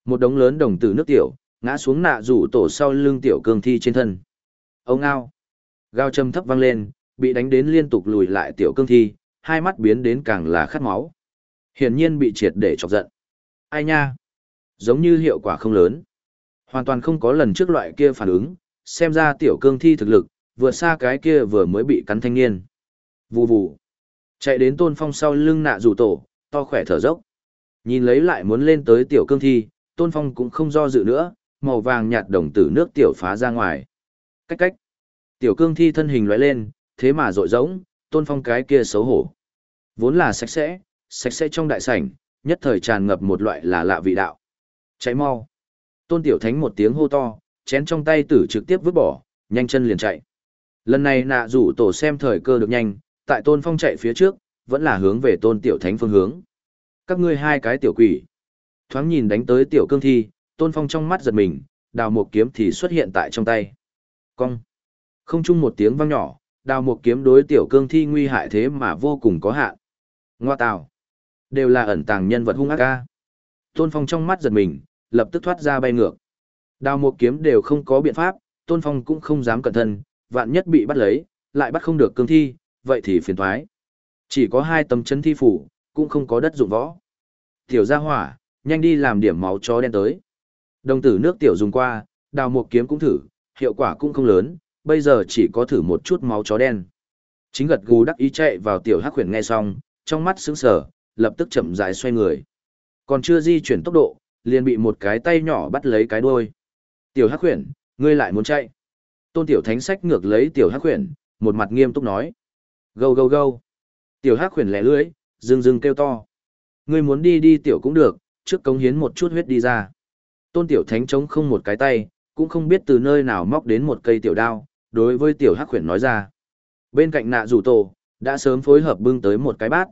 Một đống lớn đồng tử nước tiểu, ngã xuống nạ rủ tổ sau lưng tiểu cương thi trên thân. Ông ao. Gao châm thấp vang lên, bị đánh đến liên tục lùi lại tiểu cương thi, hai mắt biến đến càng là khát máu. Hiển nhiên bị triệt để chọc giận. Ai nha? Giống như hiệu quả không lớn. Hoàn toàn không có lần trước loại kia phản ứng, xem ra tiểu cương thi thực lực, vượt xa cái kia vừa mới bị cắn thanh niên. Vù vù. Chạy đến tôn phong sau lưng nạ rủ tổ, to khỏe thở dốc. Nhìn lấy lại muốn lên tới tiểu cương thi, tôn phong cũng không do dự nữa, màu vàng nhạt đồng tử nước tiểu phá ra ngoài. Cách cách. Tiểu cương thi thân hình lóe lên, thế mà rội rỗng, tôn phong cái kia xấu hổ. Vốn là sạch sẽ, sạch sẽ trong đại sảnh, nhất thời tràn ngập một loại là lạ vị đạo. Cháy mau. Tôn tiểu thánh một tiếng hô to, chén trong tay tử trực tiếp vứt bỏ, nhanh chân liền chạy. Lần này nạ rủ tổ xem thời cơ được nhanh, tại tôn phong chạy phía trước, vẫn là hướng về tôn tiểu thánh phương hướng. Các ngươi hai cái tiểu quỷ. Thoáng nhìn đánh tới tiểu cương thi, tôn phong trong mắt giật mình, đào một kiếm thì xuất hiện tại trong tay. Cong. Không chung một tiếng vang nhỏ, đào một kiếm đối tiểu cương thi nguy hại thế mà vô cùng có hạn. Ngoa tào. Đều là ẩn tàng nhân vật hung ác ca. Tôn phong trong mắt giật mình, lập tức thoát ra bay ngược. Đào một kiếm đều không có biện pháp, tôn phong cũng không dám cẩn thận, vạn nhất bị bắt lấy, lại bắt không được cương thi, vậy thì phiền thoái. Chỉ có hai tấm chân thi phủ, cũng không có đất dụng võ. Tiểu gia hỏa, nhanh đi làm điểm máu chó đen tới. Đồng tử nước tiểu dùng qua, đào một kiếm cũng thử, hiệu quả cũng không lớn, bây giờ chỉ có thử một chút máu chó đen. Chính gật gù đắc ý chạy vào tiểu hắc huyền nghe xong, trong mắt sững sờ, lập tức chậm rãi xoay người. Còn chưa di chuyển tốc độ, liền bị một cái tay nhỏ bắt lấy cái đuôi. Tiểu hắc huyền, ngươi lại muốn chạy. Tôn tiểu thánh sách ngược lấy tiểu hắc huyền, một mặt nghiêm túc nói. Gâu gâu gâu. Tiểu hắc huyền lẻ lưỡi, rưng rưng kêu to. Ngươi muốn đi đi tiểu cũng được, trước cống hiến một chút huyết đi ra. Tôn tiểu thánh chống không một cái tay, cũng không biết từ nơi nào móc đến một cây tiểu đao, đối với tiểu hắc khuyển nói ra. Bên cạnh nạ rủ tổ, đã sớm phối hợp bưng tới một cái bát.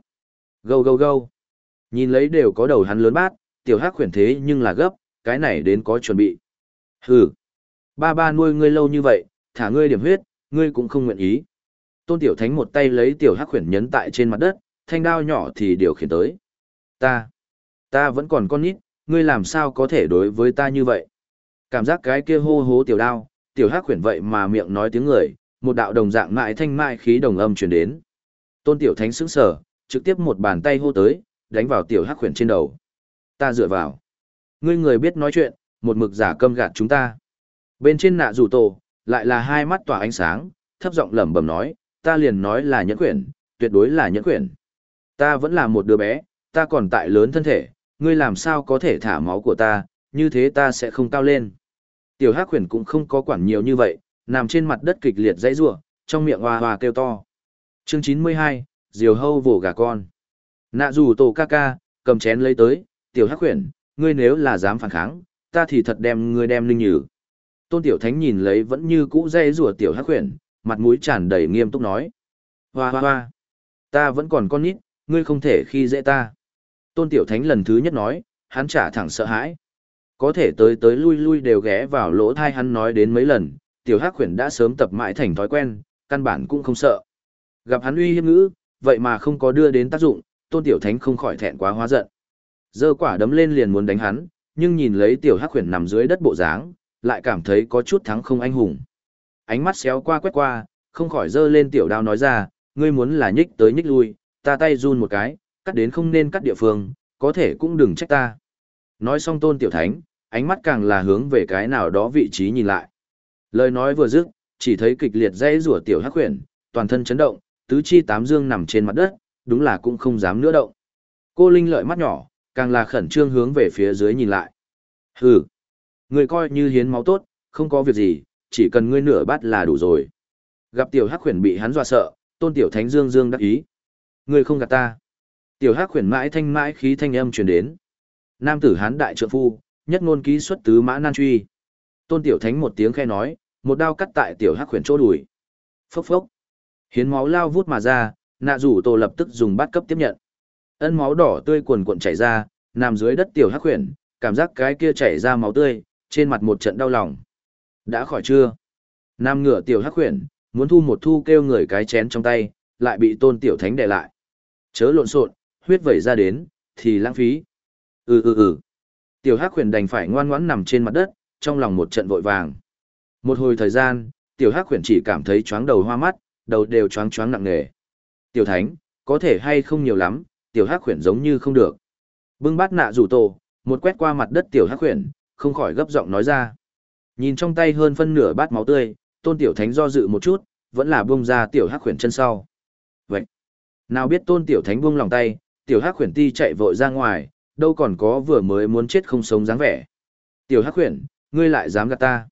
Gâu gâu gâu. Nhìn lấy đều có đầu hắn lớn bát, tiểu hắc khuyển thế nhưng là gấp, cái này đến có chuẩn bị. Hừ. Ba ba nuôi ngươi lâu như vậy, thả ngươi điểm huyết, ngươi cũng không nguyện ý. Tôn Tiểu Thánh một tay lấy Tiểu Hắc Khuyển nhấn tại trên mặt đất, thanh đao nhỏ thì điều khiển tới. Ta, ta vẫn còn con nít, ngươi làm sao có thể đối với ta như vậy? Cảm giác cái kia hô hố tiểu đao, Tiểu Hắc Khuyển vậy mà miệng nói tiếng người, một đạo đồng dạng mại thanh mại khí đồng âm truyền đến. Tôn Tiểu Thánh sững sờ, trực tiếp một bàn tay hô tới, đánh vào Tiểu Hắc Khuyển trên đầu. Ta dựa vào. Ngươi người biết nói chuyện, một mực giả câm gạt chúng ta. Bên trên nạ rủ tổ, lại là hai mắt tỏa ánh sáng, thấp giọng lẩm bẩm nói, ta liền nói là nhẫn quyển, tuyệt đối là nhẫn quyển. Ta vẫn là một đứa bé, ta còn tại lớn thân thể, ngươi làm sao có thể thả máu của ta, như thế ta sẽ không cao lên. Tiểu Hắc Huyền cũng không có quản nhiều như vậy, nằm trên mặt đất kịch liệt dãy rủa, trong miệng hoa hoa kêu to. Chương 92, Diều hâu vồ gà con. Nạ dù tổ ca ca, cầm chén lấy tới, Tiểu Hắc Huyền, ngươi nếu là dám phản kháng, ta thì thật đem ngươi đem linh nhử. Tôn Tiểu Thánh nhìn lấy vẫn như cũ dây rùa Tiểu Hắc Huyền, mặt mũi tràn đầy nghiêm túc nói. Hoa hoa hoa, ta vẫn còn con nít, ngươi không thể khi dễ ta. Tôn Tiểu Thánh lần thứ nhất nói, hắn trả thẳng sợ hãi. Có thể tới tới lui lui đều ghé vào lỗ thai hắn nói đến mấy lần, Tiểu Hắc khuyển đã sớm tập mãi thành thói quen, căn bản cũng không sợ. Gặp hắn uy hiếp ngữ, vậy mà không có đưa đến tác dụng, Tôn Tiểu Thánh không khỏi thẹn quá hóa giận. dơ quả đấm lên liền muốn đánh hắn, nhưng nhìn lấy Tiểu Hắc khuyển nằm dưới đất bộ dáng, lại cảm thấy có chút thắng không anh hùng. Ánh mắt xéo qua quét qua, không khỏi dơ lên tiểu đao nói ra, ngươi muốn là nhích tới nhích lui, ta tay run một cái, cắt đến không nên cắt địa phương, có thể cũng đừng trách ta. Nói xong tôn tiểu thánh, ánh mắt càng là hướng về cái nào đó vị trí nhìn lại. Lời nói vừa dứt, chỉ thấy kịch liệt dãy rủa tiểu hắc huyền, toàn thân chấn động, tứ chi tám dương nằm trên mặt đất, đúng là cũng không dám nữa động. Cô Linh lợi mắt nhỏ, càng là khẩn trương hướng về phía dưới nhìn lại. Hừ, người coi như hiến máu tốt, không có việc gì, chỉ cần ngươi nửa bát là đủ rồi. Gặp tiểu hắc huyền bị hắn dọa sợ, tôn tiểu thánh dương dương đắc ý. Ngươi không gạt ta. Tiểu hắc huyền mãi thanh mãi khí thanh âm truyền đến. Nam tử hán đại trượng phu, nhất ngôn ký xuất tứ mã nan truy. Tôn tiểu thánh một tiếng khe nói, một đao cắt tại tiểu hắc khuyển chỗ đùi. Phốc phốc. Hiến máu lao vút mà ra, nạ rủ tổ lập tức dùng bát cấp tiếp nhận. Ân máu đỏ tươi cuồn cuộn chảy ra, nằm dưới đất tiểu hắc khuyển, cảm giác cái kia chảy ra máu tươi, trên mặt một trận đau lòng. Đã khỏi chưa? Nam ngựa tiểu hắc khuyển, muốn thu một thu kêu người cái chén trong tay, lại bị tôn tiểu thánh đè lại. Chớ lộn xộn, huyết vẩy ra đến, thì lãng phí. Ừ ừ ừ. Tiểu Hắc Huyền đành phải ngoan ngoãn nằm trên mặt đất, trong lòng một trận vội vàng. Một hồi thời gian, Tiểu Hắc Huyền chỉ cảm thấy chóng đầu hoa mắt, đầu đều choáng choáng nặng nề. Tiểu Thánh, có thể hay không nhiều lắm, Tiểu Hắc Huyền giống như không được. Bưng bát nạ rủ tổ, một quét qua mặt đất Tiểu Hắc Huyền, không khỏi gấp giọng nói ra. Nhìn trong tay hơn phân nửa bát máu tươi, Tôn Tiểu Thánh do dự một chút, vẫn là buông ra Tiểu Hắc Huyền chân sau. Vậy, nào biết Tôn Tiểu Thánh buông lòng tay, Tiểu Hắc Huyền ti chạy vội ra ngoài, đâu còn có vừa mới muốn chết không sống dáng vẻ. Tiểu Hắc Huyền, ngươi lại dám gạt ta.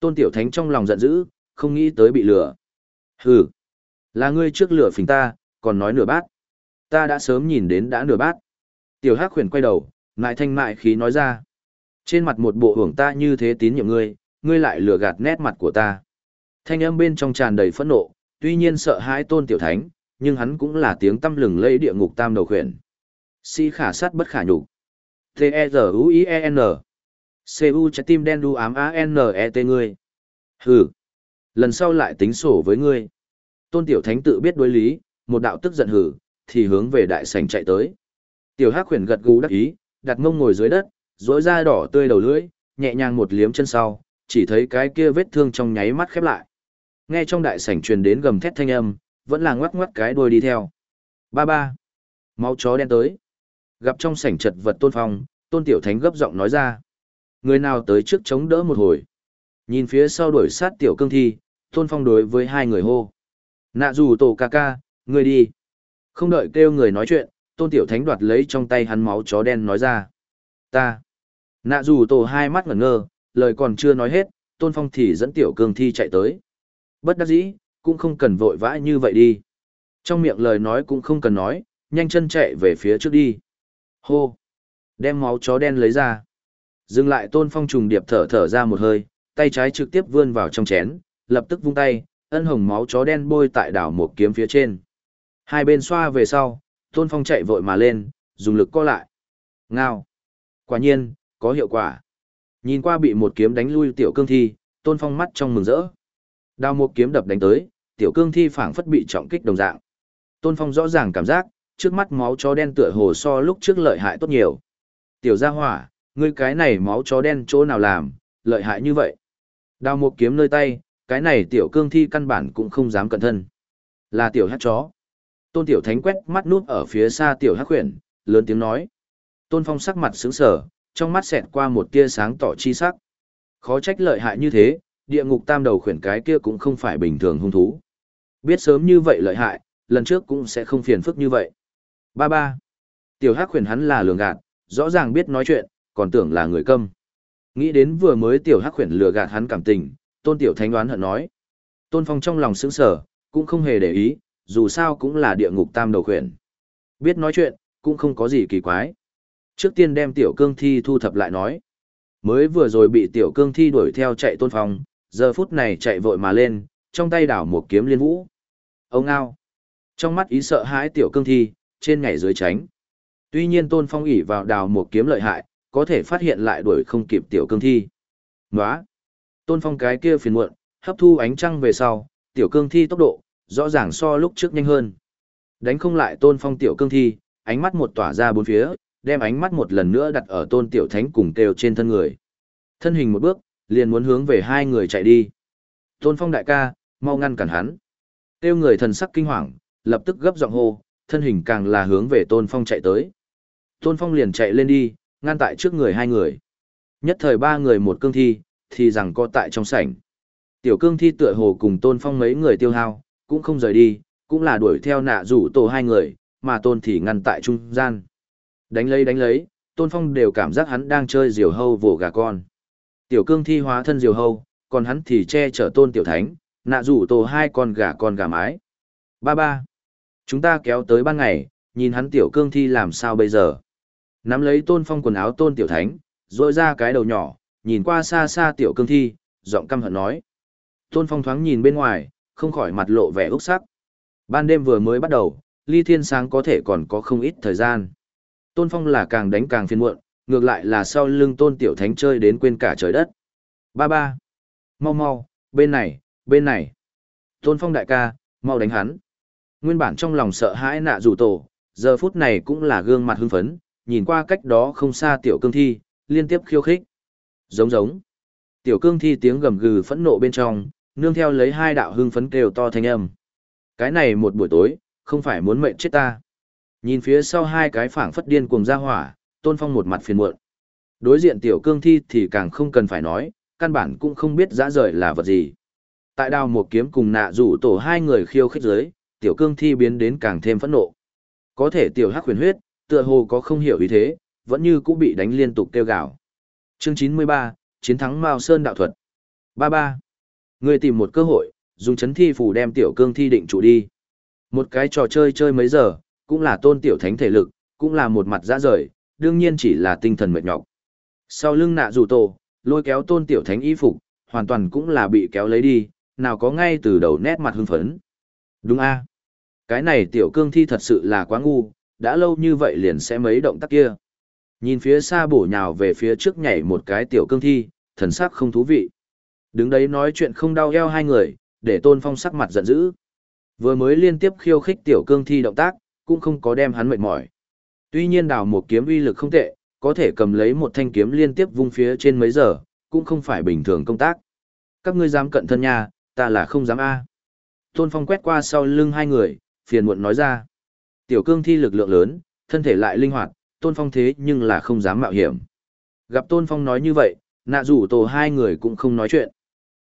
Tôn Tiểu Thánh trong lòng giận dữ, không nghĩ tới bị lừa. Hừ, là ngươi trước lừa phình ta, còn nói nửa bát. Ta đã sớm nhìn đến đã nửa bát. Tiểu Hắc Huyền quay đầu, ngại thanh mại khí nói ra. Trên mặt một bộ hưởng ta như thế tín nhiệm ngươi, ngươi lại lừa gạt nét mặt của ta. Thanh âm bên trong tràn đầy phẫn nộ, tuy nhiên sợ hãi Tôn Tiểu Thánh, nhưng hắn cũng là tiếng tâm lừng lẫy địa ngục tam đầu khuyển. Si khả sát bất khả nhục. T-E-Z-U-I-E-N. C-U trái tim đen đu ám A-N-E-T ngươi. Hừ. Lần sau lại tính sổ với ngươi. Tôn Tiểu Thánh tự biết đối lý, một đạo tức giận hừ, thì hướng về đại sảnh chạy tới. Tiểu Hắc Huyền gật gù đắc ý, đặt mông ngồi dưới đất, rỗi da đỏ tươi đầu lưỡi, nhẹ nhàng một liếm chân sau, chỉ thấy cái kia vết thương trong nháy mắt khép lại. Nghe trong đại sảnh truyền đến gầm thét thanh âm, vẫn là ngoắc ngoắc cái đuôi đi theo. Ba ba. Máu chó đen tới. Gặp trong sảnh chật vật tôn phong, tôn tiểu thánh gấp giọng nói ra. Người nào tới trước chống đỡ một hồi. Nhìn phía sau đuổi sát tiểu cương thi, tôn phong đối với hai người hô. Nạ dù tổ ca ca, người đi. Không đợi kêu người nói chuyện, tôn tiểu thánh đoạt lấy trong tay hắn máu chó đen nói ra. Ta. Nạ dù tổ hai mắt ngẩn ngơ, lời còn chưa nói hết, tôn phong thì dẫn tiểu cương thi chạy tới. Bất đắc dĩ, cũng không cần vội vã như vậy đi. Trong miệng lời nói cũng không cần nói, nhanh chân chạy về phía trước đi. Hô! Đem máu chó đen lấy ra. Dừng lại tôn phong trùng điệp thở thở ra một hơi, tay trái trực tiếp vươn vào trong chén, lập tức vung tay, ân hồng máu chó đen bôi tại đảo một kiếm phía trên. Hai bên xoa về sau, tôn phong chạy vội mà lên, dùng lực co lại. Ngao! Quả nhiên, có hiệu quả. Nhìn qua bị một kiếm đánh lui tiểu cương thi, tôn phong mắt trong mừng rỡ. Đao một kiếm đập đánh tới, tiểu cương thi phảng phất bị trọng kích đồng dạng. Tôn phong rõ ràng cảm giác, trước mắt máu chó đen tựa hồ so lúc trước lợi hại tốt nhiều. Tiểu gia hỏa, ngươi cái này máu chó đen chỗ nào làm, lợi hại như vậy. đào một kiếm nơi tay, cái này tiểu cương thi căn bản cũng không dám cẩn thân. Là tiểu hát chó. Tôn tiểu thánh quét mắt nuốt ở phía xa tiểu hát khuyển, lớn tiếng nói. Tôn phong sắc mặt sướng sở, trong mắt xẹt qua một tia sáng tỏ chi sắc. Khó trách lợi hại như thế, địa ngục tam đầu khuyển cái kia cũng không phải bình thường hung thú. Biết sớm như vậy lợi hại, lần trước cũng sẽ không phiền phức như vậy. Ba ba. Tiểu hắc khuyển hắn là lường gạt, rõ ràng biết nói chuyện, còn tưởng là người câm. Nghĩ đến vừa mới tiểu hắc khuyển lừa gạt hắn cảm tình, tôn tiểu thánh đoán hận nói. Tôn phong trong lòng sững sờ, cũng không hề để ý, dù sao cũng là địa ngục tam đầu khuyển. Biết nói chuyện, cũng không có gì kỳ quái. Trước tiên đem tiểu cương thi thu thập lại nói. Mới vừa rồi bị tiểu cương thi đuổi theo chạy tôn phong, giờ phút này chạy vội mà lên, trong tay đảo một kiếm liên vũ. Ông ao. Trong mắt ý sợ hãi tiểu cương thi, trên nhảy dưới tránh. Tuy nhiên tôn phong ỉ vào đào một kiếm lợi hại, có thể phát hiện lại đuổi không kịp tiểu cương thi. Nóa! Tôn phong cái kia phiền muộn, hấp thu ánh trăng về sau, tiểu cương thi tốc độ, rõ ràng so lúc trước nhanh hơn. Đánh không lại tôn phong tiểu cương thi, ánh mắt một tỏa ra bốn phía, đem ánh mắt một lần nữa đặt ở tôn tiểu thánh cùng kêu trên thân người. Thân hình một bước, liền muốn hướng về hai người chạy đi. Tôn phong đại ca, mau ngăn cản hắn. tiêu người thần sắc kinh hoàng, lập tức gấp giọng hô, thân hình càng là hướng về tôn phong chạy tới. Tôn phong liền chạy lên đi, ngăn tại trước người hai người. Nhất thời ba người một cương thi, thì rằng có tại trong sảnh. Tiểu cương thi tựa hồ cùng tôn phong mấy người tiêu hao, cũng không rời đi, cũng là đuổi theo nạ rủ tổ hai người, mà tôn thì ngăn tại trung gian. Đánh lấy đánh lấy, tôn phong đều cảm giác hắn đang chơi diều hâu vồ gà con. Tiểu cương thi hóa thân diều hâu, còn hắn thì che chở tôn tiểu thánh, nạ rủ tổ hai con gà con gà mái. Ba ba. Chúng ta kéo tới ban ngày, nhìn hắn tiểu cương thi làm sao bây giờ. Nắm lấy tôn phong quần áo tôn tiểu thánh, rôi ra cái đầu nhỏ, nhìn qua xa xa tiểu cương thi, giọng căm hận nói. Tôn phong thoáng nhìn bên ngoài, không khỏi mặt lộ vẻ úc sắc. Ban đêm vừa mới bắt đầu, ly thiên sáng có thể còn có không ít thời gian. Tôn phong là càng đánh càng phiền muộn, ngược lại là sau lưng tôn tiểu thánh chơi đến quên cả trời đất. Ba ba. Mau mau, bên này, bên này. Tôn phong đại ca, mau đánh hắn. Nguyên bản trong lòng sợ hãi nạ rủ tổ, giờ phút này cũng là gương mặt hưng phấn, nhìn qua cách đó không xa tiểu cương thi, liên tiếp khiêu khích. Giống giống. Tiểu cương thi tiếng gầm gừ phẫn nộ bên trong, nương theo lấy hai đạo hưng phấn kêu to thanh âm. Cái này một buổi tối, không phải muốn mệnh chết ta. Nhìn phía sau hai cái phảng phất điên cuồng ra hỏa, tôn phong một mặt phiền muộn. Đối diện tiểu cương thi thì càng không cần phải nói, căn bản cũng không biết dã rời là vật gì. Tại đào một kiếm cùng nạ rủ tổ hai người khiêu khích giới, tiểu cương thi biến đến càng thêm phẫn nộ. Có thể tiểu hắc huyền huyết, tựa hồ có không hiểu ý thế, vẫn như cũng bị đánh liên tục kêu gào. Chương 93, chiến thắng Mao Sơn đạo thuật. Ba ba. Người tìm một cơ hội, dùng chấn thi phủ đem tiểu cương thi định chủ đi. Một cái trò chơi chơi mấy giờ, cũng là tôn tiểu thánh thể lực, cũng là một mặt dã rời, đương nhiên chỉ là tinh thần mệt nhọc. Sau lưng nạ rủ tổ, lôi kéo tôn tiểu thánh y phục, hoàn toàn cũng là bị kéo lấy đi, nào có ngay từ đầu nét mặt hưng phấn. Đúng a cái này tiểu cương thi thật sự là quá ngu, đã lâu như vậy liền sẽ mấy động tác kia. Nhìn phía xa bổ nhào về phía trước nhảy một cái tiểu cương thi, thần sắc không thú vị. Đứng đấy nói chuyện không đau eo hai người, để tôn phong sắc mặt giận dữ. Vừa mới liên tiếp khiêu khích tiểu cương thi động tác, cũng không có đem hắn mệt mỏi. Tuy nhiên đào một kiếm uy lực không tệ, có thể cầm lấy một thanh kiếm liên tiếp vung phía trên mấy giờ, cũng không phải bình thường công tác. Các ngươi dám cận thân nha, ta là không dám a. Tôn Phong quét qua sau lưng hai người, phiền muộn nói ra. Tiểu cương thi lực lượng lớn, thân thể lại linh hoạt, Tôn Phong thế nhưng là không dám mạo hiểm. Gặp Tôn Phong nói như vậy, nạ rủ tổ hai người cũng không nói chuyện.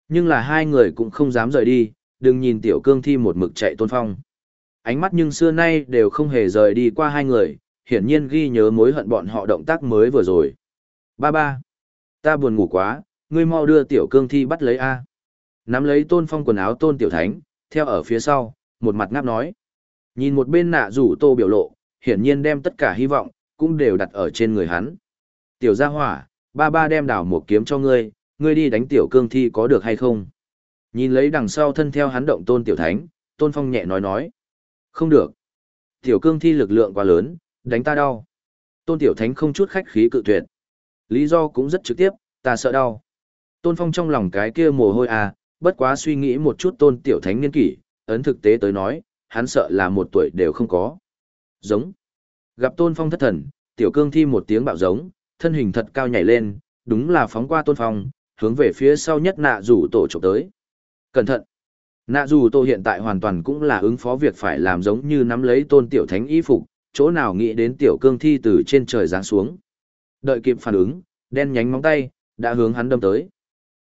Nhưng là hai người cũng không dám rời đi, đừng nhìn tiểu cương thi một mực chạy Tôn Phong. Ánh mắt nhưng xưa nay đều không hề rời đi qua hai người, hiển nhiên ghi nhớ mối hận bọn họ động tác mới vừa rồi. Ba ba, ta buồn ngủ quá, ngươi mau đưa tiểu cương thi bắt lấy A. Nắm lấy Tôn Phong quần áo Tôn Tiểu Thánh, theo ở phía sau, một mặt ngáp nói. Nhìn một bên nạ rủ tô biểu lộ, hiển nhiên đem tất cả hy vọng, cũng đều đặt ở trên người hắn. Tiểu gia hỏa, ba ba đem đảo một kiếm cho ngươi, ngươi đi đánh tiểu cương thi có được hay không? Nhìn lấy đằng sau thân theo hắn động tôn tiểu thánh, tôn phong nhẹ nói nói. Không được. Tiểu cương thi lực lượng quá lớn, đánh ta đau. Tôn tiểu thánh không chút khách khí cự tuyệt. Lý do cũng rất trực tiếp, ta sợ đau. Tôn phong trong lòng cái kia mồ hôi à, bất quá suy nghĩ một chút tôn tiểu thánh niên kỷ, ấn thực tế tới nói, hắn sợ là một tuổi đều không có. Giống. Gặp tôn phong thất thần, tiểu cương thi một tiếng bạo giống, thân hình thật cao nhảy lên, đúng là phóng qua tôn phong, hướng về phía sau nhất nạ rủ tổ chụp tới. Cẩn thận. Nạ rủ tổ hiện tại hoàn toàn cũng là ứng phó việc phải làm giống như nắm lấy tôn tiểu thánh y phục, chỗ nào nghĩ đến tiểu cương thi từ trên trời giáng xuống. Đợi kịp phản ứng, đen nhánh móng tay, đã hướng hắn đâm tới.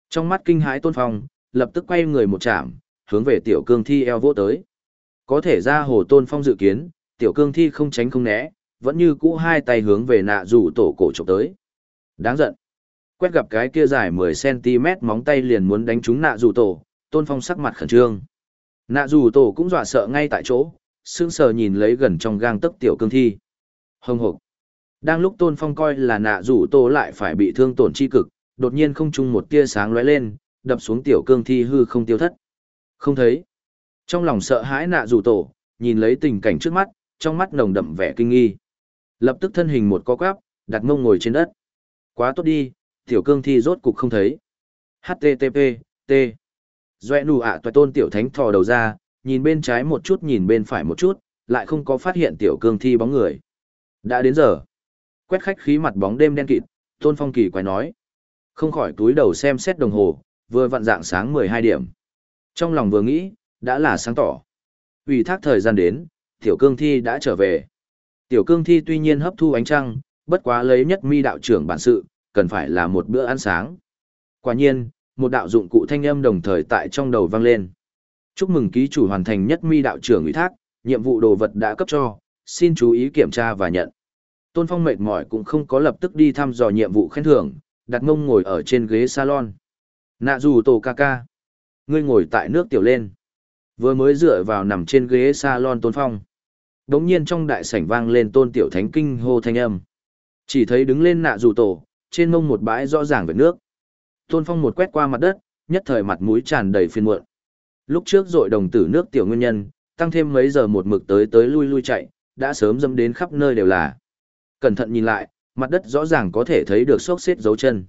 Trong mắt kinh hãi tôn phong, lập tức quay người một chạm, hướng về tiểu cương thi eo vỗ tới. Có thể ra hồ tôn phong dự kiến, tiểu cương thi không tránh không né, vẫn như cũ hai tay hướng về nạ rủ tổ cổ trộm tới. Đáng giận. Quét gặp cái kia dài 10cm móng tay liền muốn đánh trúng nạ rủ tổ, tôn phong sắc mặt khẩn trương. Nạ rủ tổ cũng dọa sợ ngay tại chỗ, sững sờ nhìn lấy gần trong gang tấc tiểu cương thi. Hồng hộc. Đang lúc tôn phong coi là nạ rủ tổ lại phải bị thương tổn chi cực, đột nhiên không trung một tia sáng lóe lên, đập xuống tiểu cương thi hư không tiêu thất. Không thấy. Trong lòng sợ hãi nạ dù tổ, nhìn lấy tình cảnh trước mắt, trong mắt nồng đậm vẻ kinh nghi. Lập tức thân hình một co quắp, đặt mông ngồi trên đất. Quá tốt đi, tiểu cương thi rốt cục không thấy. HTTP, T. Doe nụ ạ à tôn tiểu thánh thò đầu ra, nhìn bên trái một chút nhìn bên phải một chút, lại không có phát hiện tiểu cương thi bóng người. Đã đến giờ. Quét khách khí mặt bóng đêm đen kịt, tôn phong kỳ quái nói. Không khỏi túi đầu xem xét đồng hồ, vừa vặn dạng sáng 12 điểm. Trong lòng vừa nghĩ, đã là sáng tỏ. Ủy thác thời gian đến, tiểu cương thi đã trở về. Tiểu cương thi tuy nhiên hấp thu ánh trăng, bất quá lấy nhất mi đạo trưởng bản sự, cần phải là một bữa ăn sáng. Quả nhiên, một đạo dụng cụ thanh âm đồng thời tại trong đầu vang lên. Chúc mừng ký chủ hoàn thành nhất mi đạo trưởng ủy thác, nhiệm vụ đồ vật đã cấp cho, xin chú ý kiểm tra và nhận. Tôn Phong mệt mỏi cũng không có lập tức đi thăm dò nhiệm vụ khen thưởng, đặt mông ngồi ở trên ghế salon. Nạ dù tổ ca ca. Ngươi ngồi tại nước tiểu lên. Vừa mới dựa vào nằm trên ghế salon Tôn Phong. Đống nhiên trong đại sảnh vang lên Tôn Tiểu Thánh kinh hô thanh âm. Chỉ thấy đứng lên nạ dù tổ, trên mông một bãi rõ ràng về nước. Tôn Phong một quét qua mặt đất, nhất thời mặt mũi tràn đầy phiền muộn. Lúc trước dội đồng tử nước tiểu nguyên nhân, tăng thêm mấy giờ một mực tới tới lui lui chạy, đã sớm dâm đến khắp nơi đều là. Cẩn thận nhìn lại, mặt đất rõ ràng có thể thấy được xốc xếp dấu chân.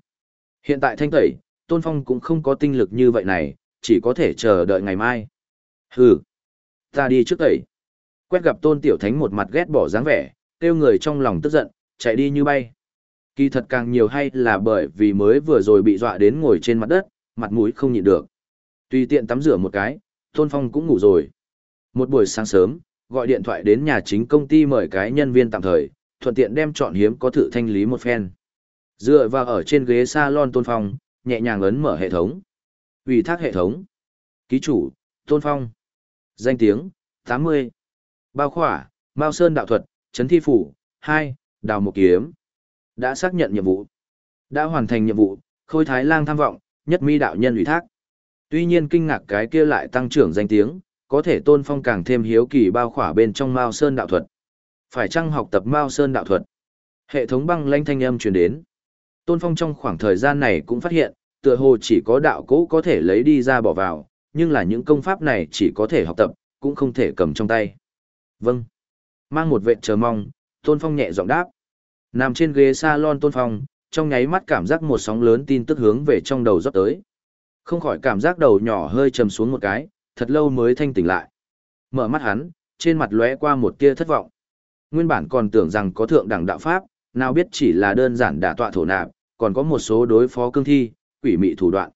Hiện tại thanh tẩy, Tôn Phong cũng không có tinh lực như vậy này, chỉ có thể chờ đợi ngày mai. Hừ, ta đi trước tẩy. Quét gặp Tôn Tiểu Thánh một mặt ghét bỏ dáng vẻ, kêu người trong lòng tức giận, chạy đi như bay. Kỳ thật càng nhiều hay là bởi vì mới vừa rồi bị dọa đến ngồi trên mặt đất, mặt mũi không nhịn được. Tùy tiện tắm rửa một cái, Tôn Phong cũng ngủ rồi. Một buổi sáng sớm, gọi điện thoại đến nhà chính công ty mời cái nhân viên tạm thời, thuận tiện đem chọn hiếm có thử thanh lý một phen. Dựa vào ở trên ghế salon Tôn Phong, nhẹ nhàng ấn mở hệ thống. Ủy thác hệ thống. Ký chủ, Tôn Phong. Danh tiếng, 80. Bao khỏa, Mao Sơn đạo thuật, chấn thi phủ, 2, đào một kiếm. Đã xác nhận nhiệm vụ. Đã hoàn thành nhiệm vụ, khôi thái lang tham vọng, nhất mi đạo nhân ủy thác. Tuy nhiên kinh ngạc cái kia lại tăng trưởng danh tiếng, có thể tôn phong càng thêm hiếu kỳ bao khỏa bên trong Mao Sơn đạo thuật. Phải chăng học tập Mao Sơn đạo thuật? Hệ thống băng lanh thanh âm truyền đến. Tôn phong trong khoảng thời gian này cũng phát hiện, tựa hồ chỉ có đạo cũ có thể lấy đi ra bỏ vào, nhưng là những công pháp này chỉ có thể học tập, cũng không thể cầm trong tay. Vâng. Mang một vệ chờ mong, Tôn Phong nhẹ giọng đáp. Nằm trên ghế salon Tôn Phong, trong nháy mắt cảm giác một sóng lớn tin tức hướng về trong đầu rót tới. Không khỏi cảm giác đầu nhỏ hơi trầm xuống một cái, thật lâu mới thanh tỉnh lại. Mở mắt hắn, trên mặt lóe qua một tia thất vọng. Nguyên bản còn tưởng rằng có thượng đẳng đạo pháp, nào biết chỉ là đơn giản đả tọa thổ nạp, còn có một số đối phó cương thi, quỷ mị thủ đoạn.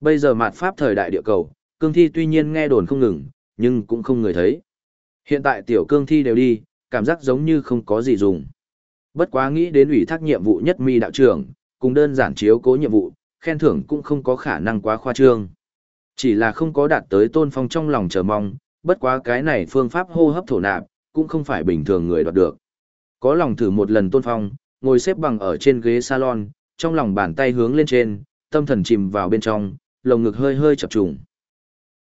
Bây giờ mạt pháp thời đại địa cầu, cương thi tuy nhiên nghe đồn không ngừng, nhưng cũng không người thấy. Hiện tại tiểu cương thi đều đi, cảm giác giống như không có gì dùng. Bất quá nghĩ đến ủy thác nhiệm vụ nhất mi đạo trưởng, cùng đơn giản chiếu cố nhiệm vụ, khen thưởng cũng không có khả năng quá khoa trương. Chỉ là không có đạt tới tôn phong trong lòng chờ mong, bất quá cái này phương pháp hô hấp thổ nạp, cũng không phải bình thường người đoạt được. Có lòng thử một lần tôn phong, ngồi xếp bằng ở trên ghế salon, trong lòng bàn tay hướng lên trên, tâm thần chìm vào bên trong, lồng ngực hơi hơi chập trùng.